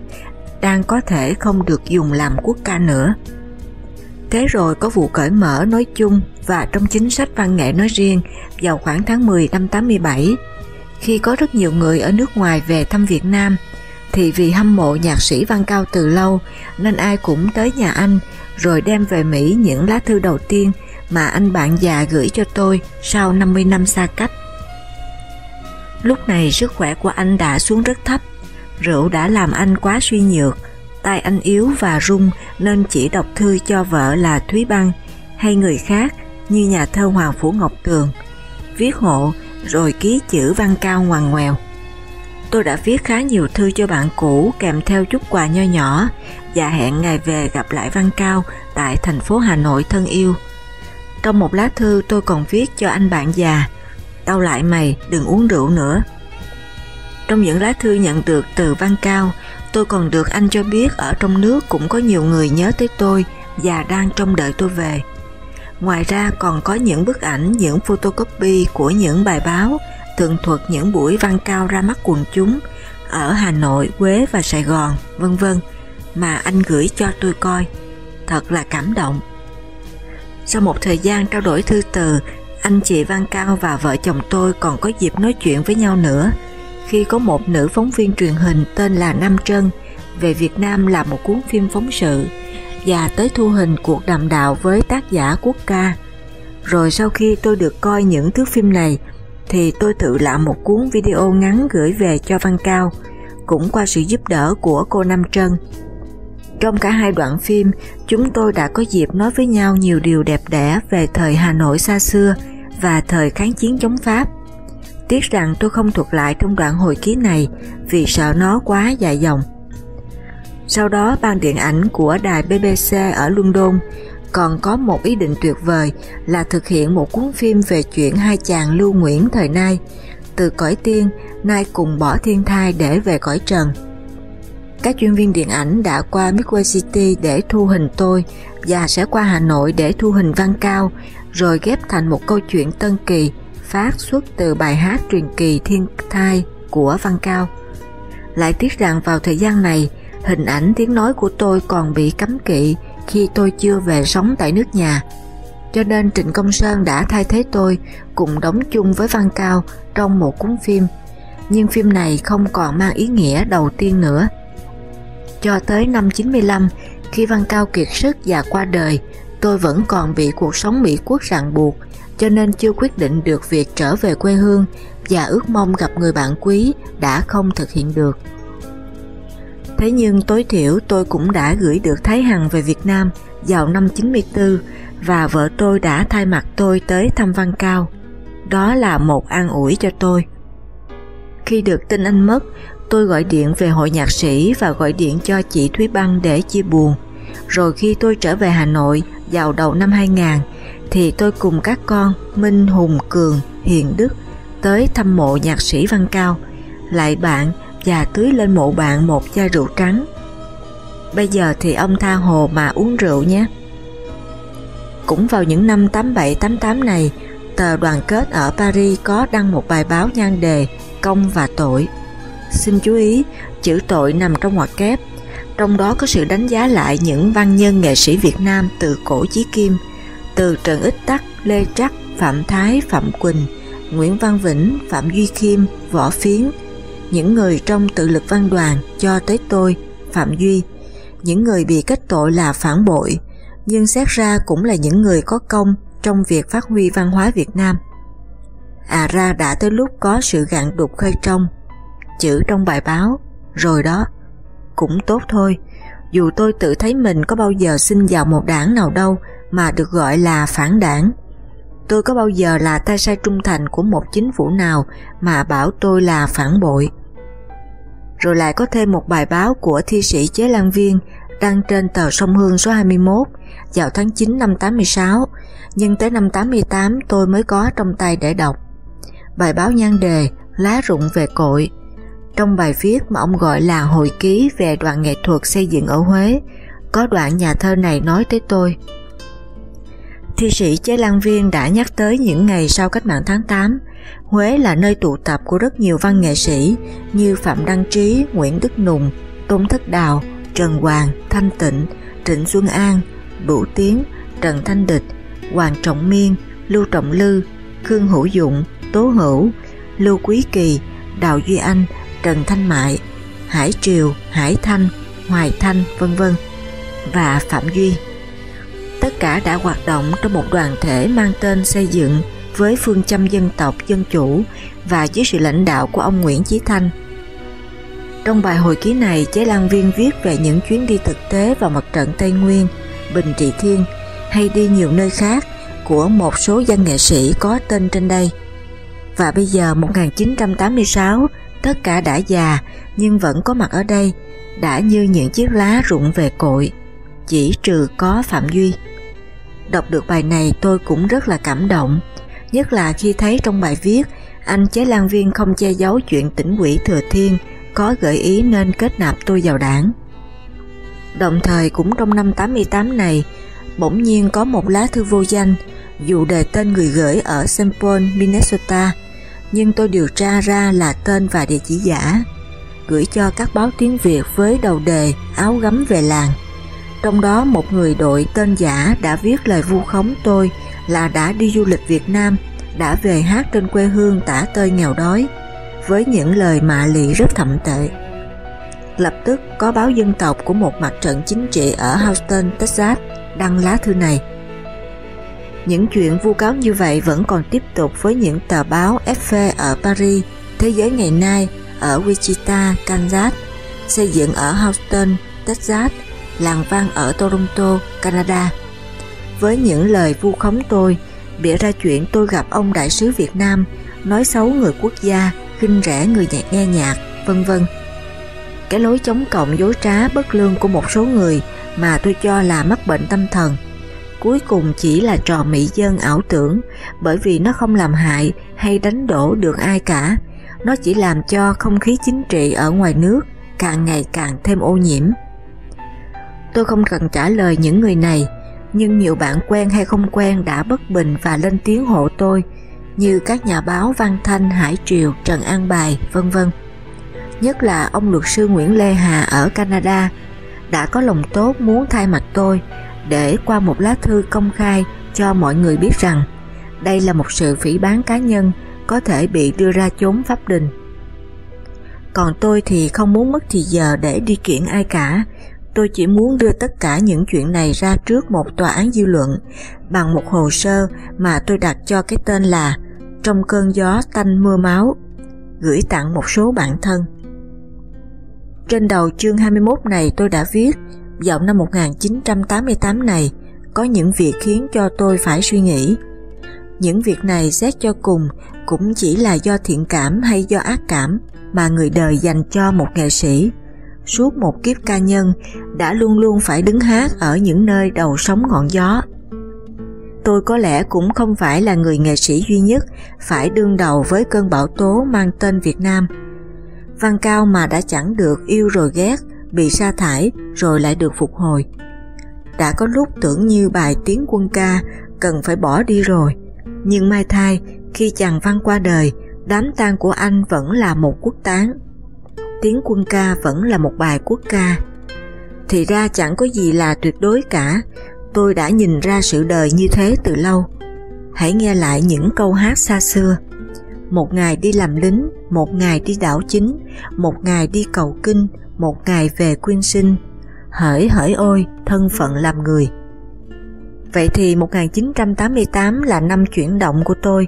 đang có thể không được dùng làm quốc ca nữa. Thế rồi có vụ cởi mở nói chung và trong chính sách văn nghệ nói riêng vào khoảng tháng 10 năm 87, khi có rất nhiều người ở nước ngoài về thăm Việt Nam, thì vì hâm mộ nhạc sĩ Văn Cao từ lâu nên ai cũng tới nhà anh rồi đem về Mỹ những lá thư đầu tiên mà anh bạn già gửi cho tôi sau 50 năm xa cách. Lúc này sức khỏe của anh đã xuống rất thấp, rượu đã làm anh quá suy nhược, tay anh yếu và rung nên chỉ đọc thư cho vợ là Thúy Băng hay người khác như nhà thơ Hoàng Phủ Ngọc Tường, viết hộ rồi ký chữ văn cao ngoằn ngoèo. Tôi đã viết khá nhiều thư cho bạn cũ kèm theo chút quà nho nhỏ và hẹn ngày về gặp lại Văn Cao tại thành phố Hà Nội thân yêu. Trong một lá thư tôi còn viết cho anh bạn già, tao lại mày đừng uống rượu nữa. Trong những lá thư nhận được từ Văn Cao, tôi còn được anh cho biết ở trong nước cũng có nhiều người nhớ tới tôi và đang trông đợi tôi về. Ngoài ra còn có những bức ảnh, những photocopy của những bài báo tường thuật những buổi văn cao ra mắt quần chúng ở Hà Nội, Quế và Sài Gòn, vân vân mà anh gửi cho tôi coi. Thật là cảm động. Sau một thời gian trao đổi thư từ, anh chị Văn Cao và vợ chồng tôi còn có dịp nói chuyện với nhau nữa khi có một nữ phóng viên truyền hình tên là Nam Trân về Việt Nam làm một cuốn phim phóng sự và tới thu hình cuộc đàm đạo với tác giả quốc ca. Rồi sau khi tôi được coi những thước phim này thì tôi tự làm một cuốn video ngắn gửi về cho Văn Cao, cũng qua sự giúp đỡ của cô Nam Trân. Trong cả hai đoạn phim, chúng tôi đã có dịp nói với nhau nhiều điều đẹp đẽ về thời Hà Nội xa xưa và thời kháng chiến chống Pháp. Tiếc rằng tôi không thuật lại trong đoạn hồi ký này vì sợ nó quá dài dòng. Sau đó ban điện ảnh của đài BBC ở London còn có một ý định tuyệt vời là thực hiện một cuốn phim về chuyện hai chàng Lưu Nguyễn thời nay, từ cõi tiên nay cùng bỏ thiên thai để về cõi trần. Các chuyên viên điện ảnh đã qua Midway City để thu hình tôi và sẽ qua Hà Nội để thu hình Văn Cao rồi ghép thành một câu chuyện tân kỳ phát xuất từ bài hát truyền kỳ Thiên Thai của Văn Cao. Lại tiếc rằng vào thời gian này, hình ảnh tiếng nói của tôi còn bị cấm kỵ khi tôi chưa về sống tại nước nhà. Cho nên Trịnh Công Sơn đã thay thế tôi cùng đóng chung với Văn Cao trong một cuốn phim. Nhưng phim này không còn mang ý nghĩa đầu tiên nữa. Cho tới năm 95, khi Văn Cao kiệt sức và qua đời, tôi vẫn còn bị cuộc sống Mỹ quốc ràng buộc, cho nên chưa quyết định được việc trở về quê hương và ước mong gặp người bạn quý đã không thực hiện được. Thế nhưng tối thiểu tôi cũng đã gửi được Thái Hằng về Việt Nam vào năm 94 và vợ tôi đã thay mặt tôi tới thăm Văn Cao. Đó là một an ủi cho tôi. Khi được tin anh mất, tôi gọi điện về hội nhạc sĩ và gọi điện cho chị Thúy Băng để chia buồn. Rồi khi tôi trở về Hà Nội vào đầu năm 2000 thì tôi cùng các con Minh, Hùng, Cường, Hiền Đức tới thăm mộ nhạc sĩ Văn Cao. Lại bạn và tưới lên mộ bạn một chai rượu trắng. Bây giờ thì ông tha hồ mà uống rượu nhé. Cũng vào những năm 87-88 này, tờ đoàn kết ở Paris có đăng một bài báo nhan đề Công và tội. Xin chú ý, chữ tội nằm trong ngoặc kép, trong đó có sự đánh giá lại những văn nhân nghệ sĩ Việt Nam từ cổ chí kim, từ Trần Ích Tắc, Lê Trắc, Phạm Thái, Phạm Quỳnh, Nguyễn Văn Vĩnh, Phạm Duy Khiêm, Võ Phiến, những người trong tự lực văn đoàn cho tới tôi, Phạm Duy, những người bị kết tội là phản bội, nhưng xét ra cũng là những người có công trong việc phát huy văn hóa Việt Nam. À ra đã tới lúc có sự gạn đục khơi trong, chữ trong bài báo, rồi đó, cũng tốt thôi, dù tôi tự thấy mình có bao giờ xin vào một đảng nào đâu mà được gọi là phản đảng. Tôi có bao giờ là tay sai trung thành của một chính phủ nào mà bảo tôi là phản bội. Rồi lại có thêm một bài báo của thi sĩ Chế Lan Viên đăng trên tờ Sông Hương số 21 vào tháng 9 năm 86, nhưng tới năm 88 tôi mới có trong tay để đọc. Bài báo nhan đề Lá rụng về cội trong bài viết mà ông gọi là hồi ký về đoạn nghệ thuật xây dựng ở Huế, có đoạn nhà thơ này nói tới tôi. Thi sĩ Chế Lan Viên đã nhắc tới những ngày sau cách mạng tháng 8, Huế là nơi tụ tập của rất nhiều văn nghệ sĩ như Phạm Đăng Trí, Nguyễn Đức Nùng, Tôn Thất Đào, Trần Hoàng, Thanh Tịnh, Trịnh Xuân An, Bửu Tiến, Trần Thanh Địch, Hoàng Trọng Miên, Lưu Trọng Lư, Khương Hữu Dụng, Tố Hữu, Lưu Quý Kỳ, Đào Duy Anh, Trần Thanh Mại, Hải Triều, Hải Thanh, Hoài Thanh, vân vân và Phạm Duy. Tất cả đã hoạt động trong một đoàn thể mang tên xây dựng với phương châm dân tộc dân chủ và dưới sự lãnh đạo của ông Nguyễn Chí Thanh. Trong bài hồi ký này, Chế Lan Viên viết về những chuyến đi thực tế vào mặt trận Tây Nguyên, Bình Trị Thiên hay đi nhiều nơi khác của một số văn nghệ sĩ có tên trên đây. Và bây giờ 1986 tất cả đã già nhưng vẫn có mặt ở đây, đã như những chiếc lá rụng về cội, chỉ trừ có Phạm Duy. Đọc được bài này tôi cũng rất là cảm động, nhất là khi thấy trong bài viết anh chế lan viên không che giấu chuyện tỉnh quỷ thừa thiên có gợi ý nên kết nạp tôi vào đảng. Đồng thời cũng trong năm 88 này, bỗng nhiên có một lá thư vô danh, dù đề tên người gửi ở St. Paul, Minnesota, nhưng tôi điều tra ra là tên và địa chỉ giả, gửi cho các báo tiếng Việt với đầu đề áo gấm về làng. Trong đó một người đội tên giả đã viết lời vu khống tôi là đã đi du lịch Việt Nam, đã về hát trên quê hương tả tơi nghèo đói, với những lời mạ lị rất thậm tệ. Lập tức có báo dân tộc của một mặt trận chính trị ở Houston, Texas đăng lá thư này. Những chuyện vu cáo như vậy vẫn còn tiếp tục với những tờ báo FP ở Paris, Thế giới ngày nay ở Wichita, Kansas, xây dựng ở Houston, Texas, làng văn ở Toronto, Canada. Với những lời vu khống tôi, bịa ra chuyện tôi gặp ông đại sứ Việt Nam, nói xấu người quốc gia, khinh rẻ người nhạc nghe nhạc, vân vân. Cái lối chống cộng dối trá bất lương của một số người mà tôi cho là mắc bệnh tâm thần cuối cùng chỉ là trò mỹ dân ảo tưởng bởi vì nó không làm hại hay đánh đổ được ai cả. Nó chỉ làm cho không khí chính trị ở ngoài nước càng ngày càng thêm ô nhiễm. Tôi không cần trả lời những người này, nhưng nhiều bạn quen hay không quen đã bất bình và lên tiếng hộ tôi, như các nhà báo Văn Thanh, Hải Triều, Trần An Bài, vân vân. Nhất là ông luật sư Nguyễn Lê Hà ở Canada đã có lòng tốt muốn thay mặt tôi để qua một lá thư công khai cho mọi người biết rằng đây là một sự phỉ bán cá nhân có thể bị đưa ra chốn pháp đình. Còn tôi thì không muốn mất thì giờ để đi kiện ai cả, tôi chỉ muốn đưa tất cả những chuyện này ra trước một tòa án dư luận bằng một hồ sơ mà tôi đặt cho cái tên là Trong cơn gió tanh mưa máu, gửi tặng một số bạn thân. Trên đầu chương 21 này tôi đã viết vào năm 1988 này có những việc khiến cho tôi phải suy nghĩ. Những việc này xét cho cùng cũng chỉ là do thiện cảm hay do ác cảm mà người đời dành cho một nghệ sĩ. Suốt một kiếp ca nhân đã luôn luôn phải đứng hát ở những nơi đầu sóng ngọn gió. Tôi có lẽ cũng không phải là người nghệ sĩ duy nhất phải đương đầu với cơn bão tố mang tên Việt Nam. Văn Cao mà đã chẳng được yêu rồi ghét bị sa thải rồi lại được phục hồi. đã có lúc tưởng như bài tiếng quân ca cần phải bỏ đi rồi. Nhưng mai thai, khi chàng văn qua đời, đám tang của anh vẫn là một quốc tán. Tiếng quân ca vẫn là một bài quốc ca. Thì ra chẳng có gì là tuyệt đối cả, tôi đã nhìn ra sự đời như thế từ lâu. Hãy nghe lại những câu hát xa xưa. Một ngày đi làm lính, một ngày đi đảo chính, một ngày đi cầu kinh, một ngày về quyên sinh. Hỡi hỡi ôi, thân phận làm người. Vậy thì 1988 là năm chuyển động của tôi.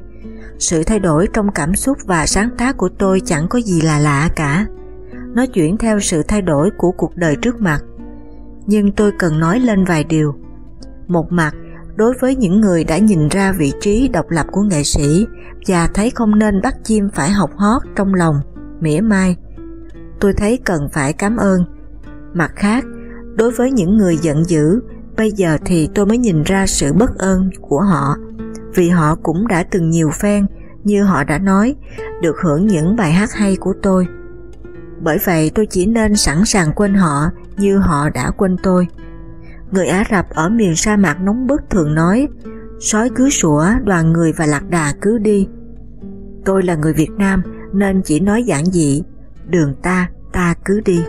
Sự thay đổi trong cảm xúc và sáng tác của tôi chẳng có gì là lạ cả. Nó chuyển theo sự thay đổi của cuộc đời trước mặt. Nhưng tôi cần nói lên vài điều. Một mặt, đối với những người đã nhìn ra vị trí độc lập của nghệ sĩ và thấy không nên bắt chim phải học hót trong lòng, mỉa mai, tôi thấy cần phải cảm ơn. Mặt khác, đối với những người giận dữ, bây giờ thì tôi mới nhìn ra sự bất ơn của họ, vì họ cũng đã từng nhiều phen, như họ đã nói, được hưởng những bài hát hay của tôi. Bởi vậy tôi chỉ nên sẵn sàng quên họ như họ đã quên tôi. Người Ả Rập ở miền sa mạc nóng bức thường nói sói cứ sủa, đoàn người và lạc đà cứ đi. Tôi là người Việt Nam nên chỉ nói giản dị, đường ta, ta cứ đi.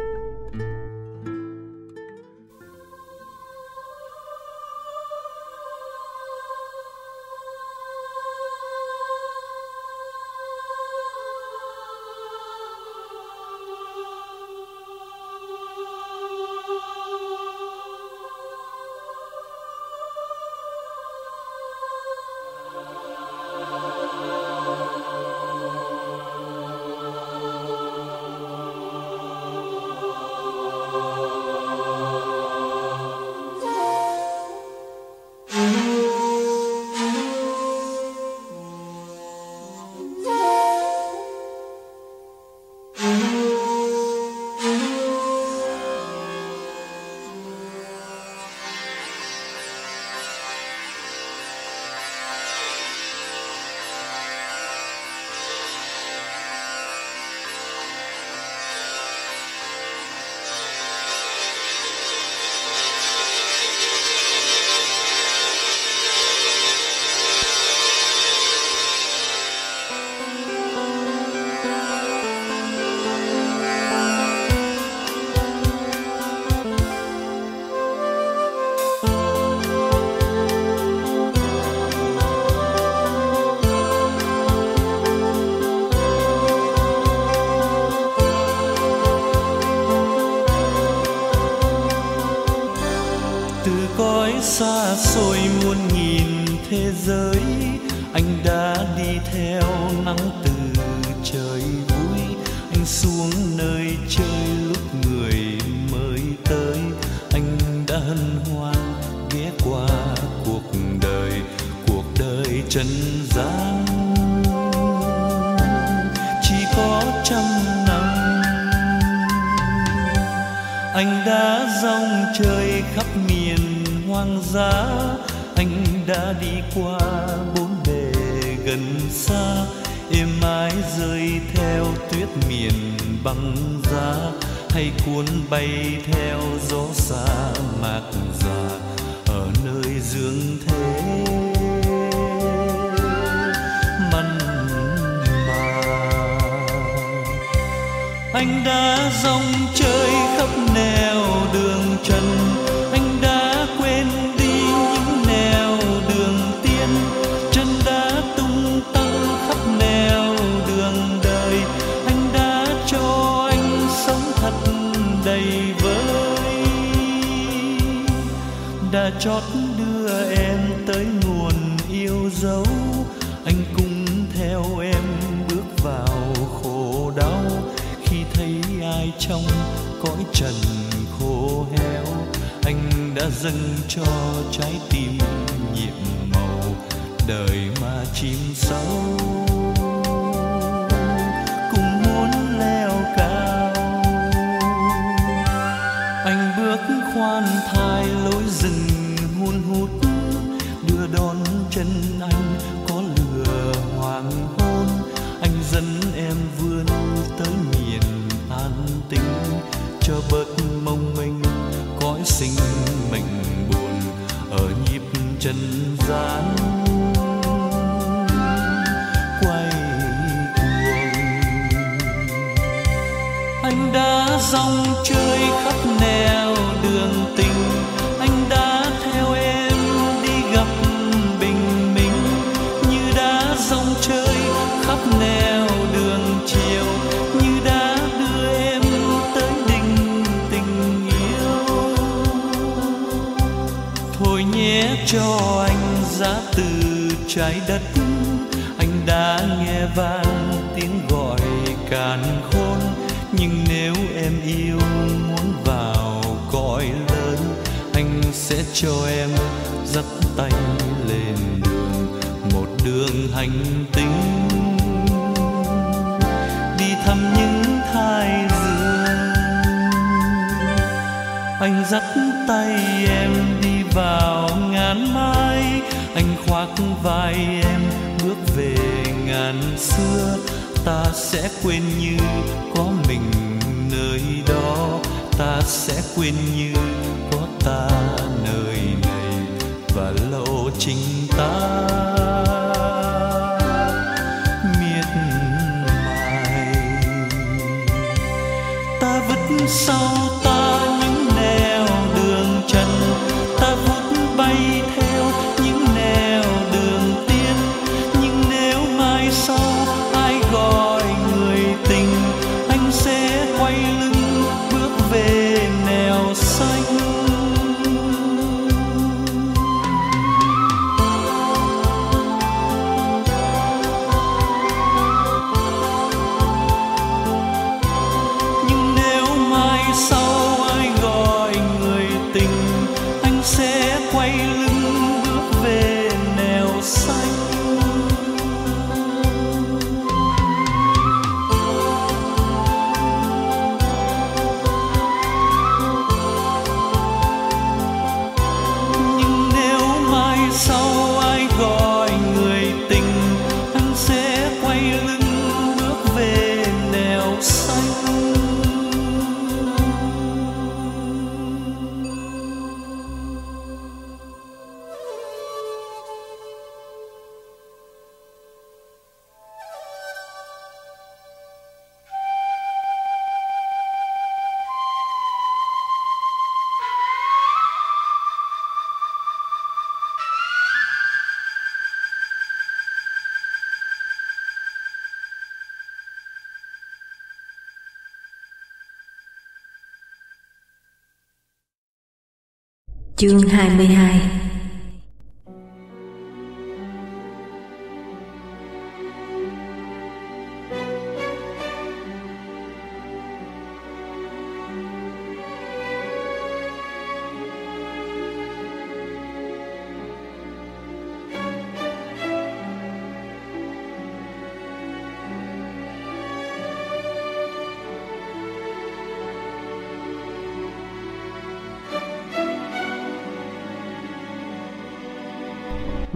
Chương 22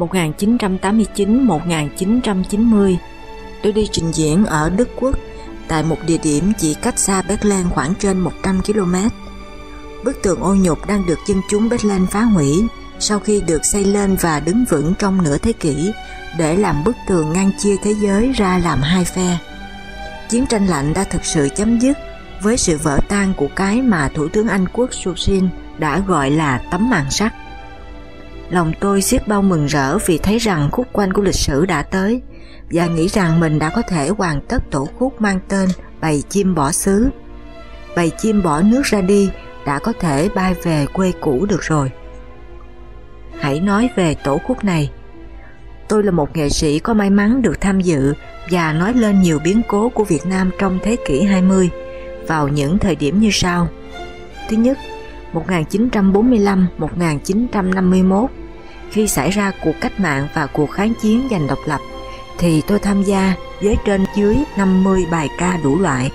1989-1990 tôi đi trình diễn ở Đức Quốc, tại một địa điểm chỉ cách xa Berlin khoảng trên 100 km. Bức tường ô nhục đang được dân chúng Berlin phá hủy sau khi được xây lên và đứng vững trong nửa thế kỷ để làm bức tường ngăn chia thế giới ra làm hai phe. Chiến tranh lạnh đã thực sự chấm dứt với sự vỡ tan của cái mà Thủ tướng Anh quốc Churchill đã gọi là tấm màn sắt. Lòng tôi xiết bao mừng rỡ vì thấy rằng khúc quanh của lịch sử đã tới và nghĩ rằng mình đã có thể hoàn tất tổ khúc mang tên Bầy chim bỏ xứ. Bầy chim bỏ nước ra đi đã có thể bay về quê cũ được rồi. Hãy nói về tổ khúc này. Tôi là một nghệ sĩ có may mắn được tham dự và nói lên nhiều biến cố của Việt Nam trong thế kỷ 20 vào những thời điểm như sau. Thứ nhất, 1945-1951 khi xảy ra cuộc cách mạng và cuộc kháng chiến giành độc lập thì tôi tham gia với trên dưới 50 bài ca đủ loại.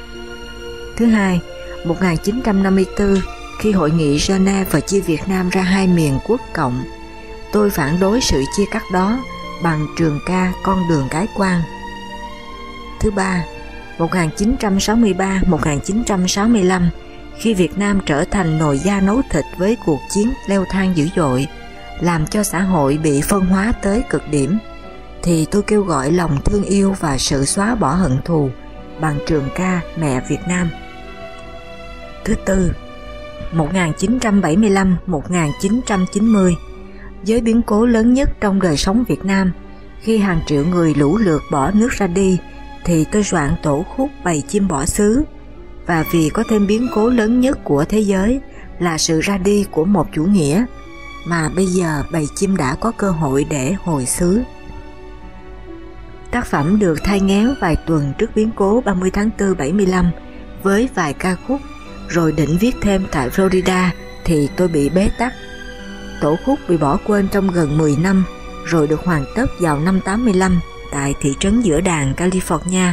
Thứ hai, 1954 khi hội nghị Geneva chia Việt Nam ra hai miền quốc cộng, tôi phản đối sự chia cắt đó bằng trường ca Con đường cái quan. Thứ ba, 1963-1965 khi Việt Nam trở thành nồi da nấu thịt với cuộc chiến leo thang dữ dội, làm cho xã hội bị phân hóa tới cực điểm, thì tôi kêu gọi lòng thương yêu và sự xóa bỏ hận thù bằng trường ca Mẹ Việt Nam. thứ tư 1975-1990 với biến cố lớn nhất trong đời sống Việt Nam khi hàng triệu người lũ lượt bỏ nước ra đi thì tôi soạn tổ khúc bày chim bỏ xứ và vì có thêm biến cố lớn nhất của thế giới là sự ra đi của một chủ nghĩa mà bây giờ bầy chim đã có cơ hội để hồi xứ. Tác phẩm được thay ngán vài tuần trước biến cố 30 tháng 4 75 với vài ca khúc rồi định viết thêm tại Florida thì tôi bị bế tắc. Tổ khúc bị bỏ quên trong gần 10 năm rồi được hoàn tất vào năm 85 tại thị trấn giữa đàn California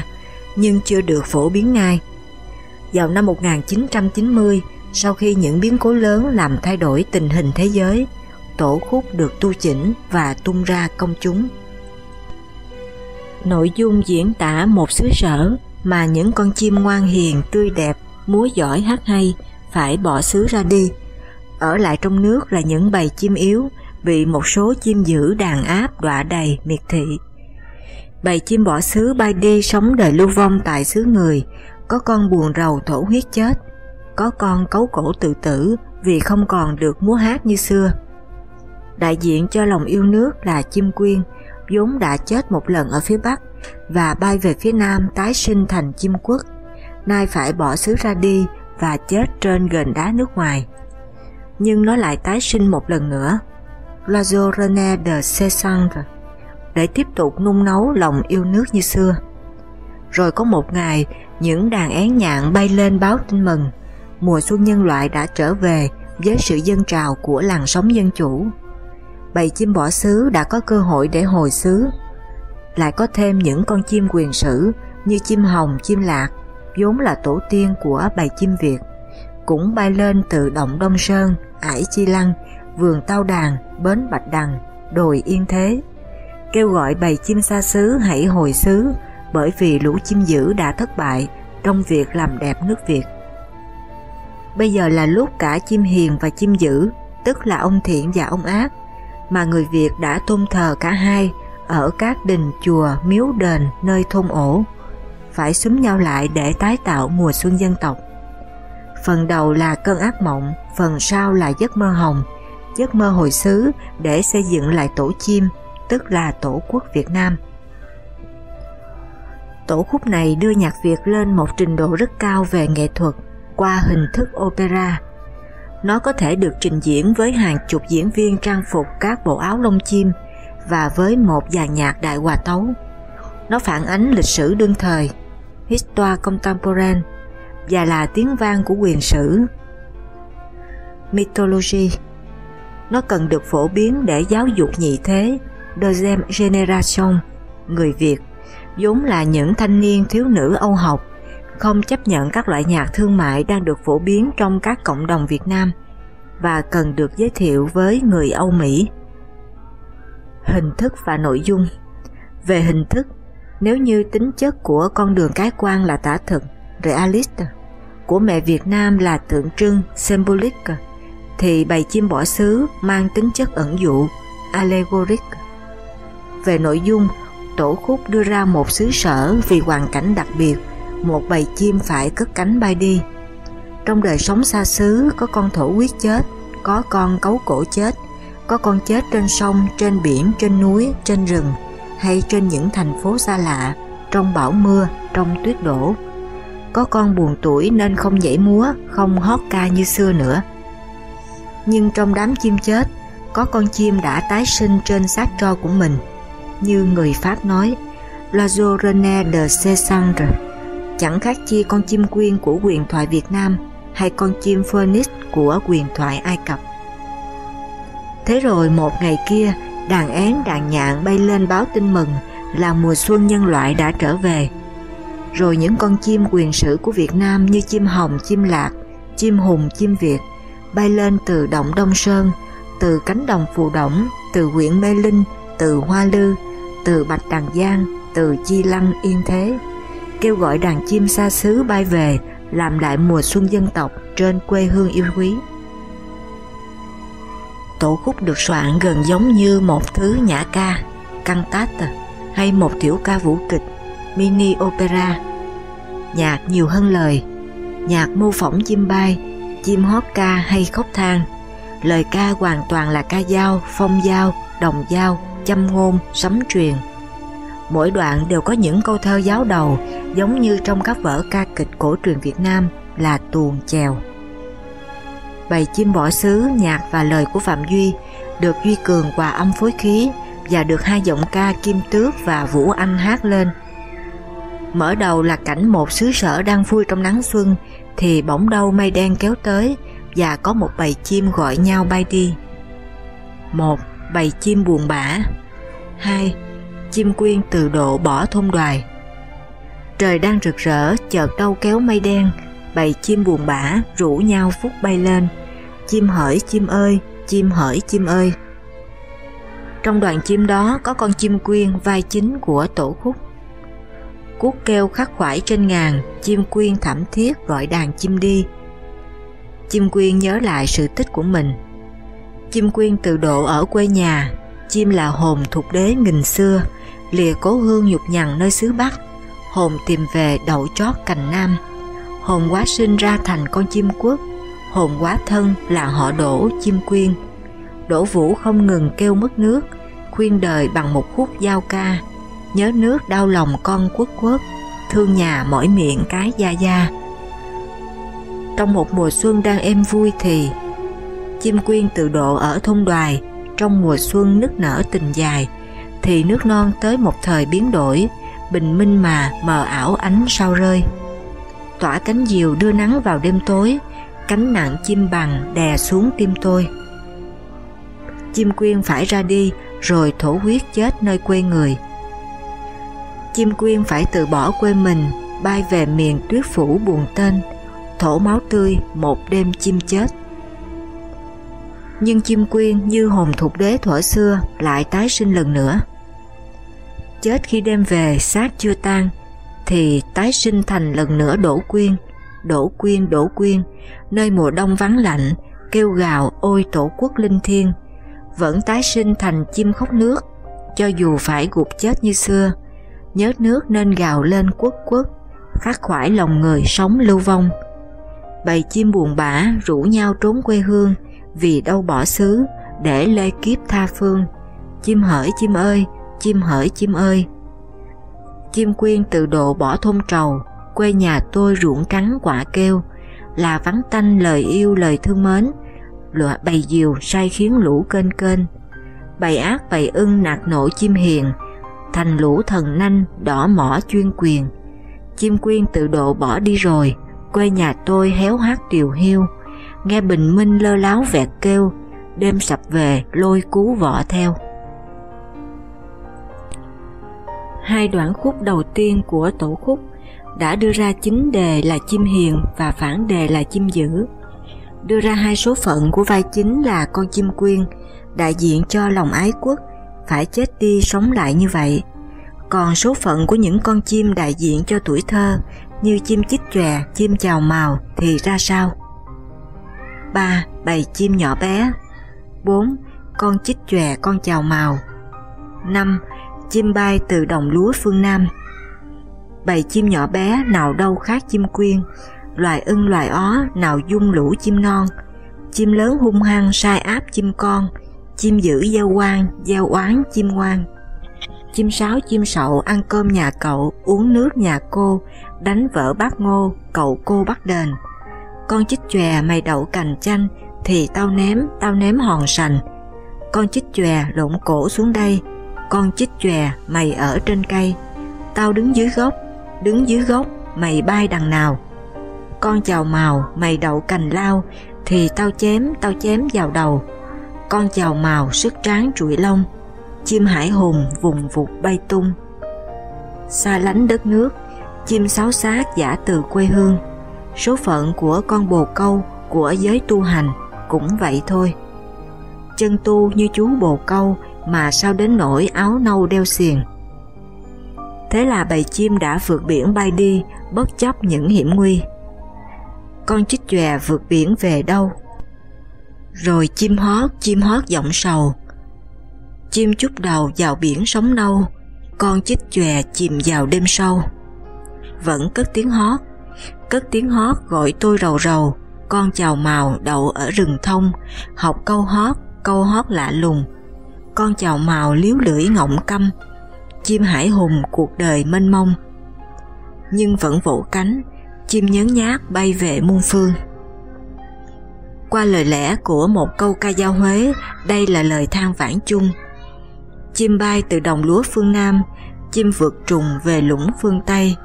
nhưng chưa được phổ biến ngay. Vào năm 1990, sau khi những biến cố lớn làm thay đổi tình hình thế giới, tổ khúc được tu chỉnh và tung ra công chúng. Nội dung diễn tả một xứ sở mà những con chim ngoan hiền, tươi đẹp, múa giỏi hát hay phải bỏ xứ ra đi. Ở lại trong nước là những bầy chim yếu bị một số chim dữ đàn áp đọa đầy miệt thị. Bầy chim bỏ xứ bay đi sống đời lưu vong tại xứ người, có con buồn rầu thổ huyết chết, có con cấu cổ tự tử vì không còn được múa hát như xưa. Đại diện cho lòng yêu nước là chim quyên, vốn đã chết một lần ở phía Bắc và bay về phía Nam tái sinh thành chim quốc, nay phải bỏ xứ ra đi và chết trên gần đá nước ngoài. Nhưng nó lại tái sinh một lần nữa. Loiseau René de César để tiếp tục nung nấu lòng yêu nước như xưa. Rồi có một ngày, những đàn én nhạn bay lên báo tin mừng, mùa xuân nhân loại đã trở về với sự dân trào của làng sống dân chủ. Bầy chim bỏ xứ đã có cơ hội để hồi xứ. Lại có thêm những con chim quyền sử như chim hồng, chim lạc, vốn là tổ tiên của bầy chim Việt, cũng bay lên từ động Đông Sơn, Ải Chi Lăng, vườn Tao Đàn, Bến Bạch Đằng, đồi Yên Thế kêu gọi bầy chim xa xứ hãy hồi xứ bởi vì lũ chim dữ đã thất bại trong việc làm đẹp nước Việt. Bây giờ là lúc cả chim hiền và chim dữ, tức là ông thiện và ông ác, mà người Việt đã tôn thờ cả hai ở các đình chùa, miếu đền nơi thôn ổ, phải xúm nhau lại để tái tạo mùa xuân dân tộc. Phần đầu là cơn ác mộng, phần sau là giấc mơ hồng, giấc mơ hồi xứ để xây dựng lại tổ chim, tức là Tổ quốc Việt Nam. Tổ khúc này đưa nhạc Việt lên một trình độ rất cao về nghệ thuật qua hình thức opera. Nó có thể được trình diễn với hàng chục diễn viên trang phục các bộ áo lông chim và với một dàn nhạc đại hòa tấu. Nó phản ánh lịch sử đương thời, Histoire contemporaine và là tiếng vang của quyền sử. Mythology Nó cần được phổ biến để giáo dục nhị thế Deuxième Generation, người Việt, vốn là những thanh niên thiếu nữ Âu học, không chấp nhận các loại nhạc thương mại đang được phổ biến trong các cộng đồng Việt Nam và cần được giới thiệu với người Âu Mỹ. Hình thức và nội dung Về hình thức, nếu như tính chất của con đường cái quan là tả thực, realist, của mẹ Việt Nam là tượng trưng, symbolic, thì bài chim bỏ xứ mang tính chất ẩn dụ, allegoric. Về nội dung, tổ khúc đưa ra một xứ sở vì hoàn cảnh đặc biệt, một bầy chim phải cất cánh bay đi. Trong đời sống xa xứ có con thổ huyết chết, có con cấu cổ chết, có con chết trên sông, trên biển, trên núi, trên rừng hay trên những thành phố xa lạ, trong bão mưa, trong tuyết đổ. Có con buồn tuổi nên không nhảy múa, không hót ca như xưa nữa. Nhưng trong đám chim chết, có con chim đã tái sinh trên xác tro của mình như người Pháp nói, La Journée de César, chẳng khác chi con chim quyên của quyền thoại Việt Nam hay con chim phoenix của quyền thoại Ai Cập. Thế rồi một ngày kia, đàn én đàn nhạn bay lên báo tin mừng là mùa xuân nhân loại đã trở về. Rồi những con chim quyền sử của Việt Nam như chim hồng, chim lạc, chim hùng, chim Việt bay lên từ động Đông Sơn, từ cánh đồng Phù Động, từ huyện Mê Linh, từ Hoa Lư, từ Bạch Đằng Giang, từ Chi Lăng Yên Thế, kêu gọi đàn chim xa xứ bay về làm lại mùa xuân dân tộc trên quê hương yêu quý. Tổ khúc được soạn gần giống như một thứ nhã ca, cantate à, hay một tiểu ca vũ kịch, mini opera. Nhạc nhiều hơn lời, nhạc mô phỏng chim bay, chim hót ca hay khóc than. Lời ca hoàn toàn là ca dao, phong dao, đồng dao, châm ngôn, sấm truyền. Mỗi đoạn đều có những câu thơ giáo đầu giống như trong các vở ca kịch cổ truyền Việt Nam là tuồng chèo. Bài chim bỏ xứ, nhạc và lời của Phạm Duy được Duy Cường hòa âm phối khí và được hai giọng ca Kim Tước và Vũ Anh hát lên. Mở đầu là cảnh một xứ sở đang vui trong nắng xuân thì bỗng đâu mây đen kéo tới và có một bầy chim gọi nhau bay đi. một Bầy chim buồn bã 2. Chim quyên từ độ bỏ thôn đoài Trời đang rực rỡ, chợt đâu kéo mây đen, bầy chim buồn bã rủ nhau phút bay lên. Chim hỡi chim ơi, chim hỡi chim ơi. Trong đoàn chim đó có con chim quyên vai chính của tổ khúc. Cuốc kêu khắc khoải trên ngàn, chim quyên thảm thiết gọi đàn chim đi. Chim quyên nhớ lại sự tích của mình. Chim quyên từ độ ở quê nhà, chim là hồn thuộc đế nghìn xưa, lìa cố hương nhục nhằn nơi xứ Bắc, hồn tìm về đậu chót cành Nam. Hồn quá sinh ra thành con chim quốc, hồn quá thân là họ đổ chim quyên. Đỗ Vũ không ngừng kêu mất nước, khuyên đời bằng một khúc giao ca, nhớ nước đau lòng con quốc quốc, thương nhà mỏi miệng cái gia gia. Trong một mùa xuân đang êm vui thì chim quyên tự độ ở thôn đoài trong mùa xuân nức nở tình dài thì nước non tới một thời biến đổi, bình minh mà mờ ảo ánh sao rơi. Tỏa cánh diều đưa nắng vào đêm tối, cánh nặng chim bằng đè xuống tim tôi. Chim quyên phải ra đi, rồi thổ huyết chết nơi quê người. Chim quyên phải từ bỏ quê mình, bay về miền tuyết phủ buồn tên, thổ máu tươi một đêm chim chết. Nhưng chim quyên như hồn thục đế thuở xưa lại tái sinh lần nữa chết khi đem về xác chưa tan, thì tái sinh thành lần nữa đổ quyên. Đổ quyên đổ quyên, nơi mùa đông vắng lạnh, kêu gào ôi tổ quốc linh thiêng. Vẫn tái sinh thành chim khóc nước, cho dù phải gục chết như xưa. Nhớ nước nên gào lên quốc quốc khắc khoải lòng người sống lưu vong. Bầy chim buồn bã rủ nhau trốn quê hương, vì đâu bỏ xứ để lê kiếp tha phương. Chim hỡi chim ơi chim hỡi chim ơi. Chim quyên từ độ bỏ thôn trầu, quê nhà tôi ruộng trắng quả kêu, là vắng tanh lời yêu lời thương mến, lụa bầy diều say khiến lũ kênh kênh. Bầy ác bầy ưng nạt nổ chim hiền, thành lũ thần nanh đỏ mỏ chuyên quyền. Chim quyên tự độ bỏ đi rồi, quê nhà tôi héo hát tiều hiu. Nghe bình minh lơ láo vẹt kêu, đêm sập về lôi cú vọ theo. Hai đoạn khúc đầu tiên của tổ khúc đã đưa ra chính đề là chim hiền và phản đề là chim dữ đưa ra hai số phận của vai chính là con chim quyên đại diện cho lòng ái quốc phải chết đi sống lại như vậy còn số phận của những con chim đại diện cho tuổi thơ như chim chích chòe, chim chào màu thì ra sao? 3. Bầy chim nhỏ bé 4. Con chích chòe con chào màu 5. Chim bay từ đồng lúa phương Nam Bầy chim nhỏ bé nào đâu khác chim quyên Loài ưng loài ó nào dung lũ chim non Chim lớn hung hăng sai áp chim con Chim dữ gieo quan, gieo oán chim ngoan Chim sáo chim sậu ăn cơm nhà cậu, uống nước nhà cô, đánh vỡ bát ngô, cậu cô bắt đền. Con chích chòe mày đậu cành chanh, thì tao ném, tao ném hòn sành. Con chích chòe lộn cổ xuống đây, con chích chòe mày ở trên cây. Tao đứng dưới gốc, đứng dưới gốc, mày bay đằng nào. Con chào màu, mày đậu cành lao, thì tao chém, tao chém vào đầu. Con chào màu sức tráng trụi lông, chim hải hùng vùng vụt bay tung. Xa lánh đất nước, chim sáo xác giả từ quê hương, số phận của con bồ câu của giới tu hành cũng vậy thôi. Chân tu như chú bồ câu mà sao đến nỗi áo nâu đeo xiềng. Thế là bầy chim đã vượt biển bay đi bất chấp những hiểm nguy. Con chích chòe vượt biển về đâu? Rồi chim hót, chim hót giọng sầu, chim chút đầu vào biển sống nâu, con chích chòe chìm vào đêm sâu. Vẫn cất tiếng hót, cất tiếng hót gọi tôi rầu rầu, con chào màu đậu ở rừng thông, học câu hót, câu hót lạ lùng. Con chào màu liếu lưỡi ngọng căm, chim hải hùng cuộc đời mênh mông. Nhưng vẫn vỗ cánh, chim nhấn nhát bay về muôn phương. Qua lời lẽ của một câu ca dao Huế, đây là lời than vãn chung. Chim bay từ đồng lúa phương Nam, chim vượt trùng về lũng phương Tây,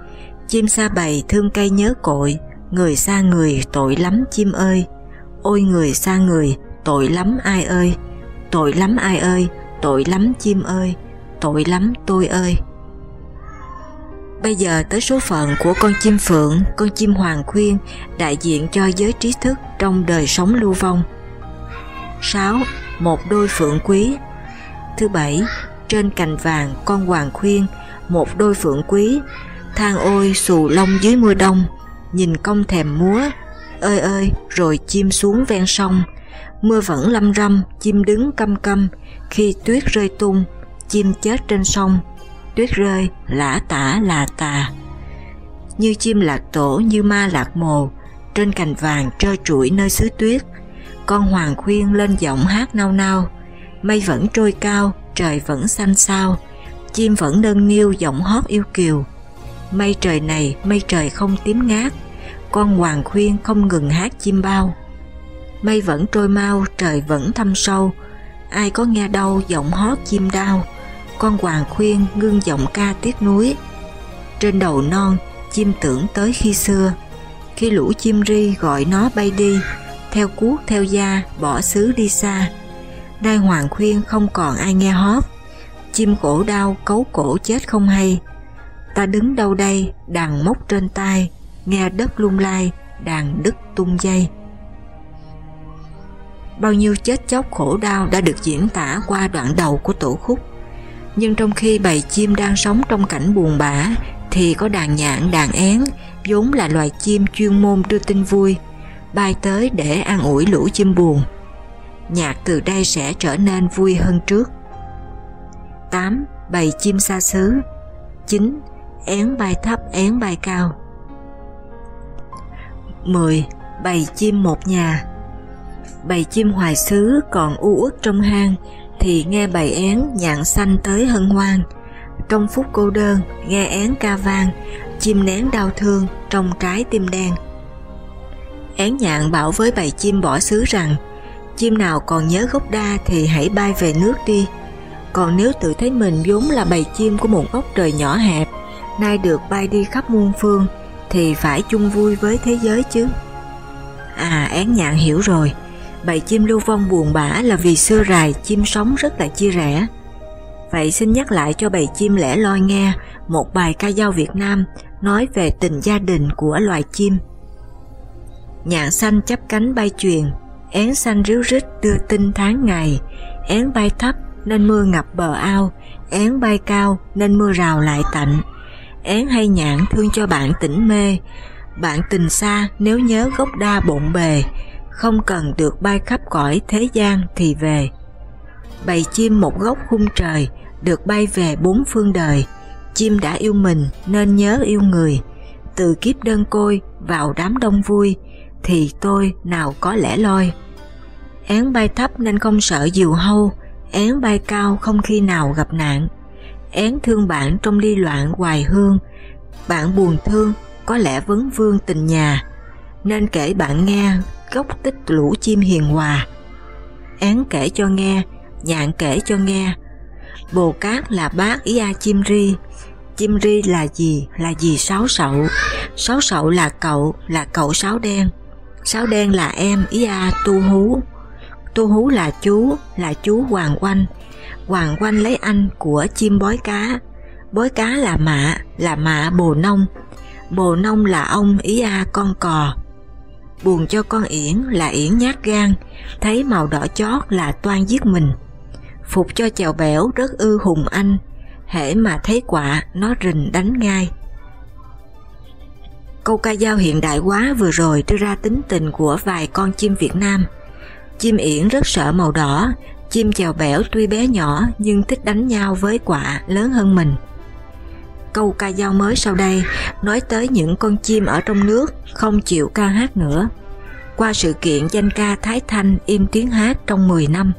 chim xa bầy thương cây nhớ cội, người xa người tội lắm chim ơi, ôi người xa người tội lắm ai ơi, tội lắm ai ơi, tội lắm chim ơi, tội lắm tôi ơi. Bây giờ tới số phận của con chim phượng, con chim hoàng khuyên đại diện cho giới trí thức trong đời sống lưu vong. 6. Một đôi phượng quý Thứ bảy, trên cành vàng con hoàng khuyên, một đôi phượng quý, than ôi xù lông dưới mưa đông, nhìn công thèm múa, ơi ơi rồi chim xuống ven sông, mưa vẫn lâm râm, chim đứng căm căm, khi tuyết rơi tung, chim chết trên sông, tuyết rơi, lã tả là tà. Như chim lạc tổ như ma lạc mồ, trên cành vàng trơ trụi nơi xứ tuyết, con hoàng khuyên lên giọng hát nao nao, mây vẫn trôi cao, trời vẫn xanh sao, chim vẫn nâng niu giọng hót yêu kiều. Mây trời này, mây trời không tím ngát, con hoàng khuyên không ngừng hát chim bao. Mây vẫn trôi mau, trời vẫn thâm sâu, ai có nghe đâu giọng hót chim đau, con hoàng khuyên ngưng giọng ca tiếc núi. Trên đầu non, chim tưởng tới khi xưa, khi lũ chim ri gọi nó bay đi, theo cuốc theo da bỏ xứ đi xa. Nay hoàng khuyên không còn ai nghe hót, chim cổ đau cấu cổ chết không hay. Ta đứng đâu đây, đàn mốc trên tai, nghe đất lung lai, đàn đứt tung dây. Bao nhiêu chết chóc khổ đau đã được diễn tả qua đoạn đầu của tổ khúc nhưng trong khi bầy chim đang sống trong cảnh buồn bã, thì có đàn nhạn, đàn én, vốn là loài chim chuyên môn đưa tin vui, bay tới để an ủi lũ chim buồn nhạc từ đây sẽ trở nên vui hơn trước 8. Bầy chim xa xứ 9. Én bay thấp, én bay cao 10. Bầy chim một nhà Bầy chim hoài xứ còn u uất trong hang thì nghe bài én nhạn xanh tới hân hoan. Trong phút cô đơn, nghe én ca vang, chim nén đau thương trong trái tim đen. Én nhạn bảo với bầy chim bỏ xứ rằng, chim nào còn nhớ gốc đa thì hãy bay về nước đi. Còn nếu tự thấy mình vốn là bầy chim của một góc trời nhỏ hẹp, nay được bay đi khắp muôn phương, thì phải chung vui với thế giới chứ. À, én nhạn hiểu rồi, bầy chim lưu vong buồn bã là vì xưa rài chim sống rất là chia rẽ. Vậy xin nhắc lại cho bầy chim lẻ loi nghe một bài ca dao Việt Nam nói về tình gia đình của loài chim. Nhạn xanh chắp cánh bay truyền, én xanh ríu rít đưa tin tháng ngày, én bay thấp nên mưa ngập bờ ao, én bay cao nên mưa rào lại tạnh. Én hay nhạn thương cho bạn tỉnh mê, bạn tình xa nếu nhớ gốc đa bộn bề, không cần được bay khắp cõi thế gian thì về. Bầy chim một góc khung trời, được bay về bốn phương đời, chim đã yêu mình nên nhớ yêu người, từ kiếp đơn côi vào đám đông vui, thì tôi nào có lẽ loi. Én bay thấp nên không sợ diều hâu, én bay cao không khi nào gặp nạn. Én thương bạn trong ly loạn hoài hương, bạn buồn thương có lẽ vấn vương tình nhà, nên kể bạn nghe gốc tích lũ chim hiền hòa. Án kể cho nghe, nhạn kể cho nghe. Bồ Cát là bác ý a chim ri. Chim ri là gì? Là gì sáu sậu. Sáu sậu là cậu, là cậu sáu đen. Sáu đen là em ý a tu hú. Tu hú là chú, là chú Hoàng Quanh. Hoàng Quanh lấy anh của chim bói cá. Bói cá là mạ, là mạ bồ nông. Bồ nông là ông ý a con cò buồn cho con Yển là Yển nhát gan, thấy màu đỏ chót là toan giết mình. Phục cho chèo bẻo rất ư hùng anh, hễ mà thấy quạ nó rình đánh ngay. Câu ca dao hiện đại quá vừa rồi đưa ra tính tình của vài con chim Việt Nam. Chim Yển rất sợ màu đỏ, chim chèo bẻo tuy bé nhỏ nhưng thích đánh nhau với quạ lớn hơn mình câu ca dao mới sau đây nói tới những con chim ở trong nước không chịu ca hát nữa. Qua sự kiện danh ca Thái Thanh im tiếng hát trong 10 năm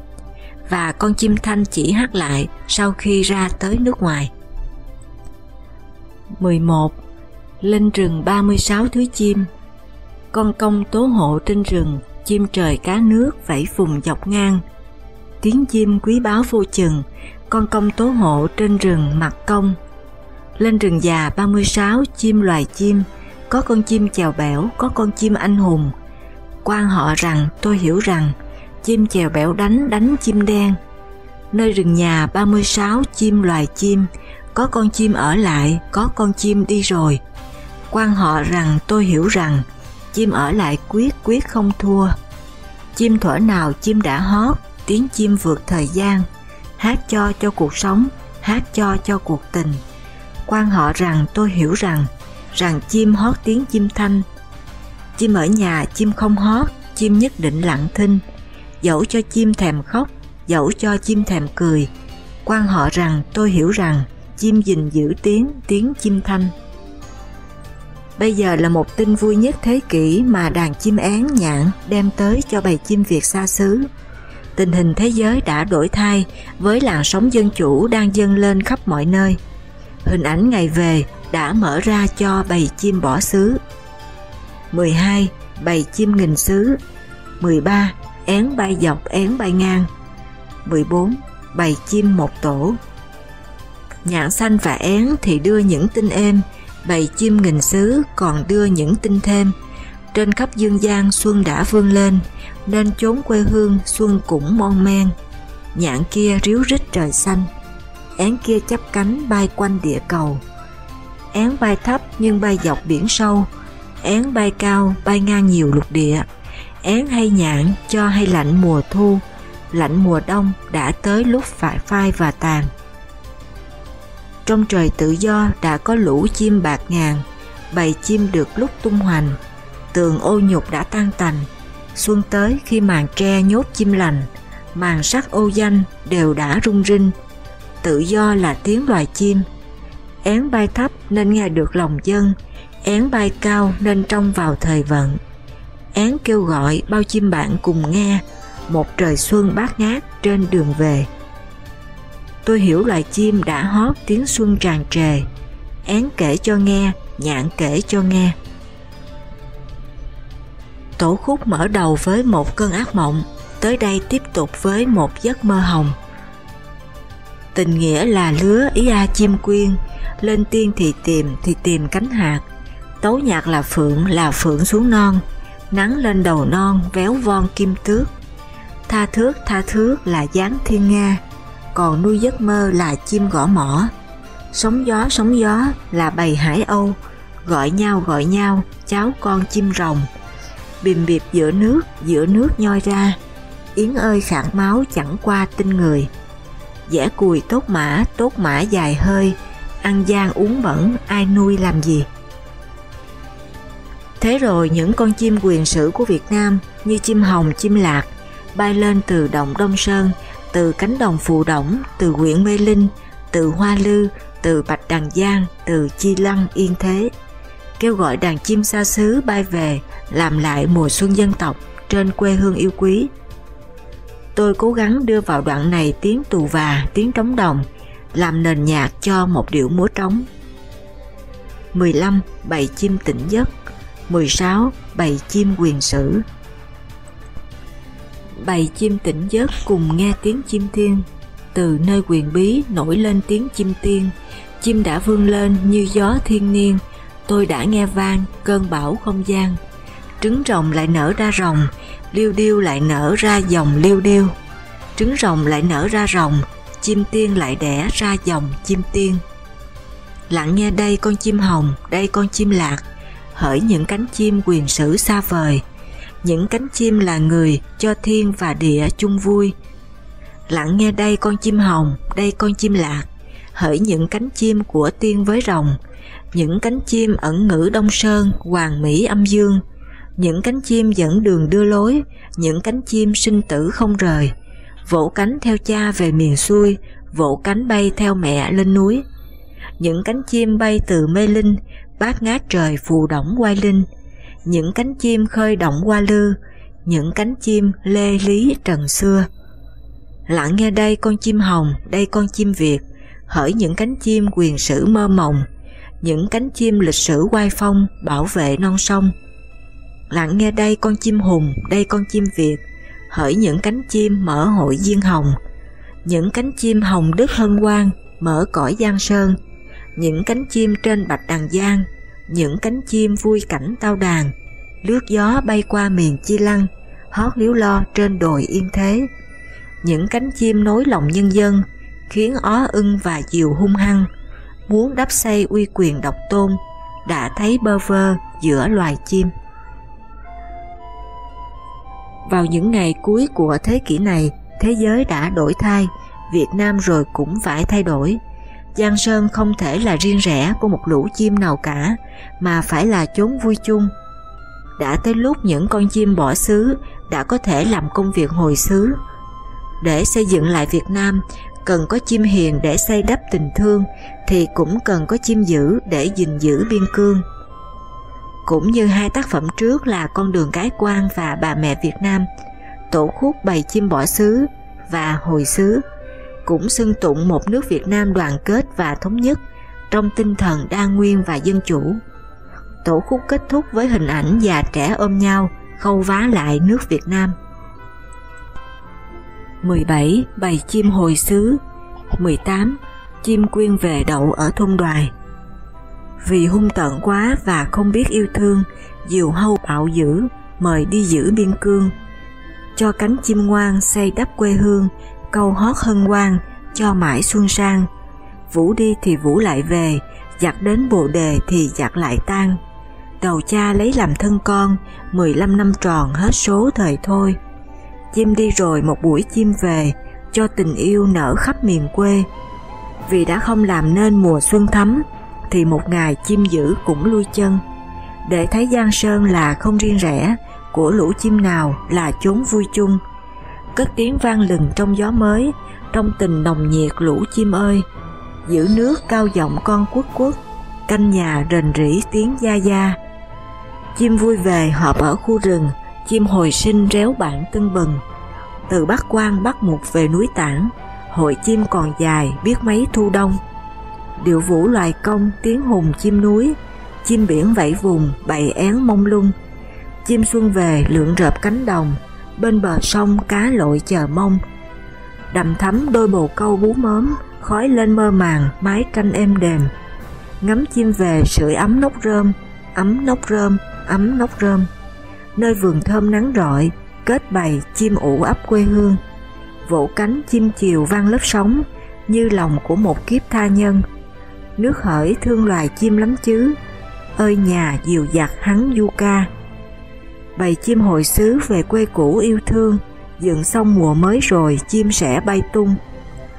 và con chim thanh chỉ hát lại sau khi ra tới nước ngoài. 11. Lên rừng 36 thứ chim Con công tố hộ trên rừng, chim trời cá nước vẫy phùng dọc ngang. Tiếng chim quý báo vô chừng, con công tố hộ trên rừng mặt công. Lên rừng già 36 chim loài chim, có con chim chèo bẻo, có con chim anh hùng. Quan họ rằng tôi hiểu rằng chim chèo bẻo đánh đánh chim đen. Nơi rừng nhà 36 chim loài chim, có con chim ở lại, có con chim đi rồi. Quan họ rằng tôi hiểu rằng chim ở lại quyết quyết không thua. Chim thuở nào chim đã hót, tiếng chim vượt thời gian, hát cho cho cuộc sống, hát cho cho cuộc tình. Quan họ rằng tôi hiểu rằng, rằng chim hót tiếng chim thanh. Chim ở nhà chim không hót, chim nhất định lặng thinh, dẫu cho chim thèm khóc, dẫu cho chim thèm cười. Quan họ rằng tôi hiểu rằng chim gìn giữ tiếng, tiếng chim thanh. Bây giờ là một tin vui nhất thế kỷ mà đàn chim én nhạn đem tới cho bầy chim Việt xa xứ. Tình hình thế giới đã đổi thay với làn sóng dân chủ đang dâng lên khắp mọi nơi. Hình ảnh ngày về đã mở ra cho bầy chim bỏ xứ. 12. Bầy chim nghìn xứ 13. Én bay dọc én bay ngang 14. Bầy chim một tổ Nhạn xanh và én thì đưa những tin êm bầy chim nghìn xứ còn đưa những tin thêm. Trên khắp dương gian xuân đã vươn lên, nên chốn quê hương xuân cũng mon men. Nhạn kia ríu rít trời xanh, én kia chắp cánh bay quanh địa cầu. Én bay thấp nhưng bay dọc biển sâu, én bay cao bay ngang nhiều lục địa. Én hay nhạn cho hay lạnh mùa thu, lạnh mùa đông đã tới lúc phải phai và tàn. Trong trời tự do đã có lũ chim bạc ngàn, bầy chim được lúc tung hoành, tường ô nhục đã tan tành, xuân tới khi màn tre nhốt chim lành, màn sắc ô danh đều đã rung rinh, tự do là tiếng loài chim, én bay thấp nên nghe được lòng dân, én bay cao nên trông vào thời vận. Én kêu gọi bao chim bạn cùng nghe, một trời xuân bát ngát trên đường về tôi hiểu loài chim đã hót tiếng xuân tràn trề. Én kể cho nghe, nhạn kể cho nghe. Tổ khúc mở đầu với một cơn ác mộng, tới đây tiếp tục với một giấc mơ hồng. Tình nghĩa là lứa ý a chim quyên, lên tiên thì tìm thì tìm cánh hạt, tấu nhạc là phượng là phượng xuống non, nắng lên đầu non véo von kim tước, tha thước tha thước là dáng thiên nga, còn nuôi giấc mơ là chim gõ mỏ. Sóng gió sóng gió là bầy hải âu, gọi nhau gọi nhau cháu con chim rồng. Bìm bịp giữa nước, giữa nước nhoi ra, Yến ơi khát máu chẳng qua tin người. Dẻ cùi tốt mã, tốt mã dài hơi, ăn gian uống bẩn, ai nuôi làm gì? Thế rồi những con chim quyền sử của Việt Nam như chim hồng, chim lạc bay lên từ động Đông Sơn từ cánh đồng phù đổng từ huyện Mê Linh, từ Hoa Lư, từ Bạch Đằng Giang, từ Chi Lăng Yên Thế. Kêu gọi đàn chim xa xứ bay về làm lại mùa xuân dân tộc trên quê hương yêu quý. Tôi cố gắng đưa vào đoạn này tiếng tù và, tiếng trống đồng, làm nền nhạc cho một điệu múa trống. 15. Bầy chim tỉnh giấc 16. Bầy chim quyền sử bầy chim tỉnh giấc cùng nghe tiếng chim thiên. Từ nơi quyền bí nổi lên tiếng chim tiên, chim đã vươn lên như gió thiên niên, tôi đã nghe vang cơn bão không gian. Trứng rồng lại nở ra rồng, liêu điêu lại nở ra dòng liêu điêu. Trứng rồng lại nở ra rồng, chim tiên lại đẻ ra dòng chim tiên. Lặng nghe đây con chim hồng, đây con chim lạc, hỡi những cánh chim quyền sử xa vời, những cánh chim là người cho thiên và địa chung vui. Lặng nghe đây con chim hồng, đây con chim lạc, hỡi những cánh chim của tiên với rồng, những cánh chim ẩn ngữ Đông Sơn, Hoàng Mỹ âm dương, những cánh chim dẫn đường đưa lối, những cánh chim sinh tử không rời, vỗ cánh theo cha về miền xuôi, vỗ cánh bay theo mẹ lên núi. những cánh chim bay từ mê linh, bát ngát trời phù động quay linh, những cánh chim khơi động qua lư, những cánh chim lê lý trần xưa. Lặng nghe đây con chim hồng, đây con chim Việt, hỡi những cánh chim quyền sử mơ mộng, những cánh chim lịch sử quay phong bảo vệ non sông. Lặng nghe đây con chim hùng, đây con chim Việt, hỡi những cánh chim mở hội diên hồng, những cánh chim hồng đức hân quang mở cõi giang sơn, những cánh chim trên bạch đằng giang, những cánh chim vui cảnh tao đàn, lướt gió bay qua miền chi lăng, hót liếu lo trên đồi yên thế. Những cánh chim nối lòng nhân dân, khiến ó ưng và diều hung hăng, muốn đắp xây uy quyền độc tôn, đã thấy bơ vơ giữa loài chim. Vào những ngày cuối của thế kỷ này, thế giới đã đổi thay, Việt Nam rồi cũng phải thay đổi. Giang Sơn không thể là riêng rẽ của một lũ chim nào cả, mà phải là chốn vui chung. Đã tới lúc những con chim bỏ xứ đã có thể làm công việc hồi xứ. Để xây dựng lại Việt Nam, cần có chim hiền để xây đắp tình thương, thì cũng cần có chim dữ để gìn giữ biên cương. Cũng như hai tác phẩm trước là Con đường cái quan và Bà mẹ Việt Nam, tổ khúc bày chim bỏ xứ và hồi xứ cũng xưng tụng một nước Việt Nam đoàn kết và thống nhất trong tinh thần đa nguyên và dân chủ. Tổ khúc kết thúc với hình ảnh già trẻ ôm nhau khâu vá lại nước Việt Nam. 17. Bày chim hồi xứ 18. Chim quyên về đậu ở thôn đoài vì hung tợn quá và không biết yêu thương, diều hâu bạo dữ, mời đi giữ biên cương. Cho cánh chim ngoan xây đắp quê hương, câu hót hân hoan, cho mãi xuân sang. Vũ đi thì vũ lại về, giặc đến bồ đề thì giặc lại tan. Đầu cha lấy làm thân con, 15 năm tròn hết số thời thôi. Chim đi rồi một buổi chim về, cho tình yêu nở khắp miền quê. Vì đã không làm nên mùa xuân thắm, thì một ngày chim dữ cũng lui chân. Để thấy Giang Sơn là không riêng rẽ, của lũ chim nào là chốn vui chung. Cất tiếng vang lừng trong gió mới, trong tình nồng nhiệt lũ chim ơi. Giữ nước cao giọng con quốc quốc, canh nhà rền rỉ tiếng gia gia. Chim vui về họp ở khu rừng, chim hồi sinh réo bản tưng bừng. Từ Bắc Quan bắt Mục về núi Tảng, hội chim còn dài biết mấy thu đông. Điệu vũ loài công tiếng hùng chim núi, chim biển vẫy vùng bày én mông lung. Chim xuân về lượn rợp cánh đồng, bên bờ sông cá lội chờ mong. Đầm thắm đôi bồ câu bú mớm, khói lên mơ màng mái tranh êm đềm. Ngắm chim về sưởi ấm nóc rơm, ấm nóc rơm, ấm nóc rơm. Nơi vườn thơm nắng rọi, kết bày chim ủ ấp quê hương. Vỗ cánh chim chiều vang lớp sóng, như lòng của một kiếp tha nhân. Nước hỡi thương loài chim lắm chứ, ơi nhà diều dặt hắn du ca. Bầy chim hồi xứ về quê cũ yêu thương, dựng xong mùa mới rồi chim sẽ bay tung,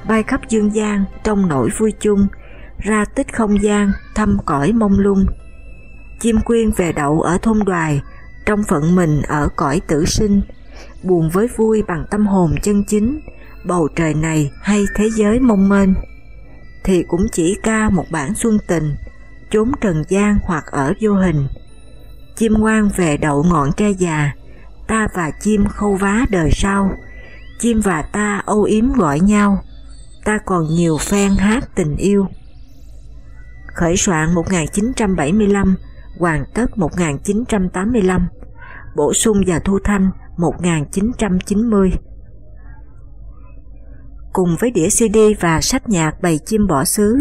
bay khắp dương gian trong nỗi vui chung, ra tích không gian thăm cõi mông lung. Chim quyên về đậu ở thôn đoài, trong phận mình ở cõi tử sinh, buồn với vui bằng tâm hồn chân chính, bầu trời này hay thế giới mông mênh, thì cũng chỉ ca một bản xuân tình, trốn trần gian hoặc ở vô hình. Chim ngoan về đậu ngọn tre già, ta và chim khâu vá đời sau, chim và ta âu yếm gọi nhau, ta còn nhiều phen hát tình yêu. Khởi soạn 1975 hoàn tất 1985, bổ sung và thu thanh 1990. Cùng với đĩa CD và sách nhạc bày chim bỏ xứ,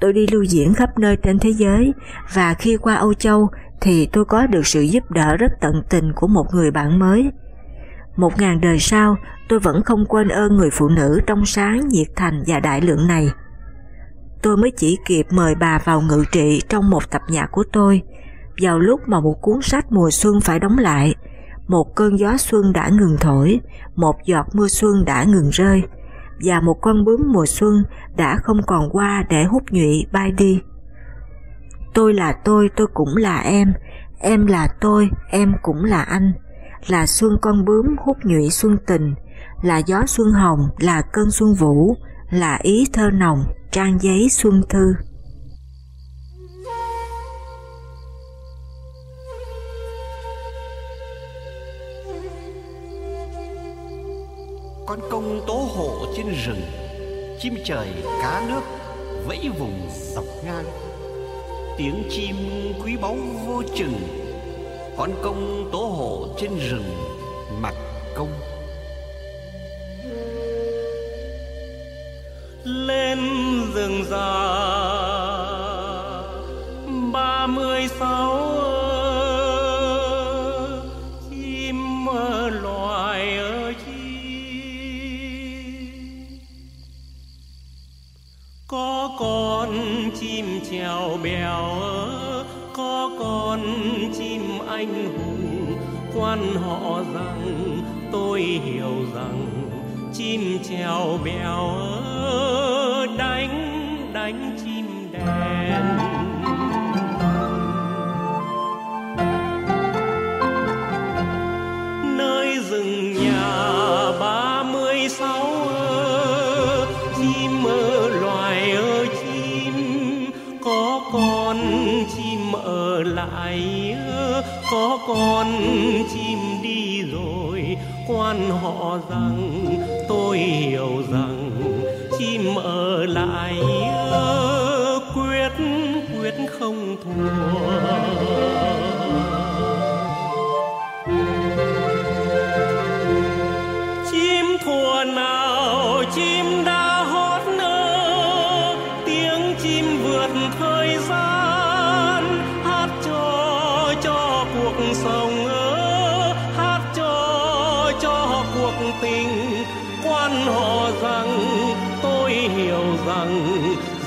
tôi đi lưu diễn khắp nơi trên thế giới và khi qua Âu Châu thì tôi có được sự giúp đỡ rất tận tình của một người bạn mới. Một ngàn đời sau, tôi vẫn không quên ơn người phụ nữ trong sáng, nhiệt thành và đại lượng này. Tôi mới chỉ kịp mời bà vào ngự trị trong một tập nhạc của tôi, vào lúc mà một cuốn sách mùa xuân phải đóng lại, một cơn gió xuân đã ngừng thổi, một giọt mưa xuân đã ngừng rơi, và một con bướm mùa xuân đã không còn qua để hút nhụy bay đi. Tôi là tôi, tôi cũng là em, em là tôi, em cũng là anh, là xuân con bướm hút nhụy xuân tình, là gió xuân hồng, là cơn xuân vũ, là ý thơ nồng, trang giấy xuân thư. Con công tố hộ trên rừng, chim trời cá nước vẫy vùng dọc ngang. Tiếng chim quý báu vô chừng, con công tố hộ trên rừng mặt công. Lên rừng già, ba mươi sáu có con chim trèo bèo có con chim anh hùng quan họ rằng, tôi hiểu rằng, chim trèo bèo đánh đánh chim đèn nơi rừng nhà ba mươi sáu chim ơi loài ơi, chim, có con chim ở lại có con chim đi rồi, quan họ rằng, tôi hiểu rằng chim ở lại quyết quyết không thua.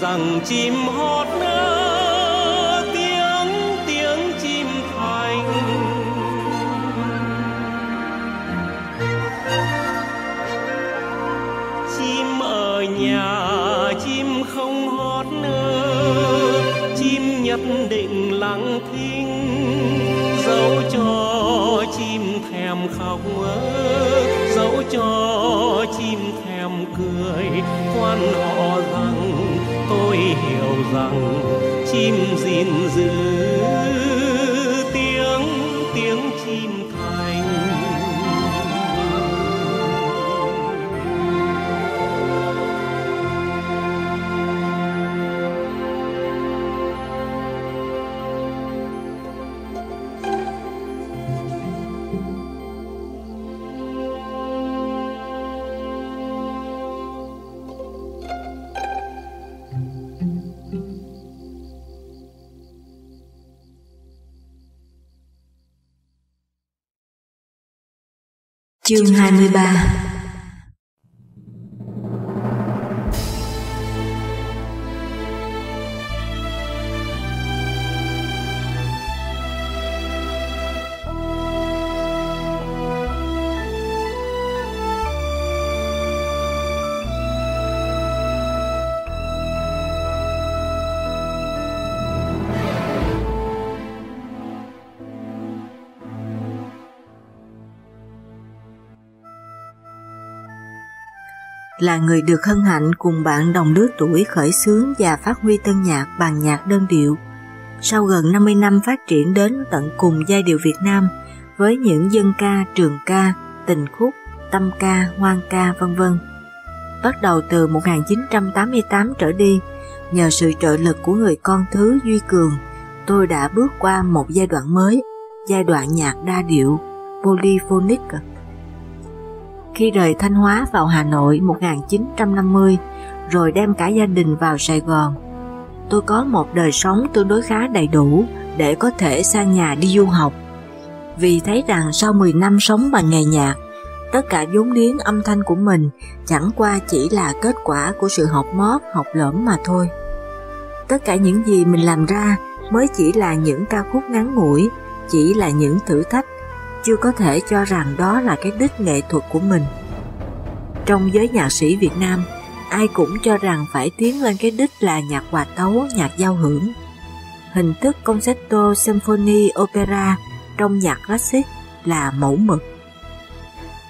Rằng chim hót nơi Chương 23 là người được hân hạnh cùng bạn đồng lứa tuổi khởi xướng và phát huy tân nhạc bằng nhạc đơn điệu. Sau gần 50 năm phát triển đến tận cùng giai điệu Việt Nam với những dân ca, trường ca, tình khúc, tâm ca, hoang ca vân vân. Bắt đầu từ 1988 trở đi, nhờ sự trợ lực của người con thứ Duy Cường, tôi đã bước qua một giai đoạn mới, giai đoạn nhạc đa điệu, polyphonic khi rời Thanh Hóa vào Hà Nội 1950 rồi đem cả gia đình vào Sài Gòn. Tôi có một đời sống tương đối khá đầy đủ để có thể sang nhà đi du học. Vì thấy rằng sau 10 năm sống bằng nghề nhạc, tất cả vốn liếng âm thanh của mình chẳng qua chỉ là kết quả của sự học mót, học lỡm mà thôi. Tất cả những gì mình làm ra mới chỉ là những ca khúc ngắn ngủi, chỉ là những thử thách chưa có thể cho rằng đó là cái đích nghệ thuật của mình. Trong giới nhạc sĩ Việt Nam, ai cũng cho rằng phải tiến lên cái đích là nhạc hòa tấu, nhạc giao hưởng. Hình thức concerto symphony opera trong nhạc classic là mẫu mực.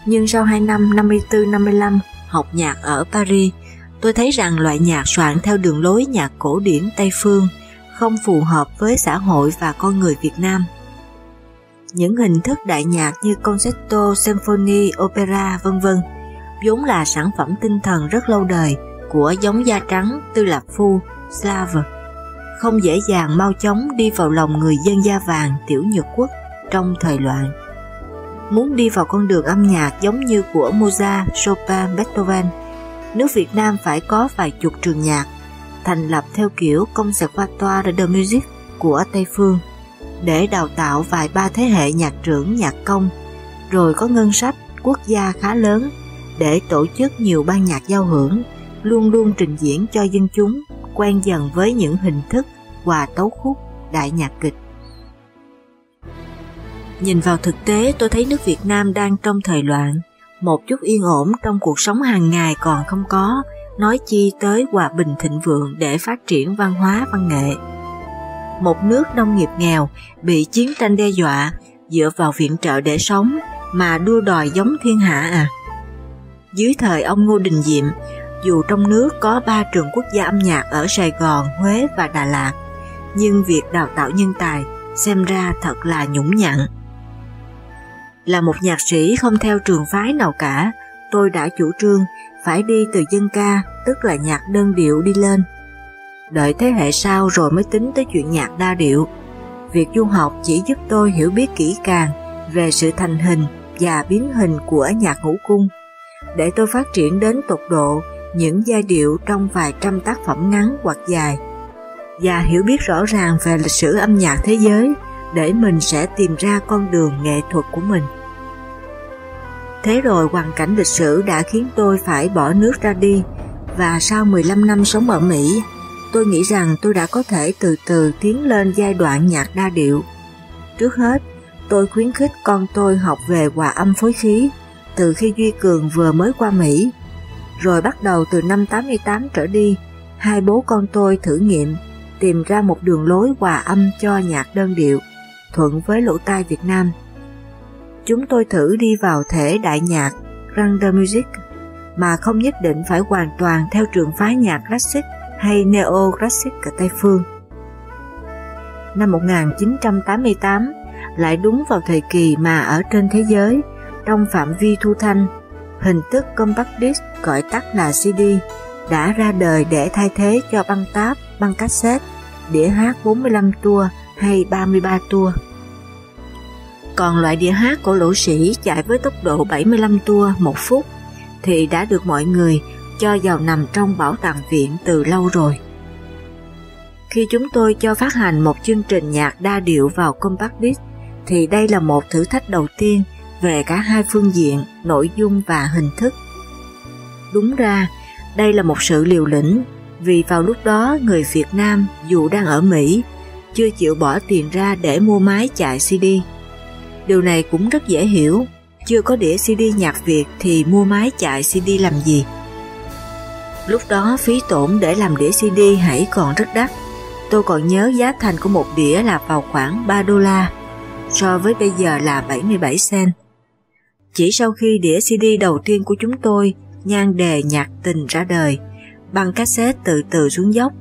Nhưng sau 2 năm 54-55 học nhạc ở Paris, tôi thấy rằng loại nhạc soạn theo đường lối nhạc cổ điển Tây Phương không phù hợp với xã hội và con người Việt Nam những hình thức đại nhạc như concerto, symphony, opera vân vân vốn là sản phẩm tinh thần rất lâu đời của giống da trắng Tư Lạp Phu, Slav, không dễ dàng mau chóng đi vào lòng người dân da vàng tiểu nhược quốc trong thời loạn. Muốn đi vào con đường âm nhạc giống như của Mozart, Chopin, Beethoven, nước Việt Nam phải có vài chục trường nhạc, thành lập theo kiểu Conservatoire de Music của Tây Phương, để đào tạo vài ba thế hệ nhạc trưởng nhạc công, rồi có ngân sách quốc gia khá lớn để tổ chức nhiều ban nhạc giao hưởng, luôn luôn trình diễn cho dân chúng quen dần với những hình thức hòa tấu khúc, đại nhạc kịch. Nhìn vào thực tế tôi thấy nước Việt Nam đang trong thời loạn, một chút yên ổn trong cuộc sống hàng ngày còn không có, nói chi tới hòa bình thịnh vượng để phát triển văn hóa văn nghệ. Một nước nông nghiệp nghèo bị chiến tranh đe dọa, dựa vào viện trợ để sống mà đua đòi giống thiên hạ à. Dưới thời ông Ngô Đình Diệm, dù trong nước có ba trường quốc gia âm nhạc ở Sài Gòn, Huế và Đà Lạt, nhưng việc đào tạo nhân tài xem ra thật là nhũng nhặn. Là một nhạc sĩ không theo trường phái nào cả, tôi đã chủ trương phải đi từ dân ca, tức là nhạc đơn điệu đi lên. Đợi thế hệ sau rồi mới tính tới chuyện nhạc đa điệu. Việc du học chỉ giúp tôi hiểu biết kỹ càng về sự thành hình và biến hình của nhạc ngũ cung, để tôi phát triển đến tột độ những giai điệu trong vài trăm tác phẩm ngắn hoặc dài và hiểu biết rõ ràng về lịch sử âm nhạc thế giới để mình sẽ tìm ra con đường nghệ thuật của mình. Thế rồi hoàn cảnh lịch sử đã khiến tôi phải bỏ nước ra đi và sau 15 năm sống ở Mỹ, tôi nghĩ rằng tôi đã có thể từ từ tiến lên giai đoạn nhạc đa điệu. Trước hết, tôi khuyến khích con tôi học về hòa âm phối khí từ khi Duy Cường vừa mới qua Mỹ. Rồi bắt đầu từ năm 88 trở đi, hai bố con tôi thử nghiệm tìm ra một đường lối hòa âm cho nhạc đơn điệu, thuận với lỗ tai Việt Nam. Chúng tôi thử đi vào thể đại nhạc Random Music mà không nhất định phải hoàn toàn theo trường phái nhạc classic hay neo-classic ở Tây Phương. Năm 1988 lại đúng vào thời kỳ mà ở trên thế giới, trong phạm vi thu thanh, hình thức compact disc gọi tắt là CD đã ra đời để thay thế cho băng táp, băng cassette, đĩa hát 45 tua hay 33 tua. Còn loại đĩa hát của lỗ sĩ chạy với tốc độ 75 tua một phút thì đã được mọi người cho vào nằm trong bảo tàng viện từ lâu rồi. Khi chúng tôi cho phát hành một chương trình nhạc đa điệu vào compact disc thì đây là một thử thách đầu tiên về cả hai phương diện nội dung và hình thức. Đúng ra, đây là một sự liều lĩnh vì vào lúc đó người Việt Nam dù đang ở Mỹ chưa chịu bỏ tiền ra để mua máy chạy CD. Điều này cũng rất dễ hiểu, chưa có đĩa CD nhạc Việt thì mua máy chạy CD làm gì? Lúc đó phí tổn để làm đĩa CD hãy còn rất đắt. Tôi còn nhớ giá thành của một đĩa là vào khoảng 3 đô la, so với bây giờ là 77 cent. Chỉ sau khi đĩa CD đầu tiên của chúng tôi, nhan đề nhạc tình ra đời, băng cassette từ từ xuống dốc,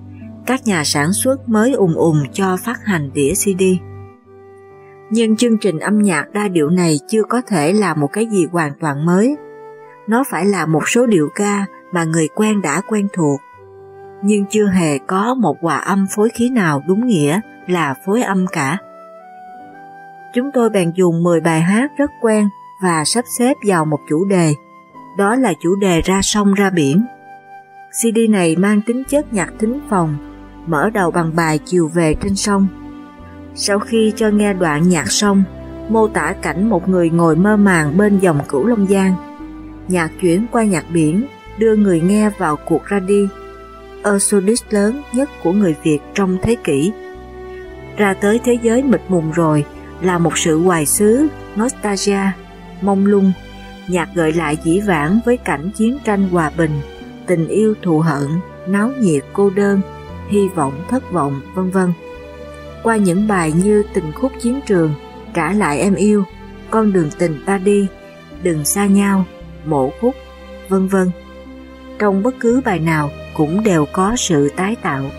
các nhà sản xuất mới ùng ùng cho phát hành đĩa CD. Nhưng chương trình âm nhạc đa điệu này chưa có thể là một cái gì hoàn toàn mới. Nó phải là một số điệu ca mà người quen đã quen thuộc, nhưng chưa hề có một hòa âm phối khí nào đúng nghĩa là phối âm cả. Chúng tôi bèn dùng 10 bài hát rất quen và sắp xếp vào một chủ đề, đó là chủ đề ra sông ra biển. CD này mang tính chất nhạc thính phòng, mở đầu bằng bài chiều về trên sông. Sau khi cho nghe đoạn nhạc sông, mô tả cảnh một người ngồi mơ màng bên dòng cửu Long Giang. Nhạc chuyển qua nhạc biển, đưa người nghe vào cuộc ra đi, Exodus lớn nhất của người Việt trong thế kỷ. Ra tới thế giới mịt mùng rồi là một sự hoài xứ, nostalgia, mông lung, nhạc gợi lại dĩ vãng với cảnh chiến tranh hòa bình, tình yêu thù hận, náo nhiệt cô đơn, hy vọng thất vọng, vân vân. Qua những bài như tình khúc chiến trường, trả lại em yêu, con đường tình ta đi, đừng xa nhau, mộ khúc, vân vân. Trong bất cứ bài nào cũng đều có sự tái tạo.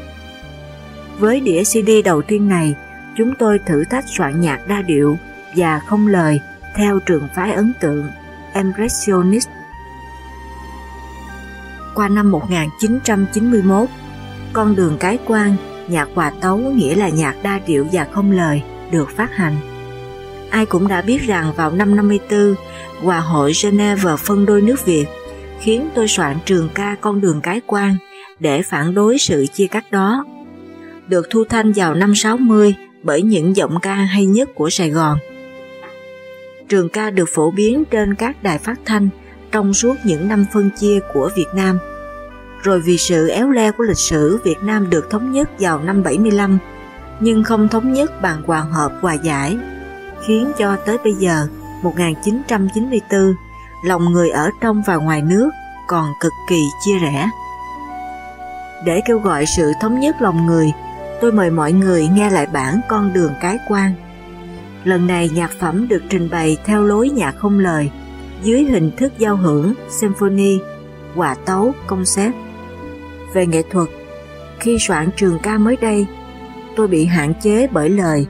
Với đĩa CD đầu tiên này, chúng tôi thử thách soạn nhạc đa điệu và không lời theo trường phái ấn tượng Impressionist. qua năm 1991, con đường cái quan, nhạc hòa tấu nghĩa là nhạc đa điệu và không lời được phát hành. Ai cũng đã biết rằng vào năm 54, Hòa hội Geneva phân đôi nước Việt khiến tôi soạn trường ca con đường cái quan để phản đối sự chia cắt đó. Được thu thanh vào năm 60 bởi những giọng ca hay nhất của Sài Gòn. Trường ca được phổ biến trên các đài phát thanh trong suốt những năm phân chia của Việt Nam. Rồi vì sự éo le của lịch sử, Việt Nam được thống nhất vào năm 75 nhưng không thống nhất bằng hòa hợp hòa giải, khiến cho tới bây giờ 1994 lòng người ở trong và ngoài nước còn cực kỳ chia rẽ. Để kêu gọi sự thống nhất lòng người, tôi mời mọi người nghe lại bản Con đường cái quan. Lần này nhạc phẩm được trình bày theo lối nhạc không lời, dưới hình thức giao hưởng, symphony, hòa tấu, concert. Về nghệ thuật, khi soạn trường ca mới đây, tôi bị hạn chế bởi lời,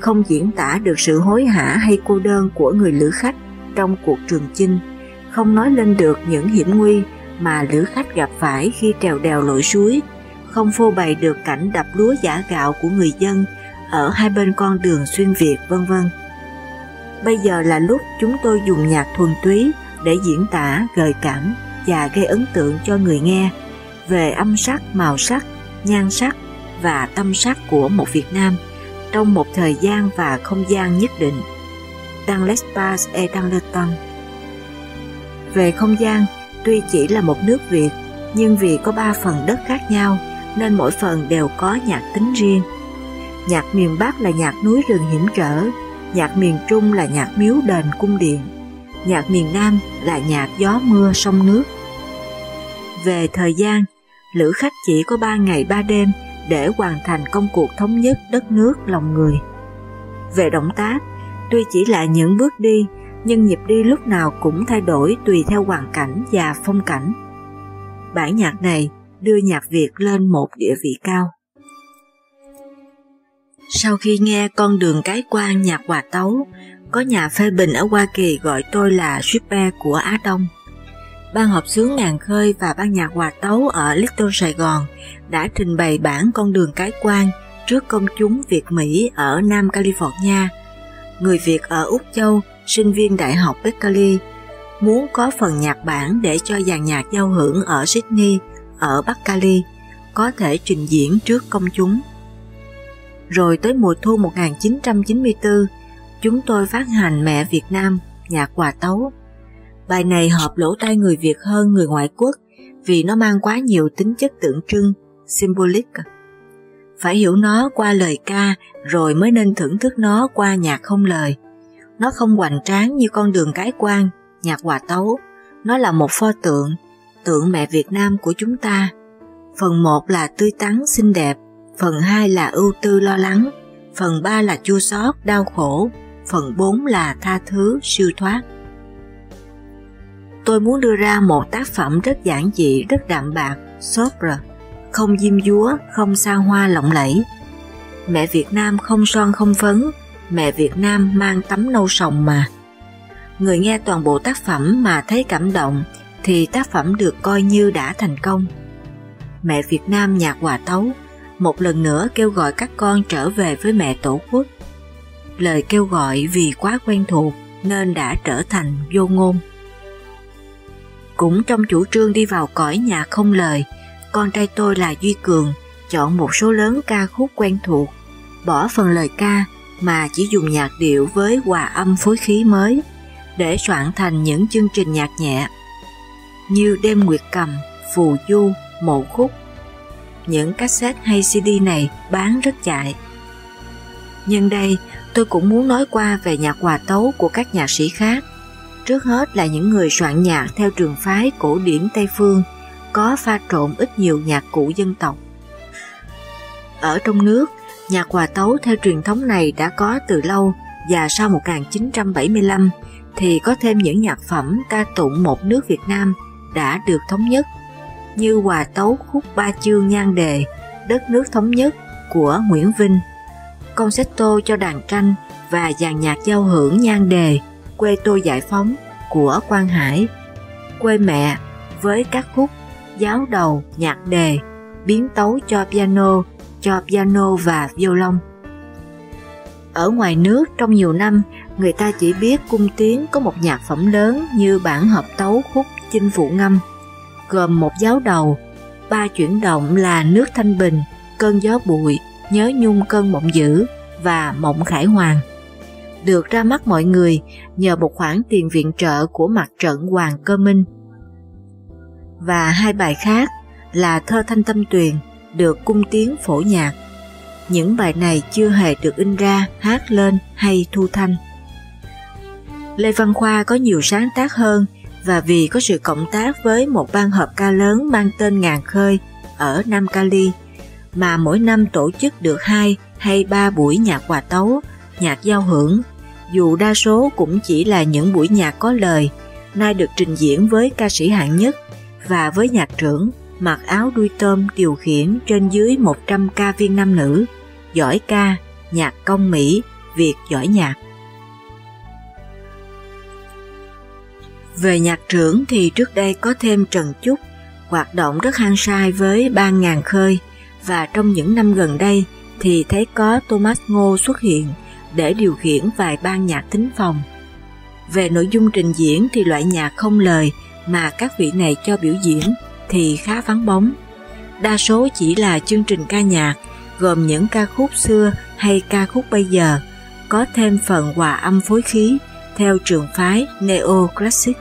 không diễn tả được sự hối hả hay cô đơn của người lữ khách trong cuộc trường chinh, không nói lên được những hiểm nguy mà lữ khách gặp phải khi trèo đèo lội suối, không phô bày được cảnh đập lúa giả gạo của người dân ở hai bên con đường xuyên Việt vân vân. Bây giờ là lúc chúng tôi dùng nhạc thuần túy để diễn tả, gợi cảm và gây ấn tượng cho người nghe về âm sắc, màu sắc, nhan sắc và tâm sắc của một Việt Nam trong một thời gian và không gian nhất định. Dans l'espace et dans le temps. Về không gian, tuy chỉ là một nước Việt, nhưng vì có ba phần đất khác nhau nên mỗi phần đều có nhạc tính riêng. Nhạc miền Bắc là nhạc núi rừng hiểm trở, nhạc miền Trung là nhạc miếu đền cung điện, nhạc miền Nam là nhạc gió mưa sông nước. Về thời gian, lữ khách chỉ có ba ngày ba đêm để hoàn thành công cuộc thống nhất đất nước lòng người. Về động tác, tuy chỉ là những bước đi, nhưng nhịp đi lúc nào cũng thay đổi tùy theo hoàn cảnh và phong cảnh. Bản nhạc này đưa nhạc Việt lên một địa vị cao. Sau khi nghe con đường cái quan nhạc hòa tấu, có nhà phê bình ở Hoa Kỳ gọi tôi là shipper của Á Đông. Ban họp xướng ngàn khơi và ban nhạc hòa tấu ở Little Sài Gòn đã trình bày bản con đường cái quan trước công chúng Việt Mỹ ở Nam California. Người Việt ở Úc Châu, sinh viên Đại học Berkeley, muốn có phần nhạc bản để cho dàn nhạc giao hưởng ở Sydney, ở Bắc Cali, có thể trình diễn trước công chúng. Rồi tới mùa thu 1994, chúng tôi phát hành Mẹ Việt Nam, nhạc hòa tấu. Bài này hợp lỗ tai người Việt hơn người ngoại quốc vì nó mang quá nhiều tính chất tượng trưng, symbolic. Phải hiểu nó qua lời ca rồi mới nên thưởng thức nó qua nhạc không lời. Nó không hoành tráng như con đường cái quan, nhạc hòa tấu. Nó là một pho tượng, tượng mẹ Việt Nam của chúng ta. Phần 1 là tươi tắn xinh đẹp, phần 2 là ưu tư lo lắng, phần 3 là chua xót đau khổ, phần 4 là tha thứ siêu thoát. Tôi muốn đưa ra một tác phẩm rất giản dị, rất đạm bạc, sobre, không diêm dúa, không xa hoa lộng lẫy. Mẹ Việt Nam không son không phấn, mẹ Việt Nam mang tấm nâu sòng mà. Người nghe toàn bộ tác phẩm mà thấy cảm động thì tác phẩm được coi như đã thành công. Mẹ Việt Nam nhạc hòa tấu một lần nữa kêu gọi các con trở về với mẹ tổ quốc. Lời kêu gọi vì quá quen thuộc nên đã trở thành vô ngôn. Cũng trong chủ trương đi vào cõi nhà không lời, con trai tôi là Duy Cường chọn một số lớn ca khúc quen thuộc, bỏ phần lời ca mà chỉ dùng nhạc điệu với hòa âm phối khí mới để soạn thành những chương trình nhạc nhẹ như Đêm Nguyệt Cầm, Phù Du, Mộ Khúc. Những cassette hay CD này bán rất chạy. Nhân đây, tôi cũng muốn nói qua về nhạc hòa tấu của các nhạc sĩ khác. Trước hết là những người soạn nhạc theo trường phái cổ điển Tây Phương, có pha trộn ít nhiều nhạc cụ dân tộc. Ở trong nước, nhạc hòa tấu theo truyền thống này đã có từ lâu và sau 1975 thì có thêm những nhạc phẩm ca tụng một nước Việt Nam đã được thống nhất như hòa tấu khúc ba chương nhan đề Đất nước thống nhất của Nguyễn Vinh, concerto cho đàn tranh và dàn nhạc giao hưởng nhan đề Quê tôi giải phóng của Quang Hải, Quê mẹ với các khúc giáo đầu, nhạc đề, biến tấu cho piano, cho piano và violon. Ở ngoài nước trong nhiều năm, người ta chỉ biết cung tiến có một nhạc phẩm lớn như bản hợp tấu khúc chinh phụ ngâm, gồm một giáo đầu, ba chuyển động là nước thanh bình, cơn gió bụi, nhớ nhung cơn mộng dữ và mộng khải hoàng. Được ra mắt mọi người nhờ một khoản tiền viện trợ của mặt trận Hoàng Cơ Minh. Và hai bài khác là Thơ Thanh Tâm Tuyền được cung tiến phổ nhạc. Những bài này chưa hề được in ra, hát lên hay thu thanh. Lê Văn Khoa có nhiều sáng tác hơn và vì có sự cộng tác với một ban hợp ca lớn mang tên Ngàn Khơi ở Nam Cali mà mỗi năm tổ chức được hai hay ba buổi nhạc hòa tấu, nhạc giao hưởng, dù đa số cũng chỉ là những buổi nhạc có lời, nay được trình diễn với ca sĩ hạng nhất và với nhạc trưởng mặc áo đuôi tôm điều khiển trên dưới 100 ca viên nam nữ, giỏi ca, nhạc công Mỹ, Việt giỏi nhạc. Về nhạc trưởng thì trước đây có thêm Trần Chúc, hoạt động rất hăng sai với ban ngàn khơi và trong những năm gần đây thì thấy có Thomas Ngô xuất hiện để điều khiển vài ban nhạc thính phòng. Về nội dung trình diễn thì loại nhạc không lời mà các vị này cho biểu diễn thì khá vắng bóng. Đa số chỉ là chương trình ca nhạc gồm những ca khúc xưa hay ca khúc bây giờ, có thêm phần hòa âm phối khí theo trường phái Neo Classic.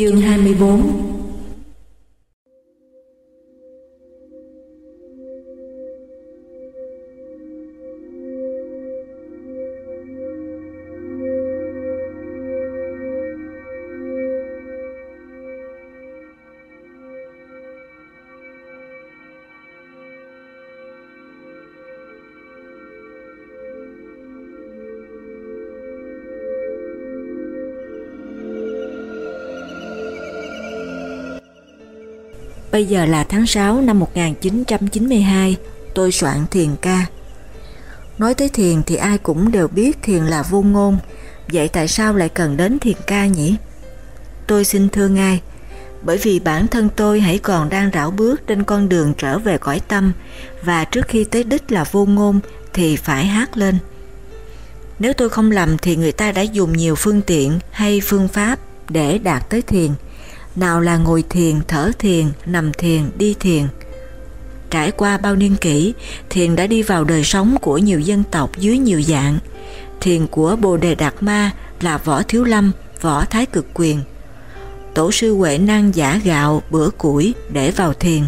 Chương 24 Bây giờ là tháng 6 năm 1992, tôi soạn thiền ca. Nói tới thiền thì ai cũng đều biết thiền là vô ngôn, vậy tại sao lại cần đến thiền ca nhỉ? Tôi xin thưa ngay, bởi vì bản thân tôi hãy còn đang rảo bước trên con đường trở về cõi tâm và trước khi tới đích là vô ngôn thì phải hát lên. Nếu tôi không lầm thì người ta đã dùng nhiều phương tiện hay phương pháp để đạt tới thiền nào là ngồi thiền, thở thiền, nằm thiền, đi thiền. Trải qua bao niên kỷ, thiền đã đi vào đời sống của nhiều dân tộc dưới nhiều dạng. Thiền của Bồ Đề Đạt Ma là Võ Thiếu Lâm, Võ Thái Cực Quyền. Tổ sư Huệ Năng giả gạo, bữa củi để vào thiền.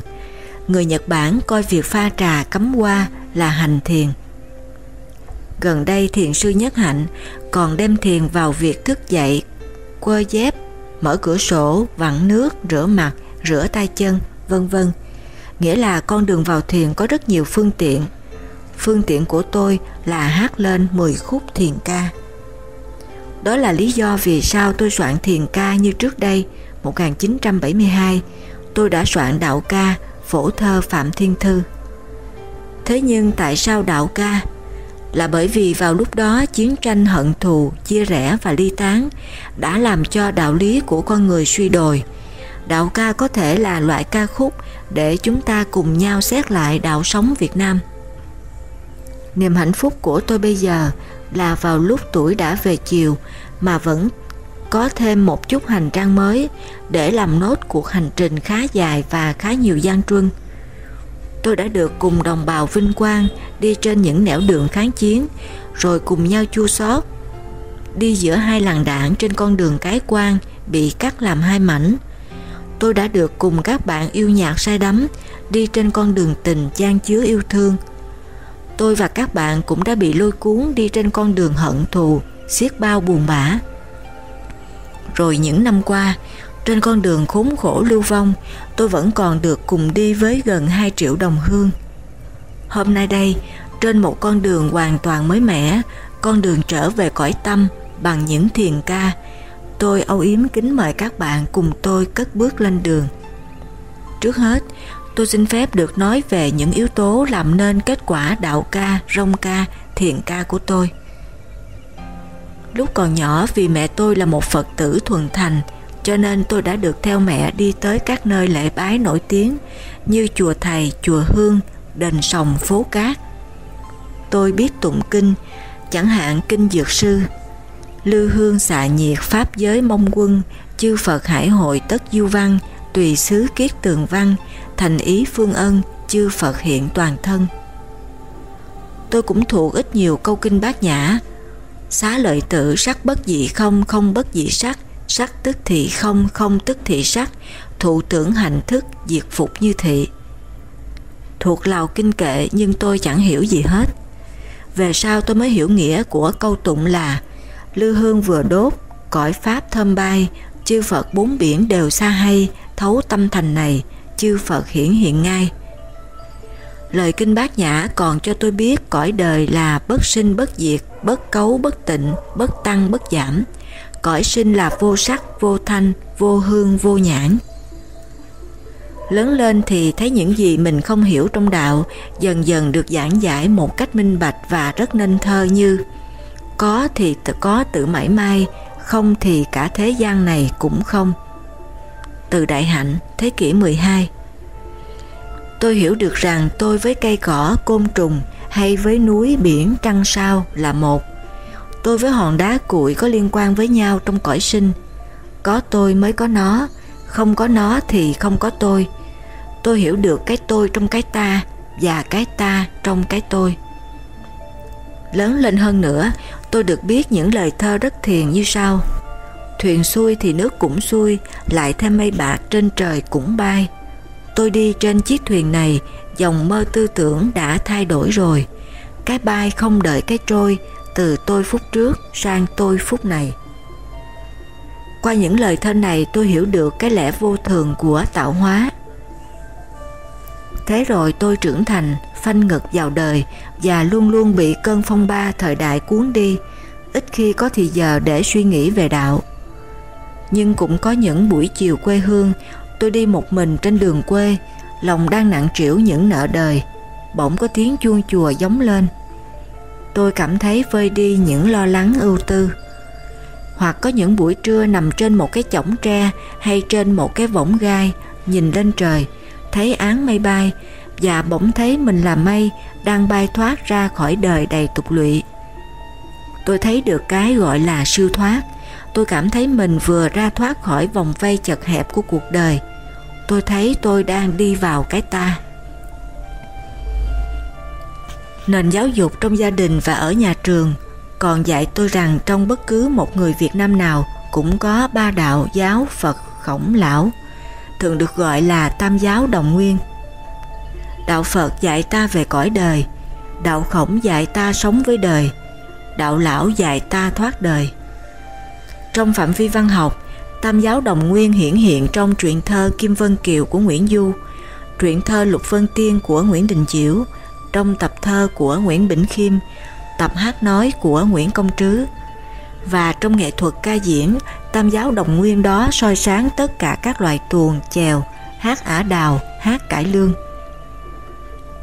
Người Nhật Bản coi việc pha trà cắm qua là hành thiền. Gần đây thiền sư Nhất Hạnh còn đem thiền vào việc thức dậy, quơ dép, mở cửa sổ, vặn nước, rửa mặt, rửa tay chân, vân vân. Nghĩa là con đường vào thiền có rất nhiều phương tiện. Phương tiện của tôi là hát lên 10 khúc thiền ca. Đó là lý do vì sao tôi soạn thiền ca như trước đây, 1972, tôi đã soạn đạo ca, phổ thơ Phạm Thiên Thư. Thế nhưng tại sao đạo ca? Là bởi vì vào lúc đó chiến tranh hận thù, chia rẽ và ly tán đã làm cho đạo lý của con người suy đồi. Đạo ca có thể là loại ca khúc để chúng ta cùng nhau xét lại đạo sống Việt Nam. Niềm hạnh phúc của tôi bây giờ là vào lúc tuổi đã về chiều mà vẫn có thêm một chút hành trang mới để làm nốt cuộc hành trình khá dài và khá nhiều gian truân. Tôi đã được cùng đồng bào vinh quang đi trên những nẻo đường kháng chiến, rồi cùng nhau chua xót đi giữa hai làng đạn trên con đường cái quan bị cắt làm hai mảnh. Tôi đã được cùng các bạn yêu nhạc say đắm đi trên con đường tình chan chứa yêu thương. Tôi và các bạn cũng đã bị lôi cuốn đi trên con đường hận thù, xiết bao buồn bã. Rồi những năm qua, trên con đường khốn khổ lưu vong, tôi vẫn còn được cùng đi với gần 2 triệu đồng hương. Hôm nay đây, trên một con đường hoàn toàn mới mẻ, con đường trở về cõi tâm bằng những thiền ca, tôi âu yếm kính mời các bạn cùng tôi cất bước lên đường. Trước hết, tôi xin phép được nói về những yếu tố làm nên kết quả đạo ca, rong ca, thiền ca của tôi. Lúc còn nhỏ vì mẹ tôi là một Phật tử thuần thành, cho nên tôi đã được theo mẹ đi tới các nơi lễ bái nổi tiếng như chùa Thầy, chùa Hương, đền Sòng, phố Cát. Tôi biết tụng kinh, chẳng hạn kinh Dược Sư, Lư Hương xạ nhiệt Pháp giới mông quân, chư Phật hải hội tất du văn, tùy xứ kiết tường văn, thành ý phương ân, chư Phật hiện toàn thân. Tôi cũng thuộc ít nhiều câu kinh bát nhã, xá lợi tử sắc bất dị không, không bất dị sắc, sắc tức thị không, không tức thị sắc, thụ tưởng hành thức, diệt phục như thị. Thuộc lào kinh kệ nhưng tôi chẳng hiểu gì hết. Về sau tôi mới hiểu nghĩa của câu tụng là Lư hương vừa đốt, cõi pháp thơm bay, chư Phật bốn biển đều xa hay, thấu tâm thành này, chư Phật hiển hiện ngay. Lời kinh bát nhã còn cho tôi biết cõi đời là bất sinh bất diệt, bất cấu bất tịnh, bất tăng bất giảm. Cõi sinh là vô sắc, vô thanh, vô hương, vô nhãn. Lớn lên thì thấy những gì mình không hiểu trong đạo dần dần được giảng giải một cách minh bạch và rất nên thơ như có thì có tự mãi mai, không thì cả thế gian này cũng không. Từ Đại Hạnh, thế kỷ 12 Tôi hiểu được rằng tôi với cây cỏ, côn trùng hay với núi, biển, trăng sao là một. Tôi với hòn đá cuội có liên quan với nhau trong cõi sinh. Có tôi mới có nó, không có nó thì không có tôi. Tôi hiểu được cái tôi trong cái ta và cái ta trong cái tôi. Lớn lên hơn nữa, tôi được biết những lời thơ rất thiền như sau. Thuyền xuôi thì nước cũng xuôi, lại thêm mây bạc trên trời cũng bay. Tôi đi trên chiếc thuyền này, dòng mơ tư tưởng đã thay đổi rồi. Cái bay không đợi cái trôi, từ tôi phút trước sang tôi phút này. Qua những lời thơ này tôi hiểu được cái lẽ vô thường của tạo hóa. Thế rồi tôi trưởng thành, phanh ngực vào đời và luôn luôn bị cơn phong ba thời đại cuốn đi, ít khi có thì giờ để suy nghĩ về đạo. Nhưng cũng có những buổi chiều quê hương, tôi đi một mình trên đường quê, lòng đang nặng trĩu những nợ đời, bỗng có tiếng chuông chùa giống lên. Tôi cảm thấy vơi đi những lo lắng ưu tư. Hoặc có những buổi trưa nằm trên một cái chõng tre hay trên một cái võng gai, nhìn lên trời, thấy áng mây bay và bỗng thấy mình là mây đang bay thoát ra khỏi đời đầy tục lụy. Tôi thấy được cái gọi là siêu thoát. Tôi cảm thấy mình vừa ra thoát khỏi vòng vây chật hẹp của cuộc đời. Tôi thấy tôi đang đi vào cái ta. Nền giáo dục trong gia đình và ở nhà trường còn dạy tôi rằng trong bất cứ một người Việt Nam nào cũng có ba đạo giáo Phật khổng lão, thường được gọi là tam giáo đồng nguyên. Đạo Phật dạy ta về cõi đời, đạo khổng dạy ta sống với đời, đạo lão dạy ta thoát đời. Trong phạm vi văn học, tam giáo đồng nguyên hiển hiện trong truyện thơ Kim Vân Kiều của Nguyễn Du, truyện thơ Lục Vân Tiên của Nguyễn Đình Chiểu, trong tập thơ của Nguyễn Bỉnh Khiêm, tập hát nói của Nguyễn Công Trứ. Và trong nghệ thuật ca diễn, tam giáo đồng nguyên đó soi sáng tất cả các loại tuồng, chèo, hát ả đào, hát cải lương.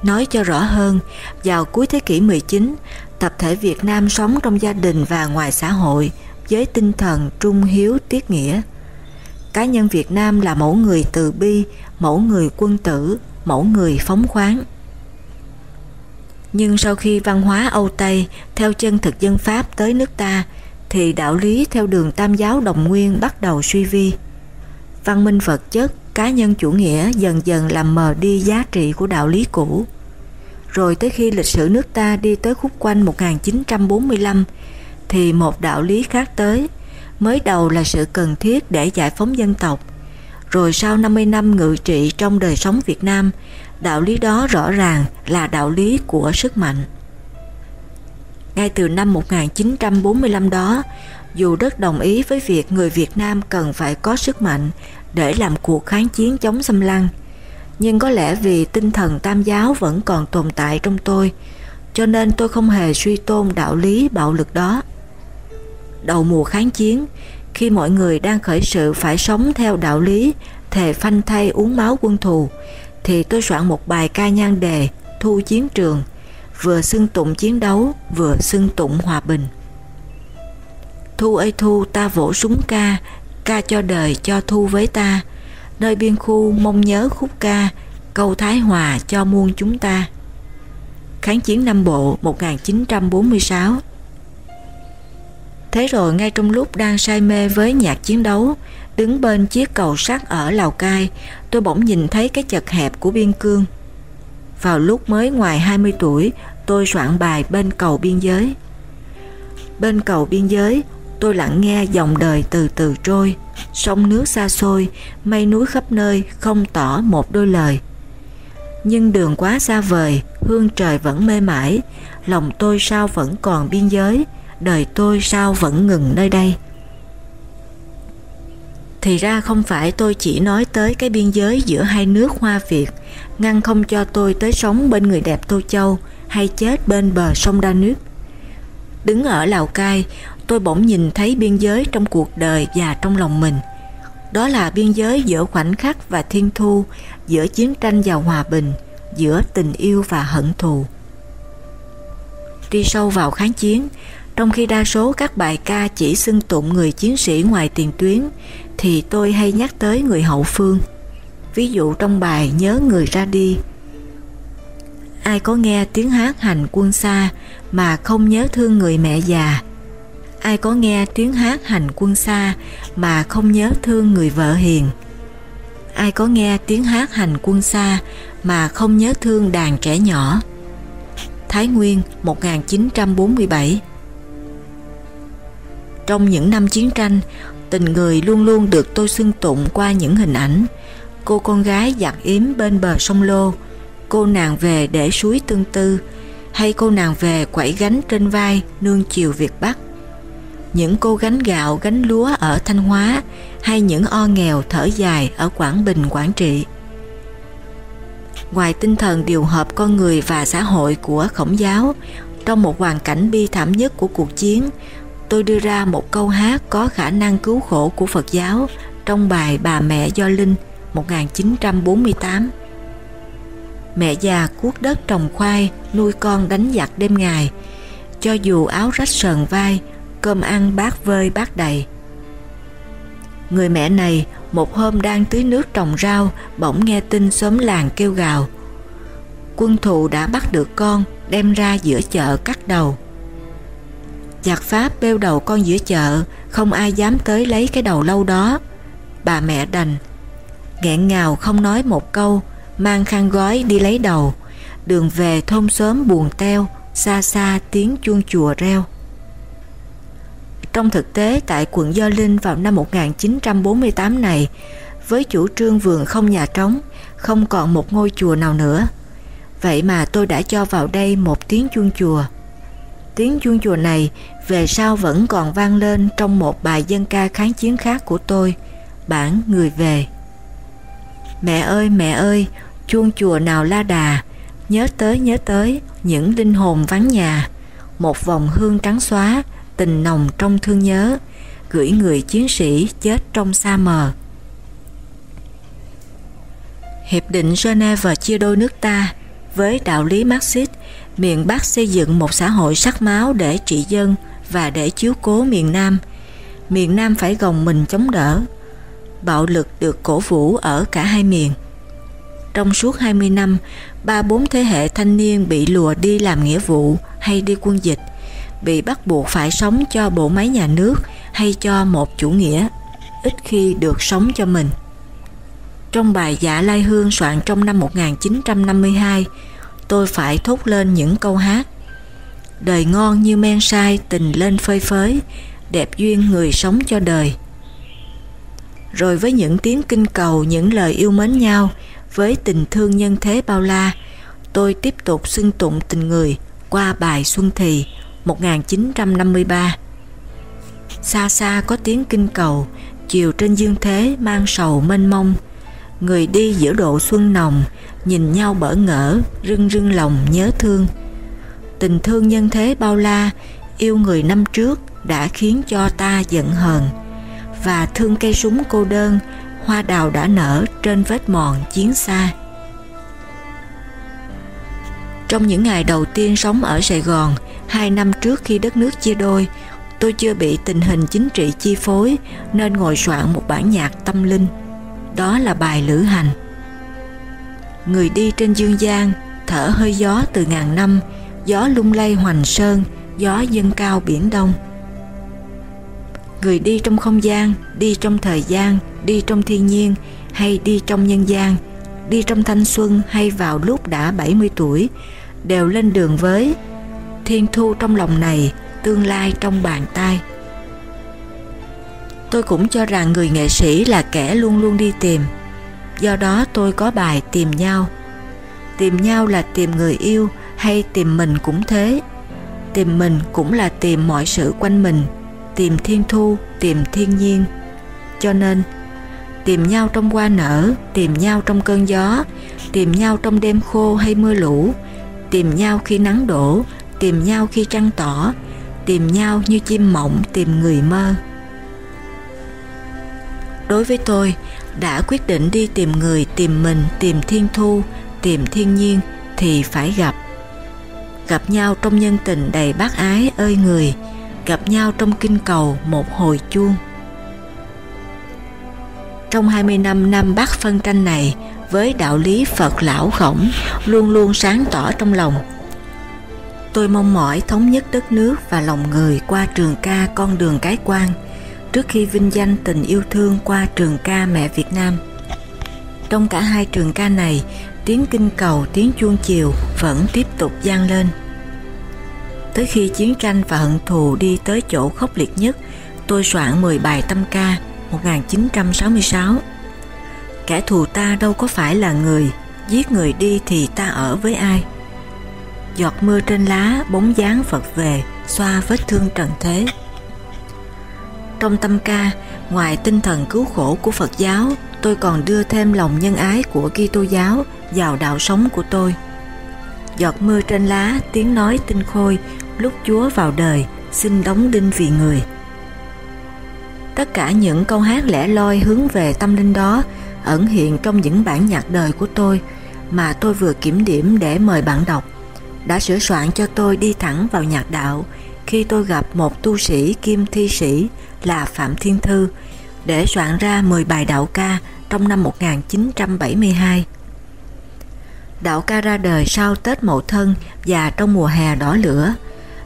Nói cho rõ hơn, vào cuối thế kỷ 19, tập thể Việt Nam sống trong gia đình và ngoài xã hội với tinh thần trung hiếu tiết nghĩa. Cá nhân Việt Nam là mẫu người từ bi, mẫu người quân tử, mẫu người phóng khoáng. Nhưng sau khi văn hóa Âu Tây theo chân thực dân Pháp tới nước ta, thì đạo lý theo đường tam giáo đồng nguyên bắt đầu suy vi. Văn minh vật chất, cá nhân chủ nghĩa dần dần làm mờ đi giá trị của đạo lý cũ. Rồi tới khi lịch sử nước ta đi tới khúc quanh 1945 thì một đạo lý khác tới. Mới đầu là sự cần thiết để giải phóng dân tộc. Rồi sau 50 năm ngự trị trong đời sống Việt Nam, đạo lý đó rõ ràng là đạo lý của sức mạnh. Ngay từ năm 1945 đó, dù đất đồng ý với việc người Việt Nam cần phải có sức mạnh để làm cuộc kháng chiến chống xâm lăng, nhưng có lẽ vì tinh thần tam giáo vẫn còn tồn tại trong tôi, cho nên tôi không hề suy tôn đạo lý bạo lực đó. Đầu mùa kháng chiến, khi mọi người đang khởi sự phải sống theo đạo lý, thề phanh thay uống máu quân thù, thì tôi soạn một bài ca nhan đề Thu chiến trường, vừa xưng tụng chiến đấu, vừa xưng tụng hòa bình. Thu ơi thu ta vỗ súng ca, ca cho đời cho thu với ta, nơi biên khu mong nhớ khúc ca, câu Thái Hòa cho muôn chúng ta. Kháng chiến Nam Bộ 1946 Thế rồi ngay trong lúc đang say mê với nhạc chiến đấu, đứng bên chiếc cầu sắt ở Lào Cai, tôi bỗng nhìn thấy cái chật hẹp của biên cương. Vào lúc mới ngoài 20 tuổi, tôi soạn bài bên cầu biên giới. Bên cầu biên giới, tôi lặng nghe dòng đời từ từ trôi, sông nước xa xôi, mây núi khắp nơi không tỏ một đôi lời. Nhưng đường quá xa vời, hương trời vẫn mê mãi, lòng tôi sao vẫn còn biên giới, đời tôi sao vẫn ngừng nơi đây. Thì ra không phải tôi chỉ nói tới cái biên giới giữa hai nước Hoa Việt, ngăn không cho tôi tới sống bên người đẹp Tô Châu hay chết bên bờ sông Đa Nước. Đứng ở Lào Cai, tôi bỗng nhìn thấy biên giới trong cuộc đời và trong lòng mình. Đó là biên giới giữa khoảnh khắc và thiên thu, giữa chiến tranh và hòa bình, giữa tình yêu và hận thù. Đi sâu vào kháng chiến, trong khi đa số các bài ca chỉ xưng tụng người chiến sĩ ngoài tiền tuyến, thì tôi hay nhắc tới người hậu phương. Ví dụ trong bài Nhớ người ra đi. Ai có nghe tiếng hát hành quân xa mà không nhớ thương người mẹ già? Ai có nghe tiếng hát hành quân xa mà không nhớ thương người vợ hiền? Ai có nghe tiếng hát hành quân xa mà không nhớ thương đàn trẻ nhỏ? Thái Nguyên 1947 trong những năm chiến tranh, tình người luôn luôn được tôi xưng tụng qua những hình ảnh. Cô con gái giặt yếm bên bờ sông Lô, cô nàng về để suối tương tư, hay cô nàng về quẩy gánh trên vai nương chiều Việt Bắc. Những cô gánh gạo, gánh lúa ở Thanh Hóa hay những o nghèo thở dài ở Quảng Bình, Quảng Trị. Ngoài tinh thần điều hợp con người và xã hội của khổng giáo, trong một hoàn cảnh bi thảm nhất của cuộc chiến, tôi đưa ra một câu hát có khả năng cứu khổ của Phật giáo trong bài Bà Mẹ Do Linh 1948. Mẹ già cuốc đất trồng khoai, nuôi con đánh giặc đêm ngày, cho dù áo rách sờn vai, cơm ăn bát vơi bát đầy. Người mẹ này một hôm đang tưới nước trồng rau bỗng nghe tin xóm làng kêu gào. Quân thù đã bắt được con đem ra giữa chợ cắt đầu. Giặc Pháp bêu đầu con giữa chợ không ai dám tới lấy cái đầu lâu đó. Bà mẹ đành nghẹn ngào không nói một câu mang khăn gói đi lấy đầu đường về thôn xóm buồn teo xa xa tiếng chuông chùa reo. Trong thực tế tại quận Gio Linh vào năm 1948 này, với chủ trương vườn không nhà trống, không còn một ngôi chùa nào nữa. Vậy mà tôi đã cho vào đây một tiếng chuông chùa. Tiếng chuông chùa này về sau vẫn còn vang lên trong một bài dân ca kháng chiến khác của tôi, bản Người Về. Mẹ ơi mẹ ơi, chuông chùa nào la đà, nhớ tới nhớ tới những linh hồn vắng nhà, một vòng hương trắng xóa tình nồng trong thương nhớ, gửi người chiến sĩ chết trong xa mờ. Hiệp định Geneva chia đôi nước ta với đạo lý Marxist, miền Bắc xây dựng một xã hội sắc máu để trị dân và để chiếu cố miền Nam. Miền Nam phải gồng mình chống đỡ. Bạo lực được cổ vũ ở cả hai miền. Trong suốt 20 năm, ba bốn thế hệ thanh niên bị lùa đi làm nghĩa vụ hay đi quân dịch bị bắt buộc phải sống cho bộ máy nhà nước hay cho một chủ nghĩa, ít khi được sống cho mình. Trong bài Dạ Lai Hương soạn trong năm 1952, tôi phải thốt lên những câu hát. Đời ngon như men sai tình lên phơi phới, đẹp duyên người sống cho đời. Rồi với những tiếng kinh cầu, những lời yêu mến nhau, với tình thương nhân thế bao la, tôi tiếp tục xưng tụng tình người qua bài Xuân Thì 1953 Xa xa có tiếng kinh cầu Chiều trên dương thế mang sầu mênh mông. Người đi giữa độ xuân nồng Nhìn nhau bỡ ngỡ Rưng rưng lòng nhớ thương Tình thương nhân thế bao la Yêu người năm trước Đã khiến cho ta giận hờn Và thương cây súng cô đơn Hoa đào đã nở Trên vết mòn chiến xa Trong những ngày đầu tiên sống ở Sài Gòn Hai năm trước khi đất nước chia đôi, tôi chưa bị tình hình chính trị chi phối nên ngồi soạn một bản nhạc tâm linh. Đó là bài Lữ Hành. Người đi trên dương gian, thở hơi gió từ ngàn năm, gió lung lay hoành sơn, gió dâng cao biển đông. Người đi trong không gian, đi trong thời gian, đi trong thiên nhiên hay đi trong nhân gian, đi trong thanh xuân hay vào lúc đã 70 tuổi, đều lên đường với thiên thu trong lòng này, tương lai trong bàn tay. Tôi cũng cho rằng người nghệ sĩ là kẻ luôn luôn đi tìm. Do đó tôi có bài tìm nhau. Tìm nhau là tìm người yêu hay tìm mình cũng thế. Tìm mình cũng là tìm mọi sự quanh mình, tìm thiên thu, tìm thiên nhiên. Cho nên, tìm nhau trong hoa nở, tìm nhau trong cơn gió, tìm nhau trong đêm khô hay mưa lũ, tìm nhau khi nắng đổ, tìm nhau khi trăng tỏ, tìm nhau như chim mộng tìm người mơ. Đối với tôi, đã quyết định đi tìm người, tìm mình, tìm thiên thu, tìm thiên nhiên thì phải gặp. Gặp nhau trong nhân tình đầy bác ái ơi người, gặp nhau trong kinh cầu một hồi chuông. Trong 20 năm năm Bắc phân tranh này, với đạo lý Phật lão khổng luôn luôn sáng tỏ trong lòng. Tôi mong mỏi thống nhất đất nước và lòng người qua trường ca con đường cái quan, trước khi vinh danh tình yêu thương qua trường ca mẹ Việt Nam. Trong cả hai trường ca này, tiếng kinh cầu, tiếng chuông chiều vẫn tiếp tục gian lên. Tới khi chiến tranh và hận thù đi tới chỗ khốc liệt nhất, tôi soạn 10 bài tâm ca 1966. Kẻ thù ta đâu có phải là người, giết người đi thì ta ở với ai? Giọt mưa trên lá, bóng dáng Phật về, xoa vết thương trần thế. Trong tâm ca, ngoài tinh thần cứu khổ của Phật giáo, tôi còn đưa thêm lòng nhân ái của Kitô giáo vào đạo sống của tôi. Giọt mưa trên lá, tiếng nói tinh khôi, lúc Chúa vào đời, xin đóng đinh vì người. Tất cả những câu hát lẻ loi hướng về tâm linh đó ẩn hiện trong những bản nhạc đời của tôi mà tôi vừa kiểm điểm để mời bạn đọc đã sửa soạn cho tôi đi thẳng vào nhạc đạo khi tôi gặp một tu sĩ kim thi sĩ là Phạm Thiên Thư để soạn ra 10 bài đạo ca trong năm 1972. Đạo ca ra đời sau Tết Mậu Thân và trong mùa hè đỏ lửa,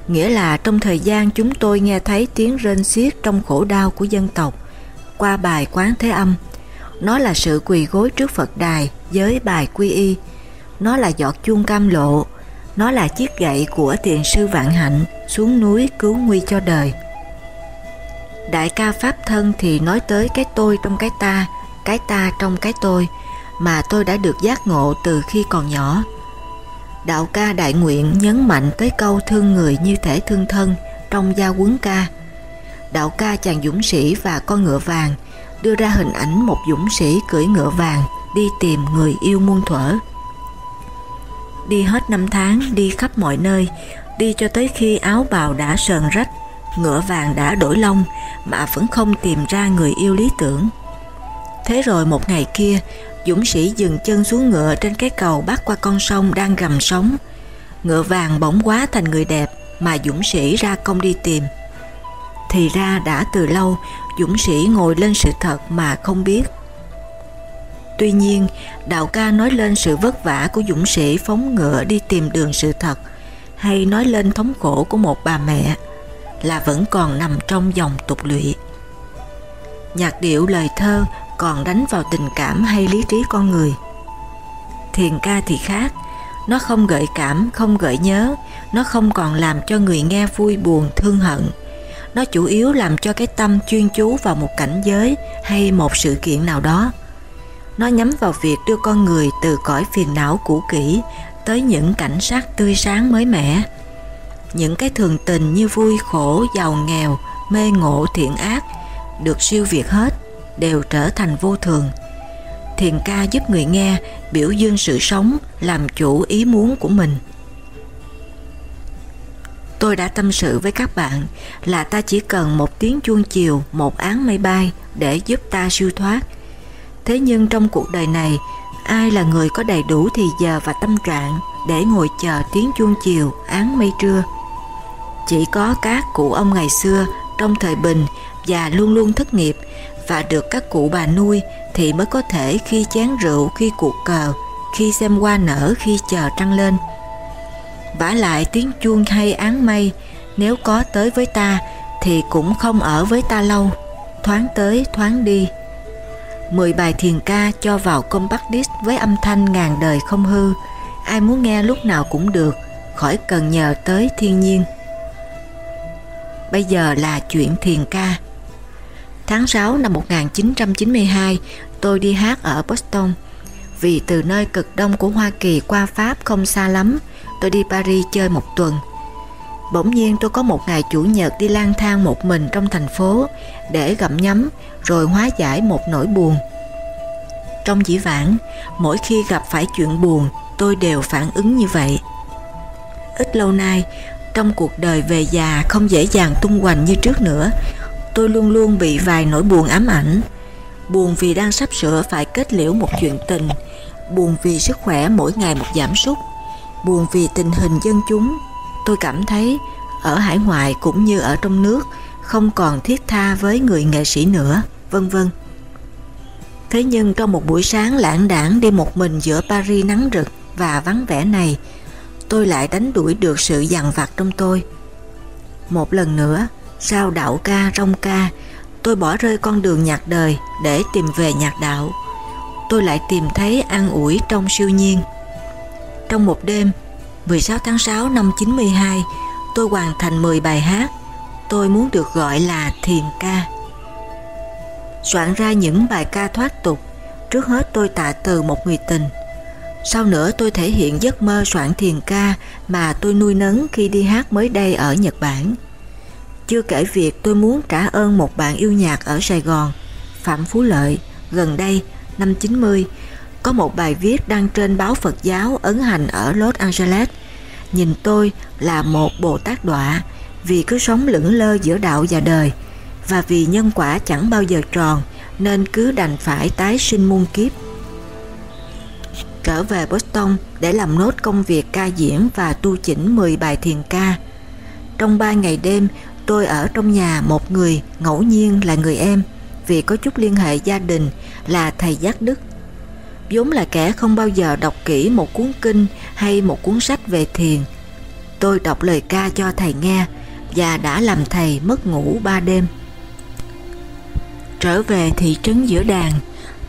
nghĩa là trong thời gian chúng tôi nghe thấy tiếng rên xiết trong khổ đau của dân tộc qua bài Quán Thế Âm. Nó là sự quỳ gối trước Phật đài với bài quy y. Nó là giọt chuông cam lộ. Nó là chiếc gậy của thiền sư Vạn Hạnh xuống núi cứu nguy cho đời. Đại ca Pháp Thân thì nói tới cái tôi trong cái ta, cái ta trong cái tôi mà tôi đã được giác ngộ từ khi còn nhỏ. Đạo ca đại nguyện nhấn mạnh tới câu thương người như thể thương thân trong gia quấn ca. Đạo ca chàng dũng sĩ và con ngựa vàng đưa ra hình ảnh một dũng sĩ cưỡi ngựa vàng đi tìm người yêu muôn thuở. Đi hết năm tháng, đi khắp mọi nơi, đi cho tới khi áo bào đã sờn rách, ngựa vàng đã đổi lông mà vẫn không tìm ra người yêu lý tưởng. Thế rồi một ngày kia, dũng sĩ dừng chân xuống ngựa trên cái cầu bắc qua con sông đang gầm sóng. Ngựa vàng bỗng quá thành người đẹp mà dũng sĩ ra công đi tìm. Thì ra đã từ lâu dũng sĩ ngồi lên sự thật mà không biết. Tuy nhiên, đạo ca nói lên sự vất vả của dũng sĩ phóng ngựa đi tìm đường sự thật hay nói lên thống khổ của một bà mẹ là vẫn còn nằm trong dòng tục lụy. Nhạc điệu lời thơ còn đánh vào tình cảm hay lý trí con người. Thiền ca thì khác, nó không gợi cảm, không gợi nhớ, nó không còn làm cho người nghe vui buồn, thương hận. Nó chủ yếu làm cho cái tâm chuyên chú vào một cảnh giới hay một sự kiện nào đó. Nó nhắm vào việc đưa con người từ cõi phiền não cũ kỹ tới những cảnh sắc tươi sáng mới mẻ. Những cái thường tình như vui khổ, giàu nghèo, mê ngộ thiện ác được siêu việt hết đều trở thành vô thường. Thiền ca giúp người nghe biểu dương sự sống, làm chủ ý muốn của mình. Tôi đã tâm sự với các bạn là ta chỉ cần một tiếng chuông chiều, một án mây bay để giúp ta siêu thoát. Thế nhưng trong cuộc đời này, ai là người có đầy đủ thì giờ và tâm trạng để ngồi chờ tiếng chuông chiều, án mây trưa? Chỉ có các cụ ông ngày xưa trong thời bình và luôn luôn thất nghiệp và được các cụ bà nuôi thì mới có thể khi chén rượu, khi cuộc cờ, khi xem hoa nở, khi chờ trăng lên. vả lại tiếng chuông hay án mây, nếu có tới với ta thì cũng không ở với ta lâu, thoáng tới thoáng đi. Mười bài thiền ca cho vào compact disc với âm thanh ngàn đời không hư, ai muốn nghe lúc nào cũng được, khỏi cần nhờ tới thiên nhiên. Bây giờ là chuyện thiền ca. Tháng 6 năm 1992, tôi đi hát ở Boston. Vì từ nơi cực đông của Hoa Kỳ qua Pháp không xa lắm, tôi đi Paris chơi một tuần. Bỗng nhiên tôi có một ngày chủ nhật đi lang thang một mình trong thành phố để gặm nhấm rồi hóa giải một nỗi buồn. Trong dĩ vãng, mỗi khi gặp phải chuyện buồn, tôi đều phản ứng như vậy. Ít lâu nay, trong cuộc đời về già không dễ dàng tung hoành như trước nữa, tôi luôn luôn bị vài nỗi buồn ám ảnh. Buồn vì đang sắp sửa phải kết liễu một chuyện tình, buồn vì sức khỏe mỗi ngày một giảm sút, buồn vì tình hình dân chúng. Tôi cảm thấy ở hải ngoại cũng như ở trong nước không còn thiết tha với người nghệ sĩ nữa, vân vân. Thế nhưng trong một buổi sáng lãng đảng đi một mình giữa Paris nắng rực và vắng vẻ này, tôi lại đánh đuổi được sự dằn vặt trong tôi. Một lần nữa, sau đạo ca rong ca, tôi bỏ rơi con đường nhạc đời để tìm về nhạc đạo. Tôi lại tìm thấy an ủi trong siêu nhiên. Trong một đêm, 16 tháng 6 năm 92, tôi hoàn thành 10 bài hát. Tôi muốn được gọi là thiền ca. Soạn ra những bài ca thoát tục, trước hết tôi tạ từ một người tình. Sau nữa tôi thể hiện giấc mơ soạn thiền ca mà tôi nuôi nấng khi đi hát mới đây ở Nhật Bản. Chưa kể việc tôi muốn trả ơn một bạn yêu nhạc ở Sài Gòn, Phạm Phú Lợi, gần đây, năm 90, có một bài viết đăng trên báo Phật giáo ấn hành ở Los Angeles. Nhìn tôi là một Bồ Tát đọa vì cứ sống lững lơ giữa đạo và đời và vì nhân quả chẳng bao giờ tròn nên cứ đành phải tái sinh muôn kiếp trở về Boston để làm nốt công việc ca diễn và tu chỉnh 10 bài thiền ca. Trong 3 ngày đêm, tôi ở trong nhà một người ngẫu nhiên là người em vì có chút liên hệ gia đình là thầy Giác Đức. vốn là kẻ không bao giờ đọc kỹ một cuốn kinh hay một cuốn sách về thiền. Tôi đọc lời ca cho thầy nghe và đã làm thầy mất ngủ ba đêm. Trở về thị trấn giữa đàn,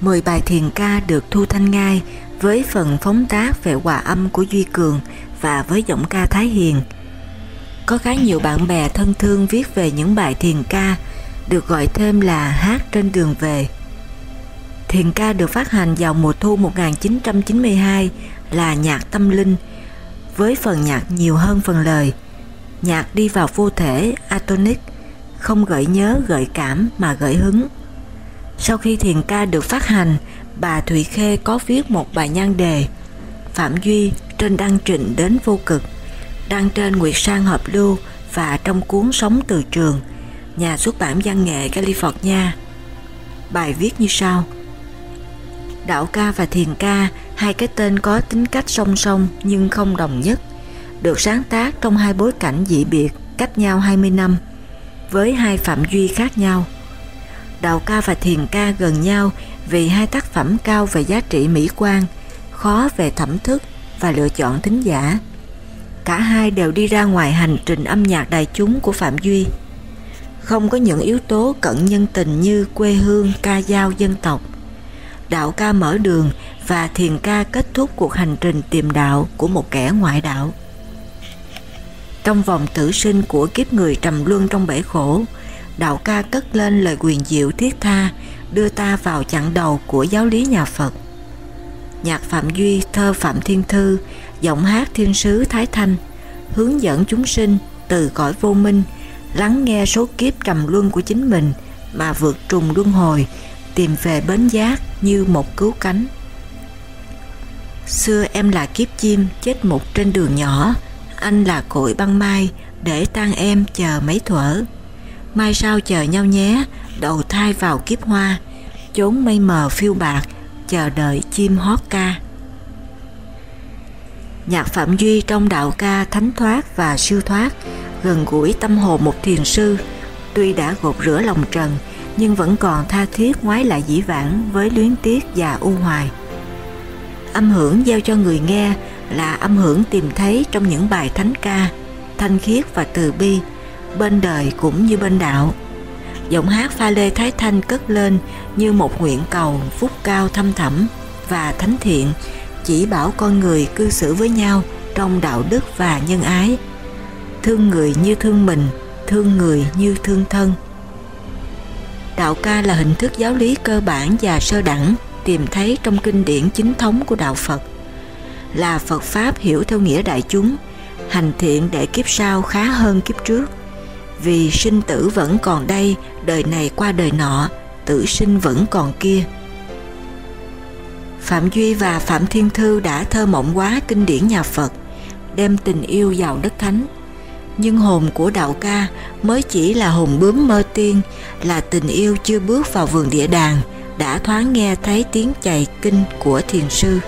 10 bài thiền ca được thu thanh ngay với phần phóng tác về hòa âm của Duy Cường và với giọng ca Thái Hiền. Có khá nhiều bạn bè thân thương viết về những bài thiền ca được gọi thêm là hát trên đường về. Thiền ca được phát hành vào mùa thu 1992 là nhạc tâm linh với phần nhạc nhiều hơn phần lời. Nhạc đi vào vô thể, atonic, không gợi nhớ gợi cảm mà gợi hứng. Sau khi thiền ca được phát hành, bà Thụy Khê có viết một bài nhan đề Phạm Duy trên đăng trịnh đến vô cực, đăng trên Nguyệt Sang Hợp Lưu và trong cuốn Sống từ trường, nhà xuất bản văn nghệ California. Bài viết như sau Đạo ca và thiền ca, hai cái tên có tính cách song song nhưng không đồng nhất, được sáng tác trong hai bối cảnh dị biệt cách nhau 20 năm, với hai phạm duy khác nhau đạo ca và thiền ca gần nhau vì hai tác phẩm cao về giá trị mỹ quan, khó về thẩm thức và lựa chọn thính giả. Cả hai đều đi ra ngoài hành trình âm nhạc đại chúng của Phạm Duy. Không có những yếu tố cận nhân tình như quê hương, ca dao dân tộc. Đạo ca mở đường và thiền ca kết thúc cuộc hành trình tìm đạo của một kẻ ngoại đạo. Trong vòng tử sinh của kiếp người trầm luân trong bể khổ, đạo ca cất lên lời quyền diệu thiết tha đưa ta vào chặng đầu của giáo lý nhà Phật. Nhạc Phạm Duy thơ Phạm Thiên Thư, giọng hát thiên sứ Thái Thanh, hướng dẫn chúng sinh từ cõi vô minh, lắng nghe số kiếp trầm luân của chính mình mà vượt trùng luân hồi, tìm về bến giác như một cứu cánh. Xưa em là kiếp chim chết một trên đường nhỏ, anh là cội băng mai để tan em chờ mấy thuở mai sau chờ nhau nhé, đầu thai vào kiếp hoa, chốn mây mờ phiêu bạc, chờ đợi chim hót ca. Nhạc Phạm Duy trong đạo ca thánh thoát và siêu thoát, gần gũi tâm hồn một thiền sư, tuy đã gột rửa lòng trần nhưng vẫn còn tha thiết ngoái lại dĩ vãng với luyến tiếc và u hoài. Âm hưởng giao cho người nghe là âm hưởng tìm thấy trong những bài thánh ca, thanh khiết và từ bi, bên đời cũng như bên đạo. Giọng hát pha lê thái thanh cất lên như một nguyện cầu phúc cao thâm thẳm và thánh thiện, chỉ bảo con người cư xử với nhau trong đạo đức và nhân ái. Thương người như thương mình, thương người như thương thân. Đạo ca là hình thức giáo lý cơ bản và sơ đẳng tìm thấy trong kinh điển chính thống của đạo Phật. Là Phật Pháp hiểu theo nghĩa đại chúng, hành thiện để kiếp sau khá hơn kiếp trước. Vì sinh tử vẫn còn đây, đời này qua đời nọ, tử sinh vẫn còn kia. Phạm Duy và Phạm Thiên Thư đã thơ mộng quá kinh điển nhà Phật, đem tình yêu vào đất thánh. Nhưng hồn của đạo ca mới chỉ là hồn bướm mơ tiên, là tình yêu chưa bước vào vườn địa đàng, đã thoáng nghe thấy tiếng chày kinh của thiền sư,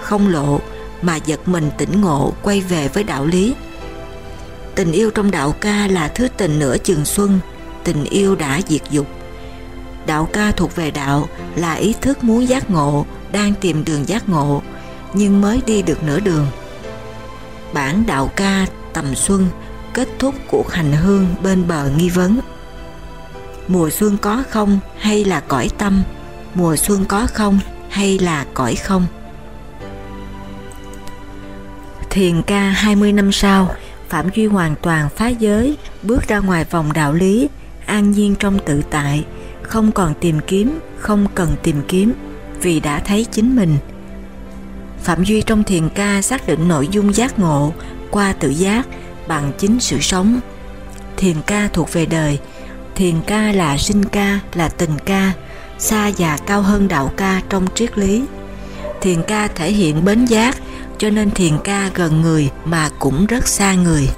không lộ mà giật mình tỉnh ngộ quay về với đạo lý. Tình yêu trong đạo ca là thứ tình nửa trường xuân, tình yêu đã diệt dục. Đạo ca thuộc về đạo là ý thức muốn giác ngộ, đang tìm đường giác ngộ, nhưng mới đi được nửa đường. Bản đạo ca tầm xuân kết thúc cuộc hành hương bên bờ nghi vấn. Mùa xuân có không hay là cõi tâm mùa xuân có không hay là cõi không. Thiền ca 20 năm sau, Phạm Duy hoàn toàn phá giới, bước ra ngoài vòng đạo lý, an nhiên trong tự tại, không còn tìm kiếm, không cần tìm kiếm, vì đã thấy chính mình. Phạm Duy trong thiền ca xác định nội dung giác ngộ qua tự giác bằng chính sự sống. Thiền ca thuộc về đời, thiền ca là sinh ca, là tình ca, xa và cao hơn đạo ca trong triết lý. Thiền ca thể hiện bến giác, cho nên thiền ca gần người mà cũng rất xa người.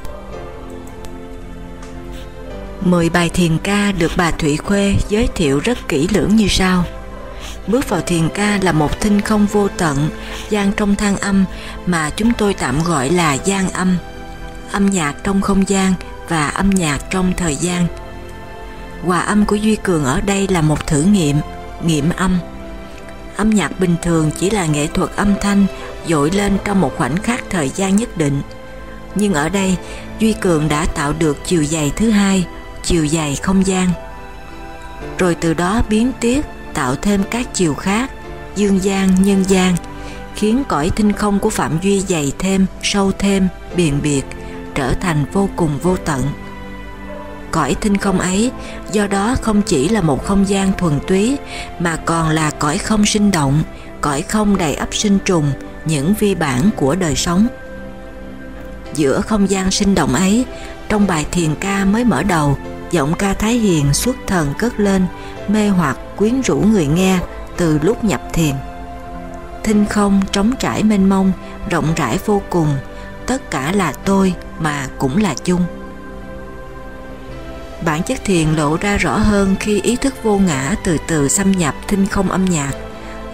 Mười bài thiền ca được bà Thụy Khuê giới thiệu rất kỹ lưỡng như sau. Bước vào thiền ca là một thinh không vô tận, gian trong thang âm mà chúng tôi tạm gọi là gian âm. Âm nhạc trong không gian và âm nhạc trong thời gian – Hòa âm của Duy Cường ở đây là một thử nghiệm, nghiệm âm. Âm nhạc bình thường chỉ là nghệ thuật âm thanh dội lên trong một khoảnh khắc thời gian nhất định. Nhưng ở đây, Duy Cường đã tạo được chiều dày thứ hai, chiều dày không gian. Rồi từ đó biến tiếp, tạo thêm các chiều khác, dương gian, nhân gian, khiến cõi tinh không của Phạm Duy dày thêm, sâu thêm, biền biệt, trở thành vô cùng vô tận. Cõi tinh không ấy do đó không chỉ là một không gian thuần túy mà còn là cõi không sinh động, cõi không đầy ấp sinh trùng, những vi bản của đời sống. Giữa không gian sinh động ấy, trong bài thiền ca mới mở đầu, giọng ca Thái Hiền xuất thần cất lên, mê hoặc quyến rũ người nghe từ lúc nhập thiền. Thinh không trống trải mênh mông, rộng rãi vô cùng, tất cả là tôi mà cũng là chung bản chất thiền lộ ra rõ hơn khi ý thức vô ngã từ từ xâm nhập thinh không âm nhạc.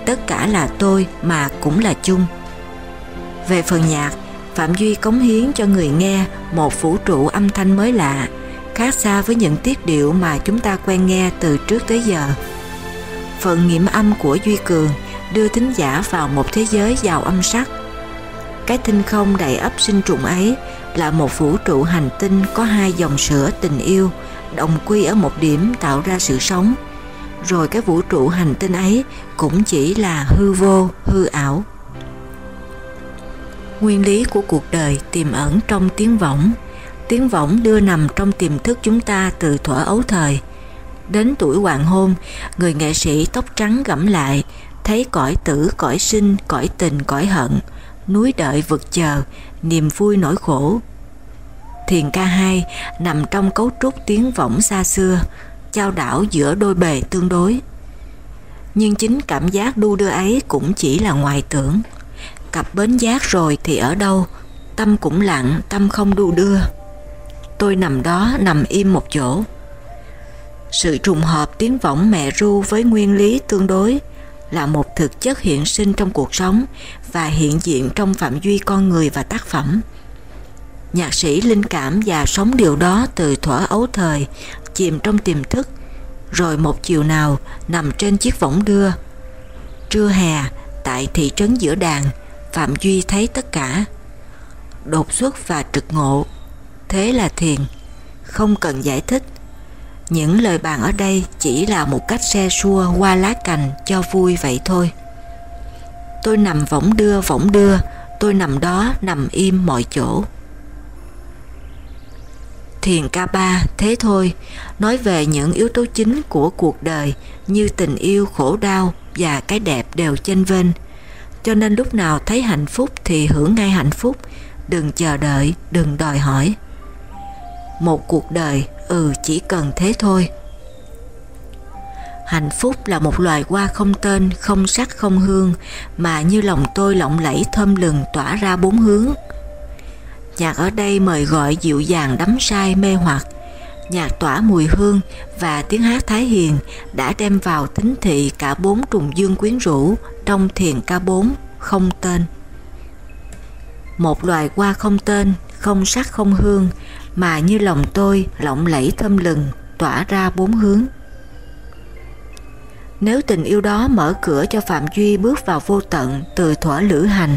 Tất cả là tôi mà cũng là chung. Về phần nhạc, Phạm Duy cống hiến cho người nghe một vũ trụ âm thanh mới lạ, khác xa với những tiết điệu mà chúng ta quen nghe từ trước tới giờ. Phần nghiệm âm của Duy Cường đưa thính giả vào một thế giới giàu âm sắc. Cái thinh không đầy ấp sinh trùng ấy là một vũ trụ hành tinh có hai dòng sữa tình yêu đồng quy ở một điểm tạo ra sự sống rồi cái vũ trụ hành tinh ấy cũng chỉ là hư vô, hư ảo. Nguyên lý của cuộc đời tiềm ẩn trong tiếng võng. Tiếng võng đưa nằm trong tiềm thức chúng ta từ thuở ấu thời. Đến tuổi hoàng hôn, người nghệ sĩ tóc trắng gẫm lại, thấy cõi tử, cõi sinh, cõi tình, cõi hận, núi đợi vực chờ, niềm vui nỗi khổ, thiền ca hai nằm trong cấu trúc tiếng võng xa xưa, trao đảo giữa đôi bề tương đối. Nhưng chính cảm giác đu đưa ấy cũng chỉ là ngoại tưởng. Cặp bến giác rồi thì ở đâu, tâm cũng lặng, tâm không đu đưa. Tôi nằm đó nằm im một chỗ. Sự trùng hợp tiếng võng mẹ ru với nguyên lý tương đối là một thực chất hiện sinh trong cuộc sống và hiện diện trong phạm duy con người và tác phẩm. Nhạc sĩ linh cảm và sống điều đó từ thuở ấu thời, chìm trong tiềm thức, rồi một chiều nào nằm trên chiếc võng đưa. Trưa hè, tại thị trấn giữa đàn, Phạm Duy thấy tất cả. Đột xuất và trực ngộ, thế là thiền, không cần giải thích. Những lời bàn ở đây chỉ là một cách xe xua qua lá cành cho vui vậy thôi. Tôi nằm võng đưa võng đưa, tôi nằm đó nằm im mọi chỗ. Thiền ca ba thế thôi, nói về những yếu tố chính của cuộc đời như tình yêu, khổ đau và cái đẹp đều chênh vênh. Cho nên lúc nào thấy hạnh phúc thì hưởng ngay hạnh phúc, đừng chờ đợi, đừng đòi hỏi. Một cuộc đời, ừ chỉ cần thế thôi. Hạnh phúc là một loài hoa không tên, không sắc không hương, mà như lòng tôi lộng lẫy thơm lừng tỏa ra bốn hướng. Nhạc ở đây mời gọi dịu dàng đắm say mê hoặc. Nhạc tỏa mùi hương và tiếng hát Thái Hiền đã đem vào tính thị cả bốn trùng dương quyến rũ trong thiền ca bốn không tên. Một loài hoa không tên, không sắc không hương, mà như lòng tôi lộng lẫy thơm lừng, tỏa ra bốn hướng. Nếu tình yêu đó mở cửa cho Phạm Duy bước vào vô tận từ thuở lữ hành,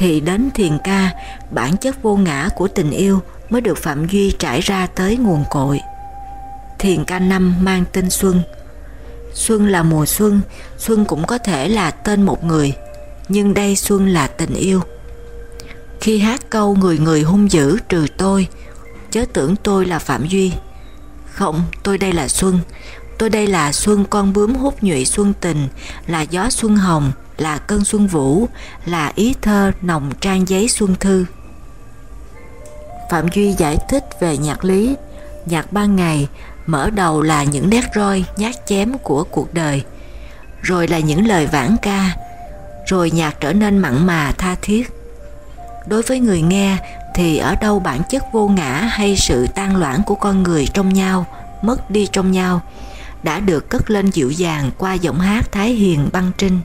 thì đến thiền ca, bản chất vô ngã của tình yêu mới được Phạm Duy trải ra tới nguồn cội. Thiền ca năm mang tên Xuân. Xuân là mùa xuân, xuân cũng có thể là tên một người, nhưng đây xuân là tình yêu. Khi hát câu người người hung dữ trừ tôi, chớ tưởng tôi là Phạm Duy. Không, tôi đây là Xuân, tôi đây là Xuân con bướm hút nhụy xuân tình, là gió xuân hồng, là cơn xuân vũ, là ý thơ nồng trang giấy xuân thư. Phạm Duy giải thích về nhạc lý, nhạc ban ngày mở đầu là những nét roi nhát chém của cuộc đời, rồi là những lời vãn ca, rồi nhạc trở nên mặn mà tha thiết. Đối với người nghe thì ở đâu bản chất vô ngã hay sự tan loãng của con người trong nhau, mất đi trong nhau, đã được cất lên dịu dàng qua giọng hát Thái Hiền băng trinh.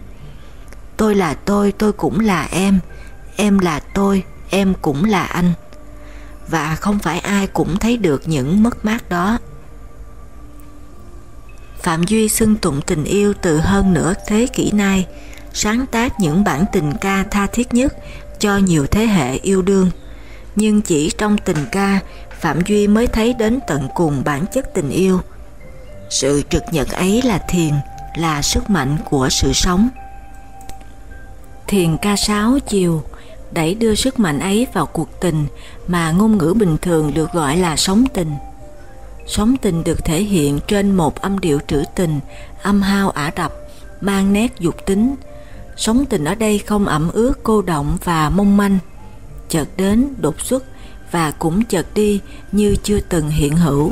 Tôi là tôi, tôi cũng là em, em là tôi, em cũng là anh. Và không phải ai cũng thấy được những mất mát đó. Phạm Duy xưng tụng tình yêu từ hơn nửa thế kỷ nay, sáng tác những bản tình ca tha thiết nhất cho nhiều thế hệ yêu đương. Nhưng chỉ trong tình ca, Phạm Duy mới thấy đến tận cùng bản chất tình yêu. Sự trực nhật ấy là thiền, là sức mạnh của sự sống. Thiền ca sáo chiều đẩy đưa sức mạnh ấy vào cuộc tình mà ngôn ngữ bình thường được gọi là sống tình. Sống tình được thể hiện trên một âm điệu trữ tình, âm hao ả rập, mang nét dục tính. Sống tình ở đây không ẩm ướt cô động và mong manh, chợt đến đột xuất và cũng chợt đi như chưa từng hiện hữu.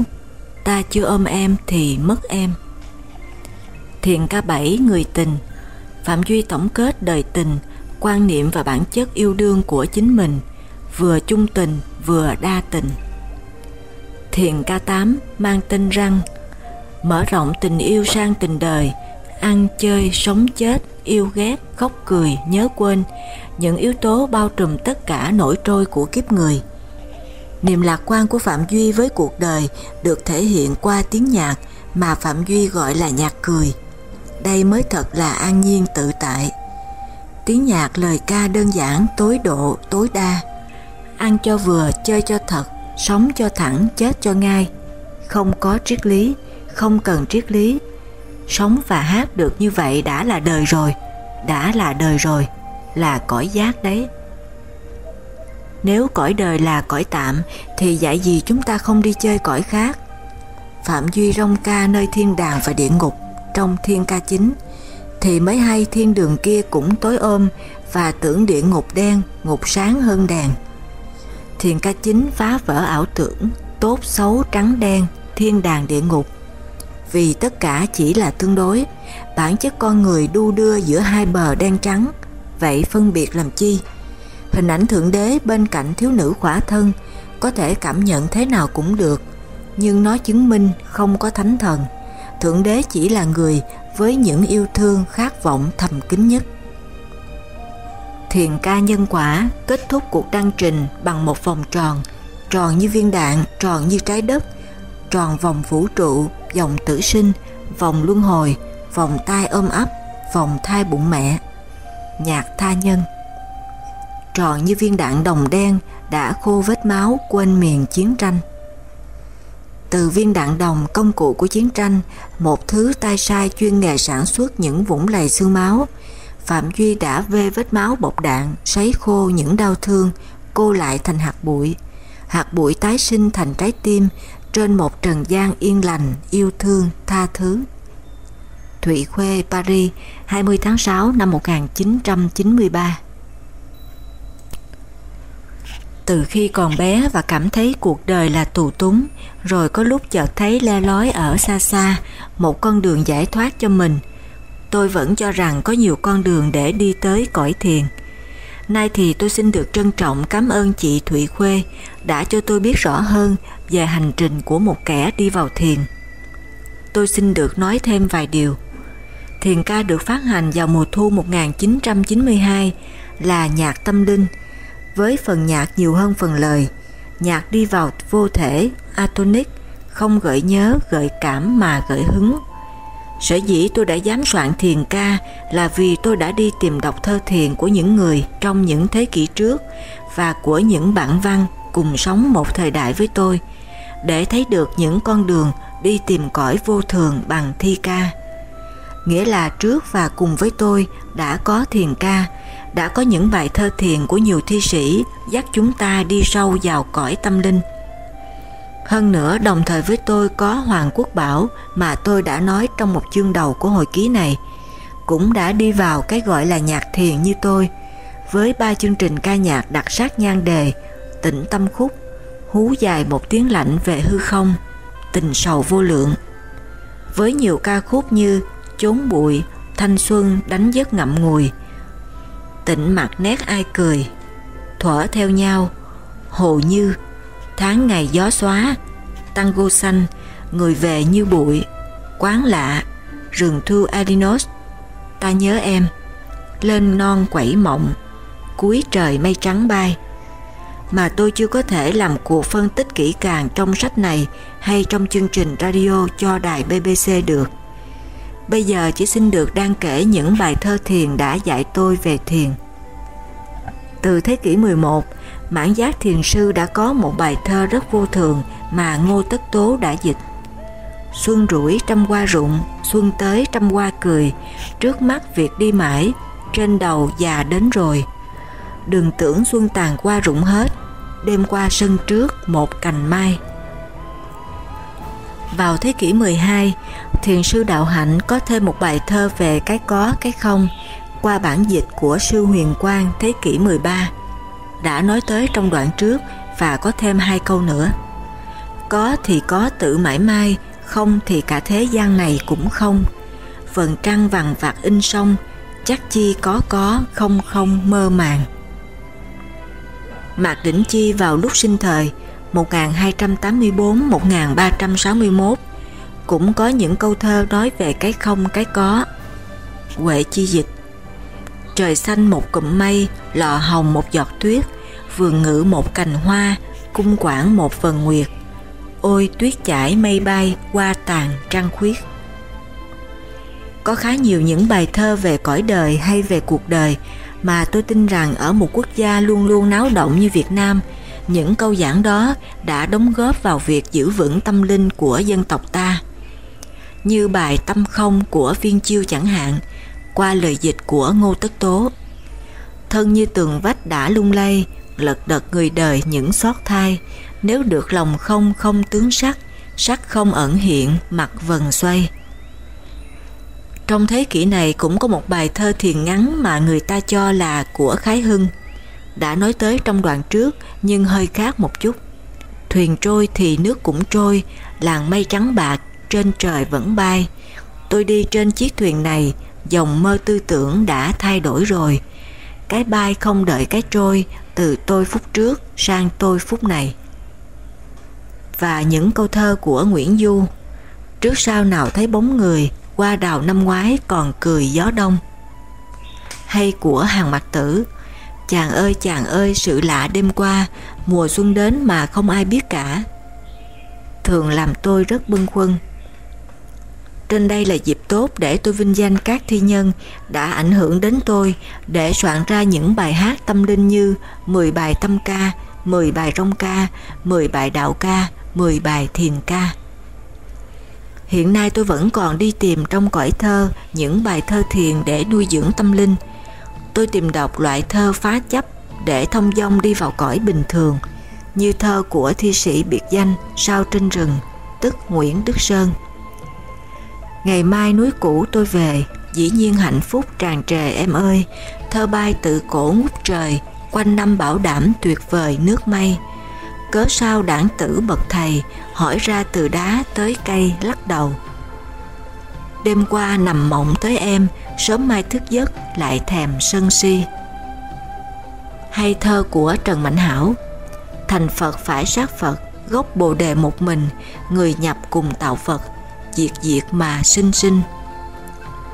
Ta chưa ôm em thì mất em. Thiền ca bảy người tình Phạm Duy tổng kết đời tình, quan niệm và bản chất yêu đương của chính mình, vừa chung tình vừa đa tình. Thiền ca tám mang tên răng, mở rộng tình yêu sang tình đời, ăn chơi, sống chết, yêu ghét, khóc cười, nhớ quên, những yếu tố bao trùm tất cả nổi trôi của kiếp người. Niềm lạc quan của Phạm Duy với cuộc đời được thể hiện qua tiếng nhạc mà Phạm Duy gọi là nhạc cười. Đây mới thật là an nhiên tự tại. Tiếng nhạc lời ca đơn giản, tối độ, tối đa. Ăn cho vừa, chơi cho thật, sống cho thẳng, chết cho ngay. Không có triết lý, không cần triết lý. Sống và hát được như vậy đã là đời rồi, đã là đời rồi, là cõi giác đấy. Nếu cõi đời là cõi tạm thì dạy gì chúng ta không đi chơi cõi khác. Phạm Duy rong ca nơi thiên đàng và địa ngục trong thiên ca chính thì mới hay thiên đường kia cũng tối ôm và tưởng địa ngục đen, ngục sáng hơn đèn. Thiền ca chính phá vỡ ảo tưởng, tốt xấu trắng đen, thiên đàng địa ngục. Vì tất cả chỉ là tương đối, bản chất con người đu đưa giữa hai bờ đen trắng, vậy phân biệt làm chi? Hình ảnh Thượng Đế bên cạnh thiếu nữ khỏa thân có thể cảm nhận thế nào cũng được, nhưng nó chứng minh không có thánh thần. Thượng Đế chỉ là người với những yêu thương khát vọng thầm kín nhất. Thiền ca nhân quả kết thúc cuộc đăng trình bằng một vòng tròn, tròn như viên đạn, tròn như trái đất, tròn vòng vũ trụ, vòng tử sinh, vòng luân hồi, vòng tai ôm ấp, vòng thai bụng mẹ. Nhạc tha nhân Tròn như viên đạn đồng đen đã khô vết máu quên miền chiến tranh. Từ viên đạn đồng công cụ của chiến tranh, một thứ tay sai chuyên nghề sản xuất những vũng lầy xương máu, Phạm Duy đã vê vết máu bọc đạn, sấy khô những đau thương, cô lại thành hạt bụi. Hạt bụi tái sinh thành trái tim trên một trần gian yên lành, yêu thương, tha thứ. Thụy Khuê, Paris, 20 tháng 6 năm 1993 từ khi còn bé và cảm thấy cuộc đời là tù túng, rồi có lúc chợt thấy le lói ở xa xa, một con đường giải thoát cho mình. Tôi vẫn cho rằng có nhiều con đường để đi tới cõi thiền. Nay thì tôi xin được trân trọng cảm ơn chị Thụy Khuê đã cho tôi biết rõ hơn về hành trình của một kẻ đi vào thiền. Tôi xin được nói thêm vài điều. Thiền ca được phát hành vào mùa thu 1992 là nhạc tâm linh, với phần nhạc nhiều hơn phần lời. Nhạc đi vào vô thể, atonic, không gợi nhớ, gợi cảm mà gợi hứng. Sở dĩ tôi đã dám soạn thiền ca là vì tôi đã đi tìm đọc thơ thiền của những người trong những thế kỷ trước và của những bản văn cùng sống một thời đại với tôi để thấy được những con đường đi tìm cõi vô thường bằng thi ca. Nghĩa là trước và cùng với tôi đã có thiền ca, đã có những bài thơ thiền của nhiều thi sĩ dắt chúng ta đi sâu vào cõi tâm linh. Hơn nữa đồng thời với tôi có Hoàng Quốc Bảo mà tôi đã nói trong một chương đầu của hồi ký này, cũng đã đi vào cái gọi là nhạc thiền như tôi, với ba chương trình ca nhạc đặc sắc nhan đề, tịnh tâm khúc, hú dài một tiếng lạnh về hư không, tình sầu vô lượng. Với nhiều ca khúc như Chốn bụi, Thanh xuân đánh giấc ngậm ngùi, Tịnh mặt nét ai cười, Thuở theo nhau, Hồ như, Tháng ngày gió xóa, Tango xanh, Người về như bụi, Quán lạ, Rừng thu Adinos, Ta nhớ em, Lên non quẩy mộng, Cuối trời mây trắng bay, mà tôi chưa có thể làm cuộc phân tích kỹ càng trong sách này hay trong chương trình radio cho đài BBC được. Bây giờ chỉ xin được đang kể những bài thơ thiền đã dạy tôi về thiền. Từ thế kỷ 11, Mãn Giác Thiền Sư đã có một bài thơ rất vô thường mà Ngô Tất Tố đã dịch. Xuân rủi trăm hoa rụng, xuân tới trăm hoa cười, trước mắt việc đi mãi, trên đầu già đến rồi. Đừng tưởng xuân tàn qua rụng hết, đêm qua sân trước một cành mai. Vào thế kỷ 12, thiền sư Đạo Hạnh có thêm một bài thơ về cái có, cái không qua bản dịch của sư Huyền Quang thế kỷ 13 đã nói tới trong đoạn trước và có thêm hai câu nữa. Có thì có tự mãi mai, không thì cả thế gian này cũng không. Phần trăng vằn vặt in sông, chắc chi có có, không không mơ màng. Mạc Đỉnh Chi vào lúc sinh thời 1284-1361 cũng có những câu thơ nói về cái không cái có. Huệ chi dịch Trời xanh một cụm mây, lọ hồng một giọt tuyết, vườn ngự một cành hoa, cung quảng một phần nguyệt. Ôi tuyết chảy mây bay, qua tàn trăng khuyết. Có khá nhiều những bài thơ về cõi đời hay về cuộc đời mà tôi tin rằng ở một quốc gia luôn luôn náo động như Việt Nam, những câu giảng đó đã đóng góp vào việc giữ vững tâm linh của dân tộc ta. Như bài Tâm Không của Viên Chiêu chẳng hạn, qua lời dịch của Ngô Tất Tố. Thân như tường vách đã lung lay, lật đật người đời những xót thai, nếu được lòng không không tướng sắc, sắc không ẩn hiện, mặt vần xoay. Trong thế kỷ này cũng có một bài thơ thiền ngắn mà người ta cho là của Khái Hưng. Đã nói tới trong đoạn trước nhưng hơi khác một chút. Thuyền trôi thì nước cũng trôi, làng mây trắng bạc, trên trời vẫn bay. Tôi đi trên chiếc thuyền này, dòng mơ tư tưởng đã thay đổi rồi. Cái bay không đợi cái trôi, từ tôi phút trước sang tôi phút này. Và những câu thơ của Nguyễn Du, trước sau nào thấy bóng người, qua đào năm ngoái còn cười gió đông. Hay của hàng mặt tử, chàng ơi chàng ơi sự lạ đêm qua, mùa xuân đến mà không ai biết cả. thường làm tôi rất bưng khuâng. Trên đây là dịp tốt để tôi vinh danh các thi nhân đã ảnh hưởng đến tôi để soạn ra những bài hát tâm linh như 10 bài tâm ca, 10 bài rong ca, 10 bài đạo ca, 10 bài thiền ca. Hiện nay tôi vẫn còn đi tìm trong cõi thơ những bài thơ thiền để nuôi dưỡng tâm linh. Tôi tìm đọc loại thơ phá chấp để thông dong đi vào cõi bình thường, như thơ của thi sĩ biệt danh Sao trên rừng, tức Nguyễn Đức Sơn. Ngày mai núi cũ tôi về, dĩ nhiên hạnh phúc tràn trề em ơi, thơ bay tự cổ ngút trời, quanh năm bảo đảm tuyệt vời nước mây. Cớ sao đảng tử bậc thầy, hỏi ra từ đá tới cây lắc đầu. Đêm qua nằm mộng tới em, sớm mai thức giấc lại thèm sân si. Hay thơ của Trần Mạnh Hảo Thành Phật phải sát Phật, gốc bồ đề một mình, người nhập cùng tạo Phật, diệt diệt mà sinh sinh.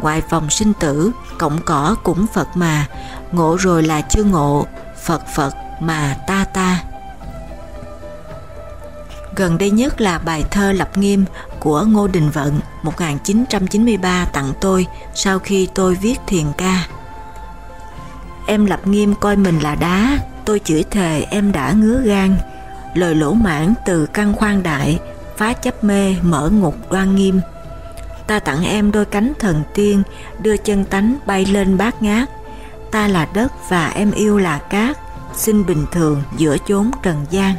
Ngoài vòng sinh tử, cổng cỏ cũng Phật mà, ngộ rồi là chưa ngộ, Phật Phật mà ta ta. Gần đây nhất là bài thơ Lập Nghiêm của Ngô Đình Vận 1993 tặng tôi sau khi tôi viết thiền ca. Em Lập Nghiêm coi mình là đá, tôi chửi thề em đã ngứa gan. Lời lỗ mãn từ căn khoan đại, phá chấp mê mở ngục đoan nghiêm. Ta tặng em đôi cánh thần tiên, đưa chân tánh bay lên bát ngát. Ta là đất và em yêu là cát, xin bình thường giữa chốn trần gian.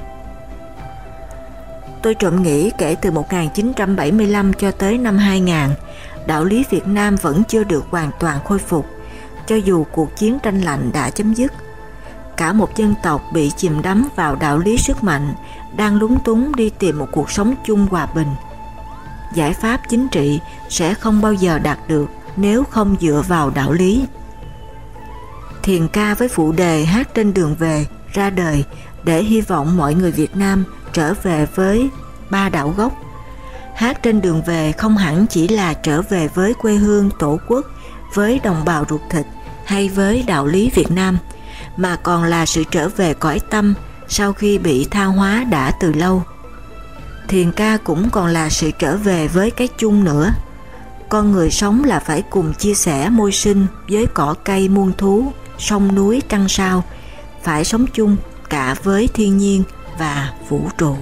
Tôi trộm nghĩ kể từ 1975 cho tới năm 2000, đạo lý Việt Nam vẫn chưa được hoàn toàn khôi phục, cho dù cuộc chiến tranh lạnh đã chấm dứt. Cả một dân tộc bị chìm đắm vào đạo lý sức mạnh, đang lúng túng đi tìm một cuộc sống chung hòa bình. Giải pháp chính trị sẽ không bao giờ đạt được nếu không dựa vào đạo lý. Thiền ca với phụ đề hát trên đường về ra đời để hy vọng mọi người Việt Nam trở về với ba đảo gốc. Hát trên đường về không hẳn chỉ là trở về với quê hương tổ quốc, với đồng bào ruột thịt hay với đạo lý Việt Nam, mà còn là sự trở về cõi tâm sau khi bị tha hóa đã từ lâu. Thiền ca cũng còn là sự trở về với cái chung nữa. Con người sống là phải cùng chia sẻ môi sinh với cỏ cây muôn thú, sông núi trăng sao, phải sống chung cả với thiên nhiên và vũ trụ.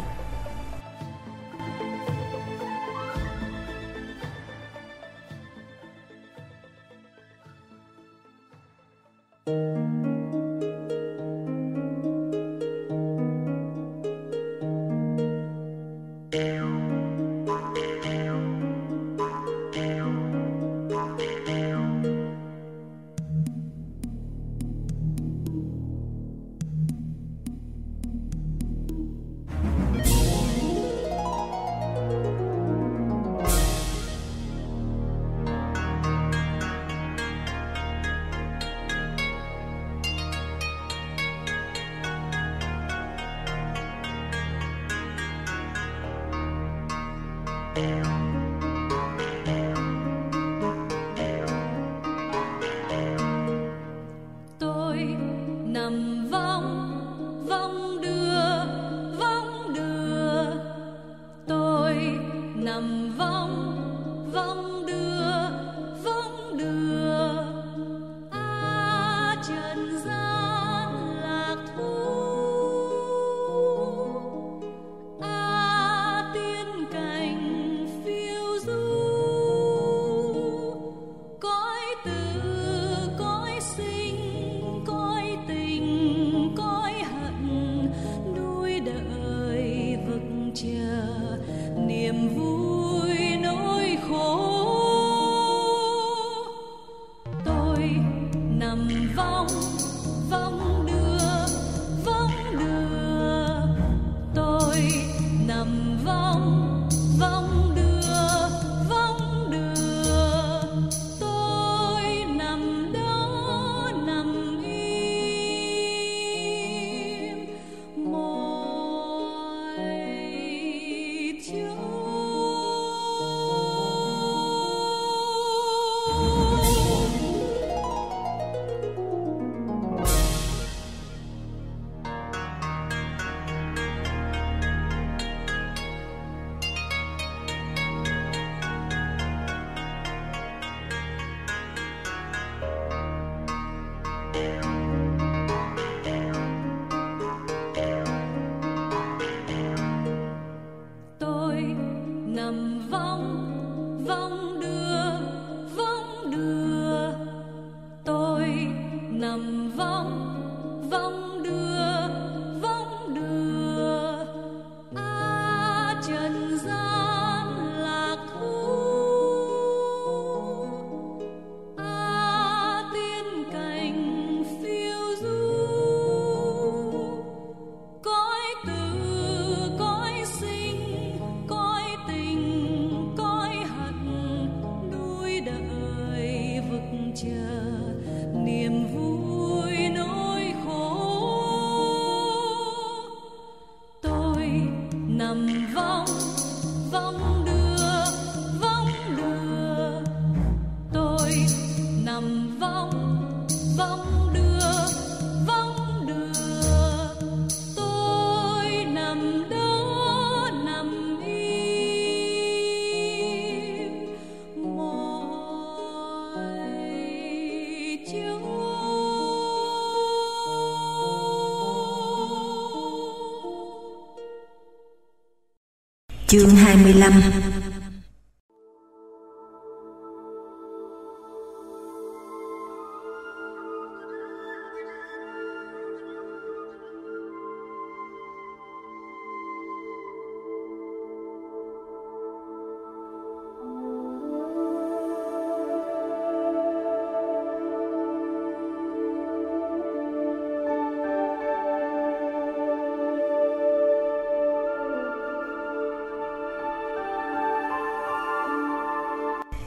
15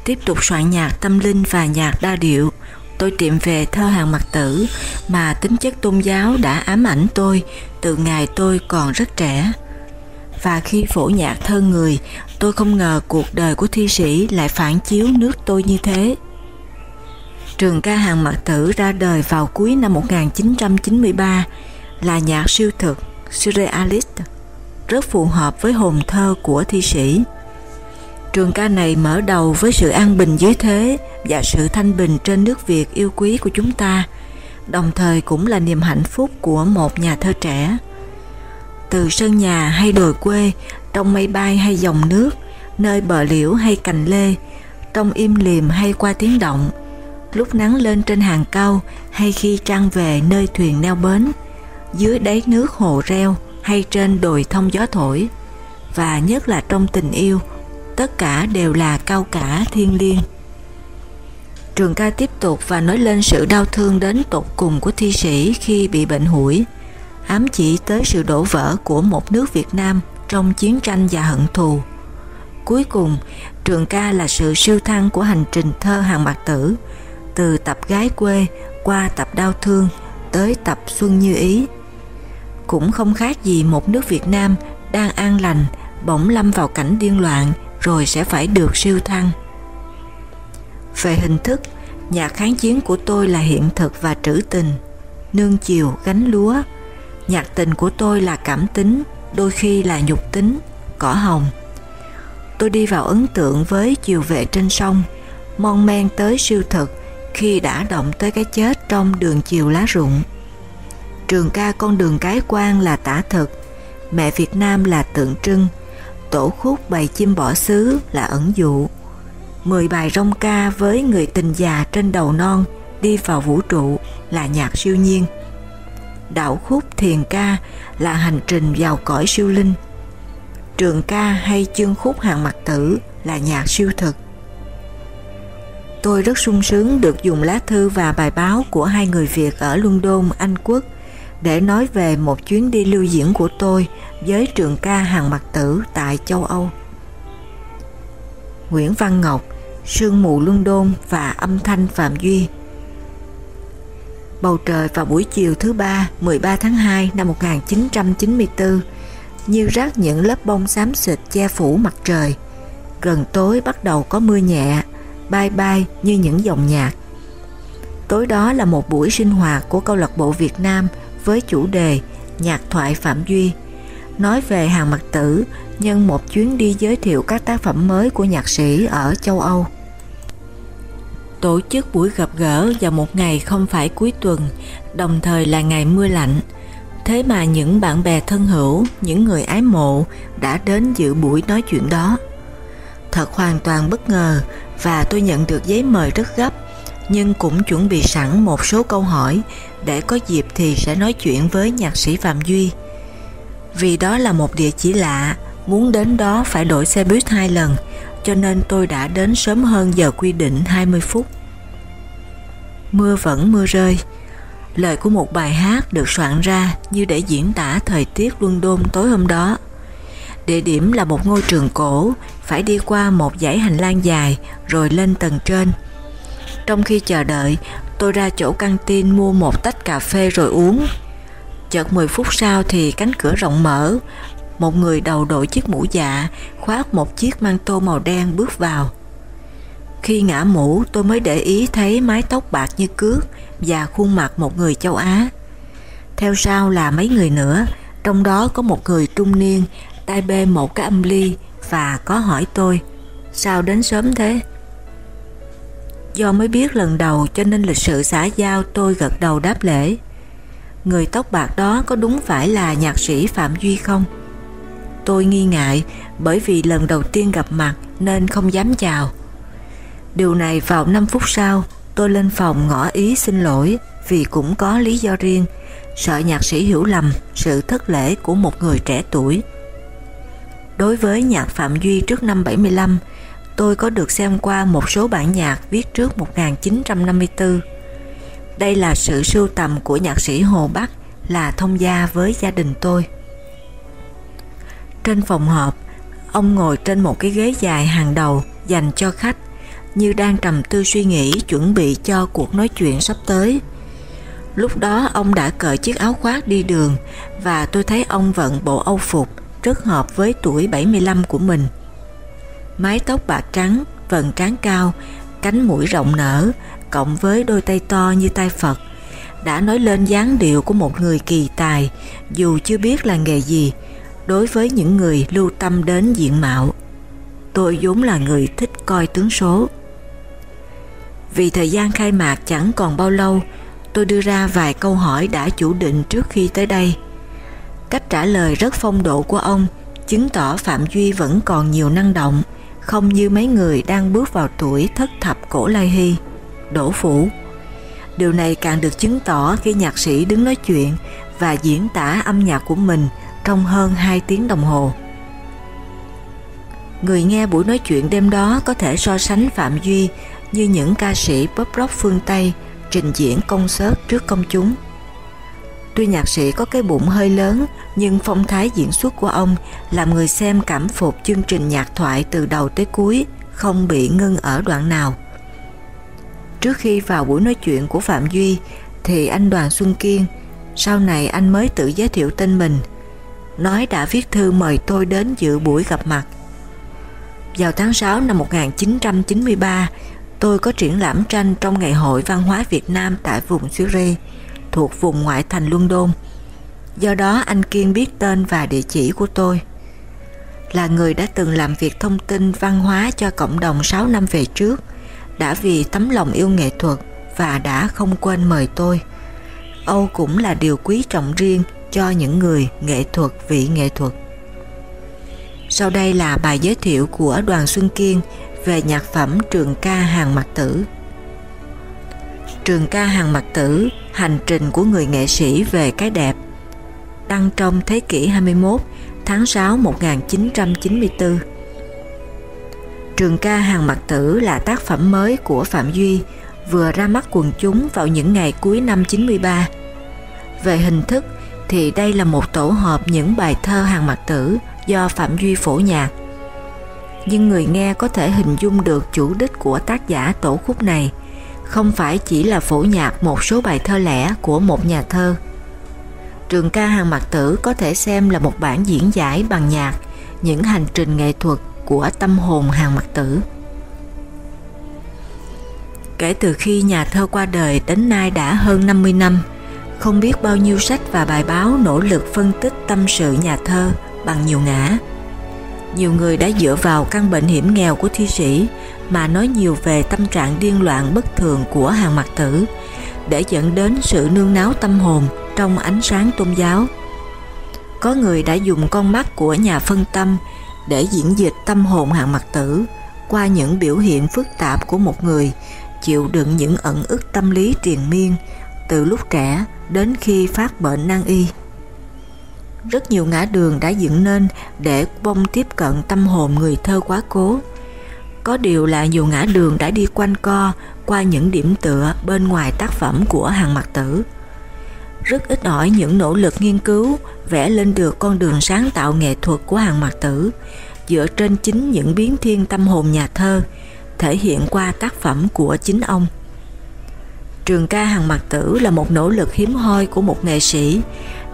Tiếp tục soạn nhạc tâm linh và nhạc đa điệu, tôi tiệm về thơ hàng mặt tử mà tính chất tôn giáo đã ám ảnh tôi từ ngày tôi còn rất trẻ. Và khi phổ nhạc thơ người, tôi không ngờ cuộc đời của thi sĩ lại phản chiếu nước tôi như thế. Trường ca hàng mặt tử ra đời vào cuối năm 1993 là nhạc siêu thực, surrealist, rất phù hợp với hồn thơ của thi sĩ. Trường ca này mở đầu với sự an bình dưới thế và sự thanh bình trên nước Việt yêu quý của chúng ta, đồng thời cũng là niềm hạnh phúc của một nhà thơ trẻ. Từ sân nhà hay đồi quê, trong mây bay hay dòng nước, nơi bờ liễu hay cành lê, trong im lìm hay qua tiếng động, lúc nắng lên trên hàng cao hay khi trăng về nơi thuyền neo bến, dưới đáy nước hồ reo hay trên đồi thông gió thổi, và nhất là trong tình yêu, tất cả đều là cao cả thiên liêng. Trường ca tiếp tục và nói lên sự đau thương đến tột cùng của thi sĩ khi bị bệnh hủi, ám chỉ tới sự đổ vỡ của một nước Việt Nam trong chiến tranh và hận thù. Cuối cùng, trường ca là sự siêu thăng của hành trình thơ hàng bạc tử, từ tập gái quê qua tập đau thương tới tập xuân như ý. Cũng không khác gì một nước Việt Nam đang an lành bỗng lâm vào cảnh điên loạn rồi sẽ phải được siêu thăng. Về hình thức, nhạc kháng chiến của tôi là hiện thực và trữ tình, nương chiều gánh lúa. Nhạc tình của tôi là cảm tính, đôi khi là nhục tính, cỏ hồng. Tôi đi vào ấn tượng với chiều vệ trên sông, mon men tới siêu thực khi đã động tới cái chết trong đường chiều lá rụng. Trường ca con đường cái quan là tả thực, mẹ Việt Nam là tượng trưng, tổ khúc bài chim bỏ xứ là ẩn dụ. Mười bài rong ca với người tình già trên đầu non đi vào vũ trụ là nhạc siêu nhiên. Đạo khúc thiền ca là hành trình vào cõi siêu linh. Trường ca hay chương khúc hàng mặt tử là nhạc siêu thực. Tôi rất sung sướng được dùng lá thư và bài báo của hai người Việt ở London, Anh Quốc để nói về một chuyến đi lưu diễn của tôi với trường ca hàng mặt tử tại châu Âu. Nguyễn Văn Ngọc, Sương mù London và âm thanh Phạm Duy Bầu trời vào buổi chiều thứ ba 13 tháng 2 năm 1994 như rác những lớp bông xám xịt che phủ mặt trời. Gần tối bắt đầu có mưa nhẹ, bay bay như những dòng nhạc. Tối đó là một buổi sinh hoạt của câu lạc bộ Việt Nam với chủ đề Nhạc thoại Phạm Duy, nói về hàng mặt tử nhân một chuyến đi giới thiệu các tác phẩm mới của nhạc sĩ ở châu Âu. Tổ chức buổi gặp gỡ vào một ngày không phải cuối tuần, đồng thời là ngày mưa lạnh. Thế mà những bạn bè thân hữu, những người ái mộ đã đến dự buổi nói chuyện đó. Thật hoàn toàn bất ngờ và tôi nhận được giấy mời rất gấp nhưng cũng chuẩn bị sẵn một số câu hỏi để có dịp thì sẽ nói chuyện với nhạc sĩ Phạm Duy. Vì đó là một địa chỉ lạ, muốn đến đó phải đổi xe buýt hai lần, cho nên tôi đã đến sớm hơn giờ quy định 20 phút. Mưa vẫn mưa rơi. Lời của một bài hát được soạn ra như để diễn tả thời tiết London tối hôm đó. Địa điểm là một ngôi trường cổ, phải đi qua một dãy hành lang dài rồi lên tầng trên. Trong khi chờ đợi, tôi ra chỗ căng tin mua một tách cà phê rồi uống. Chợt 10 phút sau thì cánh cửa rộng mở, một người đầu đội chiếc mũ dạ, khoác một chiếc mang tô màu đen bước vào. Khi ngã mũ tôi mới để ý thấy mái tóc bạc như cước và khuôn mặt một người châu Á. Theo sau là mấy người nữa, trong đó có một người trung niên, tay bê một cái âm ly và có hỏi tôi, sao đến sớm thế? Do mới biết lần đầu cho nên lịch sự xã giao tôi gật đầu đáp lễ. Người tóc bạc đó có đúng phải là nhạc sĩ Phạm Duy không? tôi nghi ngại bởi vì lần đầu tiên gặp mặt nên không dám chào. Điều này vào 5 phút sau, tôi lên phòng ngỏ ý xin lỗi vì cũng có lý do riêng, sợ nhạc sĩ hiểu lầm sự thất lễ của một người trẻ tuổi. Đối với nhạc Phạm Duy trước năm 75, tôi có được xem qua một số bản nhạc viết trước 1954. Đây là sự sưu tầm của nhạc sĩ Hồ Bắc là thông gia với gia đình tôi. Trên phòng họp, ông ngồi trên một cái ghế dài hàng đầu dành cho khách như đang trầm tư suy nghĩ chuẩn bị cho cuộc nói chuyện sắp tới. Lúc đó ông đã cởi chiếc áo khoác đi đường và tôi thấy ông vận bộ âu phục rất hợp với tuổi 75 của mình. Mái tóc bạc trắng, vần trán cao, cánh mũi rộng nở, cộng với đôi tay to như tay Phật, đã nói lên dáng điệu của một người kỳ tài dù chưa biết là nghề gì đối với những người lưu tâm đến diện mạo. Tôi vốn là người thích coi tướng số. Vì thời gian khai mạc chẳng còn bao lâu, tôi đưa ra vài câu hỏi đã chủ định trước khi tới đây. Cách trả lời rất phong độ của ông chứng tỏ Phạm Duy vẫn còn nhiều năng động, không như mấy người đang bước vào tuổi thất thập cổ lai hy, đổ phủ. Điều này càng được chứng tỏ khi nhạc sĩ đứng nói chuyện và diễn tả âm nhạc của mình trong hơn 2 tiếng đồng hồ. Người nghe buổi nói chuyện đêm đó có thể so sánh Phạm Duy như những ca sĩ pop rock phương Tây trình diễn concert trước công chúng. Tuy nhạc sĩ có cái bụng hơi lớn nhưng phong thái diễn xuất của ông làm người xem cảm phục chương trình nhạc thoại từ đầu tới cuối, không bị ngưng ở đoạn nào. Trước khi vào buổi nói chuyện của Phạm Duy thì anh Đoàn Xuân Kiên, sau này anh mới tự giới thiệu tên mình, nói đã viết thư mời tôi đến dự buổi gặp mặt. Vào tháng 6 năm 1993, tôi có triển lãm tranh trong Ngày hội Văn hóa Việt Nam tại vùng syria thuộc vùng ngoại thành London. Do đó anh Kiên biết tên và địa chỉ của tôi. Là người đã từng làm việc thông tin văn hóa cho cộng đồng 6 năm về trước, đã vì tấm lòng yêu nghệ thuật và đã không quên mời tôi. Âu cũng là điều quý trọng riêng cho những người nghệ thuật vị nghệ thuật. Sau đây là bài giới thiệu của Đoàn Xuân Kiên về nhạc phẩm Trường ca hàng mặt tử. Trường ca hàng mặt tử, hành trình của người nghệ sĩ về cái đẹp, đăng trong thế kỷ 21, tháng 6 1994. Trường ca hàng mặt tử là tác phẩm mới của Phạm Duy, vừa ra mắt quần chúng vào những ngày cuối năm 93. Về hình thức thì đây là một tổ hợp những bài thơ hàng mặt tử do Phạm Duy phổ nhạc. Nhưng người nghe có thể hình dung được chủ đích của tác giả tổ khúc này không phải chỉ là phổ nhạc một số bài thơ lẻ của một nhà thơ. Trường ca hàng mặt tử có thể xem là một bản diễn giải bằng nhạc những hành trình nghệ thuật của tâm hồn hàng mặt tử. Kể từ khi nhà thơ qua đời đến nay đã hơn 50 năm, không biết bao nhiêu sách và bài báo nỗ lực phân tích tâm sự nhà thơ bằng nhiều ngã. Nhiều người đã dựa vào căn bệnh hiểm nghèo của thi sĩ mà nói nhiều về tâm trạng điên loạn bất thường của hàng mặt tử để dẫn đến sự nương náo tâm hồn trong ánh sáng tôn giáo. Có người đã dùng con mắt của nhà phân tâm để diễn dịch tâm hồn hàng mặt tử qua những biểu hiện phức tạp của một người, chịu đựng những ẩn ức tâm lý triền miên từ lúc trẻ đến khi phát bệnh nan y. Rất nhiều ngã đường đã dựng nên để bông tiếp cận tâm hồn người thơ quá cố. Có điều là nhiều ngã đường đã đi quanh co qua những điểm tựa bên ngoài tác phẩm của hàng mặt tử. Rất ít ỏi những nỗ lực nghiên cứu vẽ lên được con đường sáng tạo nghệ thuật của hàng mặt tử dựa trên chính những biến thiên tâm hồn nhà thơ thể hiện qua tác phẩm của chính ông. Trường ca hàng mặt tử là một nỗ lực hiếm hoi của một nghệ sĩ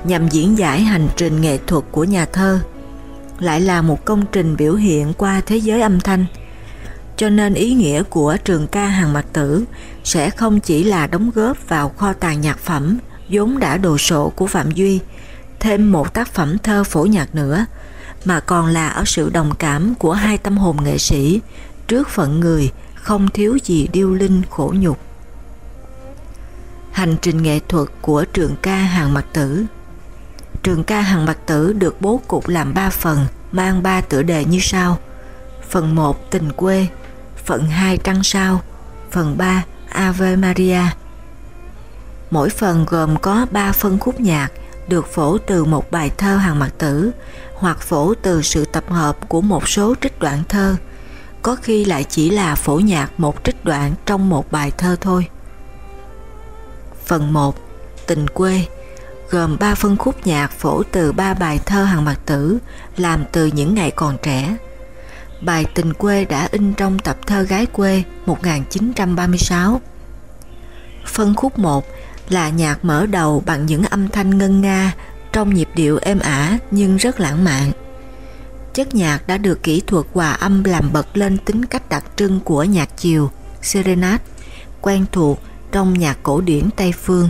nhằm diễn giải hành trình nghệ thuật của nhà thơ, lại là một công trình biểu hiện qua thế giới âm thanh. Cho nên ý nghĩa của trường ca hàng mặt tử sẽ không chỉ là đóng góp vào kho tàng nhạc phẩm vốn đã đồ sộ của Phạm Duy, thêm một tác phẩm thơ phổ nhạc nữa, mà còn là ở sự đồng cảm của hai tâm hồn nghệ sĩ trước phận người không thiếu gì điêu linh khổ nhục. Hành trình nghệ thuật của trường ca hàng mặt tử Trường ca hàng mặt tử được bố cục làm 3 phần mang ba tựa đề như sau. Phần 1 Tình quê, phần 2 Trăng sao, phần 3 Ave Maria. Mỗi phần gồm có 3 phân khúc nhạc được phổ từ một bài thơ hàng mặt tử hoặc phổ từ sự tập hợp của một số trích đoạn thơ, có khi lại chỉ là phổ nhạc một trích đoạn trong một bài thơ thôi. Phần 1 Tình quê gồm 3 phân khúc nhạc phổ từ 3 bài thơ hàng mặt tử làm từ những ngày còn trẻ. Bài Tình quê đã in trong tập thơ Gái quê 1936. Phân khúc 1 là nhạc mở đầu bằng những âm thanh ngân nga trong nhịp điệu êm ả nhưng rất lãng mạn. Chất nhạc đã được kỹ thuật hòa âm làm bật lên tính cách đặc trưng của nhạc chiều, serenade, quen thuộc trong nhạc cổ điển Tây Phương.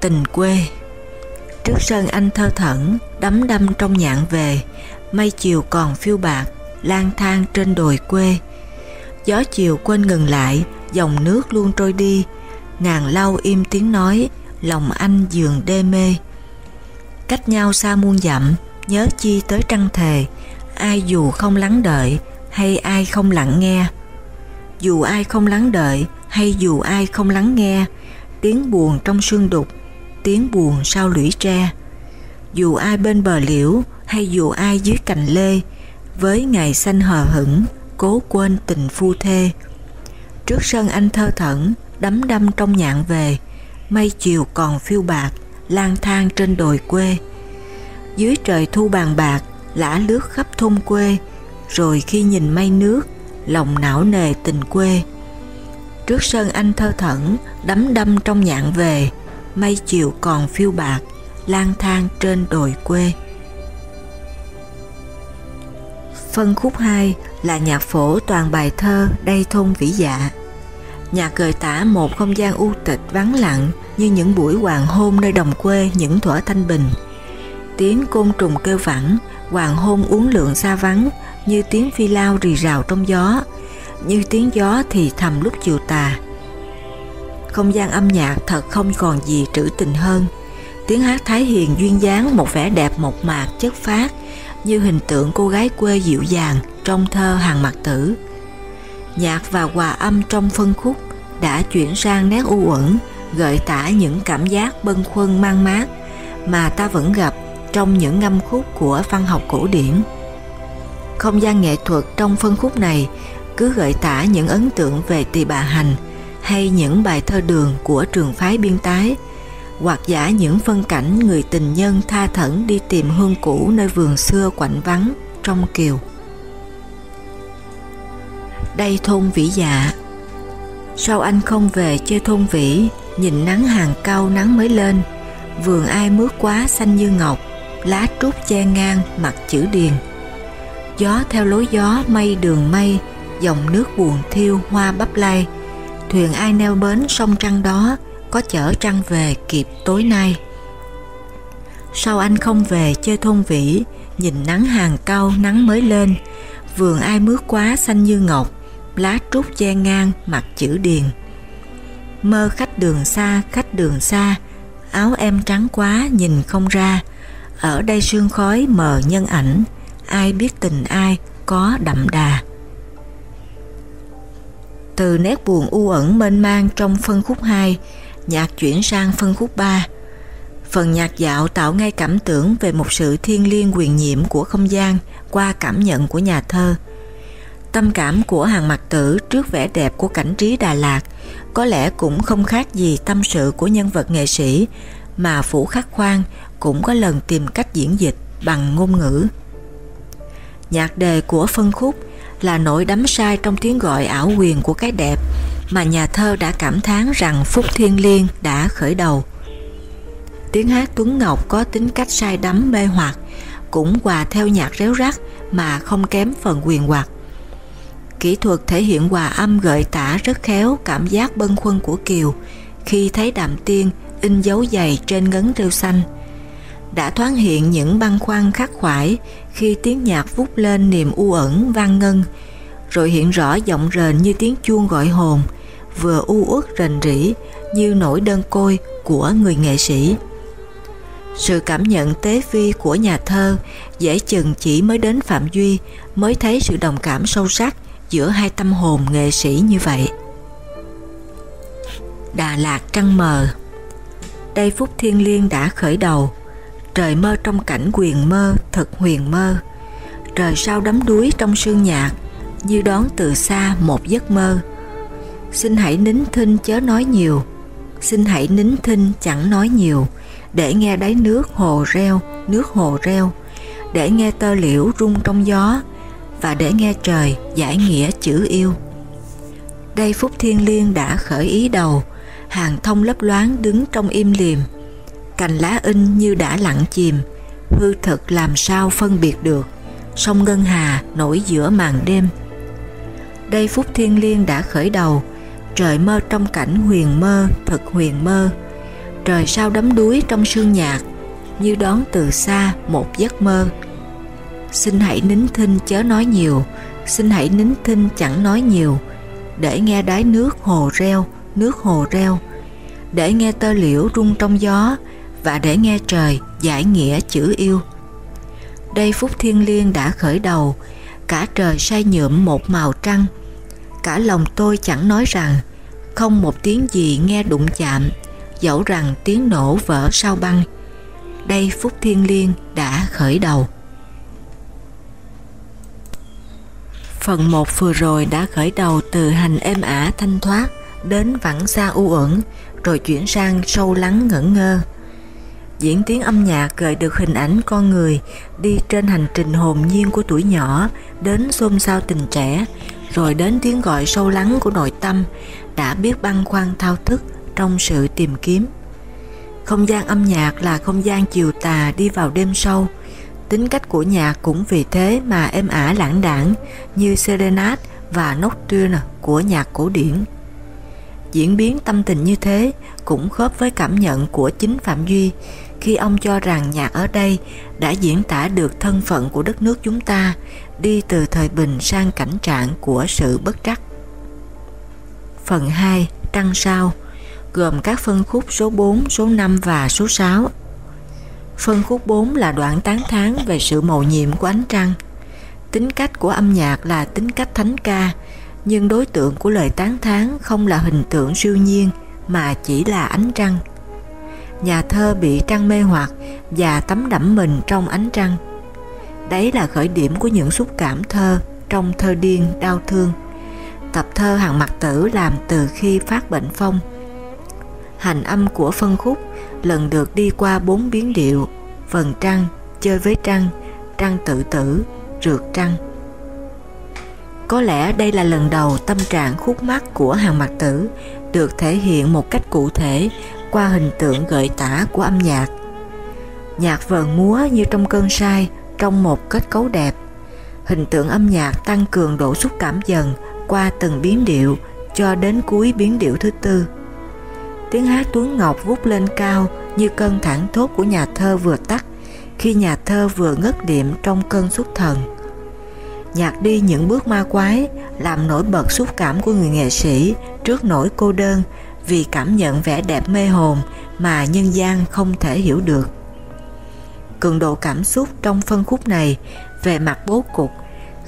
Tình quê Trước sân anh thơ thẩn, đắm đâm trong nhạn về, mây chiều còn phiêu bạc, lang thang trên đồi quê. Gió chiều quên ngừng lại, dòng nước luôn trôi đi, ngàn lau im tiếng nói, lòng anh giường đê mê. Cách nhau xa muôn dặm, nhớ chi tới trăng thề, ai dù không lắng đợi hay ai không lặng nghe. Dù ai không lắng đợi hay dù ai không lắng nghe, tiếng buồn trong sương đục, tiếng buồn sau lũy tre. Dù ai bên bờ liễu hay dù ai dưới cành lê, với ngày xanh hờ hững, cố quên tình phu thê. Trước sân anh thơ thẩn, đắm đâm trong nhạn về, mây chiều còn phiêu bạc, lang thang trên đồi quê. Dưới trời thu bàn bạc, lã lướt khắp thôn quê, rồi khi nhìn mây nước, lòng não nề tình quê. Trước sân anh thơ thẩn, đắm đâm trong nhạn về, mây chiều còn phiêu bạc, lang thang trên đồi quê. Phân khúc 2 là nhạc phổ toàn bài thơ Đây thôn vĩ dạ. Nhạc gợi tả một không gian u tịch vắng lặng như những buổi hoàng hôn nơi đồng quê những thuở thanh bình. Tiếng côn trùng kêu vẳng, hoàng hôn uốn lượn xa vắng như tiếng phi lao rì rào trong gió, như tiếng gió thì thầm lúc chiều tà. Không gian âm nhạc thật không còn gì trữ tình hơn. Tiếng hát Thái Hiền duyên dáng một vẻ đẹp mộc mạc chất phát như hình tượng cô gái quê dịu dàng trong thơ hàng mặt tử. Nhạc và hòa âm trong phân khúc đã chuyển sang nét u uẩn, gợi tả những cảm giác bâng khuâng mang mát mà ta vẫn gặp trong những ngâm khúc của văn học cổ điển. Không gian nghệ thuật trong phân khúc này cứ gợi tả những ấn tượng về tỳ bà hành hay những bài thơ đường của trường phái biên tái hoặc giả những phân cảnh người tình nhân tha thẩn đi tìm hương cũ nơi vườn xưa quạnh vắng trong kiều. Đây thôn vĩ dạ. Sao anh không về chơi thôn vĩ, Nhìn nắng hàng cao nắng mới lên? Vườn ai mướt quá xanh như ngọc, Lá trúc che ngang mặt chữ điền. Gió theo lối gió, mây đường mây, Dòng nước buồn thiêu, hoa bắp lai. Thuyền ai neo bến sông trăng đó, Có chở trăng về kịp tối nay. Sao anh không về chơi thôn vĩ, Nhìn nắng hàng cao nắng mới lên? Vườn ai mướt quá xanh như ngọc lá trúc che ngang mặt chữ điền. Mơ khách đường xa, khách đường xa, áo em trắng quá nhìn không ra, ở đây sương khói mờ nhân ảnh, ai biết tình ai có đậm đà. Từ nét buồn u ẩn mênh mang trong phân khúc 2, nhạc chuyển sang phân khúc 3. Phần nhạc dạo tạo ngay cảm tưởng về một sự thiên liêng quyền nhiệm của không gian qua cảm nhận của nhà thơ. Tâm cảm của hàng mặt tử trước vẻ đẹp của cảnh trí Đà Lạt có lẽ cũng không khác gì tâm sự của nhân vật nghệ sĩ mà Phủ Khắc Khoan cũng có lần tìm cách diễn dịch bằng ngôn ngữ. Nhạc đề của phân khúc là nỗi đắm sai trong tiếng gọi ảo quyền của cái đẹp mà nhà thơ đã cảm thán rằng Phúc Thiên Liên đã khởi đầu. Tiếng hát Tuấn Ngọc có tính cách sai đắm mê hoặc, cũng hòa theo nhạc réo rắt mà không kém phần quyền hoặc. Kỹ thuật thể hiện hòa âm gợi tả rất khéo cảm giác bâng khuâng của Kiều khi thấy đạm tiên in dấu dày trên ngấn rêu xanh. Đã thoáng hiện những băn khoăn khắc khoải khi tiếng nhạc vút lên niềm u ẩn vang ngân, rồi hiện rõ giọng rền như tiếng chuông gọi hồn, vừa u uất rền rỉ như nỗi đơn côi của người nghệ sĩ. Sự cảm nhận tế vi của nhà thơ dễ chừng chỉ mới đến Phạm Duy mới thấy sự đồng cảm sâu sắc giữa hai tâm hồn nghệ sĩ như vậy. Đà Lạt trăng mờ. Đây phút thiên liêng đã khởi đầu. Trời mơ trong cảnh quyền mơ, thật huyền mơ. Trời sao đắm đuối trong sương nhạc Như đón từ xa một giấc mơ. Xin hãy nín thinh chớ nói nhiều. Xin hãy nín thinh chẳng nói nhiều. Để nghe đáy nước hồ reo, nước hồ reo. Để nghe tơ liễu rung trong gió và để nghe trời giải nghĩa chữ yêu Đây phút thiên liên đã khởi ý đầu hàng thông lấp loáng đứng trong im liềm. Cành lá in như đã lặng chìm, hư thực làm sao phân biệt được, sông Ngân Hà nổi giữa màn đêm. Đây phút thiên liên đã khởi đầu, trời mơ trong cảnh huyền mơ, thật huyền mơ. Trời sao đắm đuối trong sương nhạc, như đón từ xa một giấc mơ. Xin hãy nín thinh chớ nói nhiều, xin hãy nín thinh chẳng nói nhiều, để nghe đáy nước hồ reo, nước hồ reo, để nghe tơ liễu rung trong gió và để nghe trời giải nghĩa chữ yêu. Đây phút thiên liêng đã khởi đầu, cả trời say nhuộm một màu trăng. Cả lòng tôi chẳng nói rằng, không một tiếng gì nghe đụng chạm, dẫu rằng tiếng nổ vỡ sao băng. Đây phút thiên liêng đã khởi đầu. Phần 1 vừa rồi đã khởi đầu từ hành êm ả thanh thoát đến vẳng xa u ẩn, rồi chuyển sang sâu lắng ngẩn ngơ. Diễn tiến âm nhạc gợi được hình ảnh con người đi trên hành trình hồn nhiên của tuổi nhỏ đến xôn xao tình trẻ, rồi đến tiếng gọi sâu lắng của nội tâm đã biết băn khoăn thao thức trong sự tìm kiếm. Không gian âm nhạc là không gian chiều tà đi vào đêm sâu, tính cách của nhạc cũng vì thế mà êm ả lãng đảng như serenade và nocturne của nhạc cổ điển. Diễn biến tâm tình như thế cũng khớp với cảm nhận của chính Phạm Duy khi ông cho rằng nhạc ở đây đã diễn tả được thân phận của đất nước chúng ta đi từ thời bình sang cảnh trạng của sự bất trắc. Phần 2. Trăng sao gồm các phân khúc số 4, số 5 và số 6. Phân khúc 4 là đoạn tán thán về sự màu nhiệm của ánh trăng. Tính cách của âm nhạc là tính cách thánh ca, nhưng đối tượng của lời tán thán không là hình tượng siêu nhiên mà chỉ là ánh trăng. Nhà thơ bị trăng mê hoặc và tắm đẫm mình trong ánh trăng. Đấy là khởi điểm của những xúc cảm thơ trong thơ điên đau thương. Tập thơ hàng mặt tử làm từ khi phát bệnh phong. Hành âm của phân khúc lần được đi qua bốn biến điệu, phần trăng, chơi với trăng, trăng tự tử, rượt trăng. Có lẽ đây là lần đầu tâm trạng khúc mắc của hàng mặt tử được thể hiện một cách cụ thể qua hình tượng gợi tả của âm nhạc. Nhạc vờn múa như trong cơn say trong một kết cấu đẹp. Hình tượng âm nhạc tăng cường độ xúc cảm dần qua từng biến điệu cho đến cuối biến điệu thứ tư. Tiếng hát Tuấn Ngọc vút lên cao như cơn thẳng thốt của nhà thơ vừa tắt, khi nhà thơ vừa ngất điểm trong cơn xuất thần nhạc đi những bước ma quái làm nổi bật xúc cảm của người nghệ sĩ trước nỗi cô đơn vì cảm nhận vẻ đẹp mê hồn mà nhân gian không thể hiểu được. Cường độ cảm xúc trong phân khúc này về mặt bố cục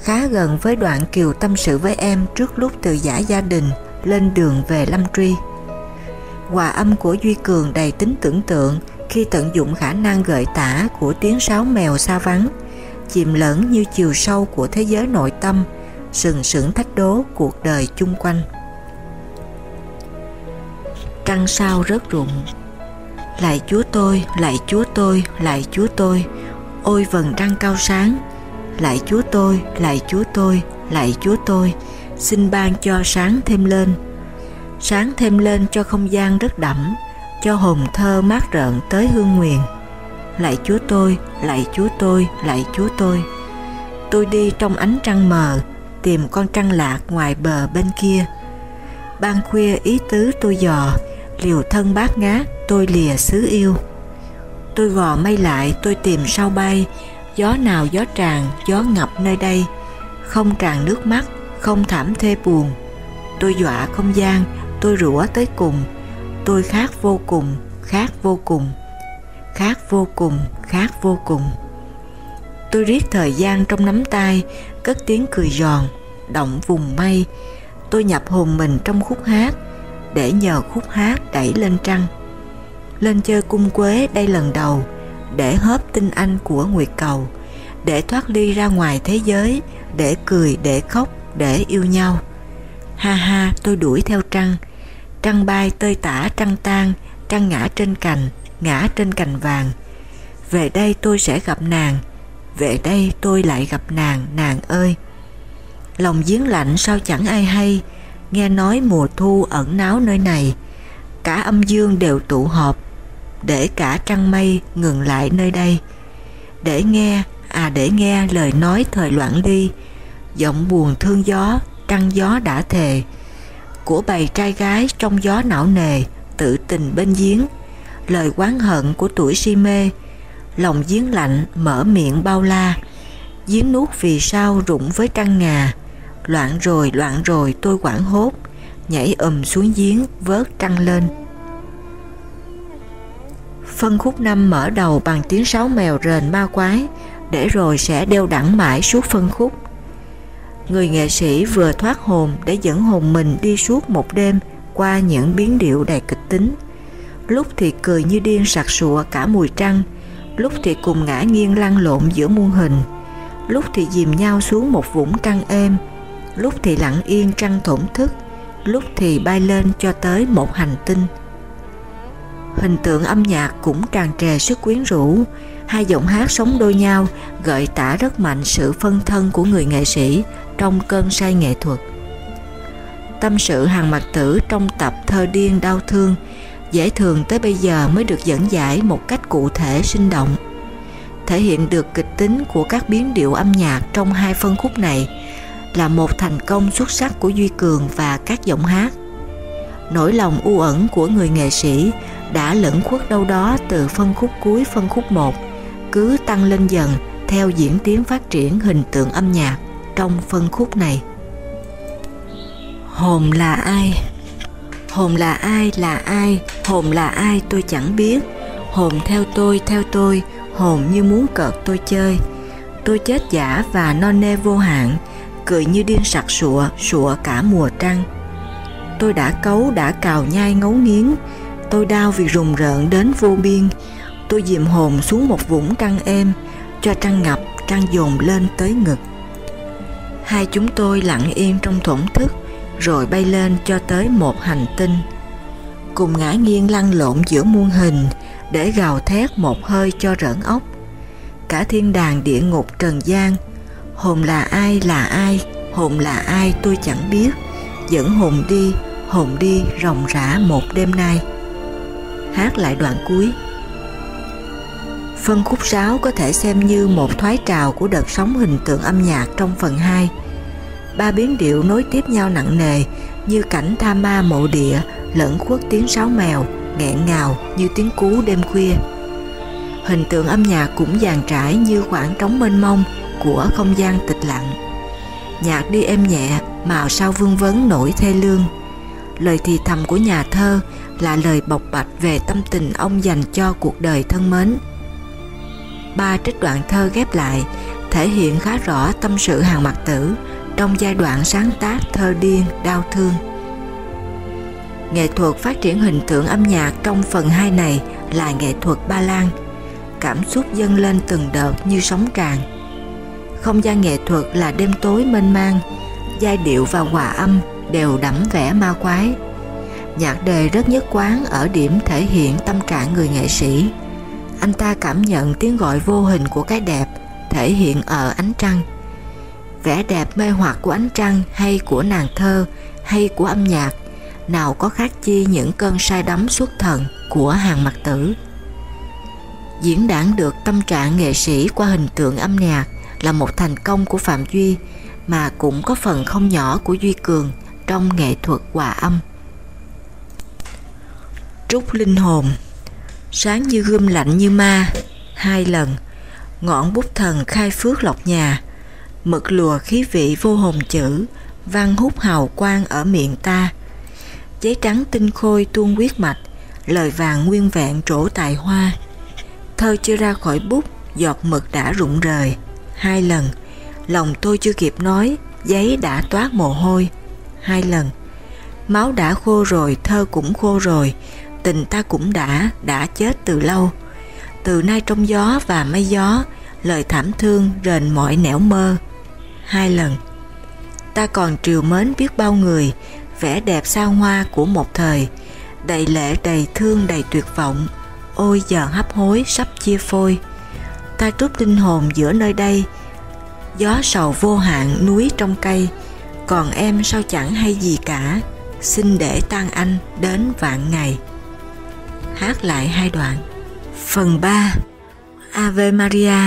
khá gần với đoạn Kiều tâm sự với em trước lúc từ giả gia đình lên đường về Lâm Truy. Hòa âm của Duy Cường đầy tính tưởng tượng khi tận dụng khả năng gợi tả của tiếng sáo mèo xa vắng chìm lẫn như chiều sâu của thế giới nội tâm, sừng sững thách đố cuộc đời chung quanh. Trăng sao rớt rụng Lại Chúa tôi, lại Chúa tôi, lại Chúa tôi, ôi vầng trăng cao sáng, lại Chúa tôi, lại Chúa tôi, lại Chúa tôi, xin ban cho sáng thêm lên. Sáng thêm lên cho không gian rất đậm, cho hồn thơ mát rợn tới hương nguyền lạy Chúa tôi, lạy Chúa tôi, lạy Chúa tôi. Tôi đi trong ánh trăng mờ, tìm con trăng lạc ngoài bờ bên kia. Ban khuya ý tứ tôi dò, liều thân bát ngát tôi lìa xứ yêu. Tôi gò mây lại tôi tìm sao bay, gió nào gió tràn, gió ngập nơi đây, không tràn nước mắt, không thảm thê buồn. Tôi dọa không gian, tôi rủa tới cùng, tôi khát vô cùng, khát vô cùng khác vô cùng, khác vô cùng. Tôi riết thời gian trong nắm tay, cất tiếng cười giòn, động vùng mây. Tôi nhập hồn mình trong khúc hát, để nhờ khúc hát đẩy lên trăng. Lên chơi cung quế đây lần đầu, để hớp tinh anh của Nguyệt Cầu, để thoát ly ra ngoài thế giới, để cười, để khóc, để yêu nhau. Ha ha, tôi đuổi theo trăng, trăng bay tơi tả trăng tan, trăng ngã trên cành, ngã trên cành vàng. Về đây tôi sẽ gặp nàng, về đây tôi lại gặp nàng, nàng ơi. Lòng giếng lạnh sao chẳng ai hay, nghe nói mùa thu ẩn náu nơi này, cả âm dương đều tụ họp, để cả trăng mây ngừng lại nơi đây. Để nghe, à để nghe lời nói thời loạn ly, giọng buồn thương gió, trăng gió đã thề, của bầy trai gái trong gió não nề, tự tình bên giếng, lời quán hận của tuổi si mê, lòng giếng lạnh mở miệng bao la, giếng nuốt vì sao rụng với trăng ngà, loạn rồi loạn rồi tôi quảng hốt, nhảy ầm xuống giếng vớt trăng lên. Phân khúc năm mở đầu bằng tiếng sáo mèo rền ma quái, để rồi sẽ đeo đẳng mãi suốt phân khúc. Người nghệ sĩ vừa thoát hồn để dẫn hồn mình đi suốt một đêm qua những biến điệu đầy kịch tính. Lúc thì cười như điên sặc sụa cả mùi trăng, lúc thì cùng ngã nghiêng lăn lộn giữa muôn hình, lúc thì dìm nhau xuống một vũng trăng êm, lúc thì lặng yên trăng thổn thức, lúc thì bay lên cho tới một hành tinh. Hình tượng âm nhạc cũng tràn trề sức quyến rũ, hai giọng hát sống đôi nhau gợi tả rất mạnh sự phân thân của người nghệ sĩ trong cơn say nghệ thuật. Tâm sự hàng mặt tử trong tập Thơ điên đau thương dễ thường tới bây giờ mới được dẫn giải một cách cụ thể sinh động. Thể hiện được kịch tính của các biến điệu âm nhạc trong hai phân khúc này là một thành công xuất sắc của Duy Cường và các giọng hát. Nỗi lòng u ẩn của người nghệ sĩ đã lẫn khuất đâu đó từ phân khúc cuối phân khúc 1, cứ tăng lên dần theo diễn tiến phát triển hình tượng âm nhạc trong phân khúc này. Hồn là ai? Hồn là ai là ai, hồn là ai tôi chẳng biết. Hồn theo tôi, theo tôi, hồn như muốn cợt tôi chơi. Tôi chết giả và non nê vô hạn, cười như điên sặc sụa, sụa cả mùa trăng. Tôi đã cấu, đã cào nhai ngấu nghiến, tôi đau vì rùng rợn đến vô biên. Tôi dìm hồn xuống một vũng trăng êm, cho trăng ngập, trăng dồn lên tới ngực. Hai chúng tôi lặng yên trong thổn thức, rồi bay lên cho tới một hành tinh. Cùng ngã nghiêng lăn lộn giữa muôn hình để gào thét một hơi cho rỡn ốc. Cả thiên đàng địa ngục trần gian, hồn là ai là ai, hồn là ai tôi chẳng biết, dẫn hồn đi, hồn đi ròng rã một đêm nay. Hát lại đoạn cuối. Phân khúc sáo có thể xem như một thoái trào của đợt sóng hình tượng âm nhạc trong phần 2 ba biến điệu nối tiếp nhau nặng nề như cảnh tha ma mộ địa lẫn khuất tiếng sáo mèo, nghẹn ngào như tiếng cú đêm khuya. Hình tượng âm nhạc cũng dàn trải như khoảng trống mênh mông của không gian tịch lặng. Nhạc đi êm nhẹ màu sao vương vấn nổi thê lương. Lời thì thầm của nhà thơ là lời bộc bạch về tâm tình ông dành cho cuộc đời thân mến ba trích đoạn thơ ghép lại thể hiện khá rõ tâm sự hàng mặt tử trong giai đoạn sáng tác thơ điên, đau thương. Nghệ thuật phát triển hình tượng âm nhạc trong phần 2 này là nghệ thuật ba lan, cảm xúc dâng lên từng đợt như sóng tràn. Không gian nghệ thuật là đêm tối mênh mang, giai điệu và hòa âm đều đẫm vẻ ma quái. Nhạc đề rất nhất quán ở điểm thể hiện tâm trạng người nghệ sĩ. Anh ta cảm nhận tiếng gọi vô hình của cái đẹp thể hiện ở ánh trăng vẻ đẹp mê hoặc của ánh trăng hay của nàng thơ hay của âm nhạc, nào có khác chi những cơn say đắm xuất thần của hàng mặt tử. Diễn đảng được tâm trạng nghệ sĩ qua hình tượng âm nhạc là một thành công của Phạm Duy, mà cũng có phần không nhỏ của Duy Cường trong nghệ thuật hòa âm. Trúc linh hồn Sáng như gươm lạnh như ma Hai lần Ngọn bút thần khai phước lọc nhà mực lùa khí vị vô hồn chữ, văn hút hào quang ở miệng ta. Giấy trắng tinh khôi tuôn huyết mạch, lời vàng nguyên vẹn trổ tài hoa. thơ chưa ra khỏi bút, giọt mực đã rụng rời. Hai lần, lòng tôi chưa kịp nói, giấy đã toát mồ hôi. Hai lần, máu đã khô rồi, thơ cũng khô rồi, tình ta cũng đã, đã chết từ lâu. Từ nay trong gió và mây gió, lời thảm thương rền mọi nẻo mơ. Hai lần, ta còn triều mến biết bao người, vẻ đẹp sao hoa của một thời, đầy lệ đầy thương đầy tuyệt vọng, ôi giờ hấp hối sắp chia phôi. Ta trút linh hồn giữa nơi đây, gió sầu vô hạn núi trong cây, còn em sao chẳng hay gì cả, xin để tan anh đến vạn ngày. Hát lại hai đoạn. Phần 3 Ave Maria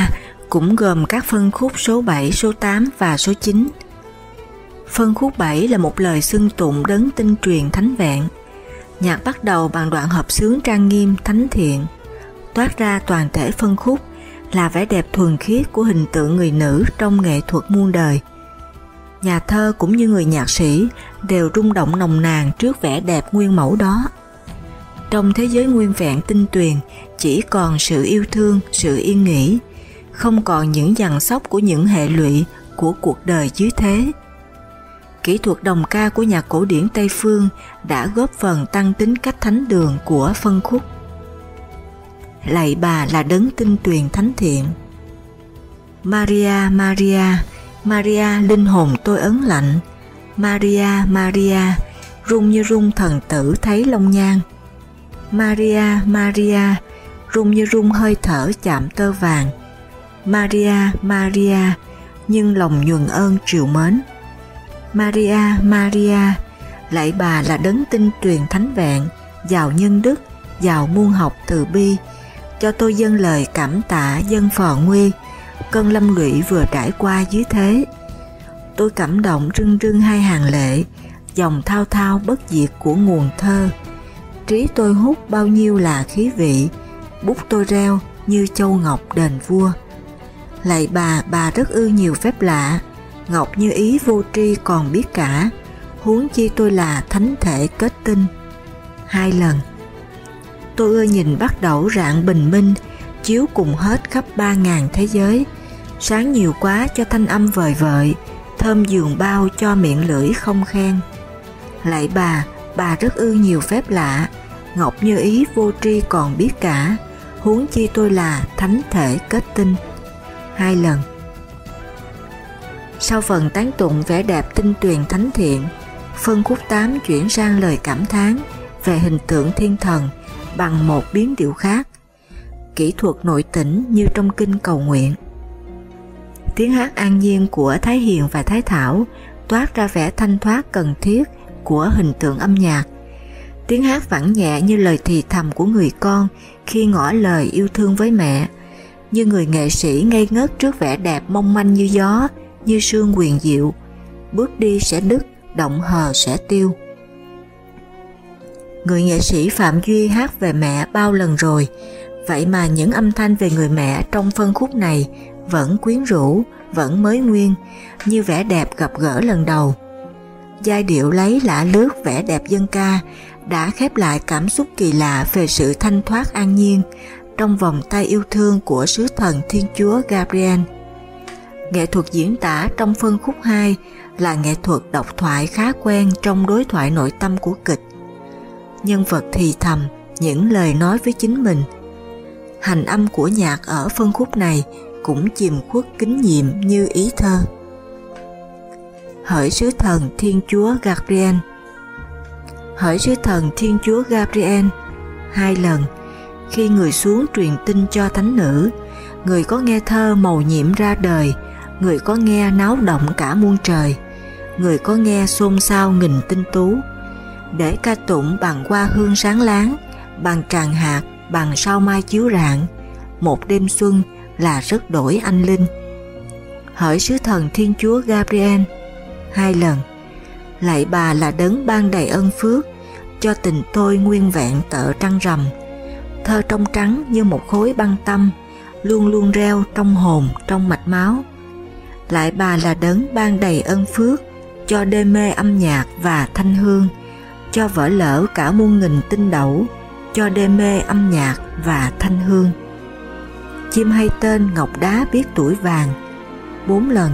cũng gồm các phân khúc số 7, số 8 và số 9. Phân khúc 7 là một lời xưng tụng đấng tinh truyền thánh vẹn. Nhạc bắt đầu bằng đoạn hợp xướng trang nghiêm thánh thiện, toát ra toàn thể phân khúc là vẻ đẹp thuần khiết của hình tượng người nữ trong nghệ thuật muôn đời. Nhà thơ cũng như người nhạc sĩ đều rung động nồng nàn trước vẻ đẹp nguyên mẫu đó. Trong thế giới nguyên vẹn tinh tuyền chỉ còn sự yêu thương, sự yên nghỉ, không còn những dằn sóc của những hệ lụy của cuộc đời dưới thế. Kỹ thuật đồng ca của nhà cổ điển Tây Phương đã góp phần tăng tính cách thánh đường của phân khúc. Lạy bà là đấng tinh tuyền thánh thiện. Maria, Maria, Maria linh hồn tôi ấn lạnh. Maria, Maria, rung như rung thần tử thấy long nhang Maria, Maria, rung như rung hơi thở chạm tơ vàng. Maria, Maria, nhưng lòng nhuần ơn triều mến. Maria, Maria, lạy bà là đấng tinh truyền thánh vẹn, giàu nhân đức, giàu muôn học từ bi, cho tôi dâng lời cảm tạ dân phò nguy, cơn lâm lụy vừa trải qua dưới thế. Tôi cảm động rưng rưng hai hàng lệ, dòng thao thao bất diệt của nguồn thơ. Trí tôi hút bao nhiêu là khí vị, bút tôi reo như châu ngọc đền vua. Lạy bà, bà rất ư nhiều phép lạ, ngọc như ý vô tri còn biết cả, huống chi tôi là thánh thể kết tinh. Hai lần, tôi ưa nhìn bắt đầu rạng bình minh, chiếu cùng hết khắp ba ngàn thế giới, sáng nhiều quá cho thanh âm vời vợi, thơm giường bao cho miệng lưỡi không khen. Lạy bà, bà rất ư nhiều phép lạ, ngọc như ý vô tri còn biết cả, huống chi tôi là thánh thể kết tinh. Hai lần Sau phần tán tụng vẻ đẹp tinh tuyền thánh thiện, phân khúc 8 chuyển sang lời cảm thán về hình tượng thiên thần bằng một biến điệu khác, kỹ thuật nội tỉnh như trong kinh cầu nguyện. Tiếng hát an nhiên của Thái Hiền và Thái Thảo toát ra vẻ thanh thoát cần thiết của hình tượng âm nhạc. Tiếng hát vẳng nhẹ như lời thì thầm của người con khi ngỏ lời yêu thương với mẹ, như người nghệ sĩ ngây ngất trước vẻ đẹp mong manh như gió, như sương quyền diệu, bước đi sẽ đứt, động hờ sẽ tiêu. Người nghệ sĩ Phạm Duy hát về mẹ bao lần rồi, vậy mà những âm thanh về người mẹ trong phân khúc này vẫn quyến rũ, vẫn mới nguyên, như vẻ đẹp gặp gỡ lần đầu. Giai điệu lấy lạ lướt vẻ đẹp dân ca đã khép lại cảm xúc kỳ lạ về sự thanh thoát an nhiên trong vòng tay yêu thương của sứ thần Thiên Chúa Gabriel. Nghệ thuật diễn tả trong phân khúc 2 là nghệ thuật độc thoại khá quen trong đối thoại nội tâm của kịch. Nhân vật thì thầm những lời nói với chính mình. Hành âm của nhạc ở phân khúc này cũng chìm khuất kính nhiệm như ý thơ. Hỡi sứ thần Thiên Chúa Gabriel Hỡi sứ thần Thiên Chúa Gabriel Hai lần Khi người xuống truyền tin cho thánh nữ Người có nghe thơ màu nhiệm ra đời Người có nghe náo động cả muôn trời Người có nghe xôn xao nghìn tinh tú Để ca tụng bằng hoa hương sáng láng Bằng tràng hạt, bằng sao mai chiếu rạng Một đêm xuân là rất đổi anh linh. Hỡi sứ thần Thiên Chúa Gabriel hai lần, lạy bà là đấng ban đầy ân phước, cho tình tôi nguyên vẹn tợ trăng rằm, thơ trong trắng như một khối băng tâm, luôn luôn reo trong hồn, trong mạch máu. Lại bà là đấng ban đầy ân phước, cho đê mê âm nhạc và thanh hương, cho vỡ lỡ cả muôn nghìn tinh đẩu, cho đê mê âm nhạc và thanh hương. chim hay tên ngọc đá biết tuổi vàng bốn lần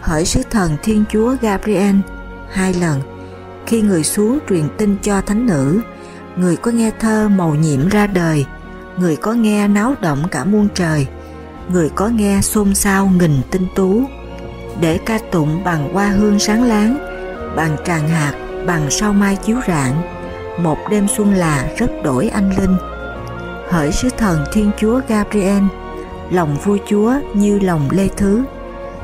hỡi sứ thần Thiên Chúa Gabriel hai lần. Khi người xuống truyền tin cho thánh nữ, người có nghe thơ màu nhiệm ra đời, người có nghe náo động cả muôn trời, người có nghe xôn xao nghìn tinh tú. Để ca tụng bằng hoa hương sáng láng, bằng tràng hạt, bằng sao mai chiếu rạng, một đêm xuân là rất đổi anh linh. Hỡi sứ thần thiên chúa Gabriel, lòng vua chúa như lòng lê thứ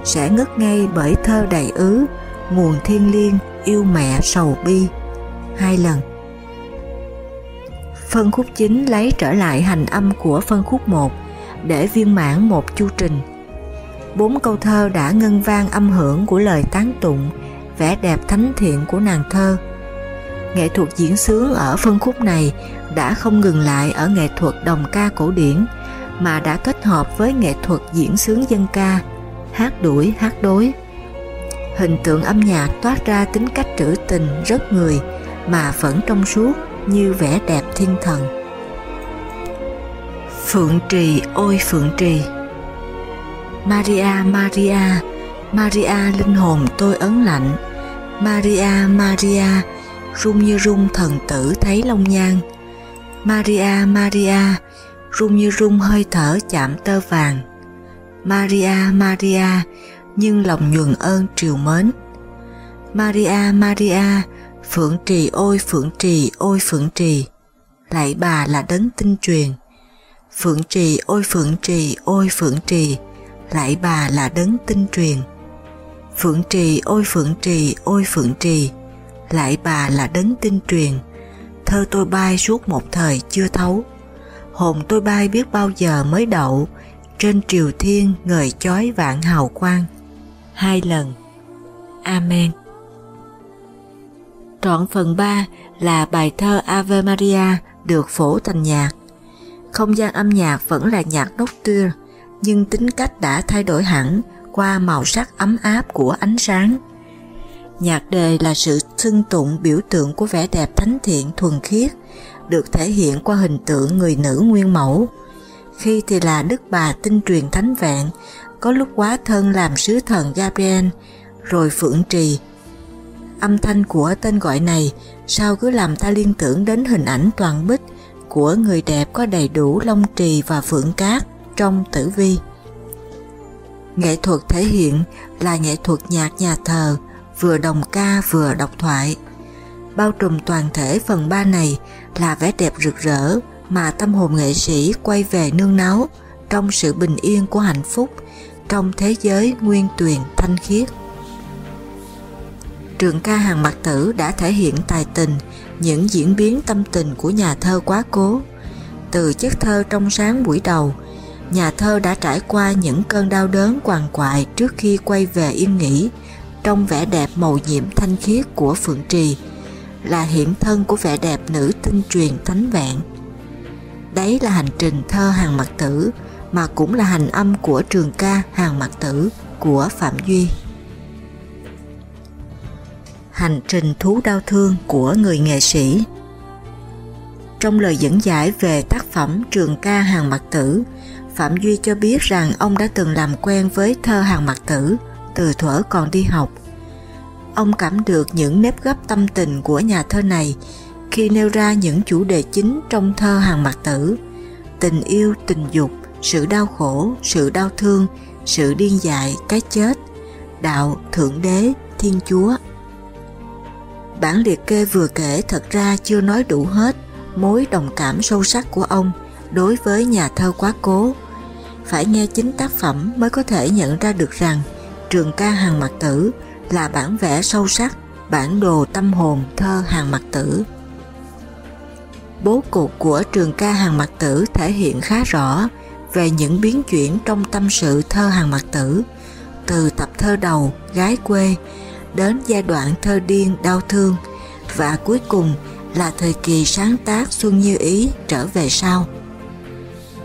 sẽ ngất ngay bởi thơ đầy ứ nguồn thiên liêng yêu mẹ sầu bi. Hai lần. Phân khúc chính lấy trở lại hành âm của phân khúc 1 để viên mãn một chu trình. Bốn câu thơ đã ngân vang âm hưởng của lời tán tụng vẻ đẹp thánh thiện của nàng thơ. Nghệ thuật diễn sướng ở phân khúc này đã không ngừng lại ở nghệ thuật đồng ca cổ điển mà đã kết hợp với nghệ thuật diễn sướng dân ca, hát đuổi, hát đối. Hình tượng âm nhạc toát ra tính cách trữ tình rất người mà vẫn trong suốt như vẻ đẹp thiên thần. Phượng trì ôi phượng trì Maria Maria Maria linh hồn tôi ấn lạnh Maria Maria rung như rung thần tử thấy long nhan Maria Maria rung như rung hơi thở chạm tơ vàng Maria Maria, nhưng lòng nhuần ơn triều mến. Maria Maria, Phượng trì, ôi Phượng trì, ôi Phượng trì. Lạy bà là đấng tinh truyền. Phượng trì, ôi Phượng trì, ôi Phượng trì. Lạy bà là đấng tinh truyền. Phượng trì, ôi Phượng trì, ôi Phượng trì. Lạy bà là đấng tinh truyền. Thơ tôi bay suốt một thời chưa thấu. Hồn tôi bay biết bao giờ mới đậu. Trên triều thiên ngời chói vạn hào quang Hai lần Amen Trọn phần 3 là bài thơ Ave Maria được phổ thành nhạc. Không gian âm nhạc vẫn là nhạc đốc tưa, nhưng tính cách đã thay đổi hẳn qua màu sắc ấm áp của ánh sáng. Nhạc đề là sự xưng tụng biểu tượng của vẻ đẹp thánh thiện thuần khiết, được thể hiện qua hình tượng người nữ nguyên mẫu. Khi thì là Đức Bà tinh truyền thánh vẹn, có lúc quá thân làm sứ thần Gabriel, rồi Phượng Trì Âm thanh của tên gọi này sao cứ làm ta liên tưởng đến hình ảnh toàn bích của người đẹp có đầy đủ long trì và phượng cát trong tử vi. Nghệ thuật thể hiện là nghệ thuật nhạc nhà thờ, vừa đồng ca vừa độc thoại. Bao trùm toàn thể phần ba này là vẻ đẹp rực rỡ mà tâm hồn nghệ sĩ quay về nương náu trong sự bình yên của hạnh phúc trong thế giới nguyên tuyền thanh khiết trường ca hàng mặt tử đã thể hiện tài tình, những diễn biến tâm tình của nhà thơ quá cố. Từ chất thơ trong sáng buổi đầu, nhà thơ đã trải qua những cơn đau đớn quằn quại trước khi quay về yên nghỉ trong vẻ đẹp màu nhiệm thanh khiết của Phượng Trì, là hiện thân của vẻ đẹp nữ tinh truyền thánh vẹn. Đấy là hành trình thơ hàng mặt tử, mà cũng là hành âm của trường ca hàng mặt tử của Phạm Duy hành trình thú đau thương của người nghệ sĩ. Trong lời dẫn giải về tác phẩm Trường ca hàng mặt tử, Phạm Duy cho biết rằng ông đã từng làm quen với thơ hàng mặt tử từ thuở còn đi học. Ông cảm được những nếp gấp tâm tình của nhà thơ này khi nêu ra những chủ đề chính trong thơ hàng mặt tử, tình yêu, tình dục, sự đau khổ, sự đau thương, sự điên dại, cái chết, đạo, thượng đế, thiên chúa. Bản liệt kê vừa kể thật ra chưa nói đủ hết mối đồng cảm sâu sắc của ông đối với nhà thơ quá cố. Phải nghe chính tác phẩm mới có thể nhận ra được rằng trường ca hàng mặt tử là bản vẽ sâu sắc, bản đồ tâm hồn thơ hàng mặt tử. Bố cục của trường ca hàng mặt tử thể hiện khá rõ về những biến chuyển trong tâm sự thơ hàng mặt tử, từ tập thơ đầu, gái quê, đến giai đoạn thơ điên đau thương và cuối cùng là thời kỳ sáng tác Xuân Như Ý trở về sau.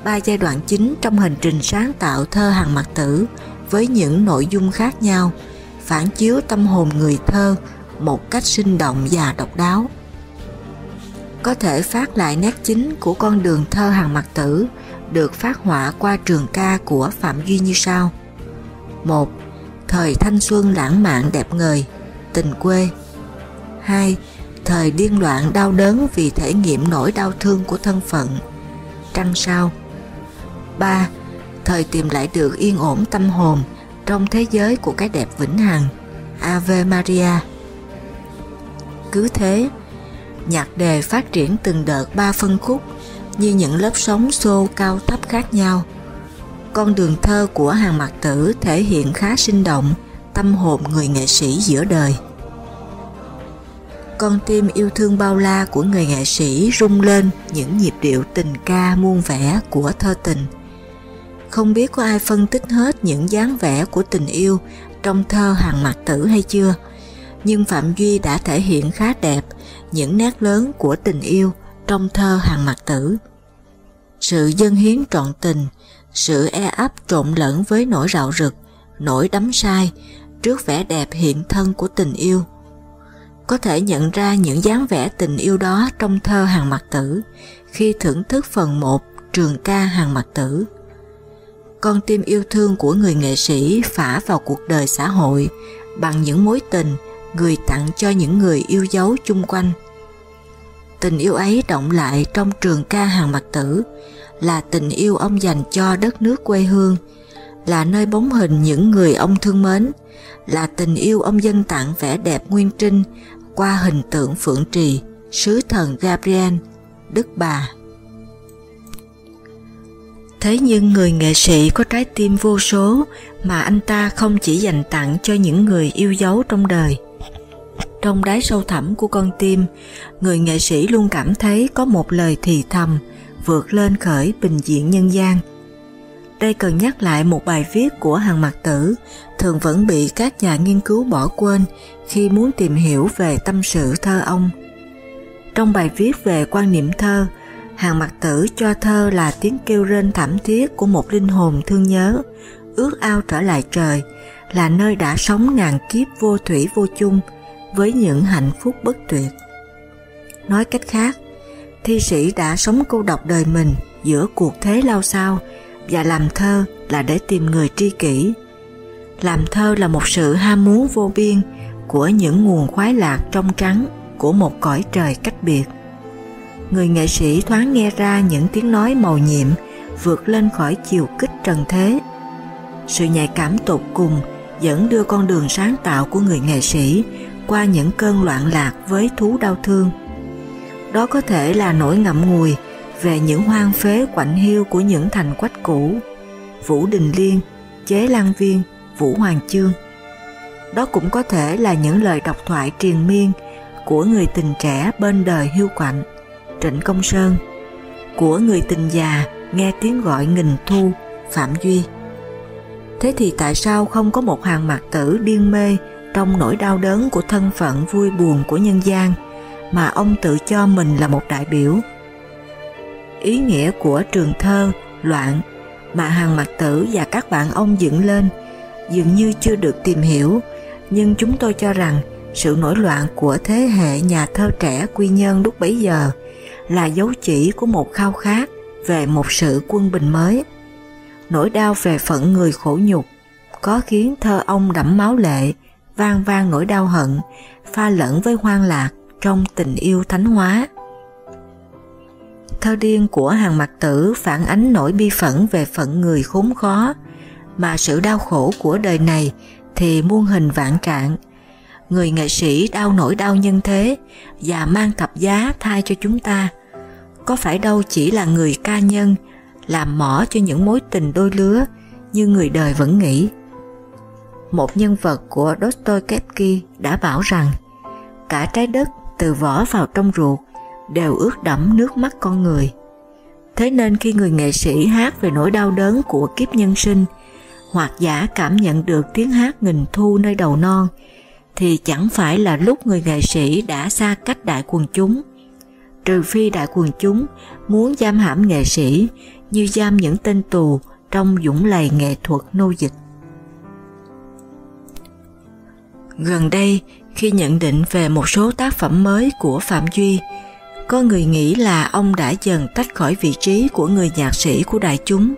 Ba giai đoạn chính trong hành trình sáng tạo thơ hàng mặt tử với những nội dung khác nhau phản chiếu tâm hồn người thơ một cách sinh động và độc đáo. Có thể phát lại nét chính của con đường thơ hàng mặt tử được phát họa qua trường ca của Phạm Duy như sau. 1. Thời thanh xuân lãng mạn đẹp ngời, tình quê. 2. Thời điên loạn đau đớn vì thể nghiệm nỗi đau thương của thân phận, trăng sao. 3. Thời tìm lại được yên ổn tâm hồn trong thế giới của cái đẹp vĩnh hằng, Ave Maria. Cứ thế, nhạc đề phát triển từng đợt ba phân khúc như những lớp sóng xô cao thấp khác nhau. Con đường thơ của hàng mặt tử thể hiện khá sinh động tâm hồn người nghệ sĩ giữa đời. Con tim yêu thương bao la của người nghệ sĩ rung lên những nhịp điệu tình ca muôn vẻ của thơ tình. Không biết có ai phân tích hết những dáng vẻ của tình yêu trong thơ hàng mặt tử hay chưa, nhưng Phạm Duy đã thể hiện khá đẹp những nét lớn của tình yêu trong thơ hàng mặt tử. Sự dân hiến trọn tình, sự e ấp trộn lẫn với nỗi rạo rực, nỗi đắm sai trước vẻ đẹp hiện thân của tình yêu. Có thể nhận ra những dáng vẻ tình yêu đó trong thơ hàng mặt tử khi thưởng thức phần 1 trường ca hàng mặt tử. Con tim yêu thương của người nghệ sĩ phả vào cuộc đời xã hội bằng những mối tình người tặng cho những người yêu dấu chung quanh Tình yêu ấy động lại trong trường ca hàng mặt tử là tình yêu ông dành cho đất nước quê hương, là nơi bóng hình những người ông thương mến, là tình yêu ông dân tặng vẻ đẹp nguyên trinh qua hình tượng phượng trì, sứ thần Gabriel, Đức Bà. Thế nhưng người nghệ sĩ có trái tim vô số mà anh ta không chỉ dành tặng cho những người yêu dấu trong đời – trong đáy sâu thẳm của con tim, người nghệ sĩ luôn cảm thấy có một lời thì thầm vượt lên khởi bình diện nhân gian. Đây cần nhắc lại một bài viết của hằng Mặt Tử thường vẫn bị các nhà nghiên cứu bỏ quên khi muốn tìm hiểu về tâm sự thơ ông. Trong bài viết về quan niệm thơ, Hàng Mặt Tử cho thơ là tiếng kêu rên thảm thiết của một linh hồn thương nhớ, ước ao trở lại trời, là nơi đã sống ngàn kiếp vô thủy vô chung, với những hạnh phúc bất tuyệt. Nói cách khác, thi sĩ đã sống cô độc đời mình giữa cuộc thế lao sao và làm thơ là để tìm người tri kỷ. Làm thơ là một sự ham muốn vô biên của những nguồn khoái lạc trong trắng của một cõi trời cách biệt. Người nghệ sĩ thoáng nghe ra những tiếng nói màu nhiệm vượt lên khỏi chiều kích trần thế. Sự nhạy cảm tột cùng dẫn đưa con đường sáng tạo của người nghệ sĩ qua những cơn loạn lạc với thú đau thương. Đó có thể là nỗi ngậm ngùi về những hoang phế quạnh hiu của những thành quách cũ, Vũ Đình Liên, Chế Lan Viên, Vũ Hoàng Chương. Đó cũng có thể là những lời độc thoại triền miên của người tình trẻ bên đời hiu quạnh, Trịnh Công Sơn, của người tình già nghe tiếng gọi nghìn thu, Phạm Duy. Thế thì tại sao không có một hàng mặt tử điên mê trong nỗi đau đớn của thân phận vui buồn của nhân gian mà ông tự cho mình là một đại biểu. Ý nghĩa của trường thơ Loạn mà hàng mặt tử và các bạn ông dựng lên dường như chưa được tìm hiểu, nhưng chúng tôi cho rằng sự nổi loạn của thế hệ nhà thơ trẻ quy nhân lúc bấy giờ là dấu chỉ của một khao khát về một sự quân bình mới. Nỗi đau về phận người khổ nhục có khiến thơ ông đẫm máu lệ vang vang nỗi đau hận, pha lẫn với hoang lạc trong tình yêu thánh hóa. Thơ điên của hàng mặt tử phản ánh nỗi bi phẫn về phận người khốn khó, mà sự đau khổ của đời này thì muôn hình vạn trạng. Người nghệ sĩ đau nỗi đau nhân thế và mang thập giá thay cho chúng ta. Có phải đâu chỉ là người ca nhân, làm mỏ cho những mối tình đôi lứa như người đời vẫn nghĩ một nhân vật của Dostoevsky đã bảo rằng, cả trái đất từ vỏ vào trong ruột đều ướt đẫm nước mắt con người. Thế nên khi người nghệ sĩ hát về nỗi đau đớn của kiếp nhân sinh, hoặc giả cảm nhận được tiếng hát nghìn thu nơi đầu non, thì chẳng phải là lúc người nghệ sĩ đã xa cách đại quần chúng trừ phi đại quần chúng muốn giam hãm nghệ sĩ như giam những tên tù trong dũng lầy nghệ thuật nô dịch. Gần đây, khi nhận định về một số tác phẩm mới của Phạm Duy, Có người nghĩ là ông đã dần tách khỏi vị trí của người nhạc sĩ của đại chúng,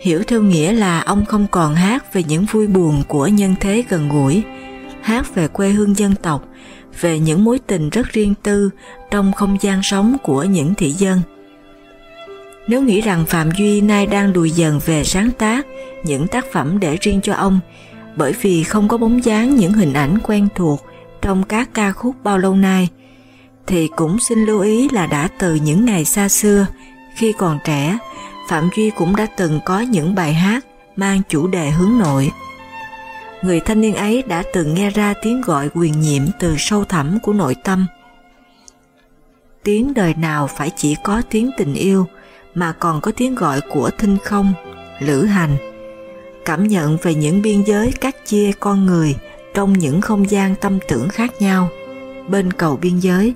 hiểu theo nghĩa là ông không còn hát về những vui buồn của nhân thế gần gũi, hát về quê hương dân tộc, về những mối tình rất riêng tư trong không gian sống của những thị dân. Nếu nghĩ rằng Phạm Duy nay đang đùi dần về sáng tác những tác phẩm để riêng cho ông, bởi vì không có bóng dáng những hình ảnh quen thuộc trong các ca khúc bao lâu nay, thì cũng xin lưu ý là đã từ những ngày xa xưa, khi còn trẻ, Phạm Duy cũng đã từng có những bài hát mang chủ đề hướng nội. Người thanh niên ấy đã từng nghe ra tiếng gọi quyền nhiệm từ sâu thẳm của nội tâm. Tiếng đời nào phải chỉ có tiếng tình yêu, mà còn có tiếng gọi của thinh không, lữ hành. Cảm nhận về những biên giới cắt chia con người trong những không gian tâm tưởng khác nhau, bên cầu biên giới.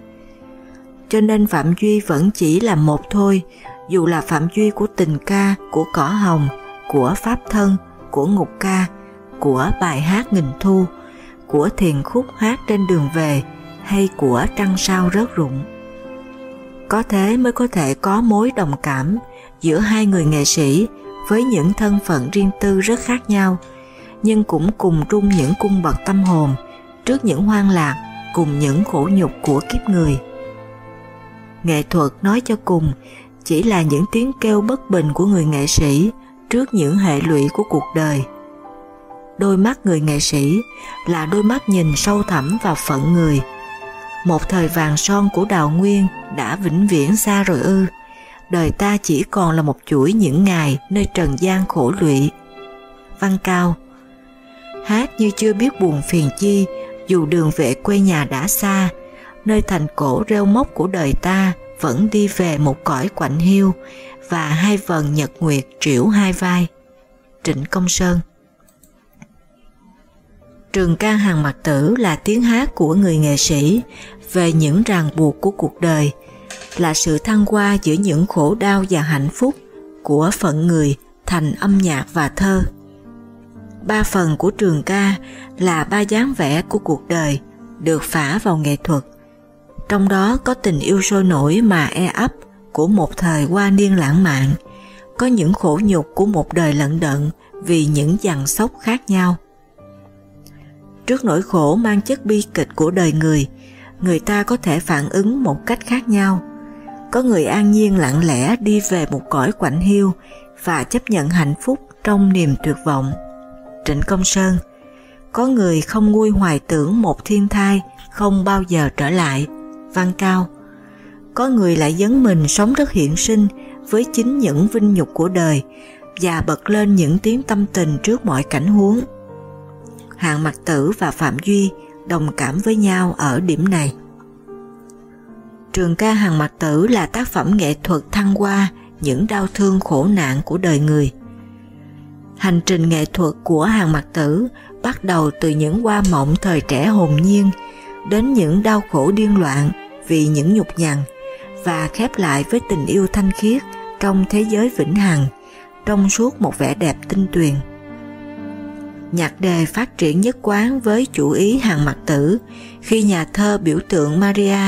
Cho nên Phạm Duy vẫn chỉ là một thôi, dù là Phạm Duy của tình ca, của cỏ hồng, của pháp thân, của ngục ca, của bài hát nghìn thu, của thiền khúc hát trên đường về hay của trăng sao rớt rụng. Có thế mới có thể có mối đồng cảm giữa hai người nghệ sĩ với những thân phận riêng tư rất khác nhau, nhưng cũng cùng rung những cung bậc tâm hồn trước những hoang lạc cùng những khổ nhục của kiếp người. Nghệ thuật nói cho cùng chỉ là những tiếng kêu bất bình của người nghệ sĩ trước những hệ lụy của cuộc đời. Đôi mắt người nghệ sĩ là đôi mắt nhìn sâu thẳm vào phận người. Một thời vàng son của đào nguyên đã vĩnh viễn xa rồi ư. Đời ta chỉ còn là một chuỗi những ngày nơi trần gian khổ lụy. Văn Cao Hát như chưa biết buồn phiền chi, dù đường về quê nhà đã xa, nơi thành cổ rêu mốc của đời ta vẫn đi về một cõi quạnh hiu và hai vần nhật nguyệt triểu hai vai. Trịnh Công Sơn Trường ca hàng mặt tử là tiếng hát của người nghệ sĩ về những ràng buộc của cuộc đời, là sự thăng hoa giữa những khổ đau và hạnh phúc của phận người thành âm nhạc và thơ. Ba phần của trường ca là ba dáng vẻ của cuộc đời được phả vào nghệ thuật. Trong đó có tình yêu sôi nổi mà e ấp của một thời qua niên lãng mạn, có những khổ nhục của một đời lận đận vì những dằn sóc khác nhau. Trước nỗi khổ mang chất bi kịch của đời người, người ta có thể phản ứng một cách khác nhau. Có người an nhiên lặng lẽ đi về một cõi quạnh hiu và chấp nhận hạnh phúc trong niềm tuyệt vọng. Trịnh Công Sơn, Có người không nguôi hoài tưởng một thiên thai không bao giờ trở lại. Văn Cao, Có người lại dấn mình sống rất hiện sinh với chính những vinh nhục của đời và bật lên những tiếng tâm tình trước mọi cảnh huống. Hạng Mặc Tử và Phạm Duy đồng cảm với nhau ở điểm này. Trường ca Hàng Mặc Tử là tác phẩm nghệ thuật thăng hoa những đau thương khổ nạn của đời người. Hành trình nghệ thuật của Hàng Mặc Tử bắt đầu từ những hoa mộng thời trẻ hồn nhiên đến những đau khổ điên loạn vì những nhục nhằn và khép lại với tình yêu thanh khiết trong thế giới vĩnh hằng, trong suốt một vẻ đẹp tinh tuyền. Nhạc đề phát triển nhất quán với chủ ý hàng mặt tử khi nhà thơ biểu tượng Maria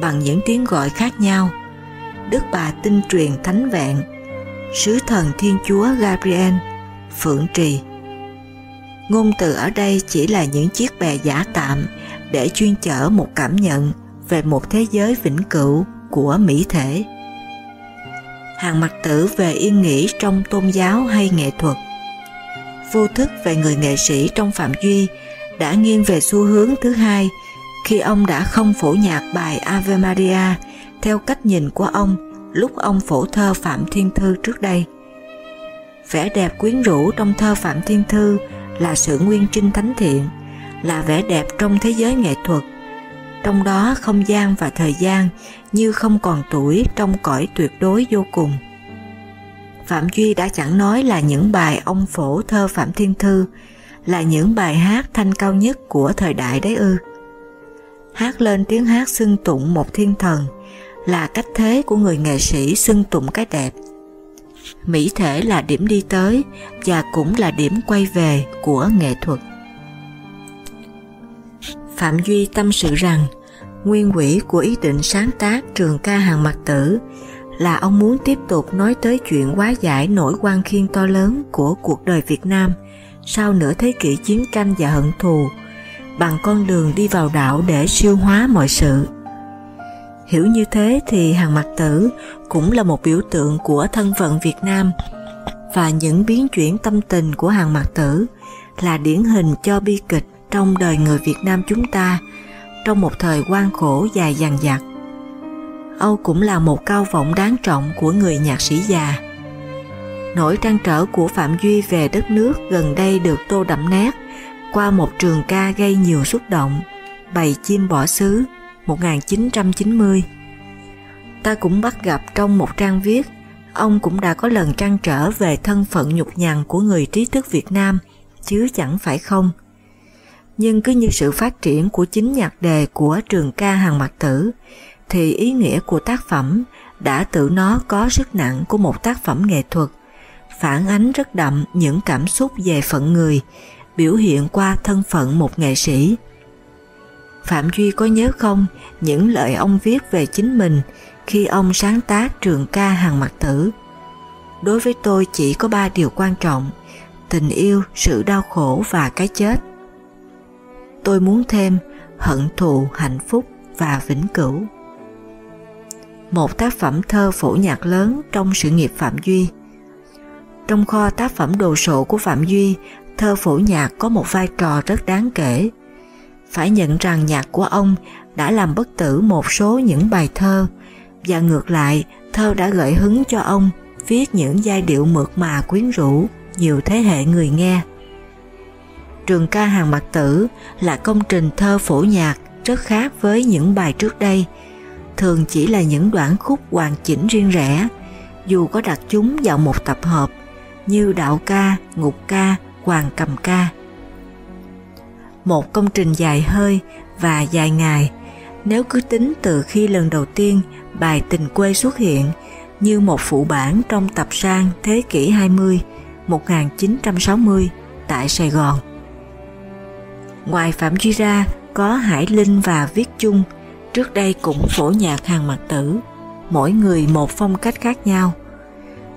bằng những tiếng gọi khác nhau. Đức bà tinh truyền thánh vẹn, sứ thần Thiên Chúa Gabriel, Phượng Trì. Ngôn từ ở đây chỉ là những chiếc bè giả tạm để chuyên chở một cảm nhận về một thế giới vĩnh cửu của mỹ thể. Hàng mặt tử về yên nghỉ trong tôn giáo hay nghệ thuật vô thức về người nghệ sĩ trong Phạm Duy đã nghiêng về xu hướng thứ hai khi ông đã không phổ nhạc bài Ave Maria theo cách nhìn của ông lúc ông phổ thơ Phạm Thiên Thư trước đây. Vẻ đẹp quyến rũ trong thơ Phạm Thiên Thư là sự nguyên trinh thánh thiện, là vẻ đẹp trong thế giới nghệ thuật. Trong đó không gian và thời gian như không còn tuổi trong cõi tuyệt đối vô cùng. Phạm Duy đã chẳng nói là những bài ông phổ thơ Phạm Thiên Thư là những bài hát thanh cao nhất của thời đại đấy ư. Hát lên tiếng hát xưng tụng một thiên thần là cách thế của người nghệ sĩ xưng tụng cái đẹp. Mỹ thể là điểm đi tới và cũng là điểm quay về của nghệ thuật. Phạm Duy tâm sự rằng, Nguyên quỹ của ý định sáng tác trường ca hàng mặt tử là ông muốn tiếp tục nói tới chuyện quá giải nỗi quan khiên to lớn của cuộc đời Việt Nam sau nửa thế kỷ chiến tranh và hận thù, bằng con đường đi vào đạo để siêu hóa mọi sự. Hiểu như thế thì hàng mặt tử cũng là một biểu tượng của thân phận Việt Nam và những biến chuyển tâm tình của hàng mặt tử là điển hình cho bi kịch trong đời người Việt Nam chúng ta trong một thời quan khổ dài dằng dặc. Âu cũng là một cao vọng đáng trọng của người nhạc sĩ già. Nỗi trăn trở của Phạm Duy về đất nước gần đây được tô đậm nét qua một trường ca gây nhiều xúc động, Bầy chim bỏ xứ 1990. Ta cũng bắt gặp trong một trang viết, ông cũng đã có lần trăn trở về thân phận nhục nhằn của người trí thức Việt Nam, chứ chẳng phải không. Nhưng cứ như sự phát triển của chính nhạc đề của trường ca hàng mặt tử, thì ý nghĩa của tác phẩm đã tự nó có sức nặng của một tác phẩm nghệ thuật, phản ánh rất đậm những cảm xúc về phận người, biểu hiện qua thân phận một nghệ sĩ. Phạm Duy có nhớ không những lời ông viết về chính mình khi ông sáng tác trường ca hàng mặt tử? Đối với tôi chỉ có ba điều quan trọng, tình yêu, sự đau khổ và cái chết. Tôi muốn thêm hận thù, hạnh phúc và vĩnh cửu. Một tác phẩm thơ phổ nhạc lớn trong sự nghiệp Phạm Duy. Trong kho tác phẩm đồ sộ của Phạm Duy, thơ phổ nhạc có một vai trò rất đáng kể phải nhận rằng nhạc của ông đã làm bất tử một số những bài thơ và ngược lại thơ đã gợi hứng cho ông viết những giai điệu mượt mà quyến rũ nhiều thế hệ người nghe. Trường ca hàng mặt tử là công trình thơ phổ nhạc rất khác với những bài trước đây, thường chỉ là những đoạn khúc hoàn chỉnh riêng rẽ, dù có đặt chúng vào một tập hợp như đạo ca, ngục ca, hoàng cầm ca một công trình dài hơi và dài ngày nếu cứ tính từ khi lần đầu tiên bài Tình quê xuất hiện như một phụ bản trong tập sang thế kỷ 20 1960 tại Sài Gòn. Ngoài Phạm Duy ra có Hải Linh và Viết Chung trước đây cũng phổ nhạc hàng mặt tử mỗi người một phong cách khác nhau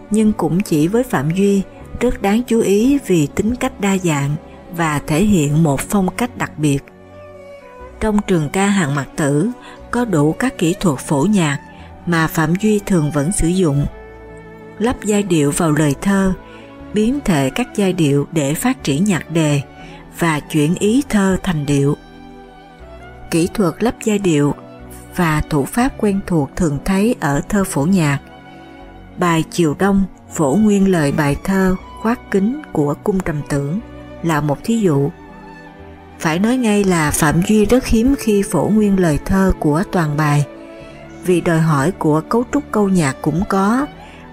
nhưng cũng chỉ với Phạm Duy rất đáng chú ý vì tính cách đa dạng và thể hiện một phong cách đặc biệt. Trong trường ca hàng mặt tử có đủ các kỹ thuật phổ nhạc mà Phạm Duy thường vẫn sử dụng. Lắp giai điệu vào lời thơ, biến thể các giai điệu để phát triển nhạc đề và chuyển ý thơ thành điệu. Kỹ thuật lắp giai điệu và thủ pháp quen thuộc thường thấy ở thơ phổ nhạc. Bài Chiều Đông phổ nguyên lời bài thơ khoác kính của cung trầm tưởng là một thí dụ. Phải nói ngay là Phạm Duy rất hiếm khi phổ nguyên lời thơ của toàn bài, vì đòi hỏi của cấu trúc câu nhạc cũng có,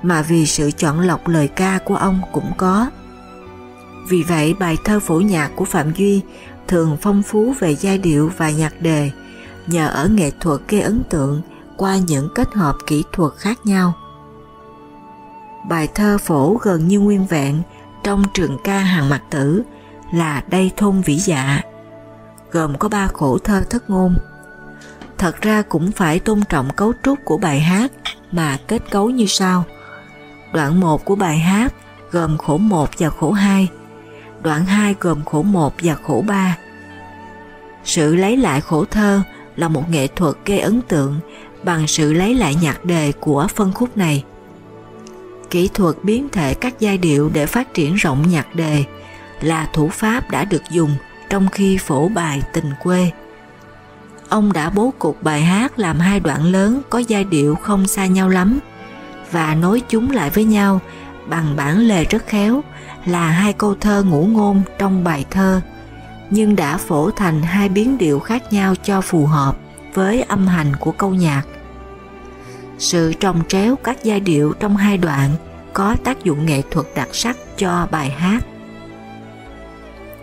mà vì sự chọn lọc lời ca của ông cũng có. Vì vậy bài thơ phổ nhạc của Phạm Duy thường phong phú về giai điệu và nhạc đề, nhờ ở nghệ thuật gây ấn tượng qua những kết hợp kỹ thuật khác nhau. Bài thơ phổ gần như nguyên vẹn trong trường ca hàng mặt tử là đây thôn vĩ dạ, gồm có ba khổ thơ thất ngôn. Thật ra cũng phải tôn trọng cấu trúc của bài hát mà kết cấu như sau. Đoạn 1 của bài hát gồm khổ 1 và khổ 2, đoạn 2 gồm khổ 1 và khổ 3. Sự lấy lại khổ thơ là một nghệ thuật gây ấn tượng bằng sự lấy lại nhạc đề của phân khúc này. Kỹ thuật biến thể các giai điệu để phát triển rộng nhạc đề là thủ pháp đã được dùng trong khi phổ bài tình quê. Ông đã bố cục bài hát làm hai đoạn lớn có giai điệu không xa nhau lắm và nối chúng lại với nhau bằng bản lề rất khéo là hai câu thơ ngũ ngôn trong bài thơ nhưng đã phổ thành hai biến điệu khác nhau cho phù hợp với âm hành của câu nhạc. Sự trồng tréo các giai điệu trong hai đoạn có tác dụng nghệ thuật đặc sắc cho bài hát.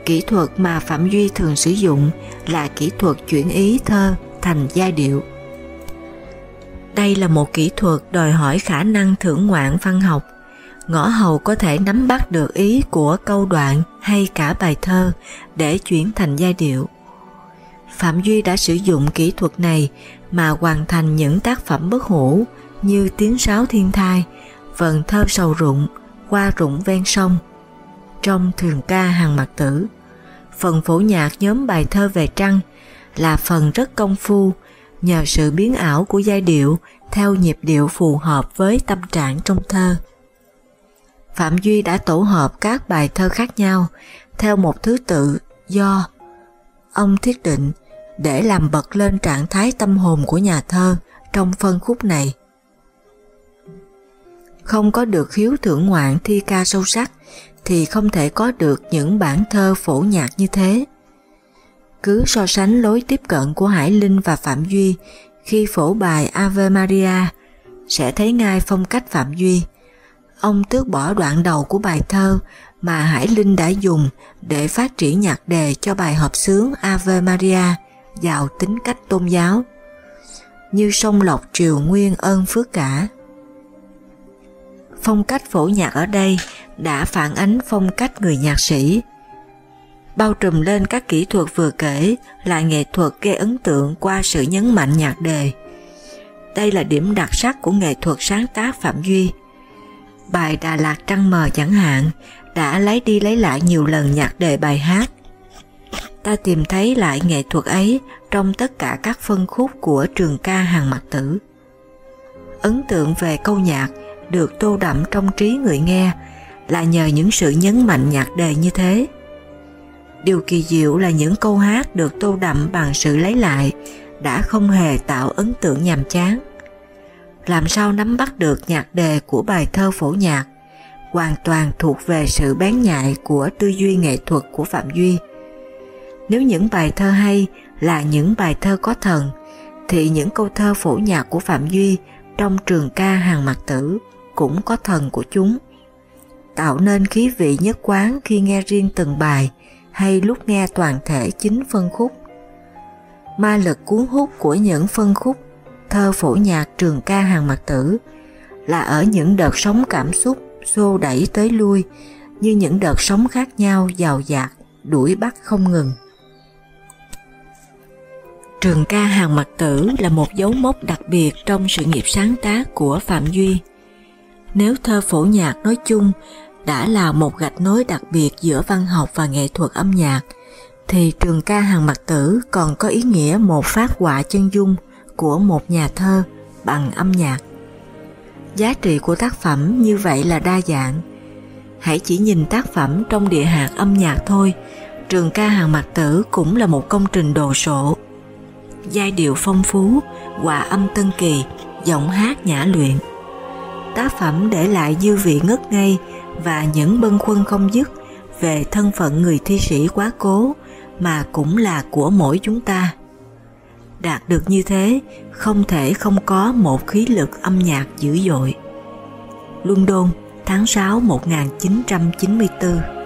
Kỹ thuật mà Phạm Duy thường sử dụng là kỹ thuật chuyển ý thơ thành giai điệu. Đây là một kỹ thuật đòi hỏi khả năng thưởng ngoạn văn học. Ngõ hầu có thể nắm bắt được ý của câu đoạn hay cả bài thơ để chuyển thành giai điệu. Phạm Duy đã sử dụng kỹ thuật này mà hoàn thành những tác phẩm bất hủ như Tiếng sáo thiên thai, Vần thơ sầu rụng, Qua rụng ven sông. Trong thường ca hàng mặt tử, phần phổ nhạc nhóm bài thơ về trăng là phần rất công phu nhờ sự biến ảo của giai điệu theo nhịp điệu phù hợp với tâm trạng trong thơ. Phạm Duy đã tổ hợp các bài thơ khác nhau theo một thứ tự do ông thiết định để làm bật lên trạng thái tâm hồn của nhà thơ trong phân khúc này. Không có được khiếu thưởng ngoạn thi ca sâu sắc thì không thể có được những bản thơ phổ nhạc như thế. Cứ so sánh lối tiếp cận của Hải Linh và Phạm Duy khi phổ bài Ave Maria sẽ thấy ngay phong cách Phạm Duy. Ông tước bỏ đoạn đầu của bài thơ mà Hải Linh đã dùng để phát triển nhạc đề cho bài hợp sướng Ave Maria giàu tính cách tôn giáo, như sông lọc Triều Nguyên ơn phước cả. Phong cách phổ nhạc ở đây đã phản ánh phong cách người nhạc sĩ. Bao trùm lên các kỹ thuật vừa kể là nghệ thuật gây ấn tượng qua sự nhấn mạnh nhạc đề. Đây là điểm đặc sắc của nghệ thuật sáng tác Phạm Duy. Bài Đà Lạt Trăng Mờ chẳng hạn, đã lấy đi lấy lại nhiều lần nhạc đề bài hát. Ta tìm thấy lại nghệ thuật ấy trong tất cả các phân khúc của trường ca hàng mặt tử. Ấn tượng về câu nhạc được tô đậm trong trí người nghe là nhờ những sự nhấn mạnh nhạc đề như thế. Điều kỳ diệu là những câu hát được tô đậm bằng sự lấy lại đã không hề tạo ấn tượng nhàm chán. Làm sao nắm bắt được nhạc đề của bài thơ phổ nhạc hoàn toàn thuộc về sự bén nhạy của tư duy nghệ thuật của Phạm Duy. Nếu những bài thơ hay là những bài thơ có thần, thì những câu thơ phổ nhạc của Phạm Duy trong trường ca hàng mặt tử cũng có thần của chúng, tạo nên khí vị nhất quán khi nghe riêng từng bài hay lúc nghe toàn thể chính phân khúc. Ma lực cuốn hút của những phân khúc thơ phổ nhạc trường ca hàng mặt tử là ở những đợt sóng cảm xúc xô đẩy tới lui như những đợt sóng khác nhau giàu dạt, đuổi bắt không ngừng. Trường ca hàng mặt tử là một dấu mốc đặc biệt trong sự nghiệp sáng tác của Phạm Duy. Nếu thơ phổ nhạc nói chung đã là một gạch nối đặc biệt giữa văn học và nghệ thuật âm nhạc, thì trường ca hàng mặt tử còn có ý nghĩa một phát họa chân dung của một nhà thơ bằng âm nhạc. Giá trị của tác phẩm như vậy là đa dạng. Hãy chỉ nhìn tác phẩm trong địa hạt âm nhạc thôi, trường ca hàng mặt tử cũng là một công trình đồ sộ. Giai điệu phong phú, hòa âm tân kỳ, giọng hát nhã luyện. Tác phẩm để lại dư vị ngất ngây và những bân khuân không dứt về thân phận người thi sĩ quá cố mà cũng là của mỗi chúng ta. Đạt được như thế, không thể không có một khí lực âm nhạc dữ dội. London, tháng 6 1994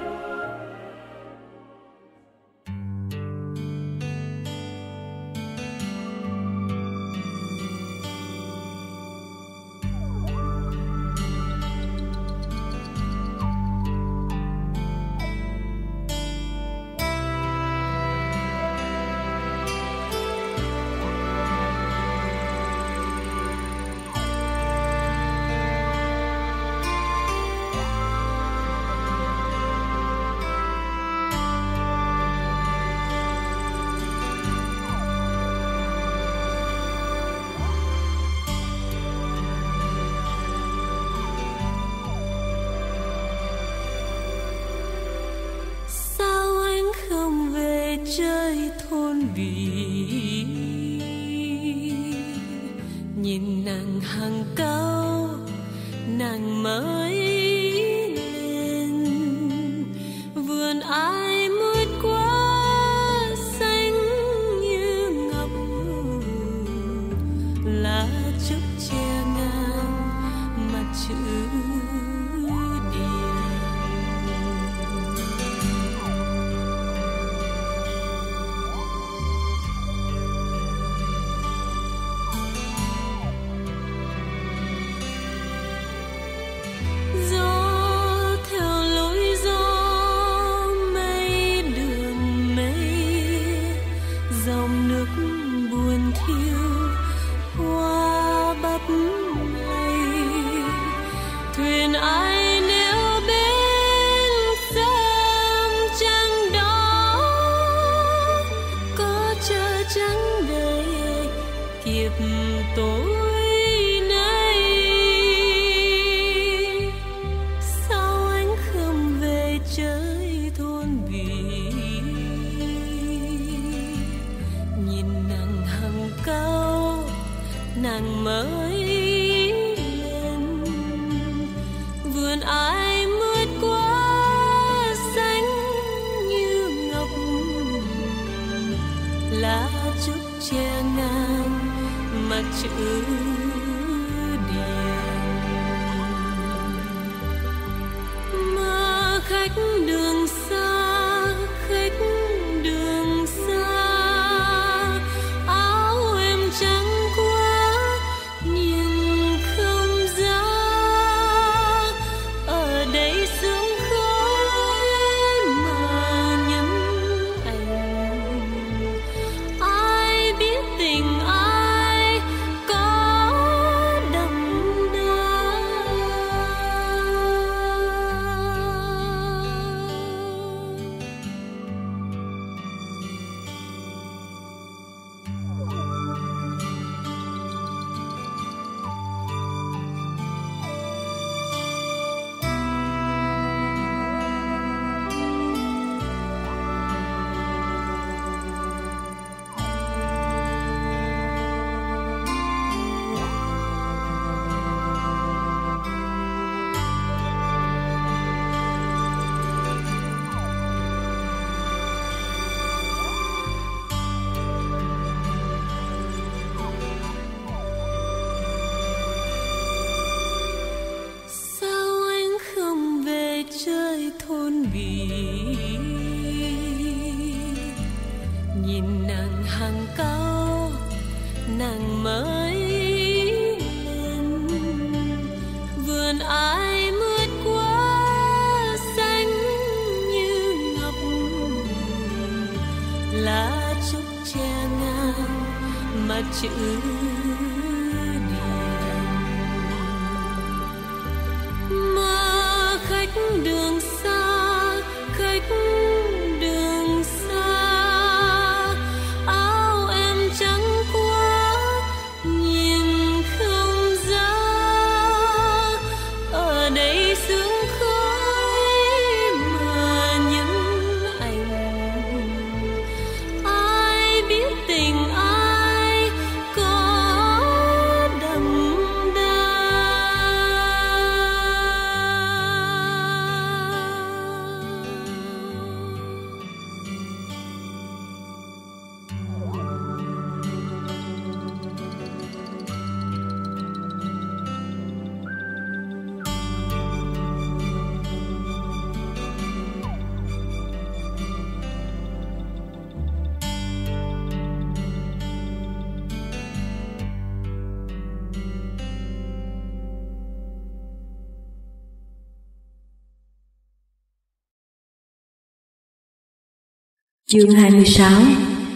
Chương 26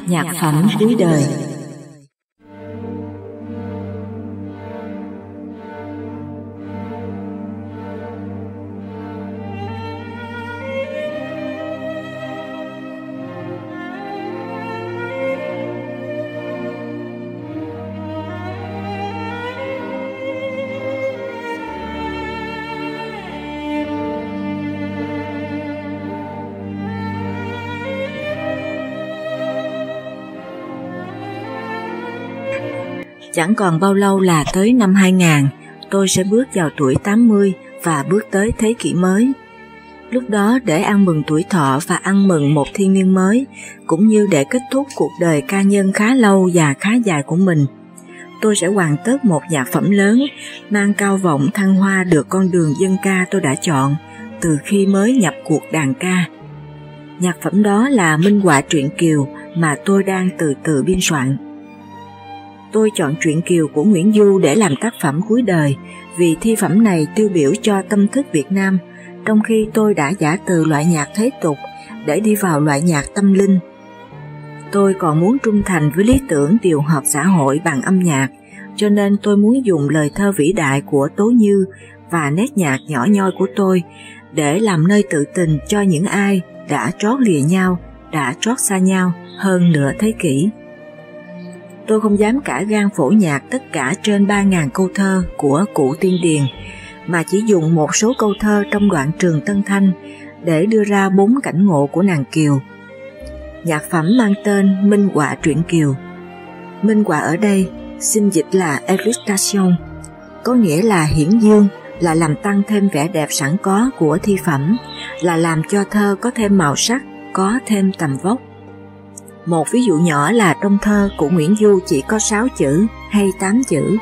Nhạc phẩm cuối đời. Chẳng còn bao lâu là tới năm 2000, tôi sẽ bước vào tuổi 80 và bước tới thế kỷ mới. Lúc đó để ăn mừng tuổi thọ và ăn mừng một thiên niên mới, cũng như để kết thúc cuộc đời ca nhân khá lâu và khá dài của mình, tôi sẽ hoàn tất một nhạc phẩm lớn, mang cao vọng thăng hoa được con đường dân ca tôi đã chọn từ khi mới nhập cuộc đàn ca. Nhạc phẩm đó là Minh họa truyện Kiều mà tôi đang từ từ biên soạn tôi chọn truyện Kiều của Nguyễn Du để làm tác phẩm cuối đời vì thi phẩm này tiêu biểu cho tâm thức Việt Nam, trong khi tôi đã giả từ loại nhạc thế tục để đi vào loại nhạc tâm linh. Tôi còn muốn trung thành với lý tưởng điều hợp xã hội bằng âm nhạc, cho nên tôi muốn dùng lời thơ vĩ đại của Tố Như và nét nhạc nhỏ nhoi của tôi để làm nơi tự tình cho những ai đã trót lìa nhau, đã trót xa nhau hơn nửa thế kỷ tôi không dám cả gan phổ nhạc tất cả trên 3.000 câu thơ của cụ Tiên Điền, mà chỉ dùng một số câu thơ trong đoạn trường Tân Thanh để đưa ra bốn cảnh ngộ của nàng Kiều. Nhạc phẩm mang tên Minh Họa Truyện Kiều. Minh Họa ở đây xin dịch là illustration, có nghĩa là hiển dương, là làm tăng thêm vẻ đẹp sẵn có của thi phẩm, là làm cho thơ có thêm màu sắc, có thêm tầm vóc. Một ví dụ nhỏ là trong thơ của Nguyễn Du chỉ có 6 chữ hay 8 chữ,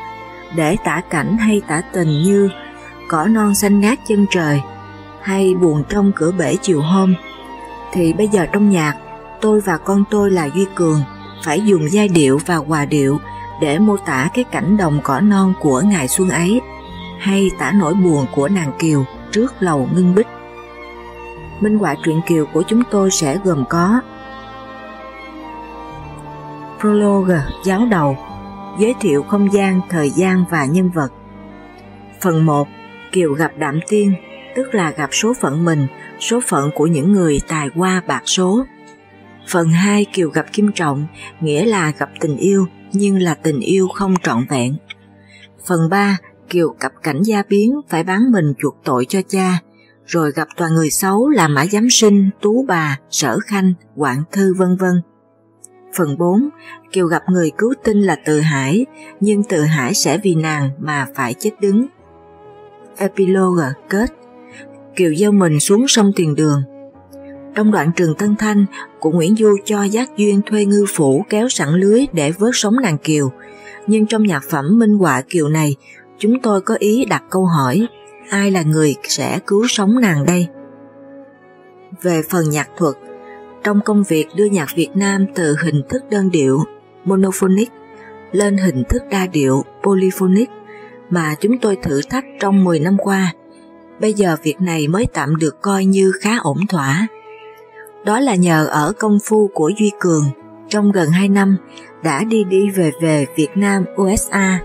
để tả cảnh hay tả tình như cỏ non xanh ngát chân trời hay buồn trong cửa bể chiều hôm, thì bây giờ trong nhạc, tôi và con tôi là Duy Cường phải dùng giai điệu và hòa điệu để mô tả cái cảnh đồng cỏ non của ngày xuân ấy, hay tả nỗi buồn của nàng Kiều trước lầu ngưng bích. Minh họa truyện Kiều của chúng tôi sẽ gồm có Prologue giáo đầu giới thiệu không gian, thời gian và nhân vật. Phần 1 Kiều gặp Đạm Tiên, tức là gặp số phận mình, số phận của những người tài qua bạc số. Phần 2 Kiều gặp Kim Trọng, nghĩa là gặp tình yêu, nhưng là tình yêu không trọn vẹn. Phần 3 Kiều gặp cảnh gia biến phải bán mình chuộc tội cho cha, rồi gặp toàn người xấu là Mã Giám Sinh, Tú Bà, Sở Khanh, Quảng Thư vân vân. Phần 4, Kiều gặp người cứu tinh là Từ Hải, nhưng Từ Hải sẽ vì nàng mà phải chết đứng. Epilogue kết Kiều gieo mình xuống sông Tiền Đường. Trong đoạn trường Tân Thanh, của Nguyễn Du cho Giác Duyên thuê ngư phủ kéo sẵn lưới để vớt sống nàng Kiều. Nhưng trong nhạc phẩm minh họa Kiều này, chúng tôi có ý đặt câu hỏi ai là người sẽ cứu sống nàng đây? Về phần nhạc thuật, trong công việc đưa nhạc Việt Nam từ hình thức đơn điệu, monophonic, lên hình thức đa điệu, polyphonic, mà chúng tôi thử thách trong 10 năm qua. Bây giờ việc này mới tạm được coi như khá ổn thỏa. Đó là nhờ ở công phu của Duy Cường, trong gần 2 năm, đã đi đi về về Việt Nam USA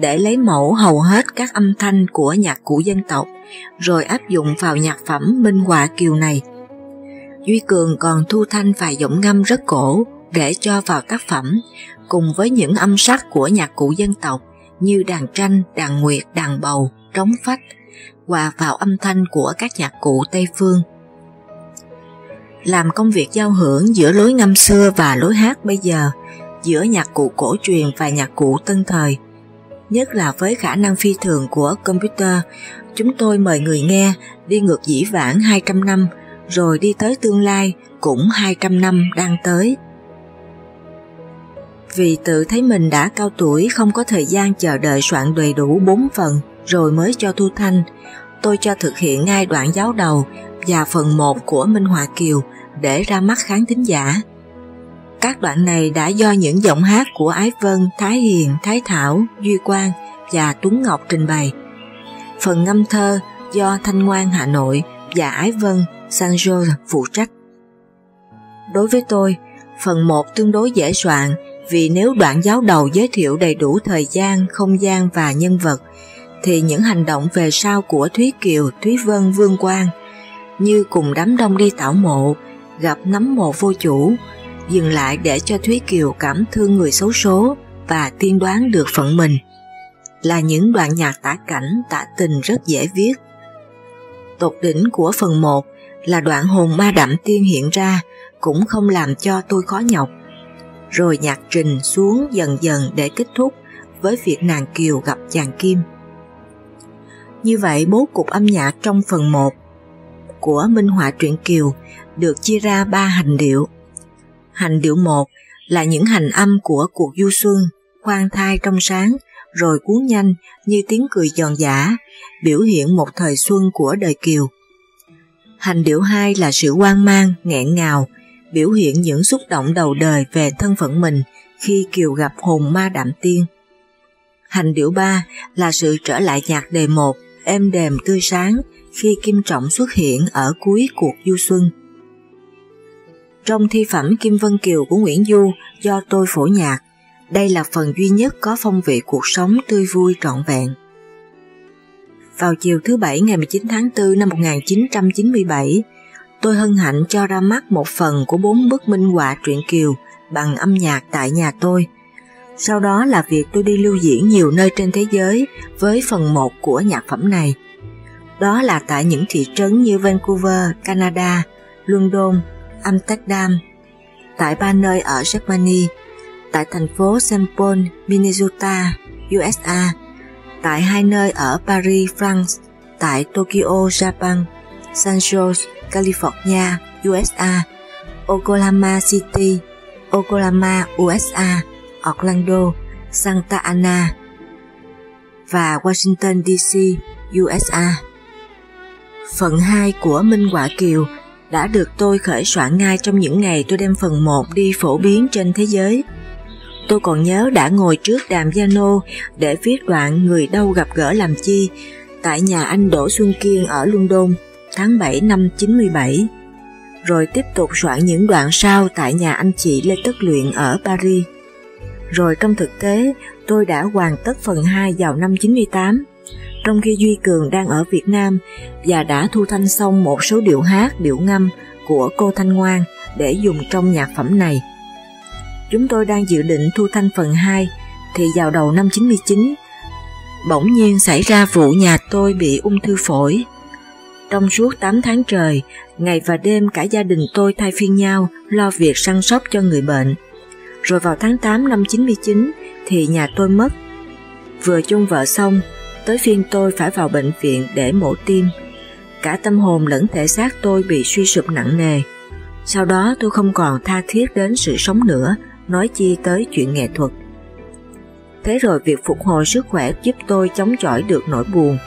để lấy mẫu hầu hết các âm thanh của nhạc cụ dân tộc, rồi áp dụng vào nhạc phẩm minh họa kiều này. Duy Cường còn thu thanh vài giọng ngâm rất cổ để cho vào tác phẩm cùng với những âm sắc của nhạc cụ dân tộc như đàn tranh, đàn nguyệt, đàn bầu, trống phách hòa vào âm thanh của các nhạc cụ Tây Phương. Làm công việc giao hưởng giữa lối ngâm xưa và lối hát bây giờ, giữa nhạc cụ cổ truyền và nhạc cụ tân thời, nhất là với khả năng phi thường của computer, chúng tôi mời người nghe đi ngược dĩ vãng 200 năm rồi đi tới tương lai cũng 200 năm đang tới. Vì tự thấy mình đã cao tuổi không có thời gian chờ đợi soạn đầy đủ 4 phần rồi mới cho thu thanh, tôi cho thực hiện ngay đoạn giáo đầu và phần 1 của Minh Họa Kiều để ra mắt khán thính giả. Các đoạn này đã do những giọng hát của Ái Vân, Thái Hiền, Thái Thảo, Duy Quang và Tuấn Ngọc trình bày. Phần ngâm thơ do Thanh Ngoan Hà Nội và Ái Vân, Sanjo phụ trách. Đối với tôi, phần 1 tương đối dễ soạn vì nếu đoạn giáo đầu giới thiệu đầy đủ thời gian, không gian và nhân vật, thì những hành động về sau của Thúy Kiều, Thúy Vân, Vương Quang như cùng đám đông đi tảo mộ, gặp nắm mộ vô chủ, dừng lại để cho Thúy Kiều cảm thương người xấu số và tiên đoán được phận mình. Là những đoạn nhạc tả cảnh, tả tình rất dễ viết. Tột đỉnh của phần 1 là đoạn hồn ma đậm tiên hiện ra cũng không làm cho tôi khó nhọc. Rồi nhạc trình xuống dần dần để kết thúc với việc nàng Kiều gặp chàng Kim. Như vậy bố cục âm nhạc trong phần 1 của Minh họa truyện Kiều được chia ra ba hành điệu. Hành điệu 1 là những hành âm của cuộc du xuân, khoan thai trong sáng, rồi cuốn nhanh như tiếng cười giòn giả, biểu hiện một thời xuân của đời Kiều. Hành điệu 2 là sự quan mang, nghẹn ngào, biểu hiện những xúc động đầu đời về thân phận mình khi Kiều gặp hồn ma đạm tiên. Hành điệu 3 là sự trở lại nhạc đề 1, êm đềm tươi sáng khi Kim Trọng xuất hiện ở cuối cuộc du xuân. Trong thi phẩm Kim Vân Kiều của Nguyễn Du do tôi phổ nhạc, đây là phần duy nhất có phong vị cuộc sống tươi vui trọn vẹn. Vào chiều thứ Bảy ngày 19 tháng 4 năm 1997, tôi hân hạnh cho ra mắt một phần của bốn bức minh họa truyện Kiều bằng âm nhạc tại nhà tôi. Sau đó là việc tôi đi lưu diễn nhiều nơi trên thế giới với phần 1 của nhạc phẩm này. Đó là tại những thị trấn như Vancouver, Canada, London, Amsterdam, tại ba nơi ở Germany, tại thành phố St. Paul, Minnesota, USA, tại hai nơi ở Paris, France, tại Tokyo, Japan, San Jose, California, USA, Oklahoma City, Oklahoma, USA, Orlando, Santa Ana và Washington DC, USA. Phần 2 của Minh Họa Kiều đã được tôi khởi soạn ngay trong những ngày tôi đem phần 1 đi phổ biến trên thế giới. Tôi còn nhớ đã ngồi trước đàm piano để viết đoạn Người đâu gặp gỡ làm chi tại nhà anh Đỗ Xuân Kiên ở London tháng 7 năm 97, rồi tiếp tục soạn những đoạn sau tại nhà anh chị Lê Tất Luyện ở Paris. Rồi trong thực tế, tôi đã hoàn tất phần 2 vào năm 98, trong khi Duy Cường đang ở Việt Nam và đã thu thanh xong một số điệu hát, điệu ngâm của cô Thanh Ngoan để dùng trong nhạc phẩm này. Chúng tôi đang dự định thu thanh phần 2 thì vào đầu năm 99 bỗng nhiên xảy ra vụ nhà tôi bị ung thư phổi. Trong suốt 8 tháng trời, ngày và đêm cả gia đình tôi thay phiên nhau lo việc săn sóc cho người bệnh. Rồi vào tháng 8 năm 99 thì nhà tôi mất. Vừa chung vợ xong, tới phiên tôi phải vào bệnh viện để mổ tim. Cả tâm hồn lẫn thể xác tôi bị suy sụp nặng nề. Sau đó tôi không còn tha thiết đến sự sống nữa, nói chi tới chuyện nghệ thuật. Thế rồi việc phục hồi sức khỏe giúp tôi chống chọi được nỗi buồn.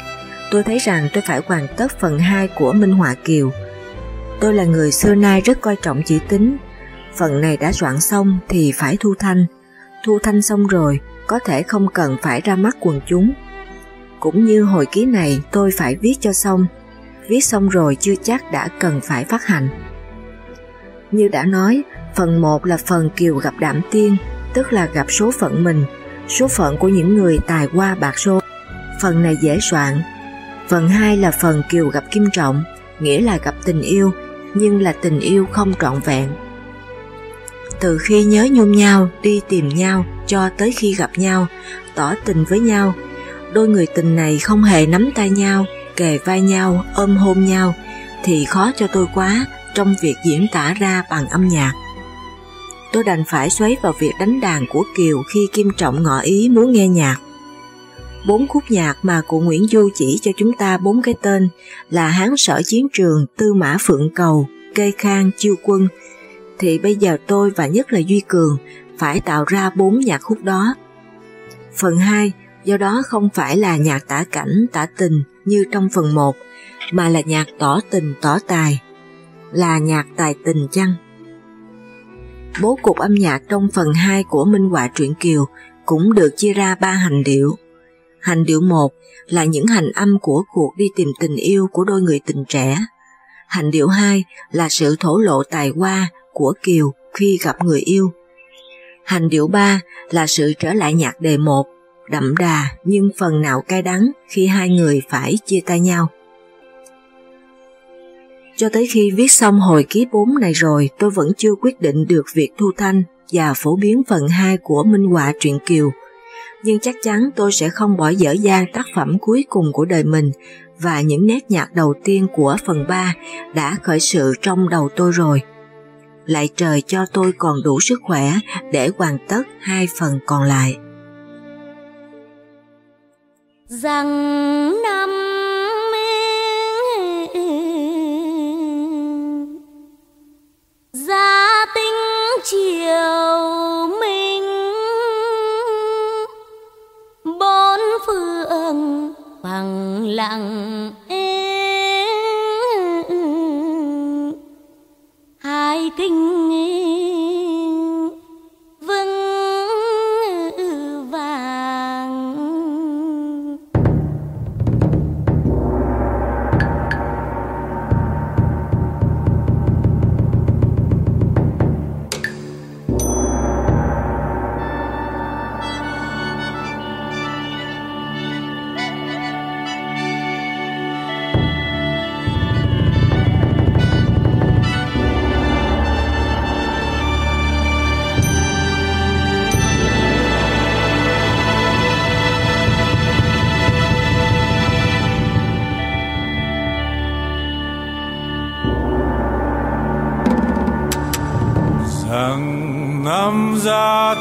Tôi thấy rằng tôi phải hoàn tất phần 2 của Minh Họa Kiều. Tôi là người xưa nay rất coi trọng chữ tính. Phần này đã soạn xong thì phải thu thanh. Thu thanh xong rồi, có thể không cần phải ra mắt quần chúng. Cũng như hồi ký này tôi phải viết cho xong. Viết xong rồi chưa chắc đã cần phải phát hành. Như đã nói, phần 1 là phần Kiều gặp Đạm Tiên, tức là gặp số phận mình, số phận của những người tài qua bạc số. Phần này dễ soạn. Phần 2 là phần Kiều gặp Kim Trọng, nghĩa là gặp tình yêu, nhưng là tình yêu không trọn vẹn. Từ khi nhớ nhung nhau, đi tìm nhau, cho tới khi gặp nhau, tỏ tình với nhau, đôi người tình này không hề nắm tay nhau, kề vai nhau, ôm hôn nhau, thì khó cho tôi quá trong việc diễn tả ra bằng âm nhạc tôi đành phải xoáy vào việc đánh đàn của Kiều khi Kim Trọng ngỏ ý muốn nghe nhạc. Bốn khúc nhạc mà cụ Nguyễn Du chỉ cho chúng ta bốn cái tên là Hán Sở Chiến Trường, Tư Mã Phượng Cầu, Kê Khang, Chiêu Quân, thì bây giờ tôi và nhất là Duy Cường phải tạo ra bốn nhạc khúc đó. Phần 2 do đó không phải là nhạc tả cảnh, tả tình như trong phần 1, mà là nhạc tỏ tình, tỏ tài, là nhạc tài tình chăng? Bố cục âm nhạc trong phần 2 của Minh Họa truyện Kiều cũng được chia ra ba hành điệu. Hành điệu 1 là những hành âm của cuộc đi tìm tình yêu của đôi người tình trẻ. Hành điệu 2 là sự thổ lộ tài hoa của Kiều khi gặp người yêu. Hành điệu 3 là sự trở lại nhạc đề 1, đậm đà nhưng phần nào cay đắng khi hai người phải chia tay nhau. Cho tới khi viết xong hồi ký 4 này rồi, tôi vẫn chưa quyết định được việc thu thanh và phổ biến phần 2 của Minh Họa truyện Kiều. Nhưng chắc chắn tôi sẽ không bỏ dở dang tác phẩm cuối cùng của đời mình và những nét nhạc đầu tiên của phần 3 đã khởi sự trong đầu tôi rồi. Lại trời cho tôi còn đủ sức khỏe để hoàn tất hai phần còn lại. Rằng năm lặng.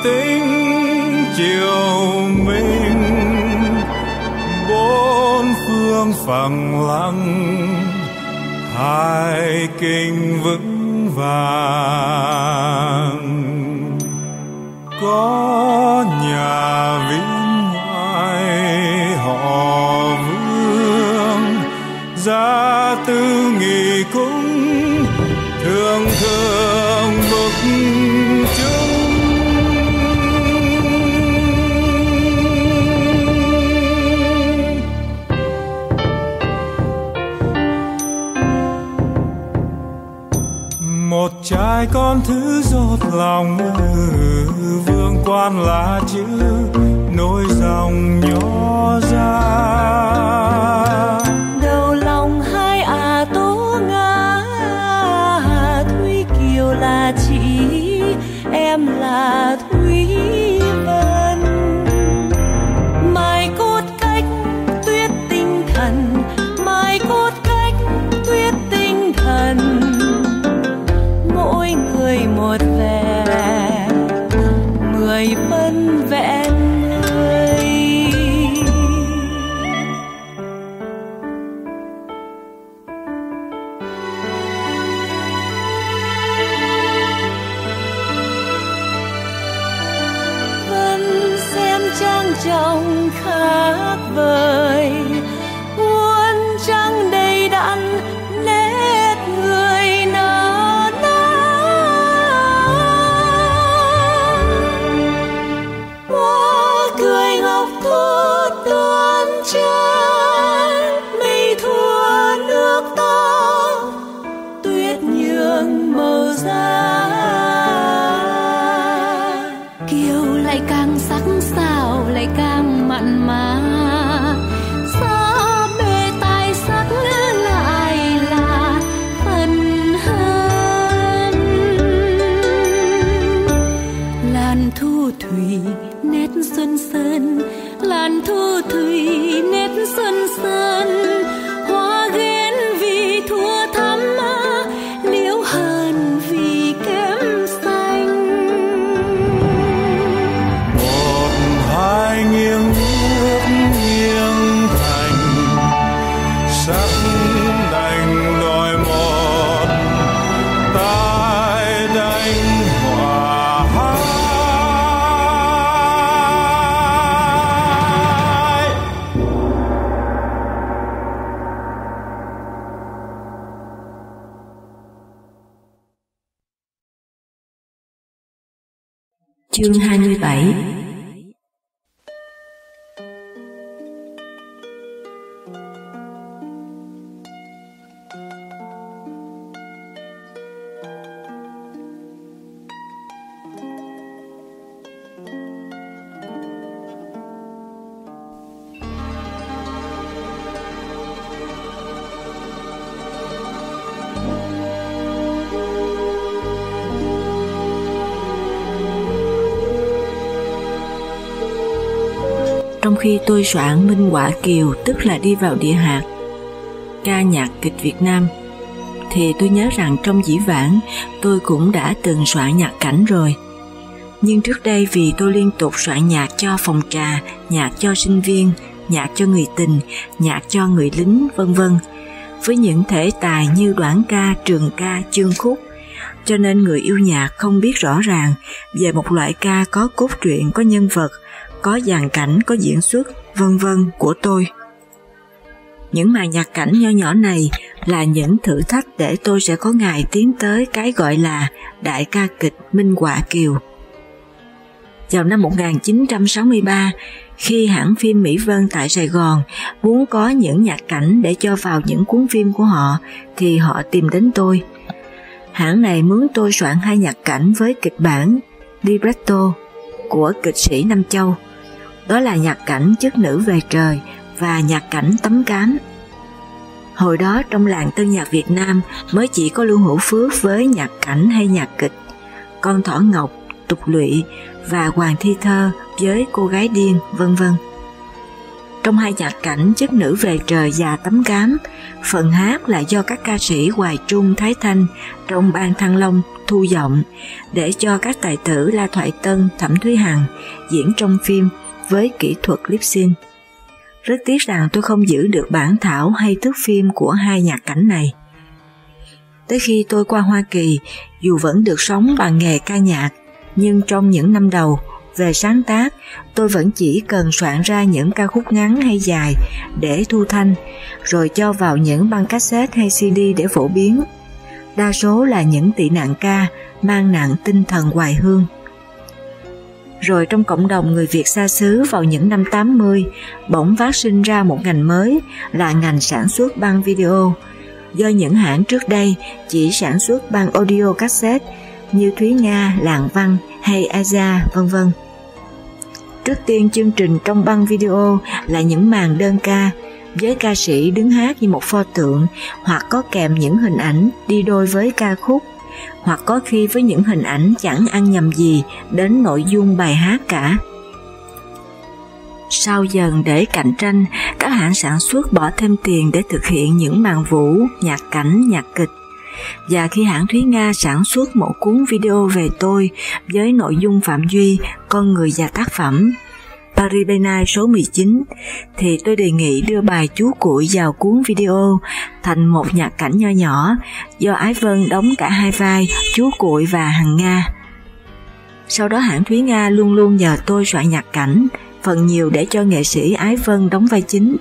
Tĩnh tính chiều minh bốn phương phẳng lặng, hai kinh vững vàng. Có nhà vĩ ngoại họ vương gia tư nghị cũng trai con thứ giọt lòng vương quan là chữ nối dòng nhỏ ra đầu lòng hai à tố ngã, thúy kiều là chị, em là Chương 27 tôi soạn Minh Họa Kiều tức là đi vào địa hạt. Ca nhạc kịch Việt Nam. Thì tôi nhớ rằng trong dĩ vãng tôi cũng đã từng soạn nhạc cảnh rồi. Nhưng trước đây vì tôi liên tục soạn nhạc cho phòng trà, nhạc cho sinh viên, nhạc cho người tình, nhạc cho người lính, vân vân. Với những thể tài như đoạn ca, trường ca, chương khúc. Cho nên người yêu nhạc không biết rõ ràng về một loại ca có cốt truyện, có nhân vật, có dàn cảnh, có diễn xuất, vân vân của tôi. Những màn nhạc cảnh nho nhỏ này là những thử thách để tôi sẽ có ngày tiến tới cái gọi là đại ca kịch Minh Họa Kiều. Vào năm 1963, khi hãng phim Mỹ Vân tại Sài Gòn muốn có những nhạc cảnh để cho vào những cuốn phim của họ thì họ tìm đến tôi. Hãng này mướn tôi soạn hai nhạc cảnh với kịch bản libretto của kịch sĩ Nam Châu. Đó là nhạc cảnh chức nữ về trời và nhạc cảnh tấm cám. Hồi đó trong làng tân nhạc Việt Nam mới chỉ có Lưu Hữu Phước với nhạc cảnh hay nhạc kịch, con thỏ ngọc, tục lụy và Hoàng Thi Thơ với cô gái điên vân vân. Trong hai nhạc cảnh chức nữ về trời và tấm cám, phần hát là do các ca sĩ Hoài Trung, Thái Thanh trong ban Thăng Long thu giọng để cho các tài tử La Thoại Tân, Thẩm Thúy Hằng diễn trong phim với kỹ thuật lip sync. Rất tiếc rằng tôi không giữ được bản thảo hay thước phim của hai nhạc cảnh này. Tới khi tôi qua Hoa Kỳ, dù vẫn được sống bằng nghề ca nhạc, nhưng trong những năm đầu, về sáng tác, tôi vẫn chỉ cần soạn ra những ca khúc ngắn hay dài để thu thanh, rồi cho vào những băng cassette hay CD để phổ biến. Đa số là những tị nạn ca mang nặng tinh thần hoài hương. Rồi trong cộng đồng người Việt xa xứ vào những năm 80, bỗng phát sinh ra một ngành mới là ngành sản xuất băng video, do những hãng trước đây chỉ sản xuất băng audio cassette như Thúy Nga, Lạng Văn hay Aza, vân vân. Trước tiên chương trình trong băng video là những màn đơn ca với ca sĩ đứng hát như một pho tượng hoặc có kèm những hình ảnh đi đôi với ca khúc hoặc có khi với những hình ảnh chẳng ăn nhầm gì đến nội dung bài hát cả. Sau dần để cạnh tranh, các hãng sản xuất bỏ thêm tiền để thực hiện những màn vũ, nhạc cảnh, nhạc kịch. Và khi hãng Thúy Nga sản xuất một cuốn video về tôi với nội dung Phạm Duy, con người và tác phẩm, Paribena số 19, thì tôi đề nghị đưa bài Chú Cuội vào cuốn video thành một nhạc cảnh nho nhỏ do Ái Vân đóng cả hai vai Chú Cuội và Hằng Nga. Sau đó hãng Thúy Nga luôn luôn nhờ tôi soạn nhạc cảnh, phần nhiều để cho nghệ sĩ Ái Vân đóng vai chính.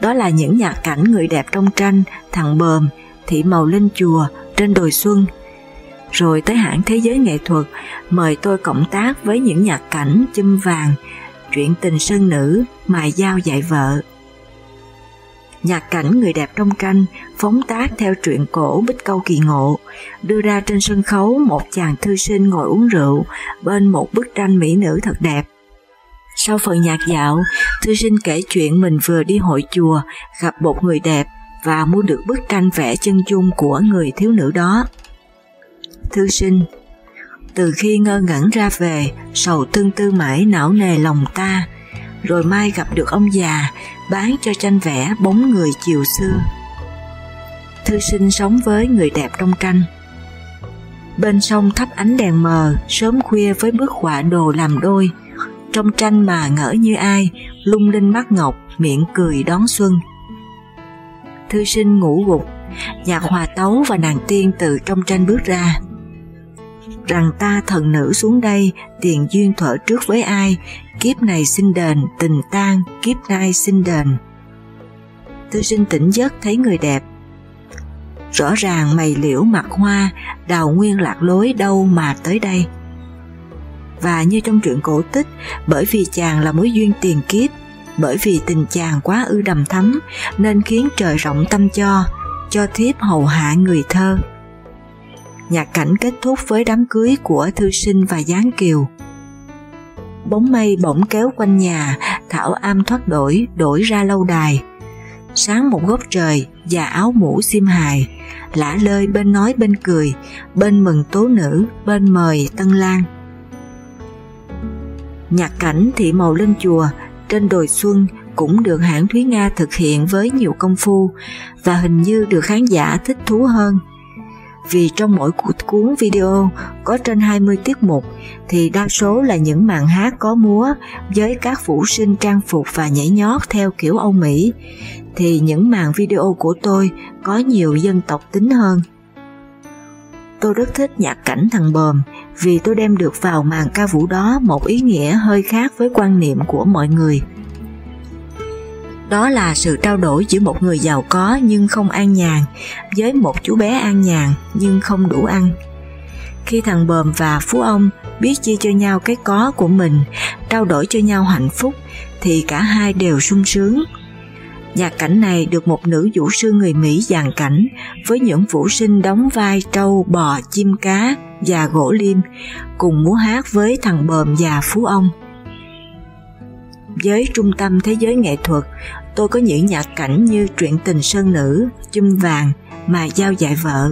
Đó là những nhạc cảnh người đẹp trong tranh, thằng bờm, thị màu lên chùa, trên đồi xuân. Rồi tới hãng Thế giới nghệ thuật, mời tôi cộng tác với những nhạc cảnh châm vàng, chuyện tình sơn nữ, mài dao dạy vợ. Nhạc cảnh người đẹp trong tranh phóng tác theo truyện cổ Bích Câu Kỳ Ngộ, đưa ra trên sân khấu một chàng thư sinh ngồi uống rượu bên một bức tranh mỹ nữ thật đẹp. Sau phần nhạc dạo, thư sinh kể chuyện mình vừa đi hội chùa, gặp một người đẹp và mua được bức tranh vẽ chân dung của người thiếu nữ đó. Thư sinh từ khi ngơ ngẩn ra về, sầu tương tư mãi não nề lòng ta, rồi mai gặp được ông già bán cho tranh vẽ bóng người chiều xưa. Thư sinh sống với người đẹp trong tranh. Bên sông thắp ánh đèn mờ, sớm khuya với bức họa đồ làm đôi, trong tranh mà ngỡ như ai, lung linh mắt ngọc, miệng cười đón xuân. Thư sinh ngủ gục, nhạc hòa tấu và nàng tiên từ trong tranh bước ra. Rằng ta thần nữ xuống đây, tiền duyên thở trước với ai, kiếp này xin đền, tình tan, kiếp nay xin đền. Thư sinh tỉnh giấc thấy người đẹp. Rõ ràng mày liễu mặt hoa, đào nguyên lạc lối đâu mà tới đây và như trong truyện cổ tích, bởi vì chàng là mối duyên tiền kiếp, bởi vì tình chàng quá ư đầm thắm nên khiến trời rộng tâm cho, cho thiếp hầu hạ người thơ. Nhạc cảnh kết thúc với đám cưới của thư sinh và giáng kiều. Bóng mây bỗng kéo quanh nhà, thảo am thoát đổi, đổi ra lâu đài. Sáng một góc trời và áo mũ xiêm hài, lả lơi bên nói bên cười, bên mừng tố nữ, bên mời tân lang. Nhạc cảnh thị màu lên chùa trên đồi xuân cũng được hãng Thúy Nga thực hiện với nhiều công phu và hình như được khán giả thích thú hơn. Vì trong mỗi cuốn video có trên 20 tiết mục, thì đa số là những màn hát có múa với các vũ sinh trang phục và nhảy nhót theo kiểu Âu Mỹ thì những màn video của tôi có nhiều dân tộc tính hơn. Tôi rất thích nhạc cảnh thằng bờm vì tôi đem được vào màn ca vũ đó một ý nghĩa hơi khác với quan niệm của mọi người. Đó là sự trao đổi giữa một người giàu có nhưng không an nhàn với một chú bé an nhàn nhưng không đủ ăn. Khi thằng bờm và phú ông biết chia cho nhau cái có của mình, trao đổi cho nhau hạnh phúc, thì cả hai đều sung sướng Nhạc cảnh này được một nữ vũ sư người Mỹ dàn cảnh với những vũ sinh đóng vai trâu, bò, chim cá và gỗ liêm cùng múa hát với thằng bờm và phú ông. Với trung tâm thế giới nghệ thuật, tôi có những nhạc cảnh như truyện tình sơn nữ, chum vàng, mà giao dạy vợ.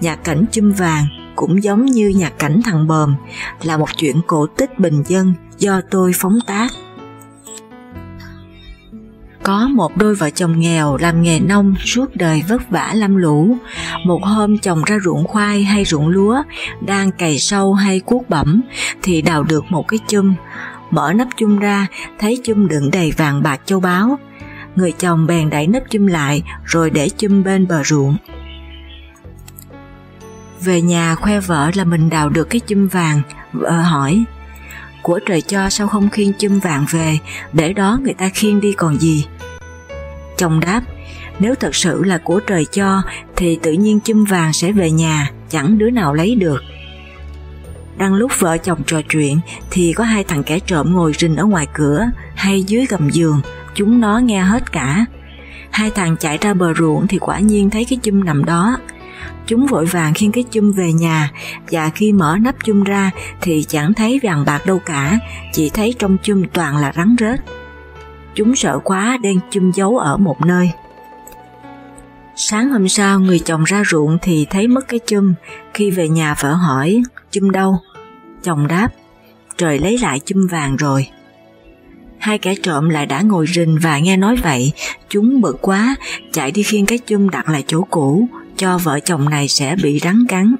Nhạc cảnh chum vàng cũng giống như nhạc cảnh thằng bờm là một chuyện cổ tích bình dân do tôi phóng tác Có một đôi vợ chồng nghèo làm nghề nông suốt đời vất vả lam lũ. Một hôm chồng ra ruộng khoai hay ruộng lúa, đang cày sâu hay cuốc bẩm, thì đào được một cái chum. Mở nắp chum ra, thấy chum đựng đầy vàng bạc châu báu. Người chồng bèn đẩy nắp chum lại rồi để chum bên bờ ruộng. Về nhà khoe vợ là mình đào được cái chum vàng, vợ hỏi của trời cho sao không khiêng chum vàng về, để đó người ta khiêng đi còn gì. Chồng đáp, nếu thật sự là của trời cho thì tự nhiên chum vàng sẽ về nhà, chẳng đứa nào lấy được. Đang lúc vợ chồng trò chuyện thì có hai thằng kẻ trộm ngồi rình ở ngoài cửa hay dưới gầm giường, chúng nó nghe hết cả. Hai thằng chạy ra bờ ruộng thì quả nhiên thấy cái chum nằm đó, Chúng vội vàng khiêng cái chum về nhà và khi mở nắp chum ra thì chẳng thấy vàng bạc đâu cả, chỉ thấy trong chum toàn là rắn rết. Chúng sợ quá đem chum giấu ở một nơi. Sáng hôm sau người chồng ra ruộng thì thấy mất cái chum, khi về nhà vợ hỏi, chum đâu? Chồng đáp, trời lấy lại chum vàng rồi. Hai kẻ trộm lại đã ngồi rình và nghe nói vậy, chúng bực quá, chạy đi khiêng cái chum đặt lại chỗ cũ, cho vợ chồng này sẽ bị rắn cắn.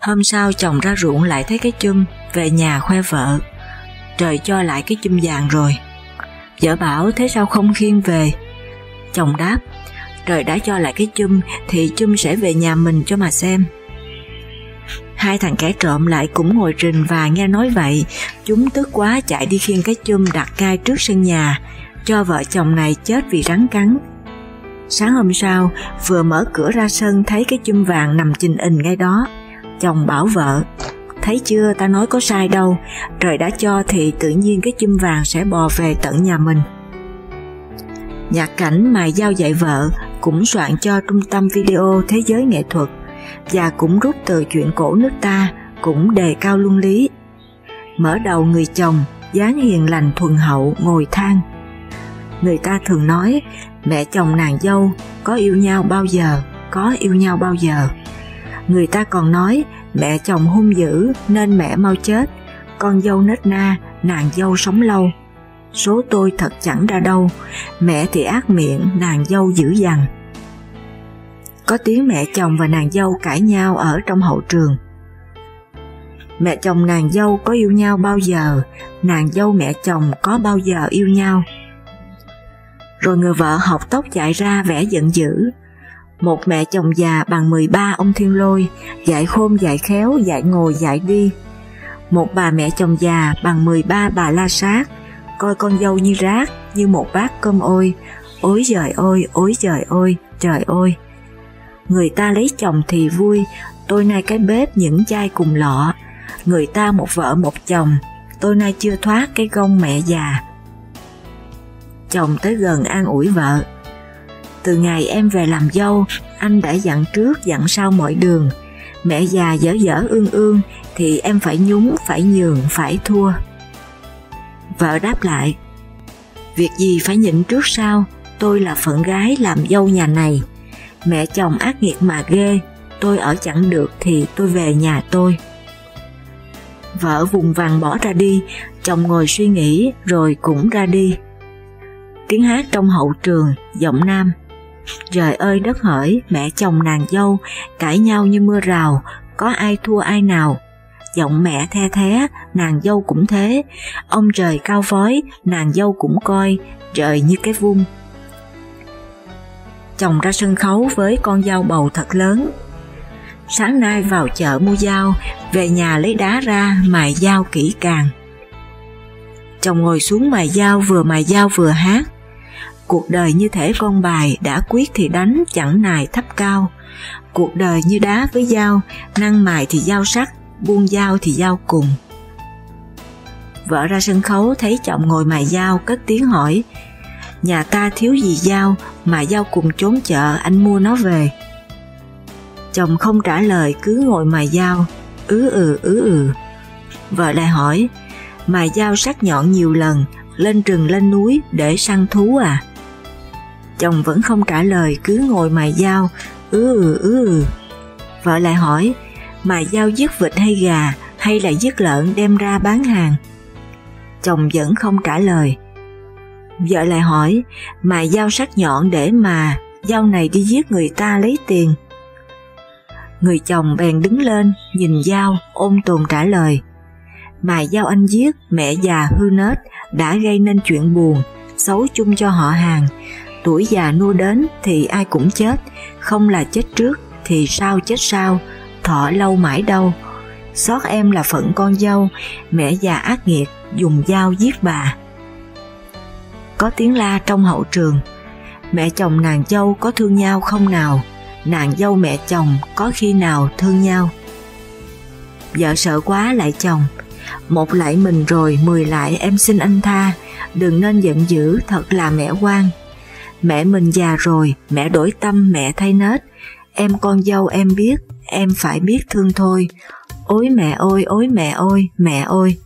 Hôm sau chồng ra ruộng lại thấy cái chum, về nhà khoe vợ. Trời cho lại cái chum vàng rồi. Vợ bảo thế sao không khiêng về? Chồng đáp, trời đã cho lại cái chum thì chum sẽ về nhà mình cho mà xem. Hai thằng kẻ trộm lại cũng ngồi trình và nghe nói vậy, chúng tức quá chạy đi khiêng cái chum đặt cai trước sân nhà, cho vợ chồng này chết vì rắn cắn. Sáng hôm sau, vừa mở cửa ra sân thấy cái chum vàng nằm trình hình ngay đó. Chồng bảo vợ, thấy chưa ta nói có sai đâu, trời đã cho thì tự nhiên cái chum vàng sẽ bò về tận nhà mình. Nhạc cảnh mà giao dạy vợ cũng soạn cho trung tâm video Thế giới nghệ thuật và cũng rút từ chuyện cổ nước ta cũng đề cao luân lý. Mở đầu người chồng, dáng hiền lành thuần hậu ngồi than. Người ta thường nói mẹ chồng nàng dâu có yêu nhau bao giờ, có yêu nhau bao giờ. Người ta còn nói mẹ chồng hung dữ nên mẹ mau chết, con dâu nết na, nàng dâu sống lâu. Số tôi thật chẳng ra đâu, mẹ thì ác miệng, nàng dâu dữ dằn. Có tiếng mẹ chồng và nàng dâu cãi nhau ở trong hậu trường. Mẹ chồng nàng dâu có yêu nhau bao giờ, nàng dâu mẹ chồng có bao giờ yêu nhau rồi người vợ học tóc chạy ra vẻ giận dữ. Một mẹ chồng già bằng 13 ông thiên lôi, dạy khôn dạy khéo, dạy ngồi dạy đi. Một bà mẹ chồng già bằng 13 bà la sát, coi con dâu như rác, như một bát cơm ôi, ôi trời ơi, ôi trời ơi, trời ơi. Người ta lấy chồng thì vui, tôi nay cái bếp những chai cùng lọ, người ta một vợ một chồng, tôi nay chưa thoát cái gông mẹ già chồng tới gần an ủi vợ. Từ ngày em về làm dâu, anh đã dặn trước dặn sau mọi đường. Mẹ già dở dở ương ương thì em phải nhún, phải nhường, phải thua. Vợ đáp lại, việc gì phải nhịn trước sau, tôi là phận gái làm dâu nhà này. Mẹ chồng ác nghiệt mà ghê, tôi ở chẳng được thì tôi về nhà tôi. Vợ vùng vàng bỏ ra đi, chồng ngồi suy nghĩ rồi cũng ra đi tiếng hát trong hậu trường, giọng nam. Trời ơi đất hỡi, mẹ chồng nàng dâu, cãi nhau như mưa rào, có ai thua ai nào. Giọng mẹ the thế, nàng dâu cũng thế, ông trời cao vói, nàng dâu cũng coi, trời như cái vung. Chồng ra sân khấu với con dao bầu thật lớn. Sáng nay vào chợ mua dao, về nhà lấy đá ra mài dao kỹ càng. Chồng ngồi xuống mài dao vừa mài dao vừa hát, Cuộc đời như thể con bài đã quyết thì đánh chẳng nài thấp cao. Cuộc đời như đá với dao, năng mài thì dao sắc, buông dao thì dao cùng. Vợ ra sân khấu thấy chồng ngồi mài dao cất tiếng hỏi Nhà ta thiếu gì dao mà dao cùng trốn chợ anh mua nó về. Chồng không trả lời cứ ngồi mài dao, ứ ừ ứ ừ. Vợ lại hỏi, mài dao sắc nhọn nhiều lần, lên rừng lên núi để săn thú à? Chồng vẫn không trả lời cứ ngồi mài dao, ứ ừ ứ ừ. Vợ lại hỏi, mài dao giết vịt hay gà hay là giết lợn đem ra bán hàng? Chồng vẫn không trả lời. Vợ lại hỏi, mà dao sắc nhọn để mà dao này đi giết người ta lấy tiền. Người chồng bèn đứng lên, nhìn dao, ôm tồn trả lời. mà dao anh giết, mẹ già hư nết, đã gây nên chuyện buồn, xấu chung cho họ hàng. Tuổi già nua đến thì ai cũng chết, không là chết trước thì sao chết sao, thọ lâu mãi đâu. Xót em là phận con dâu, mẹ già ác nghiệt dùng dao giết bà. Có tiếng la trong hậu trường, mẹ chồng nàng dâu có thương nhau không nào, nàng dâu mẹ chồng có khi nào thương nhau. Vợ sợ quá lại chồng, một lại mình rồi mười lại em xin anh tha, đừng nên giận dữ thật là mẹ quan. Mẹ mình già rồi, mẹ đổi tâm mẹ thay nết, em con dâu em biết, em phải biết thương thôi. Ôi mẹ ơi, ôi mẹ ơi, mẹ ơi.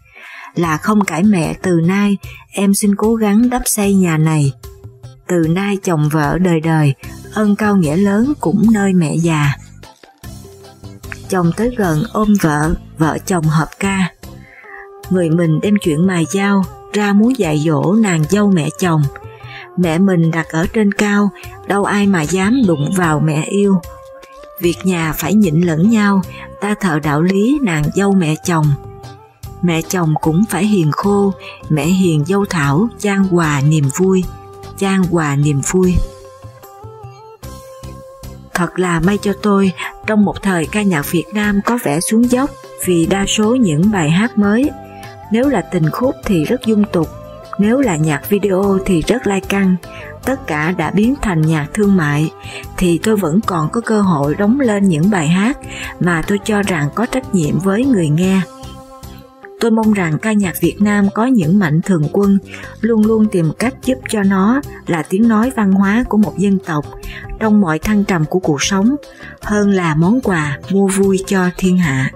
Là không cãi mẹ từ nay, em xin cố gắng đắp xây nhà này. Từ nay chồng vợ đời đời, ân cao nghĩa lớn cũng nơi mẹ già. Chồng tới gần ôm vợ, vợ chồng hợp ca. Người mình đem chuyện mài dao ra muốn dạy dỗ nàng dâu mẹ chồng. Mẹ mình đặt ở trên cao, đâu ai mà dám đụng vào mẹ yêu. Việc nhà phải nhịn lẫn nhau, ta thờ đạo lý nàng dâu mẹ chồng. Mẹ chồng cũng phải hiền khô, mẹ hiền dâu thảo, chan hòa niềm vui, chan hòa niềm vui. Thật là may cho tôi, trong một thời ca nhạc Việt Nam có vẻ xuống dốc vì đa số những bài hát mới. Nếu là tình khúc thì rất dung tục, nếu là nhạc video thì rất lai căng, tất cả đã biến thành nhạc thương mại, thì tôi vẫn còn có cơ hội đóng lên những bài hát mà tôi cho rằng có trách nhiệm với người nghe. Tôi mong rằng ca nhạc Việt Nam có những mạnh thường quân luôn luôn tìm cách giúp cho nó là tiếng nói văn hóa của một dân tộc trong mọi thăng trầm của cuộc sống, hơn là món quà mua vui cho thiên hạ.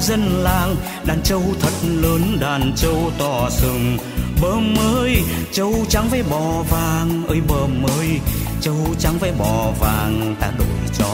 Dân làng. Đàn trâu thật lớn, đàn trâu to sừng. Bơm ơi trâu trắng với bò vàng. Ơi bơm ơi trâu trắng với bò vàng. Ta đổi cho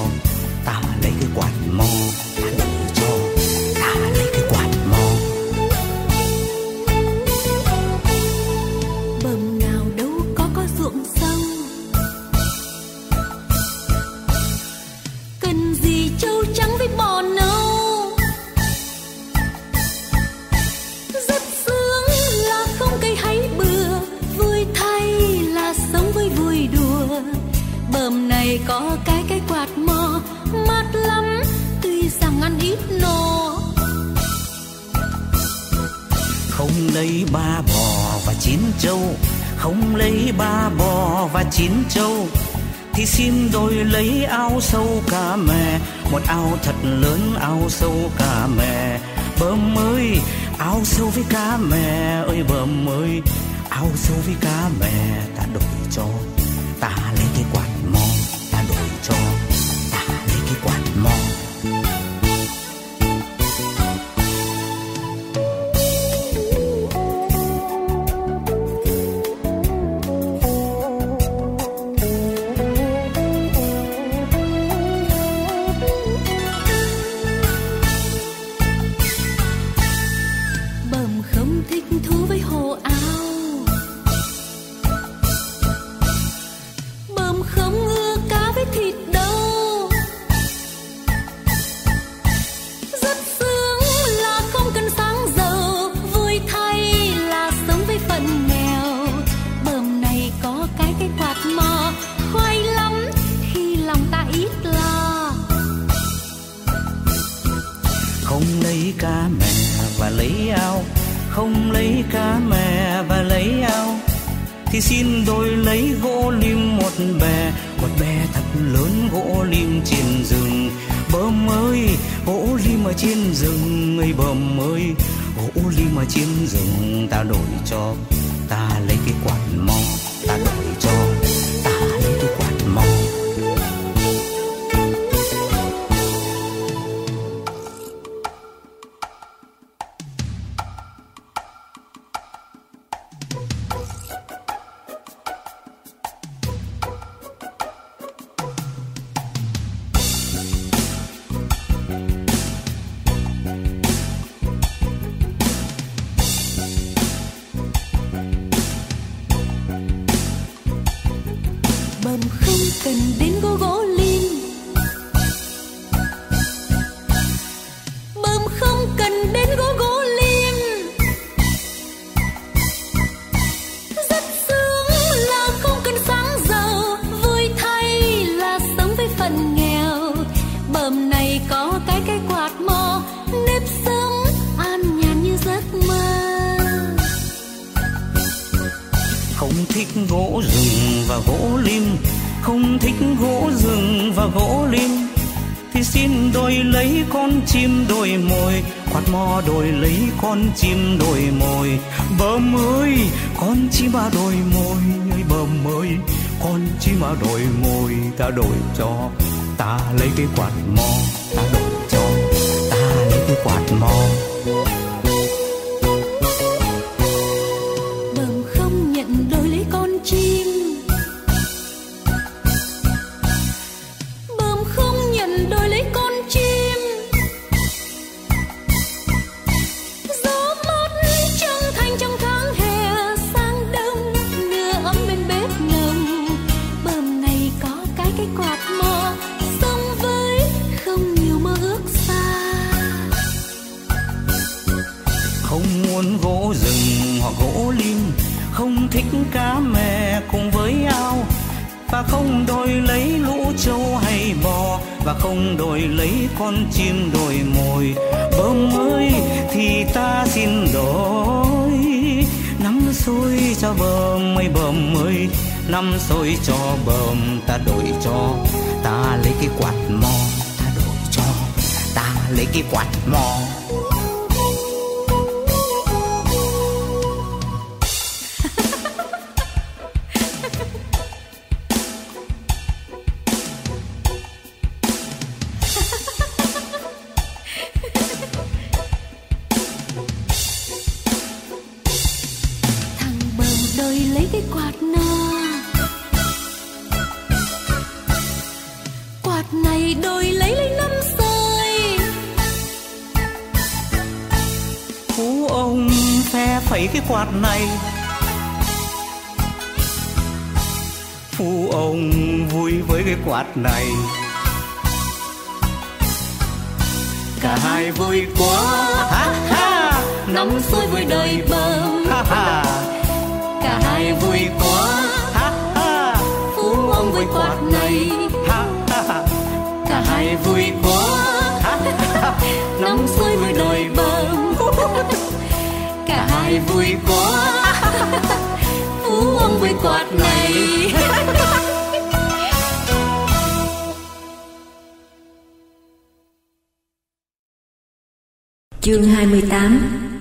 Chương 28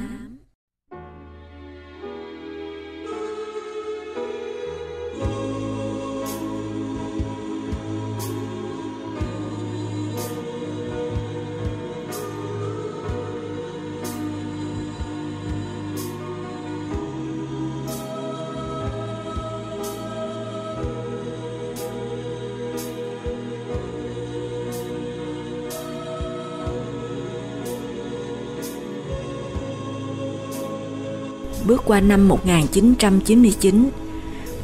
qua năm 1999.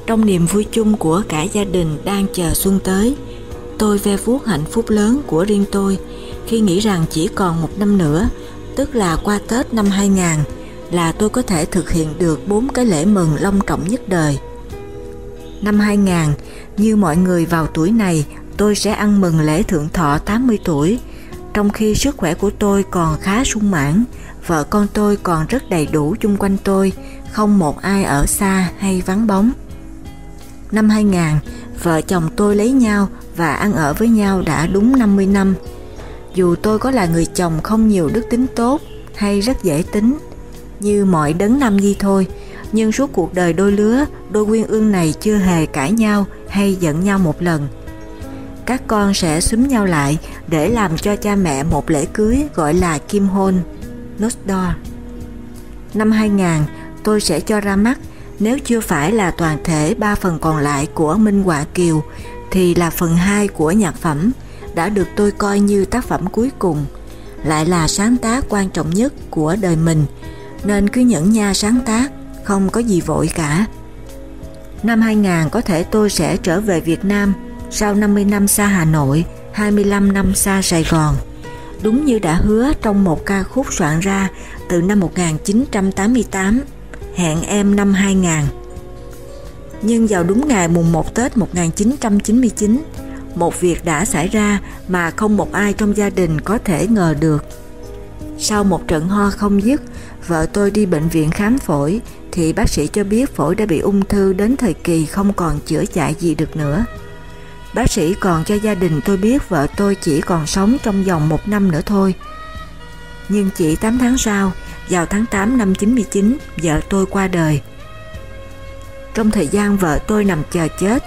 Trong niềm vui chung của cả gia đình đang chờ xuân tới, tôi ve vuốt hạnh phúc lớn của riêng tôi khi nghĩ rằng chỉ còn một năm nữa, tức là qua Tết năm 2000, là tôi có thể thực hiện được bốn cái lễ mừng long trọng nhất đời. Năm 2000, như mọi người vào tuổi này, tôi sẽ ăn mừng lễ thượng thọ 80 tuổi, trong khi sức khỏe của tôi còn khá sung mãn, vợ con tôi còn rất đầy đủ chung quanh tôi, không một ai ở xa hay vắng bóng. Năm 2000, vợ chồng tôi lấy nhau và ăn ở với nhau đã đúng 50 năm. Dù tôi có là người chồng không nhiều đức tính tốt hay rất dễ tính, như mọi đấng nam nhi thôi, nhưng suốt cuộc đời đôi lứa, đôi quyên ương này chưa hề cãi nhau hay giận nhau một lần. Các con sẽ xúm nhau lại để làm cho cha mẹ một lễ cưới gọi là kim hôn, Nosdor. Năm 2000, tôi sẽ cho ra mắt nếu chưa phải là toàn thể ba phần còn lại của Minh Họa Kiều thì là phần 2 của nhạc phẩm đã được tôi coi như tác phẩm cuối cùng, lại là sáng tác quan trọng nhất của đời mình, nên cứ nhẫn nha sáng tác, không có gì vội cả. Năm 2000 có thể tôi sẽ trở về Việt Nam sau 50 năm xa Hà Nội, 25 năm xa Sài Gòn. Đúng như đã hứa trong một ca khúc soạn ra từ năm 1988, hẹn em năm 2000. Nhưng vào đúng ngày mùng 1 Tết 1999, một việc đã xảy ra mà không một ai trong gia đình có thể ngờ được. Sau một trận ho không dứt, vợ tôi đi bệnh viện khám phổi thì bác sĩ cho biết phổi đã bị ung thư đến thời kỳ không còn chữa chạy gì được nữa. Bác sĩ còn cho gia đình tôi biết vợ tôi chỉ còn sống trong vòng một năm nữa thôi. Nhưng chỉ 8 tháng sau, vào tháng 8 năm 99, vợ tôi qua đời. Trong thời gian vợ tôi nằm chờ chết,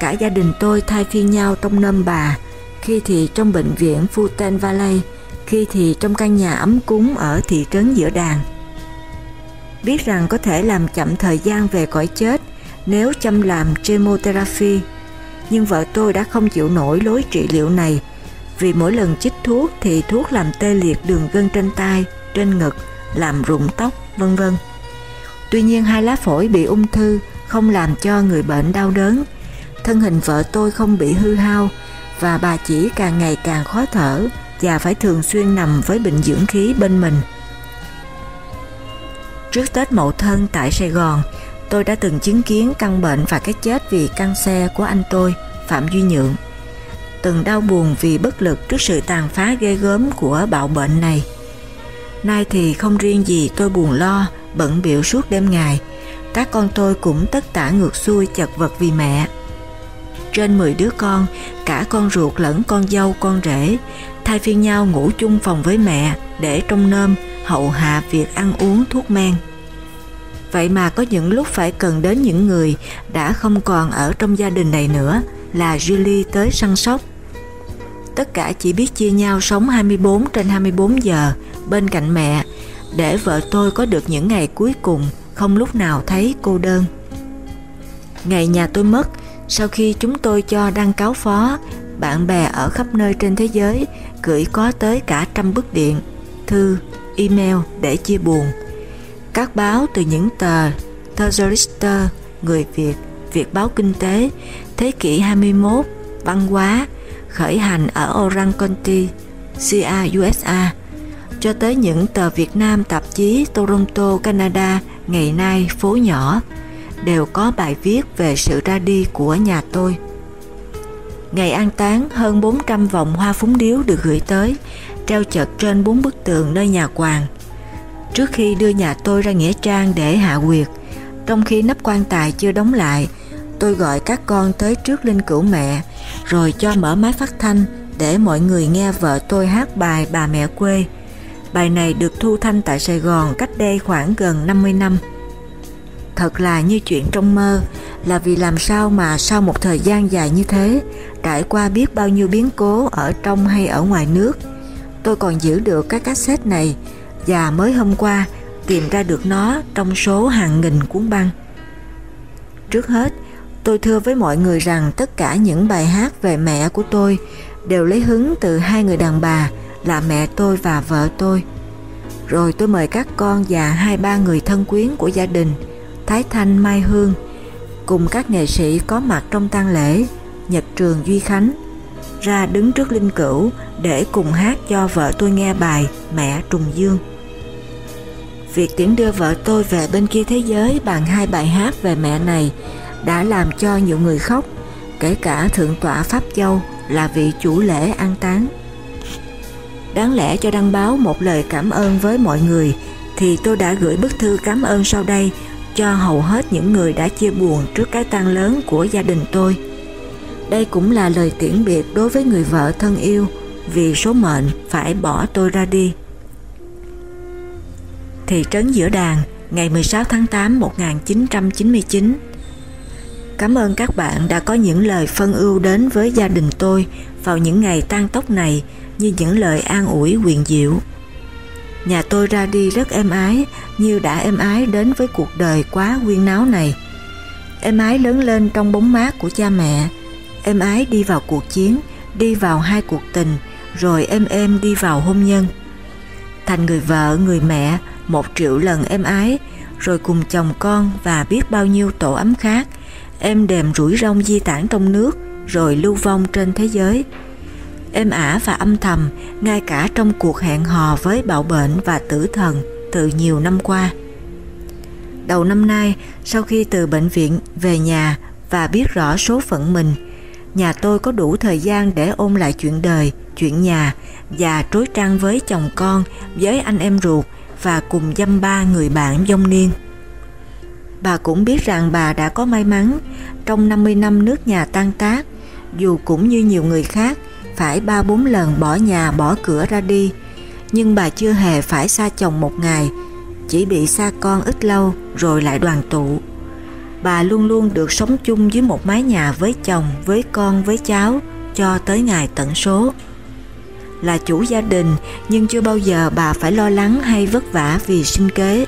cả gia đình tôi thay phiên nhau trong nơm bà, khi thì trong bệnh viện Fulton Valley, khi thì trong căn nhà ấm cúng ở thị trấn giữa đàn. Biết rằng có thể làm chậm thời gian về cõi chết nếu chăm làm chemotherapy, nhưng vợ tôi đã không chịu nổi lối trị liệu này vì mỗi lần chích thuốc thì thuốc làm tê liệt đường gân trên tay, trên ngực, làm rụng tóc, vân vân. Tuy nhiên hai lá phổi bị ung thư không làm cho người bệnh đau đớn. Thân hình vợ tôi không bị hư hao và bà chỉ càng ngày càng khó thở và phải thường xuyên nằm với bệnh dưỡng khí bên mình. Trước Tết Mậu Thân tại Sài Gòn, tôi đã từng chứng kiến căn bệnh và cái chết vì căn xe của anh tôi, Phạm Duy Nhượng. Từng đau buồn vì bất lực trước sự tàn phá ghê gớm của bạo bệnh này. Nay thì không riêng gì tôi buồn lo, bận biểu suốt đêm ngày, các con tôi cũng tất tả ngược xuôi chật vật vì mẹ. Trên 10 đứa con, cả con ruột lẫn con dâu con rể, thay phiên nhau ngủ chung phòng với mẹ để trong nơm hậu hạ việc ăn uống thuốc men. Vậy mà có những lúc phải cần đến những người đã không còn ở trong gia đình này nữa là Julie tới săn sóc. Tất cả chỉ biết chia nhau sống 24 trên 24 giờ bên cạnh mẹ để vợ tôi có được những ngày cuối cùng không lúc nào thấy cô đơn. Ngày nhà tôi mất, sau khi chúng tôi cho đăng cáo phó, bạn bè ở khắp nơi trên thế giới gửi có tới cả trăm bức điện, thư, email để chia buồn. Các báo từ những tờ Thesaurister, Người Việt, Việt báo Kinh tế, Thế kỷ 21, Văn hóa, khởi hành ở Orange County, CA USA, cho tới những tờ Việt Nam tạp chí Toronto, Canada, ngày nay phố nhỏ, đều có bài viết về sự ra đi của nhà tôi. Ngày an táng hơn 400 vòng hoa phúng điếu được gửi tới, treo chật trên bốn bức tường nơi nhà quàng. Trước khi đưa nhà tôi ra Nghĩa Trang để hạ quyệt, trong khi nắp quan tài chưa đóng lại, tôi gọi các con tới trước linh cữu mẹ, rồi cho mở máy phát thanh để mọi người nghe vợ tôi hát bài Bà mẹ quê. Bài này được thu thanh tại Sài Gòn cách đây khoảng gần 50 năm. Thật là như chuyện trong mơ, là vì làm sao mà sau một thời gian dài như thế, trải qua biết bao nhiêu biến cố ở trong hay ở ngoài nước, tôi còn giữ được các cassette này và mới hôm qua tìm ra được nó trong số hàng nghìn cuốn băng. Trước hết, tôi thưa với mọi người rằng tất cả những bài hát về mẹ của tôi đều lấy hứng từ hai người đàn bà là mẹ tôi và vợ tôi. Rồi tôi mời các con và hai ba người thân quyến của gia đình, Thái Thanh, Mai Hương, cùng các nghệ sĩ có mặt trong tang lễ, Nhật Trường Duy Khánh, ra đứng trước linh cữu để cùng hát cho vợ tôi nghe bài Mẹ Trùng Dương. Việc tiễn đưa vợ tôi về bên kia thế giới bằng hai bài hát về mẹ này đã làm cho nhiều người khóc, kể cả Thượng tọa Pháp Châu là vị chủ lễ an táng. Đáng lẽ cho đăng báo một lời cảm ơn với mọi người thì tôi đã gửi bức thư cảm ơn sau đây cho hầu hết những người đã chia buồn trước cái tang lớn của gia đình tôi. Đây cũng là lời tiễn biệt đối với người vợ thân yêu vì số mệnh phải bỏ tôi ra đi. Thị trấn Giữa Đàn, ngày 16 tháng 8 1999 Cảm ơn các bạn đã có những lời phân ưu đến với gia đình tôi vào những ngày tang tóc này như những lời an ủi quyền diệu. Nhà tôi ra đi rất êm ái như đã êm ái đến với cuộc đời quá quyên náo này. em ái lớn lên trong bóng mát của cha mẹ, em ái đi vào cuộc chiến, đi vào hai cuộc tình, rồi em em đi vào hôn nhân. Thành người vợ, người mẹ, một triệu lần em ái, rồi cùng chồng con và biết bao nhiêu tổ ấm khác, em đềm rủi rong di tản trong nước, rồi lưu vong trên thế giới. Em ả và âm thầm, ngay cả trong cuộc hẹn hò với bạo bệnh và tử thần từ nhiều năm qua. Đầu năm nay, sau khi từ bệnh viện về nhà và biết rõ số phận mình, nhà tôi có đủ thời gian để ôn lại chuyện đời, chuyện nhà và trối trăng với chồng con, với anh em ruột và cùng dăm ba người bạn dông niên. Bà cũng biết rằng bà đã có may mắn trong 50 năm nước nhà tan tác, dù cũng như nhiều người khác phải ba bốn lần bỏ nhà bỏ cửa ra đi, nhưng bà chưa hề phải xa chồng một ngày, chỉ bị xa con ít lâu rồi lại đoàn tụ. Bà luôn luôn được sống chung dưới một mái nhà với chồng, với con, với cháu cho tới ngày tận số. Là chủ gia đình nhưng chưa bao giờ bà phải lo lắng hay vất vả vì sinh kế.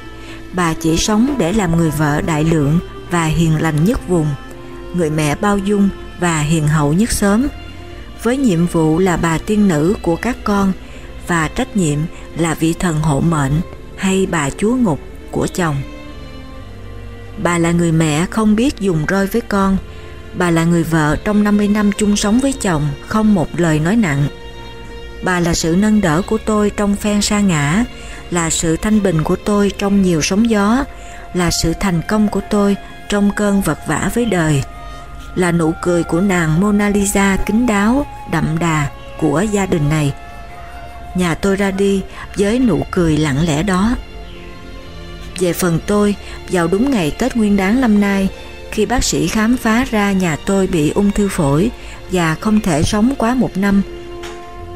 Bà chỉ sống để làm người vợ đại lượng và hiền lành nhất vùng, người mẹ bao dung và hiền hậu nhất sớm. Với nhiệm vụ là bà tiên nữ của các con và trách nhiệm là vị thần hộ mệnh hay bà chúa ngục của chồng. Bà là người mẹ không biết dùng roi với con, bà là người vợ trong 50 năm chung sống với chồng không một lời nói nặng. Bà là sự nâng đỡ của tôi trong phen sa ngã, là sự thanh bình của tôi trong nhiều sóng gió, là sự thành công của tôi trong cơn vật vã với đời, là nụ cười của nàng Mona Lisa kín đáo, đậm đà của gia đình này. Nhà tôi ra đi với nụ cười lặng lẽ đó. Về phần tôi, vào đúng ngày Tết Nguyên đáng năm nay, khi bác sĩ khám phá ra nhà tôi bị ung thư phổi và không thể sống quá một năm,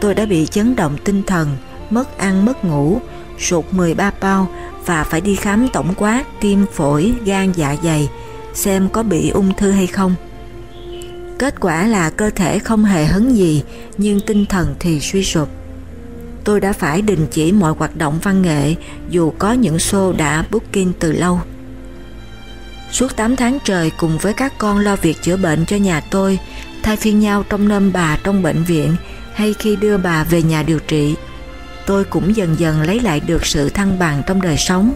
tôi đã bị chấn động tinh thần, mất ăn mất ngủ, sụt 13 bao và phải đi khám tổng quát tim phổi, gan dạ dày xem có bị ung thư hay không. Kết quả là cơ thể không hề hấn gì nhưng tinh thần thì suy sụp. Tôi đã phải đình chỉ mọi hoạt động văn nghệ dù có những show đã booking từ lâu. Suốt 8 tháng trời cùng với các con lo việc chữa bệnh cho nhà tôi, thay phiên nhau trong nôm bà trong bệnh viện hay khi đưa bà về nhà điều trị. Tôi cũng dần dần lấy lại được sự thăng bằng trong đời sống,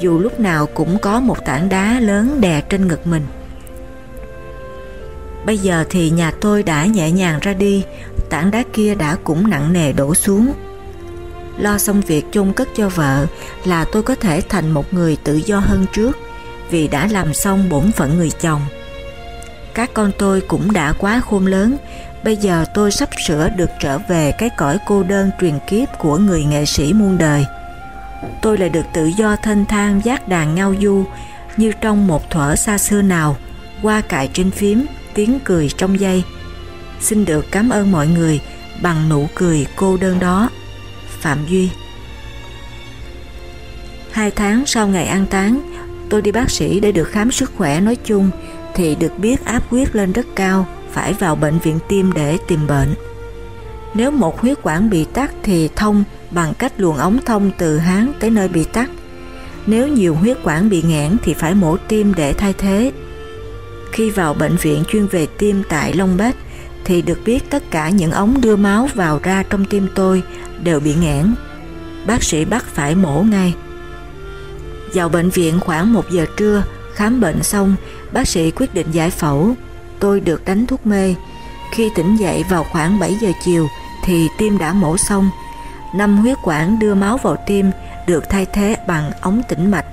dù lúc nào cũng có một tảng đá lớn đè trên ngực mình. Bây giờ thì nhà tôi đã nhẹ nhàng ra đi, tảng đá kia đã cũng nặng nề đổ xuống. Lo xong việc chôn cất cho vợ là tôi có thể thành một người tự do hơn trước vì đã làm xong bổn phận người chồng. Các con tôi cũng đã quá khôn lớn, bây giờ tôi sắp sửa được trở về cái cõi cô đơn truyền kiếp của người nghệ sĩ muôn đời. Tôi lại được tự do thanh thang giác đàn ngao du như trong một thuở xa xưa nào, qua cài trên phím, tiếng cười trong dây Xin được cảm ơn mọi người bằng nụ cười cô đơn đó. Phạm Duy Hai tháng sau ngày an táng, tôi đi bác sĩ để được khám sức khỏe nói chung thì được biết áp huyết lên rất cao, phải vào bệnh viện tim để tìm bệnh. Nếu một huyết quản bị tắc thì thông bằng cách luồng ống thông từ háng tới nơi bị tắc. Nếu nhiều huyết quản bị nghẽn thì phải mổ tim để thay thế. Khi vào bệnh viện chuyên về tim tại Long Bách thì được biết tất cả những ống đưa máu vào ra trong tim tôi đều bị nghẽn. bác sĩ bắt phải mổ ngay. Vào bệnh viện khoảng 1 giờ trưa, khám bệnh xong, bác sĩ quyết định giải phẫu. Tôi được đánh thuốc mê. Khi tỉnh dậy vào khoảng 7 giờ chiều thì tim đã mổ xong. Năm huyết quản đưa máu vào tim được thay thế bằng ống tĩnh mạch,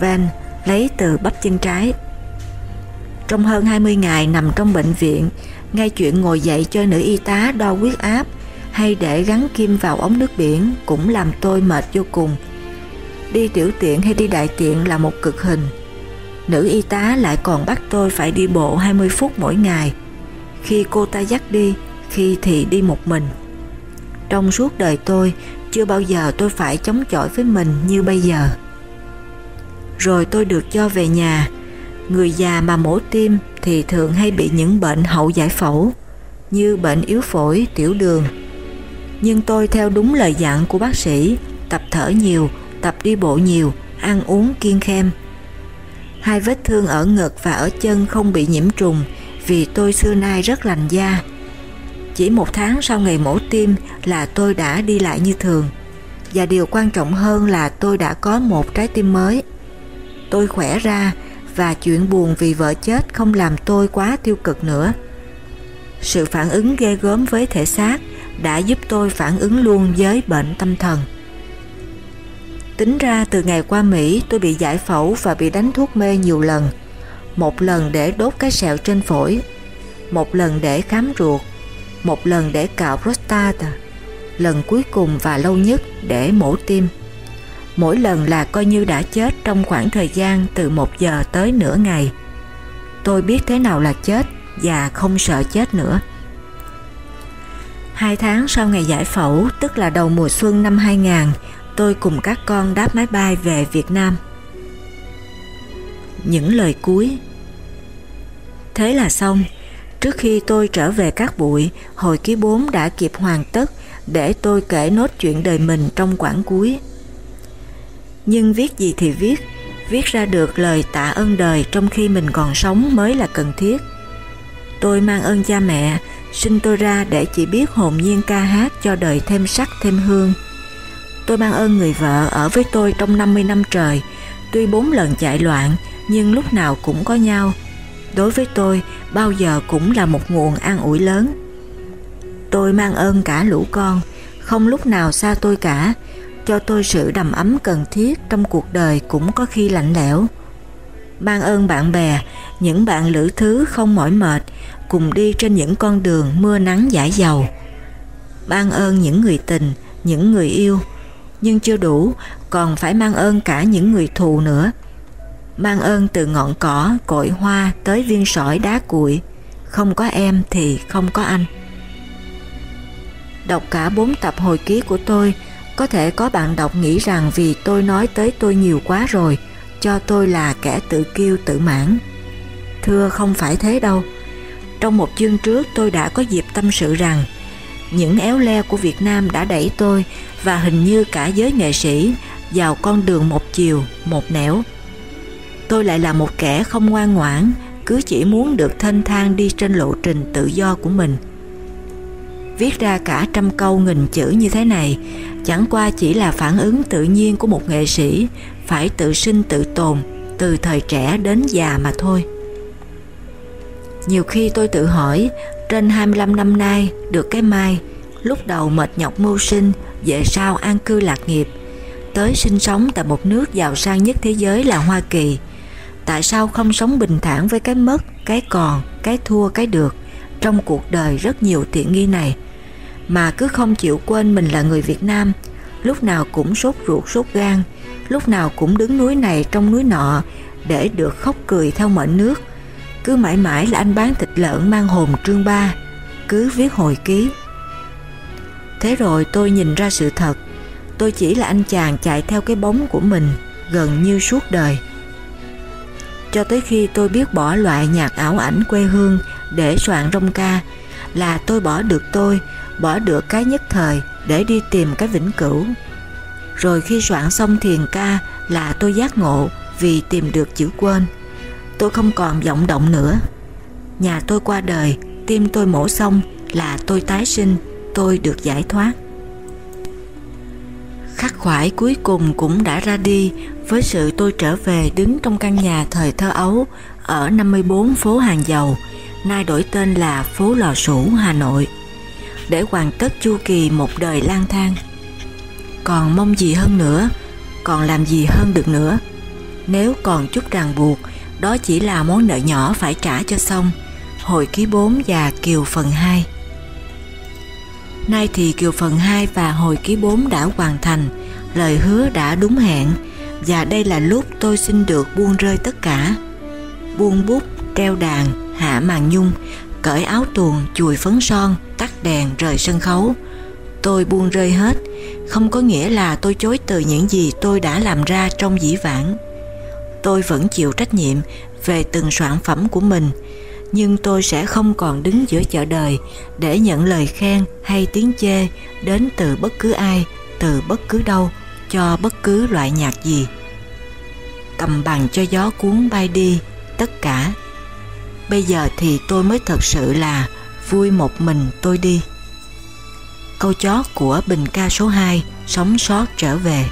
van, lấy từ bắp chân trái. Trong hơn 20 ngày nằm trong bệnh viện, ngay chuyện ngồi dậy cho nữ y tá đo huyết áp hay để gắn kim vào ống nước biển cũng làm tôi mệt vô cùng. Đi tiểu tiện hay đi đại tiện là một cực hình. Nữ y tá lại còn bắt tôi phải đi bộ 20 phút mỗi ngày. Khi cô ta dắt đi, khi thì đi một mình. Trong suốt đời tôi, chưa bao giờ tôi phải chống chọi với mình như bây giờ. Rồi tôi được cho về nhà. Người già mà mổ tim thì thường hay bị những bệnh hậu giải phẫu như bệnh yếu phổi, tiểu đường. Nhưng tôi theo đúng lời dặn của bác sĩ, tập thở nhiều, tập đi bộ nhiều, ăn uống kiêng khem. Hai vết thương ở ngực và ở chân không bị nhiễm trùng vì tôi xưa nay rất lành da. Chỉ một tháng sau ngày mổ tim là tôi đã đi lại như thường. Và điều quan trọng hơn là tôi đã có một trái tim mới. Tôi khỏe ra và chuyện buồn vì vợ chết không làm tôi quá tiêu cực nữa. Sự phản ứng ghê gớm với thể xác đã giúp tôi phản ứng luôn với bệnh tâm thần. Tính ra từ ngày qua Mỹ tôi bị giải phẫu và bị đánh thuốc mê nhiều lần. Một lần để đốt cái sẹo trên phổi, một lần để khám ruột, một lần để cạo prostate, lần cuối cùng và lâu nhất để mổ tim. Mỗi lần là coi như đã chết trong khoảng thời gian từ một giờ tới nửa ngày. Tôi biết thế nào là chết và không sợ chết nữa. Hai tháng sau ngày giải phẫu, tức là đầu mùa xuân năm 2000, tôi cùng các con đáp máy bay về Việt Nam. Những lời cuối Thế là xong, trước khi tôi trở về các bụi, hồi ký 4 đã kịp hoàn tất để tôi kể nốt chuyện đời mình trong quãng cuối. Nhưng viết gì thì viết, viết ra được lời tạ ơn đời trong khi mình còn sống mới là cần thiết. Tôi mang ơn cha mẹ, sinh tôi ra để chỉ biết hồn nhiên ca hát cho đời thêm sắc thêm hương. Tôi mang ơn người vợ ở với tôi trong 50 năm trời, tuy bốn lần chạy loạn nhưng lúc nào cũng có nhau. Đối với tôi, bao giờ cũng là một nguồn an ủi lớn. Tôi mang ơn cả lũ con, không lúc nào xa tôi cả, cho tôi sự đầm ấm cần thiết trong cuộc đời cũng có khi lạnh lẽo. Mang ơn bạn bè, những bạn lữ thứ không mỏi mệt, cùng đi trên những con đường mưa nắng giải dầu. Ban ơn những người tình, những người yêu, nhưng chưa đủ, còn phải mang ơn cả những người thù nữa. Mang ơn từ ngọn cỏ, cội hoa tới viên sỏi đá cuội, không có em thì không có anh. Đọc cả bốn tập hồi ký của tôi, có thể có bạn đọc nghĩ rằng vì tôi nói tới tôi nhiều quá rồi, cho tôi là kẻ tự kiêu tự mãn. Thưa không phải thế đâu. Trong một chương trước tôi đã có dịp tâm sự rằng những éo le của Việt Nam đã đẩy tôi và hình như cả giới nghệ sĩ vào con đường một chiều, một nẻo. Tôi lại là một kẻ không ngoan ngoãn, cứ chỉ muốn được thanh thang đi trên lộ trình tự do của mình. Viết ra cả trăm câu nghìn chữ như thế này chẳng qua chỉ là phản ứng tự nhiên của một nghệ sĩ phải tự sinh tự tồn từ thời trẻ đến già mà thôi. Nhiều khi tôi tự hỏi, trên 25 năm nay được cái mai, lúc đầu mệt nhọc mưu sinh, về sau an cư lạc nghiệp, tới sinh sống tại một nước giàu sang nhất thế giới là Hoa Kỳ. Tại sao không sống bình thản với cái mất, cái còn, cái thua, cái được trong cuộc đời rất nhiều tiện nghi này, mà cứ không chịu quên mình là người Việt Nam, lúc nào cũng sốt ruột sốt gan, lúc nào cũng đứng núi này trong núi nọ để được khóc cười theo mệnh nước, cứ mãi mãi là anh bán thịt lợn mang hồn trương ba, cứ viết hồi ký. Thế rồi tôi nhìn ra sự thật, tôi chỉ là anh chàng chạy theo cái bóng của mình gần như suốt đời. Cho tới khi tôi biết bỏ loại nhạc ảo ảnh quê hương để soạn rong ca, là tôi bỏ được tôi, bỏ được cái nhất thời để đi tìm cái vĩnh cửu. Rồi khi soạn xong thiền ca là tôi giác ngộ vì tìm được chữ quên tôi không còn vọng động nữa. Nhà tôi qua đời, tim tôi mổ xong là tôi tái sinh, tôi được giải thoát. Khắc khoải cuối cùng cũng đã ra đi với sự tôi trở về đứng trong căn nhà thời thơ ấu ở 54 phố Hàng Dầu, nay đổi tên là phố Lò Sủ, Hà Nội, để hoàn tất chu kỳ một đời lang thang. Còn mong gì hơn nữa, còn làm gì hơn được nữa. Nếu còn chút ràng buộc, đó chỉ là món nợ nhỏ phải trả cho xong. Hồi ký 4 và Kiều phần 2 Nay thì Kiều phần 2 và hồi ký 4 đã hoàn thành, lời hứa đã đúng hẹn và đây là lúc tôi xin được buông rơi tất cả. Buông bút, treo đàn, hạ màn nhung, cởi áo tuồng, chùi phấn son, tắt đèn, rời sân khấu. Tôi buông rơi hết, không có nghĩa là tôi chối từ những gì tôi đã làm ra trong dĩ vãng. Tôi vẫn chịu trách nhiệm về từng sản phẩm của mình, nhưng tôi sẽ không còn đứng giữa chợ đời để nhận lời khen hay tiếng chê đến từ bất cứ ai, từ bất cứ đâu, cho bất cứ loại nhạc gì. Cầm bằng cho gió cuốn bay đi, tất cả. Bây giờ thì tôi mới thật sự là vui một mình tôi đi. Câu chót của bình ca số 2 sống sót trở về.